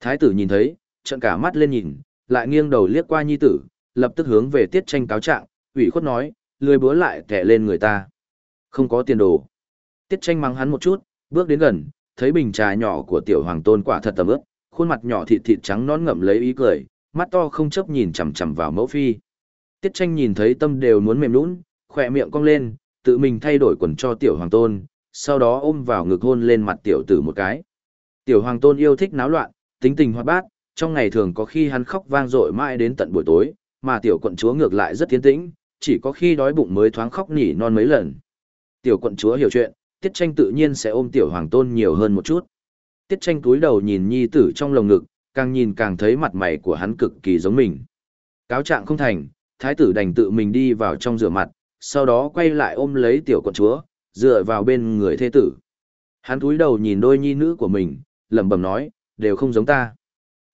Thái tử nhìn thấy, trợn cả mắt lên nhìn, lại nghiêng đầu liếc qua nhi tử, lập tức hướng về tiết tranh cáo trạng, ủy khuất nói, lười búa lại kẻ lên người ta. Không có tiền đồ. Tiết tranh mắng hắn một chút, bước đến gần, thấy bình trà nhỏ của tiểu hoàng tôn quả thật tầm ướp, khuôn mặt nhỏ thịt thịt trắng nón ngậm lấy ý cười, mắt to không chấp nhìn chằm chằm vào mẫu phi. Tiết tranh nhìn thấy tâm đều muốn mềm nũng, khỏe miệng cong lên, tự mình thay đổi quần cho tiểu hoàng tôn, sau đó ôm vào ngực hôn lên mặt tiểu tử một cái. Tiểu hoàng tôn yêu thích náo loạn, tính tình hoạt bát, trong ngày thường có khi hắn khóc vang dội mãi đến tận buổi tối, mà tiểu quận chúa ngược lại rất tiến tĩnh, chỉ có khi đói bụng mới thoáng khóc nỉ non mấy lần. Tiểu quận chúa hiểu chuyện, tiết tranh tự nhiên sẽ ôm tiểu hoàng tôn nhiều hơn một chút. Tiết tranh túi đầu nhìn nhi tử trong lồng ngực, càng nhìn càng thấy mặt mày của hắn cực kỳ giống mình. Cáo trạng không thành, thái tử đành tự mình đi vào trong rửa mặt, sau đó quay lại ôm lấy tiểu quận chúa, dựa vào bên người thê tử. Hắn cúi đầu nhìn đôi nhi nữ của mình, lẩm bẩm nói, đều không giống ta.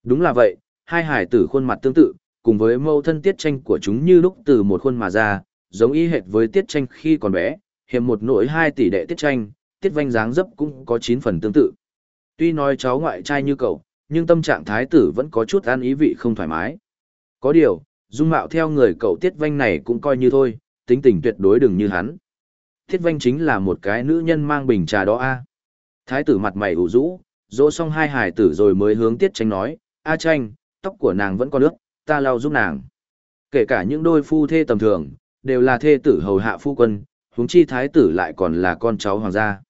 Đúng là vậy, hai hải tử khuôn mặt tương tự, cùng với mâu thân tiết tranh của chúng như lúc từ một khuôn mà ra, giống y hệt với tiết tranh khi còn bé, hiểm một nỗi hai tỷ đệ tiết tranh, tiết vanh dáng dấp cũng có chín phần tương tự. Tuy nói cháu ngoại trai như cậu, nhưng tâm trạng thái tử vẫn có chút an ý vị không thoải mái. Có điều, dung mạo theo người cậu tiết vanh này cũng coi như thôi, tính tình tuyệt đối đừng như hắn. Tiết vanh chính là một cái nữ nhân mang bình trà đó a. Thái tử mặt mày ủ rũ, dỗ xong hai hài tử rồi mới hướng tiết tranh nói, A tranh, tóc của nàng vẫn còn nước, ta lau giúp nàng. Kể cả những đôi phu thê tầm thường, đều là thê tử hầu hạ phu quân, huống chi thái tử lại còn là con cháu hoàng gia.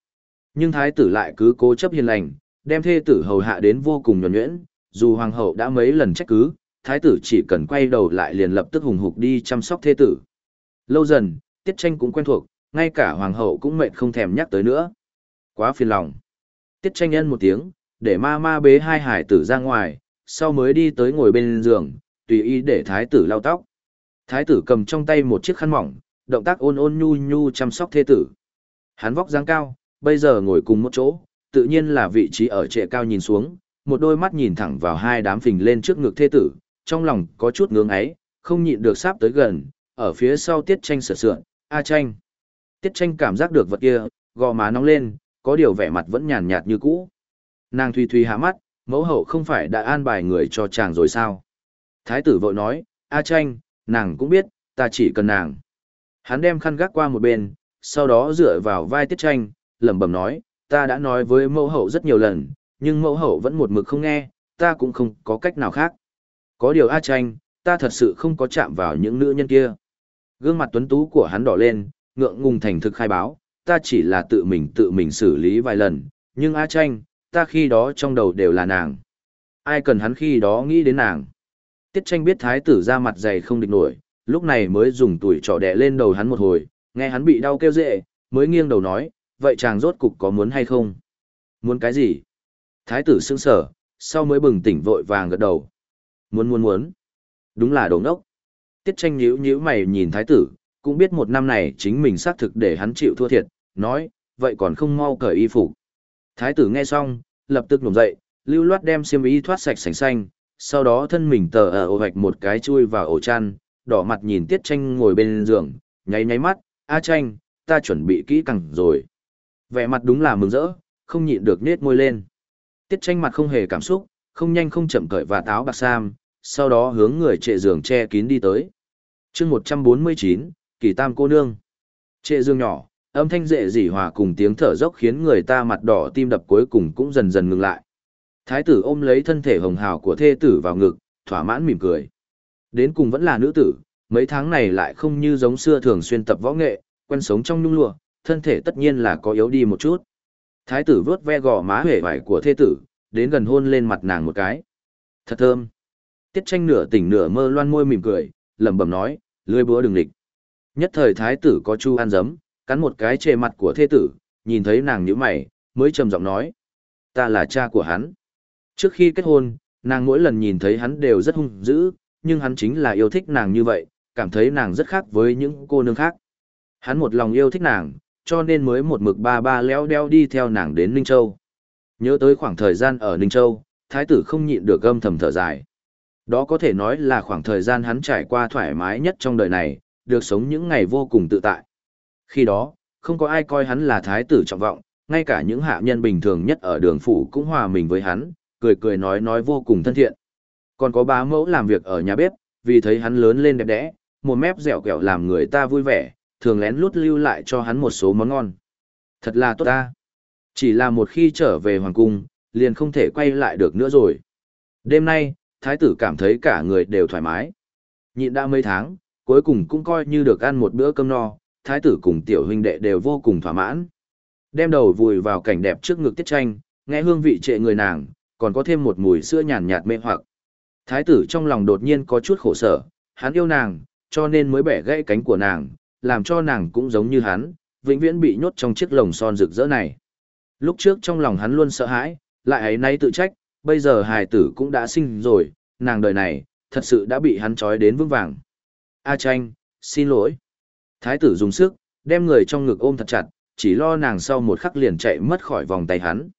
Nhưng thái tử lại cứ cố chấp hiền lành, đem thê tử hầu hạ đến vô cùng nhuẩn nhuyễn, dù hoàng hậu đã mấy lần trách cứ, thái tử chỉ cần quay đầu lại liền lập tức hùng hục đi chăm sóc thê tử. Lâu dần, tiết tranh cũng quen thuộc, ngay cả hoàng hậu cũng mệt không thèm nhắc tới nữa. Quá phiền lòng. Tiết tranh nhân một tiếng, để ma ma bế hai hải tử ra ngoài, sau mới đi tới ngồi bên giường, tùy ý để thái tử lau tóc. Thái tử cầm trong tay một chiếc khăn mỏng, động tác ôn ôn nhu nhu chăm sóc thê tử. Hắn vóc dáng cao, bây giờ ngồi cùng một chỗ, tự nhiên là vị trí ở trệ cao nhìn xuống, một đôi mắt nhìn thẳng vào hai đám phình lên trước ngực thê tử, trong lòng có chút ngưỡng ấy, không nhịn được sắp tới gần, ở phía sau tiết tranh sửa sượn, a tranh. Tiết tranh cảm giác được vật kia, gò má nóng lên, có điều vẻ mặt vẫn nhàn nhạt như cũ. Nàng Thùy Thùy hạ mắt, mẫu hậu không phải đã an bài người cho chàng rồi sao? Thái tử vội nói, A tranh, nàng cũng biết, ta chỉ cần nàng. Hắn đem khăn gác qua một bên, sau đó dựa vào vai tiết tranh, lẩm bẩm nói, ta đã nói với mẫu hậu rất nhiều lần, nhưng mẫu hậu vẫn một mực không nghe, ta cũng không có cách nào khác. Có điều A tranh, ta thật sự không có chạm vào những nữ nhân kia. Gương mặt tuấn tú của hắn đỏ lên, ngượng ngùng thành thực khai báo, ta chỉ là tự mình tự mình xử lý vài lần, nhưng A tranh, ta khi đó trong đầu đều là nàng. Ai cần hắn khi đó nghĩ đến nàng. Tiết tranh biết thái tử ra mặt dày không địch nổi, lúc này mới dùng tuổi trỏ đẻ lên đầu hắn một hồi, nghe hắn bị đau kêu dệ, mới nghiêng đầu nói, vậy chàng rốt cục có muốn hay không? Muốn cái gì? Thái tử sững sở, sau mới bừng tỉnh vội vàng gật đầu. Muốn muốn muốn. Đúng là đồ ngốc. Tiết tranh nhíu nhíu mày nhìn thái tử, cũng biết một năm này chính mình xác thực để hắn chịu thua thiệt, nói, vậy còn không mau cởi y phục. Thái tử nghe xong, lập tức nổi dậy, lưu loát đem xiêm y thoát sạch sành xanh, sau đó thân mình tờ ờ ở ổ vạch một cái chui vào ổ chăn, đỏ mặt nhìn Tiết Tranh ngồi bên giường, nháy nháy mắt, "A Tranh, ta chuẩn bị kỹ càng rồi." Vẻ mặt đúng là mừng rỡ, không nhịn được nết môi lên. Tiết Tranh mặt không hề cảm xúc, không nhanh không chậm cởi và táo bạc sam, sau đó hướng người trệ giường che kín đi tới. Chương 149, Kỳ Tam cô nương. Trệ giường nhỏ, âm thanh dễ dỉ hòa cùng tiếng thở dốc khiến người ta mặt đỏ tim đập cuối cùng cũng dần dần ngừng lại. Thái tử ôm lấy thân thể hồng hào của thê tử vào ngực, thỏa mãn mỉm cười. Đến cùng vẫn là nữ tử, mấy tháng này lại không như giống xưa thường xuyên tập võ nghệ, quen sống trong nhung lụa, thân thể tất nhiên là có yếu đi một chút. Thái tử vớt ve gò má hể vải của thê tử, đến gần hôn lên mặt nàng một cái. Thật thơm. Tiết tranh nửa tỉnh nửa mơ loan môi mỉm cười, lẩm bẩm nói, lươi búa đừng địch. Nhất thời thái tử có chu ăn dấm, cắn một cái chề mặt của thê tử, nhìn thấy nàng nhíu mày, mới trầm giọng nói. Ta là cha của hắn. Trước khi kết hôn, nàng mỗi lần nhìn thấy hắn đều rất hung dữ, nhưng hắn chính là yêu thích nàng như vậy, cảm thấy nàng rất khác với những cô nương khác. Hắn một lòng yêu thích nàng, cho nên mới một mực ba ba léo đeo đi theo nàng đến Ninh Châu. Nhớ tới khoảng thời gian ở Ninh Châu, thái tử không nhịn được gâm thầm thở dài. Đó có thể nói là khoảng thời gian hắn trải qua thoải mái nhất trong đời này, được sống những ngày vô cùng tự tại. Khi đó, không có ai coi hắn là thái tử trọng vọng, ngay cả những hạ nhân bình thường nhất ở đường phủ cũng hòa mình với hắn, cười cười nói nói vô cùng thân thiện. Còn có bá mẫu làm việc ở nhà bếp, vì thấy hắn lớn lên đẹp đẽ, một mép dẻo kẹo làm người ta vui vẻ, thường lén lút lưu lại cho hắn một số món ngon. Thật là tốt ta. Chỉ là một khi trở về hoàng cung, liền không thể quay lại được nữa rồi. Đêm nay, thái tử cảm thấy cả người đều thoải mái. Nhịn đã mấy tháng, cuối cùng cũng coi như được ăn một bữa cơm no, thái tử cùng tiểu huynh đệ đều vô cùng thỏa mãn. Đem đầu vùi vào cảnh đẹp trước ngực tiết tranh, nghe hương vị trệ người nàng, còn có thêm một mùi sữa nhàn nhạt mê hoặc. Thái tử trong lòng đột nhiên có chút khổ sở, hắn yêu nàng, cho nên mới bẻ gãy cánh của nàng, làm cho nàng cũng giống như hắn, vĩnh viễn bị nhốt trong chiếc lồng son rực rỡ này. Lúc trước trong lòng hắn luôn sợ hãi, lại ấy nay tự trách, bây giờ hài tử cũng đã sinh rồi, nàng đời này, thật sự đã bị hắn trói đến vững vàng. A tranh, xin lỗi. Thái tử dùng sức, đem người trong ngực ôm thật chặt, chỉ lo nàng sau một khắc liền chạy mất khỏi vòng tay hắn.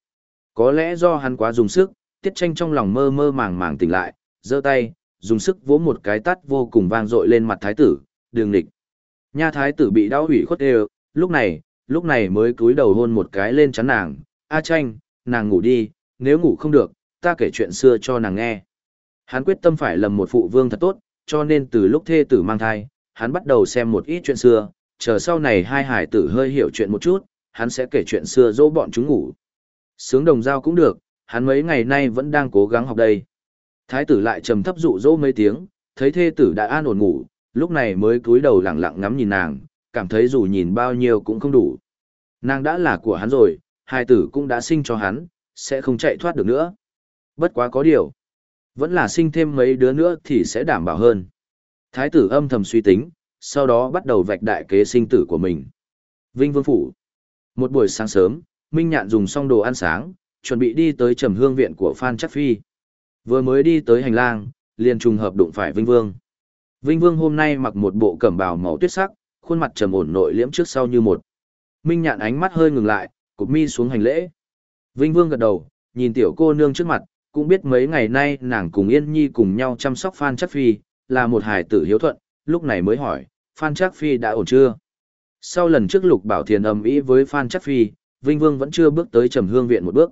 Có lẽ do hắn quá dùng sức, tiết tranh trong lòng mơ mơ màng màng tỉnh lại, giơ tay, dùng sức vỗ một cái tắt vô cùng vang dội lên mặt thái tử, đường địch. Nha thái tử bị đau hủy khuất đều, lúc này, lúc này mới cúi đầu hôn một cái lên chắn nàng, A tranh, nàng ngủ đi, nếu ngủ không được, ta kể chuyện xưa cho nàng nghe. Hắn quyết tâm phải lầm một phụ vương thật tốt, cho nên từ lúc thê tử mang thai, hắn bắt đầu xem một ít chuyện xưa, chờ sau này hai hải tử hơi hiểu chuyện một chút, hắn sẽ kể chuyện xưa dỗ bọn chúng ngủ. Sướng đồng giao cũng được, hắn mấy ngày nay vẫn đang cố gắng học đây. Thái tử lại trầm thấp dụ dỗ mấy tiếng, thấy thê tử đã an ổn ngủ, lúc này mới cúi đầu lẳng lặng ngắm nhìn nàng, cảm thấy dù nhìn bao nhiêu cũng không đủ. Nàng đã là của hắn rồi, hai tử cũng đã sinh cho hắn, sẽ không chạy thoát được nữa. Bất quá có điều, vẫn là sinh thêm mấy đứa nữa thì sẽ đảm bảo hơn. Thái tử âm thầm suy tính, sau đó bắt đầu vạch đại kế sinh tử của mình. Vinh Vương Phủ Một buổi sáng sớm, Minh Nhạn dùng xong đồ ăn sáng, chuẩn bị đi tới trầm hương viện của Phan Chắc Phi. Vừa mới đi tới hành lang, liền trùng hợp đụng phải Vinh Vương. Vinh Vương hôm nay mặc một bộ cẩm bào màu tuyết sắc, khuôn mặt trầm ổn nội liễm trước sau như một. Minh Nhạn ánh mắt hơi ngừng lại, cụp mi xuống hành lễ. Vinh Vương gật đầu, nhìn tiểu cô nương trước mặt, cũng biết mấy ngày nay nàng cùng Yên Nhi cùng nhau chăm sóc Phan Chắc Phi, là một hài tử hiếu thuận, lúc này mới hỏi, Phan Chắc Phi đã ổn chưa? Sau lần trước Lục Bảo Thiền ầm ĩ với Phan Chắc Phi, Vinh Vương vẫn chưa bước tới Trầm Hương viện một bước.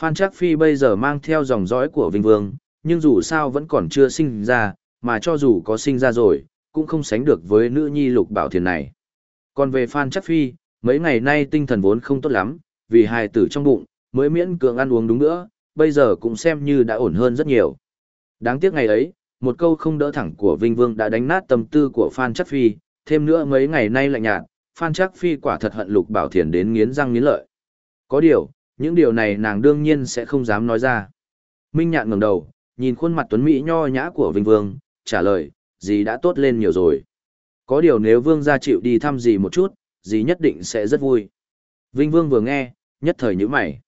Phan Trác Phi bây giờ mang theo dòng dõi của Vinh Vương, nhưng dù sao vẫn còn chưa sinh ra, mà cho dù có sinh ra rồi, cũng không sánh được với nữ nhi Lục Bảo Thiền này. Còn về Phan Chắc Phi, mấy ngày nay tinh thần vốn không tốt lắm, vì hài tử trong bụng, mới miễn cưỡng ăn uống đúng nữa, bây giờ cũng xem như đã ổn hơn rất nhiều. Đáng tiếc ngày ấy, một câu không đỡ thẳng của Vinh Vương đã đánh nát tâm tư của Phan Chắc Phi, thêm nữa mấy ngày nay lạnh nhạt, Phan Chắc Phi quả thật hận Lục Bảo Thiền đến nghiến răng nghiến lợi. Có điều, những điều này nàng đương nhiên sẽ không dám nói ra. Minh Nhạn ngẩng đầu, nhìn khuôn mặt tuấn mỹ nho nhã của Vinh Vương, trả lời, dì đã tốt lên nhiều rồi. Có điều nếu Vương gia chịu đi thăm dì một chút, dì nhất định sẽ rất vui. Vinh Vương vừa nghe, nhất thời như mày.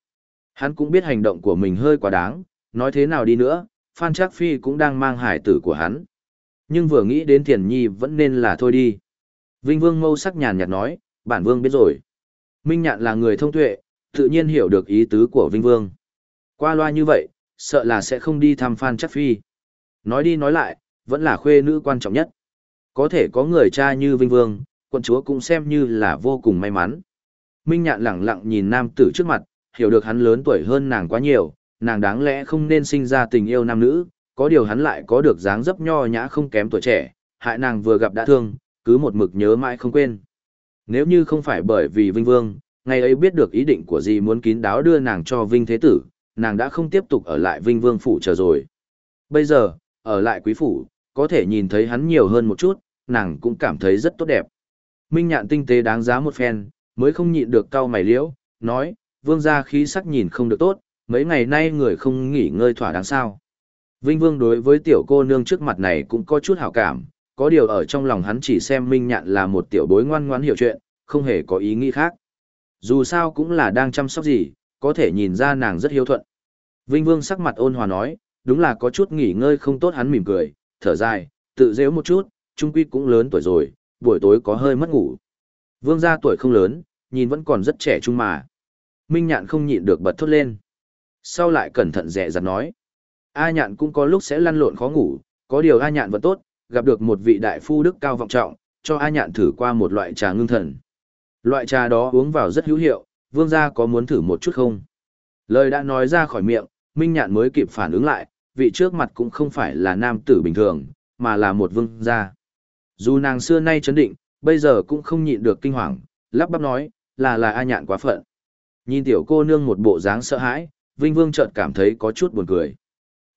Hắn cũng biết hành động của mình hơi quá đáng, nói thế nào đi nữa, Phan Trác Phi cũng đang mang hải tử của hắn. Nhưng vừa nghĩ đến Thiền Nhi vẫn nên là thôi đi. Vinh Vương mâu sắc nhàn nhạt nói, bản Vương biết rồi. Minh Nhạn là người thông tuệ, tự nhiên hiểu được ý tứ của Vinh Vương. Qua loa như vậy, sợ là sẽ không đi thăm Phan Trác Phi. Nói đi nói lại, vẫn là khuê nữ quan trọng nhất. Có thể có người cha như Vinh Vương, quận chúa cũng xem như là vô cùng may mắn. Minh Nhạn lẳng lặng nhìn nam tử trước mặt, hiểu được hắn lớn tuổi hơn nàng quá nhiều, nàng đáng lẽ không nên sinh ra tình yêu nam nữ, có điều hắn lại có được dáng dấp nho nhã không kém tuổi trẻ, hại nàng vừa gặp đã thương, cứ một mực nhớ mãi không quên. Nếu như không phải bởi vì Vinh Vương, ngày ấy biết được ý định của gì muốn kín đáo đưa nàng cho Vinh Thế Tử, nàng đã không tiếp tục ở lại Vinh Vương phủ chờ rồi. Bây giờ, ở lại quý phủ, có thể nhìn thấy hắn nhiều hơn một chút, nàng cũng cảm thấy rất tốt đẹp. Minh nhạn tinh tế đáng giá một phen, mới không nhịn được cau mày liễu, nói, vương gia khí sắc nhìn không được tốt, mấy ngày nay người không nghỉ ngơi thỏa đáng sao. Vinh Vương đối với tiểu cô nương trước mặt này cũng có chút hảo cảm, có điều ở trong lòng hắn chỉ xem Minh Nhạn là một tiểu bối ngoan ngoãn hiểu chuyện, không hề có ý nghĩ khác. Dù sao cũng là đang chăm sóc gì, có thể nhìn ra nàng rất hiếu thuận. Vinh Vương sắc mặt ôn hòa nói, đúng là có chút nghỉ ngơi không tốt hắn mỉm cười, thở dài, tự dễu một chút, trung quy cũng lớn tuổi rồi, buổi tối có hơi mất ngủ. Vương gia tuổi không lớn, nhìn vẫn còn rất trẻ trung mà. Minh Nhạn không nhịn được bật thốt lên. Sau lại cẩn thận dè dặt nói. A Nhạn cũng có lúc sẽ lăn lộn khó ngủ, có điều A Nhạn vẫn tốt, gặp được một vị đại phu đức cao vọng trọng, cho A Nhạn thử qua một loại trà ngưng thần. Loại trà đó uống vào rất hữu hiệu, vương gia có muốn thử một chút không? Lời đã nói ra khỏi miệng, Minh Nhạn mới kịp phản ứng lại, vị trước mặt cũng không phải là nam tử bình thường, mà là một vương gia. Dù nàng xưa nay chấn định, bây giờ cũng không nhịn được kinh hoàng, lắp bắp nói, là là A Nhạn quá phận. Nhìn tiểu cô nương một bộ dáng sợ hãi, Vinh Vương chợt cảm thấy có chút buồn cười.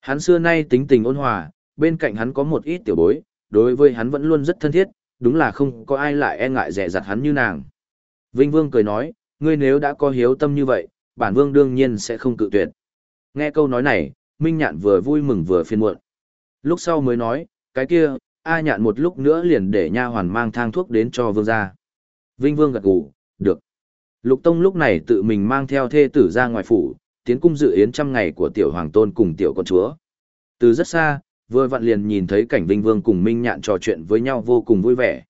Hắn xưa nay tính tình ôn hòa, bên cạnh hắn có một ít tiểu bối, đối với hắn vẫn luôn rất thân thiết, đúng là không có ai lại e ngại dè dặt hắn như nàng. Vinh Vương cười nói, ngươi nếu đã có hiếu tâm như vậy, bản Vương đương nhiên sẽ không cự tuyệt. Nghe câu nói này, Minh Nhạn vừa vui mừng vừa phiền muộn. Lúc sau mới nói, cái kia, A Nhạn một lúc nữa liền để nha hoàn mang thang thuốc đến cho Vương ra. Vinh Vương gật gù, được. Lục Tông lúc này tự mình mang theo thê tử ra ngoài phủ, tiến cung dự yến trăm ngày của tiểu hoàng tôn cùng tiểu con chúa. Từ rất xa, vừa vặn liền nhìn thấy cảnh Vinh Vương cùng Minh Nhạn trò chuyện với nhau vô cùng vui vẻ.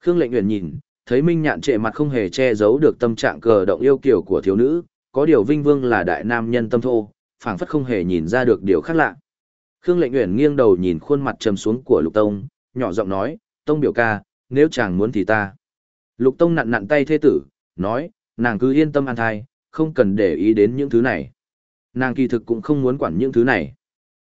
Khương Lệnh Uyển nhìn, thấy Minh Nhạn trệ mặt không hề che giấu được tâm trạng cờ động yêu kiều của thiếu nữ, có điều Vinh Vương là đại nam nhân tâm thô, phảng phất không hề nhìn ra được điều khác lạ. Khương Lệnh Uyển nghiêng đầu nhìn khuôn mặt trầm xuống của Lục Tông, nhỏ giọng nói, "Tông biểu ca, nếu chàng muốn thì ta." Lục Tông nặn nặn tay thế tử, nói, nàng cứ yên tâm an thai, không cần để ý đến những thứ này. Nàng kỳ thực cũng không muốn quản những thứ này.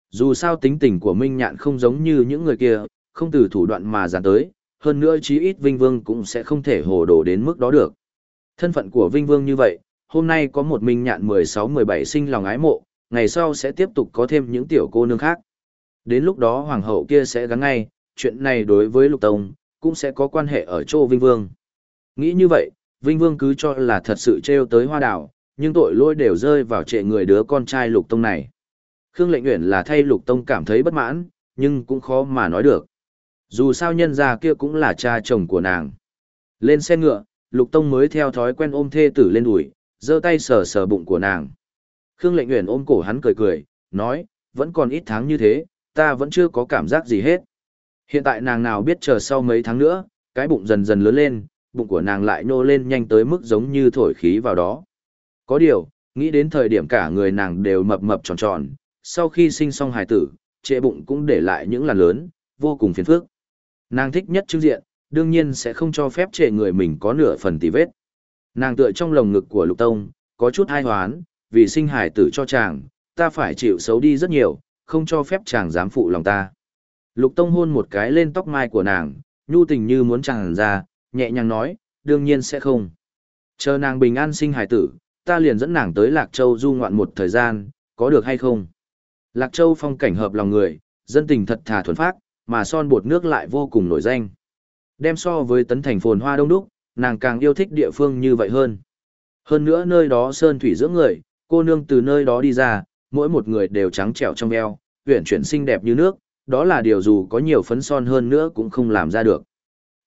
Dù sao tính tình của Minh Nhạn không giống như những người kia, không từ thủ đoạn mà dàn tới, hơn nữa chí ít Vinh Vương cũng sẽ không thể hồ đồ đến mức đó được. Thân phận của Vinh Vương như vậy, hôm nay có một Minh Nhạn 16-17 sinh lòng ái mộ, ngày sau sẽ tiếp tục có thêm những tiểu cô nương khác. Đến lúc đó hoàng hậu kia sẽ gắn ngay, chuyện này đối với Lục Tông, cũng sẽ có quan hệ ở chỗ Vinh Vương. Nghĩ như vậy, Vinh Vương cứ cho là thật sự treo tới hoa đảo, nhưng tội lỗi đều rơi vào trệ người đứa con trai Lục Tông này. Khương Lệnh nguyện là thay Lục Tông cảm thấy bất mãn, nhưng cũng khó mà nói được. Dù sao nhân gia kia cũng là cha chồng của nàng. Lên xe ngựa, Lục Tông mới theo thói quen ôm thê tử lên đùi, giơ tay sờ sờ bụng của nàng. Khương Lệnh Uyển ôm cổ hắn cười cười, nói, vẫn còn ít tháng như thế, ta vẫn chưa có cảm giác gì hết. Hiện tại nàng nào biết chờ sau mấy tháng nữa, cái bụng dần dần lớn lên, bụng của nàng lại nô lên nhanh tới mức giống như thổi khí vào đó. Có điều, nghĩ đến thời điểm cả người nàng đều mập mập tròn tròn, sau khi sinh xong hài tử, trệ bụng cũng để lại những làn lớn, vô cùng phiền phức. Nàng thích nhất trưng diện, đương nhiên sẽ không cho phép trệ người mình có nửa phần tì vết. Nàng tựa trong lồng ngực của Lục Tông, có chút hai hoán, vì sinh hài tử cho chàng, ta phải chịu xấu đi rất nhiều, không cho phép chàng dám phụ lòng ta. Lục Tông hôn một cái lên tóc mai của nàng, nhu tình như muốn chàng ra, nhẹ nhàng nói, đương nhiên sẽ không. Chờ nàng bình an sinh hài tử, ta liền dẫn nàng tới Lạc Châu du ngoạn một thời gian, có được hay không? Lạc Châu phong cảnh hợp lòng người, dân tình thật thà thuần phác, mà son bột nước lại vô cùng nổi danh. Đem so với tấn thành phồn hoa đông đúc, nàng càng yêu thích địa phương như vậy hơn. Hơn nữa nơi đó sơn thủy dưỡng người, cô nương từ nơi đó đi ra, mỗi một người đều trắng trẻo trong eo, uyển chuyển xinh đẹp như nước, đó là điều dù có nhiều phấn son hơn nữa cũng không làm ra được.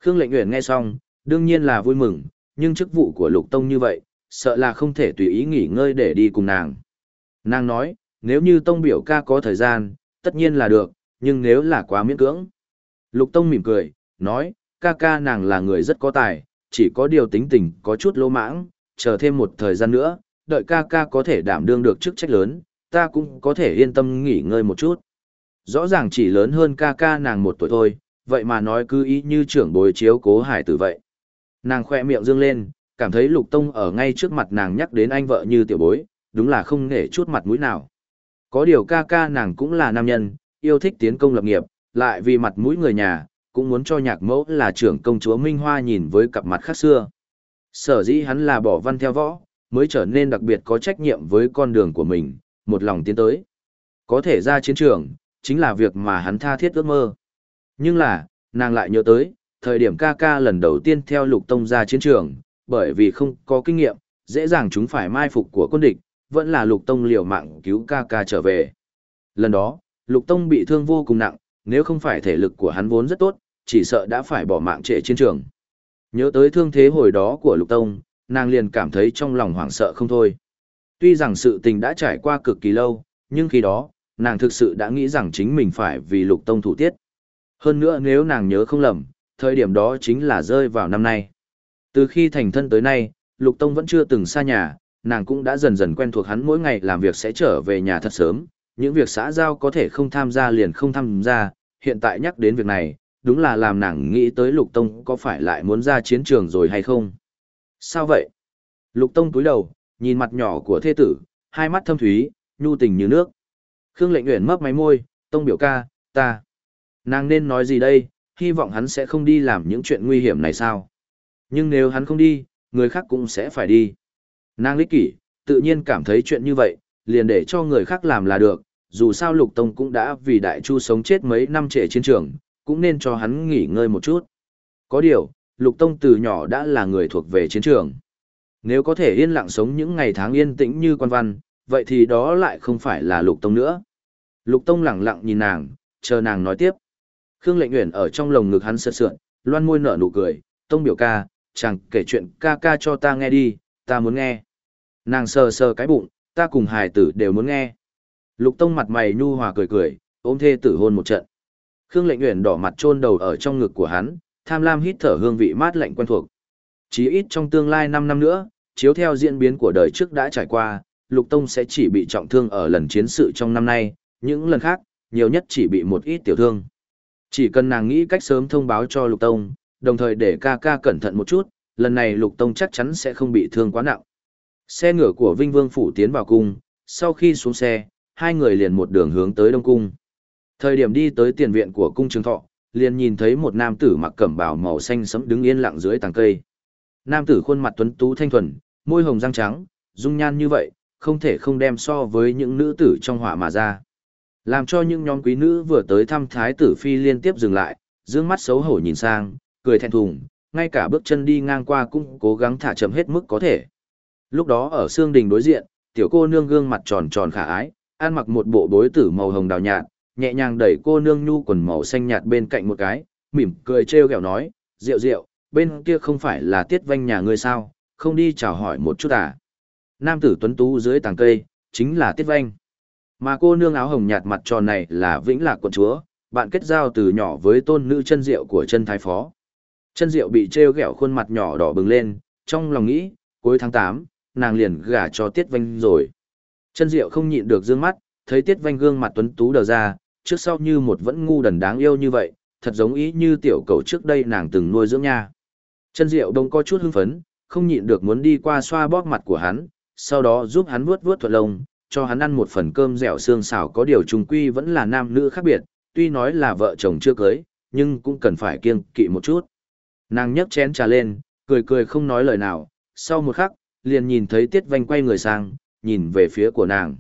Khương Lệnh Uyển nghe xong, đương nhiên là vui mừng, nhưng chức vụ của Lục Tông như vậy, sợ là không thể tùy ý nghỉ ngơi để đi cùng nàng. Nàng nói, nếu như Tông biểu ca có thời gian, tất nhiên là được, nhưng nếu là quá miễn cưỡng. Lục Tông mỉm cười, nói, ca ca nàng là người rất có tài, chỉ có điều tính tình có chút lỗ mãng, chờ thêm một thời gian nữa, đợi ca ca có thể đảm đương được chức trách lớn, ta cũng có thể yên tâm nghỉ ngơi một chút. Rõ ràng chỉ lớn hơn ca ca nàng một tuổi thôi, vậy mà nói cứ ý như trưởng bối chiếu cố hải tử vậy. Nàng khoe miệng dương lên, cảm thấy lục tông ở ngay trước mặt nàng nhắc đến anh vợ như tiểu bối, đúng là không nể chút mặt mũi nào. Có điều ca ca nàng cũng là nam nhân, yêu thích tiến công lập nghiệp, lại vì mặt mũi người nhà, cũng muốn cho nhạc mẫu là trưởng công chúa Minh Hoa nhìn với cặp mặt khác xưa. Sở dĩ hắn là bỏ văn theo võ, mới trở nên đặc biệt có trách nhiệm với con đường của mình, một lòng tiến tới. Có thể ra chiến trường, chính là việc mà hắn tha thiết ước mơ. Nhưng là, nàng lại nhớ tới, thời điểm ca ca lần đầu tiên theo lục tông ra chiến trường, bởi vì không có kinh nghiệm, dễ dàng chúng phải mai phục của quân địch, vẫn là lục tông liều mạng cứu ca ca trở về. Lần đó, lục tông bị thương vô cùng nặng, nếu không phải thể lực của hắn vốn rất tốt, chỉ sợ đã phải bỏ mạng trễ chiến trường. Nhớ tới thương thế hồi đó của lục tông, nàng liền cảm thấy trong lòng hoảng sợ không thôi. Tuy rằng sự tình đã trải qua cực kỳ lâu, nhưng khi đó, nàng thực sự đã nghĩ rằng chính mình phải vì lục tông thủ tiết. Hơn nữa nếu nàng nhớ không lầm, thời điểm đó chính là rơi vào năm nay. Từ khi thành thân tới nay, Lục Tông vẫn chưa từng xa nhà, nàng cũng đã dần dần quen thuộc hắn mỗi ngày làm việc sẽ trở về nhà thật sớm, những việc xã giao có thể không tham gia liền không tham gia, hiện tại nhắc đến việc này, đúng là làm nàng nghĩ tới Lục Tông có phải lại muốn ra chiến trường rồi hay không. Sao vậy? Lục Tông túi đầu, nhìn mặt nhỏ của thê tử, hai mắt thâm thúy, nhu tình như nước. Khương lệnh nguyện mấp máy môi, Tông biểu ca, ta. Nàng nên nói gì đây, hy vọng hắn sẽ không đi làm những chuyện nguy hiểm này sao? Nhưng nếu hắn không đi, người khác cũng sẽ phải đi. Nàng lý kỷ, tự nhiên cảm thấy chuyện như vậy, liền để cho người khác làm là được, dù sao Lục Tông cũng đã vì Đại Chu sống chết mấy năm trễ chiến trường, cũng nên cho hắn nghỉ ngơi một chút. Có điều, Lục Tông từ nhỏ đã là người thuộc về chiến trường. Nếu có thể yên lặng sống những ngày tháng yên tĩnh như quan văn, vậy thì đó lại không phải là Lục Tông nữa. Lục Tông lẳng lặng nhìn nàng, chờ nàng nói tiếp. Khương Lệnh Uyển ở trong lồng ngực hắn sượt sượn, loan môi nở nụ cười, "Tông biểu ca, chàng kể chuyện ca ca cho ta nghe đi, ta muốn nghe." Nàng sờ sờ cái bụng, ta cùng hài tử đều muốn nghe. Lục Tông mặt mày nhu hòa cười cười, ôm thê tử hôn một trận. Khương Lệnh Uyển đỏ mặt chôn đầu ở trong ngực của hắn, tham lam hít thở hương vị mát lạnh quen thuộc. Chí ít trong tương lai 5 năm nữa, chiếu theo diễn biến của đời trước đã trải qua, Lục Tông sẽ chỉ bị trọng thương ở lần chiến sự trong năm nay, những lần khác, nhiều nhất chỉ bị một ít tiểu thương. Chỉ cần nàng nghĩ cách sớm thông báo cho Lục Tông, đồng thời để ca ca cẩn thận một chút, lần này Lục Tông chắc chắn sẽ không bị thương quá nặng. Xe ngựa của Vinh Vương Phủ tiến vào cung, sau khi xuống xe, hai người liền một đường hướng tới Đông Cung. Thời điểm đi tới tiền viện của cung trường thọ, liền nhìn thấy một nam tử mặc cẩm bào màu xanh sẫm đứng yên lặng dưới tàng cây. Nam tử khuôn mặt tuấn tú thanh thuần, môi hồng răng trắng, dung nhan như vậy, không thể không đem so với những nữ tử trong họa mà ra. Làm cho những nhóm quý nữ vừa tới thăm thái tử phi liên tiếp dừng lại, dương mắt xấu hổ nhìn sang, cười thẹn thùng, ngay cả bước chân đi ngang qua cũng cố gắng thả chậm hết mức có thể. Lúc đó ở xương đình đối diện, tiểu cô nương gương mặt tròn tròn khả ái, ăn mặc một bộ bối tử màu hồng đào nhạt, nhẹ nhàng đẩy cô nương nhu quần màu xanh nhạt bên cạnh một cái, mỉm cười trêu ghẹo nói, diệu diệu bên kia không phải là Tiết Vanh nhà ngươi sao, không đi chào hỏi một chút à?" Nam tử tuấn tú dưới tàng cây, chính là Tiết Vanh. Mà cô nương áo hồng nhạt mặt tròn này là Vĩnh Lạc quận chúa, bạn kết giao từ nhỏ với tôn nữ chân diệu của chân thái phó. Chân diệu bị trêu ghẹo khuôn mặt nhỏ đỏ bừng lên, trong lòng nghĩ, cuối tháng 8, nàng liền gả cho Tiết Vanh rồi. Chân diệu không nhịn được dương mắt, thấy Tiết Vanh gương mặt tuấn tú đờ ra, trước sau như một vẫn ngu đần đáng yêu như vậy, thật giống ý như tiểu cầu trước đây nàng từng nuôi dưỡng nha. Chân Diệu đông có chút hưng phấn, không nhịn được muốn đi qua xoa bóp mặt của hắn, sau đó giúp hắn vuốt vuốt thuận lông, cho hắn ăn một phần cơm dẻo xương xào có điều trùng quy vẫn là nam nữ khác biệt, tuy nói là vợ chồng chưa cưới, nhưng cũng cần phải kiêng kỵ một chút. Nàng nhấc chén trà lên, cười cười không nói lời nào, sau một khắc, liền nhìn thấy Tiết Vanh quay người sang, nhìn về phía của nàng.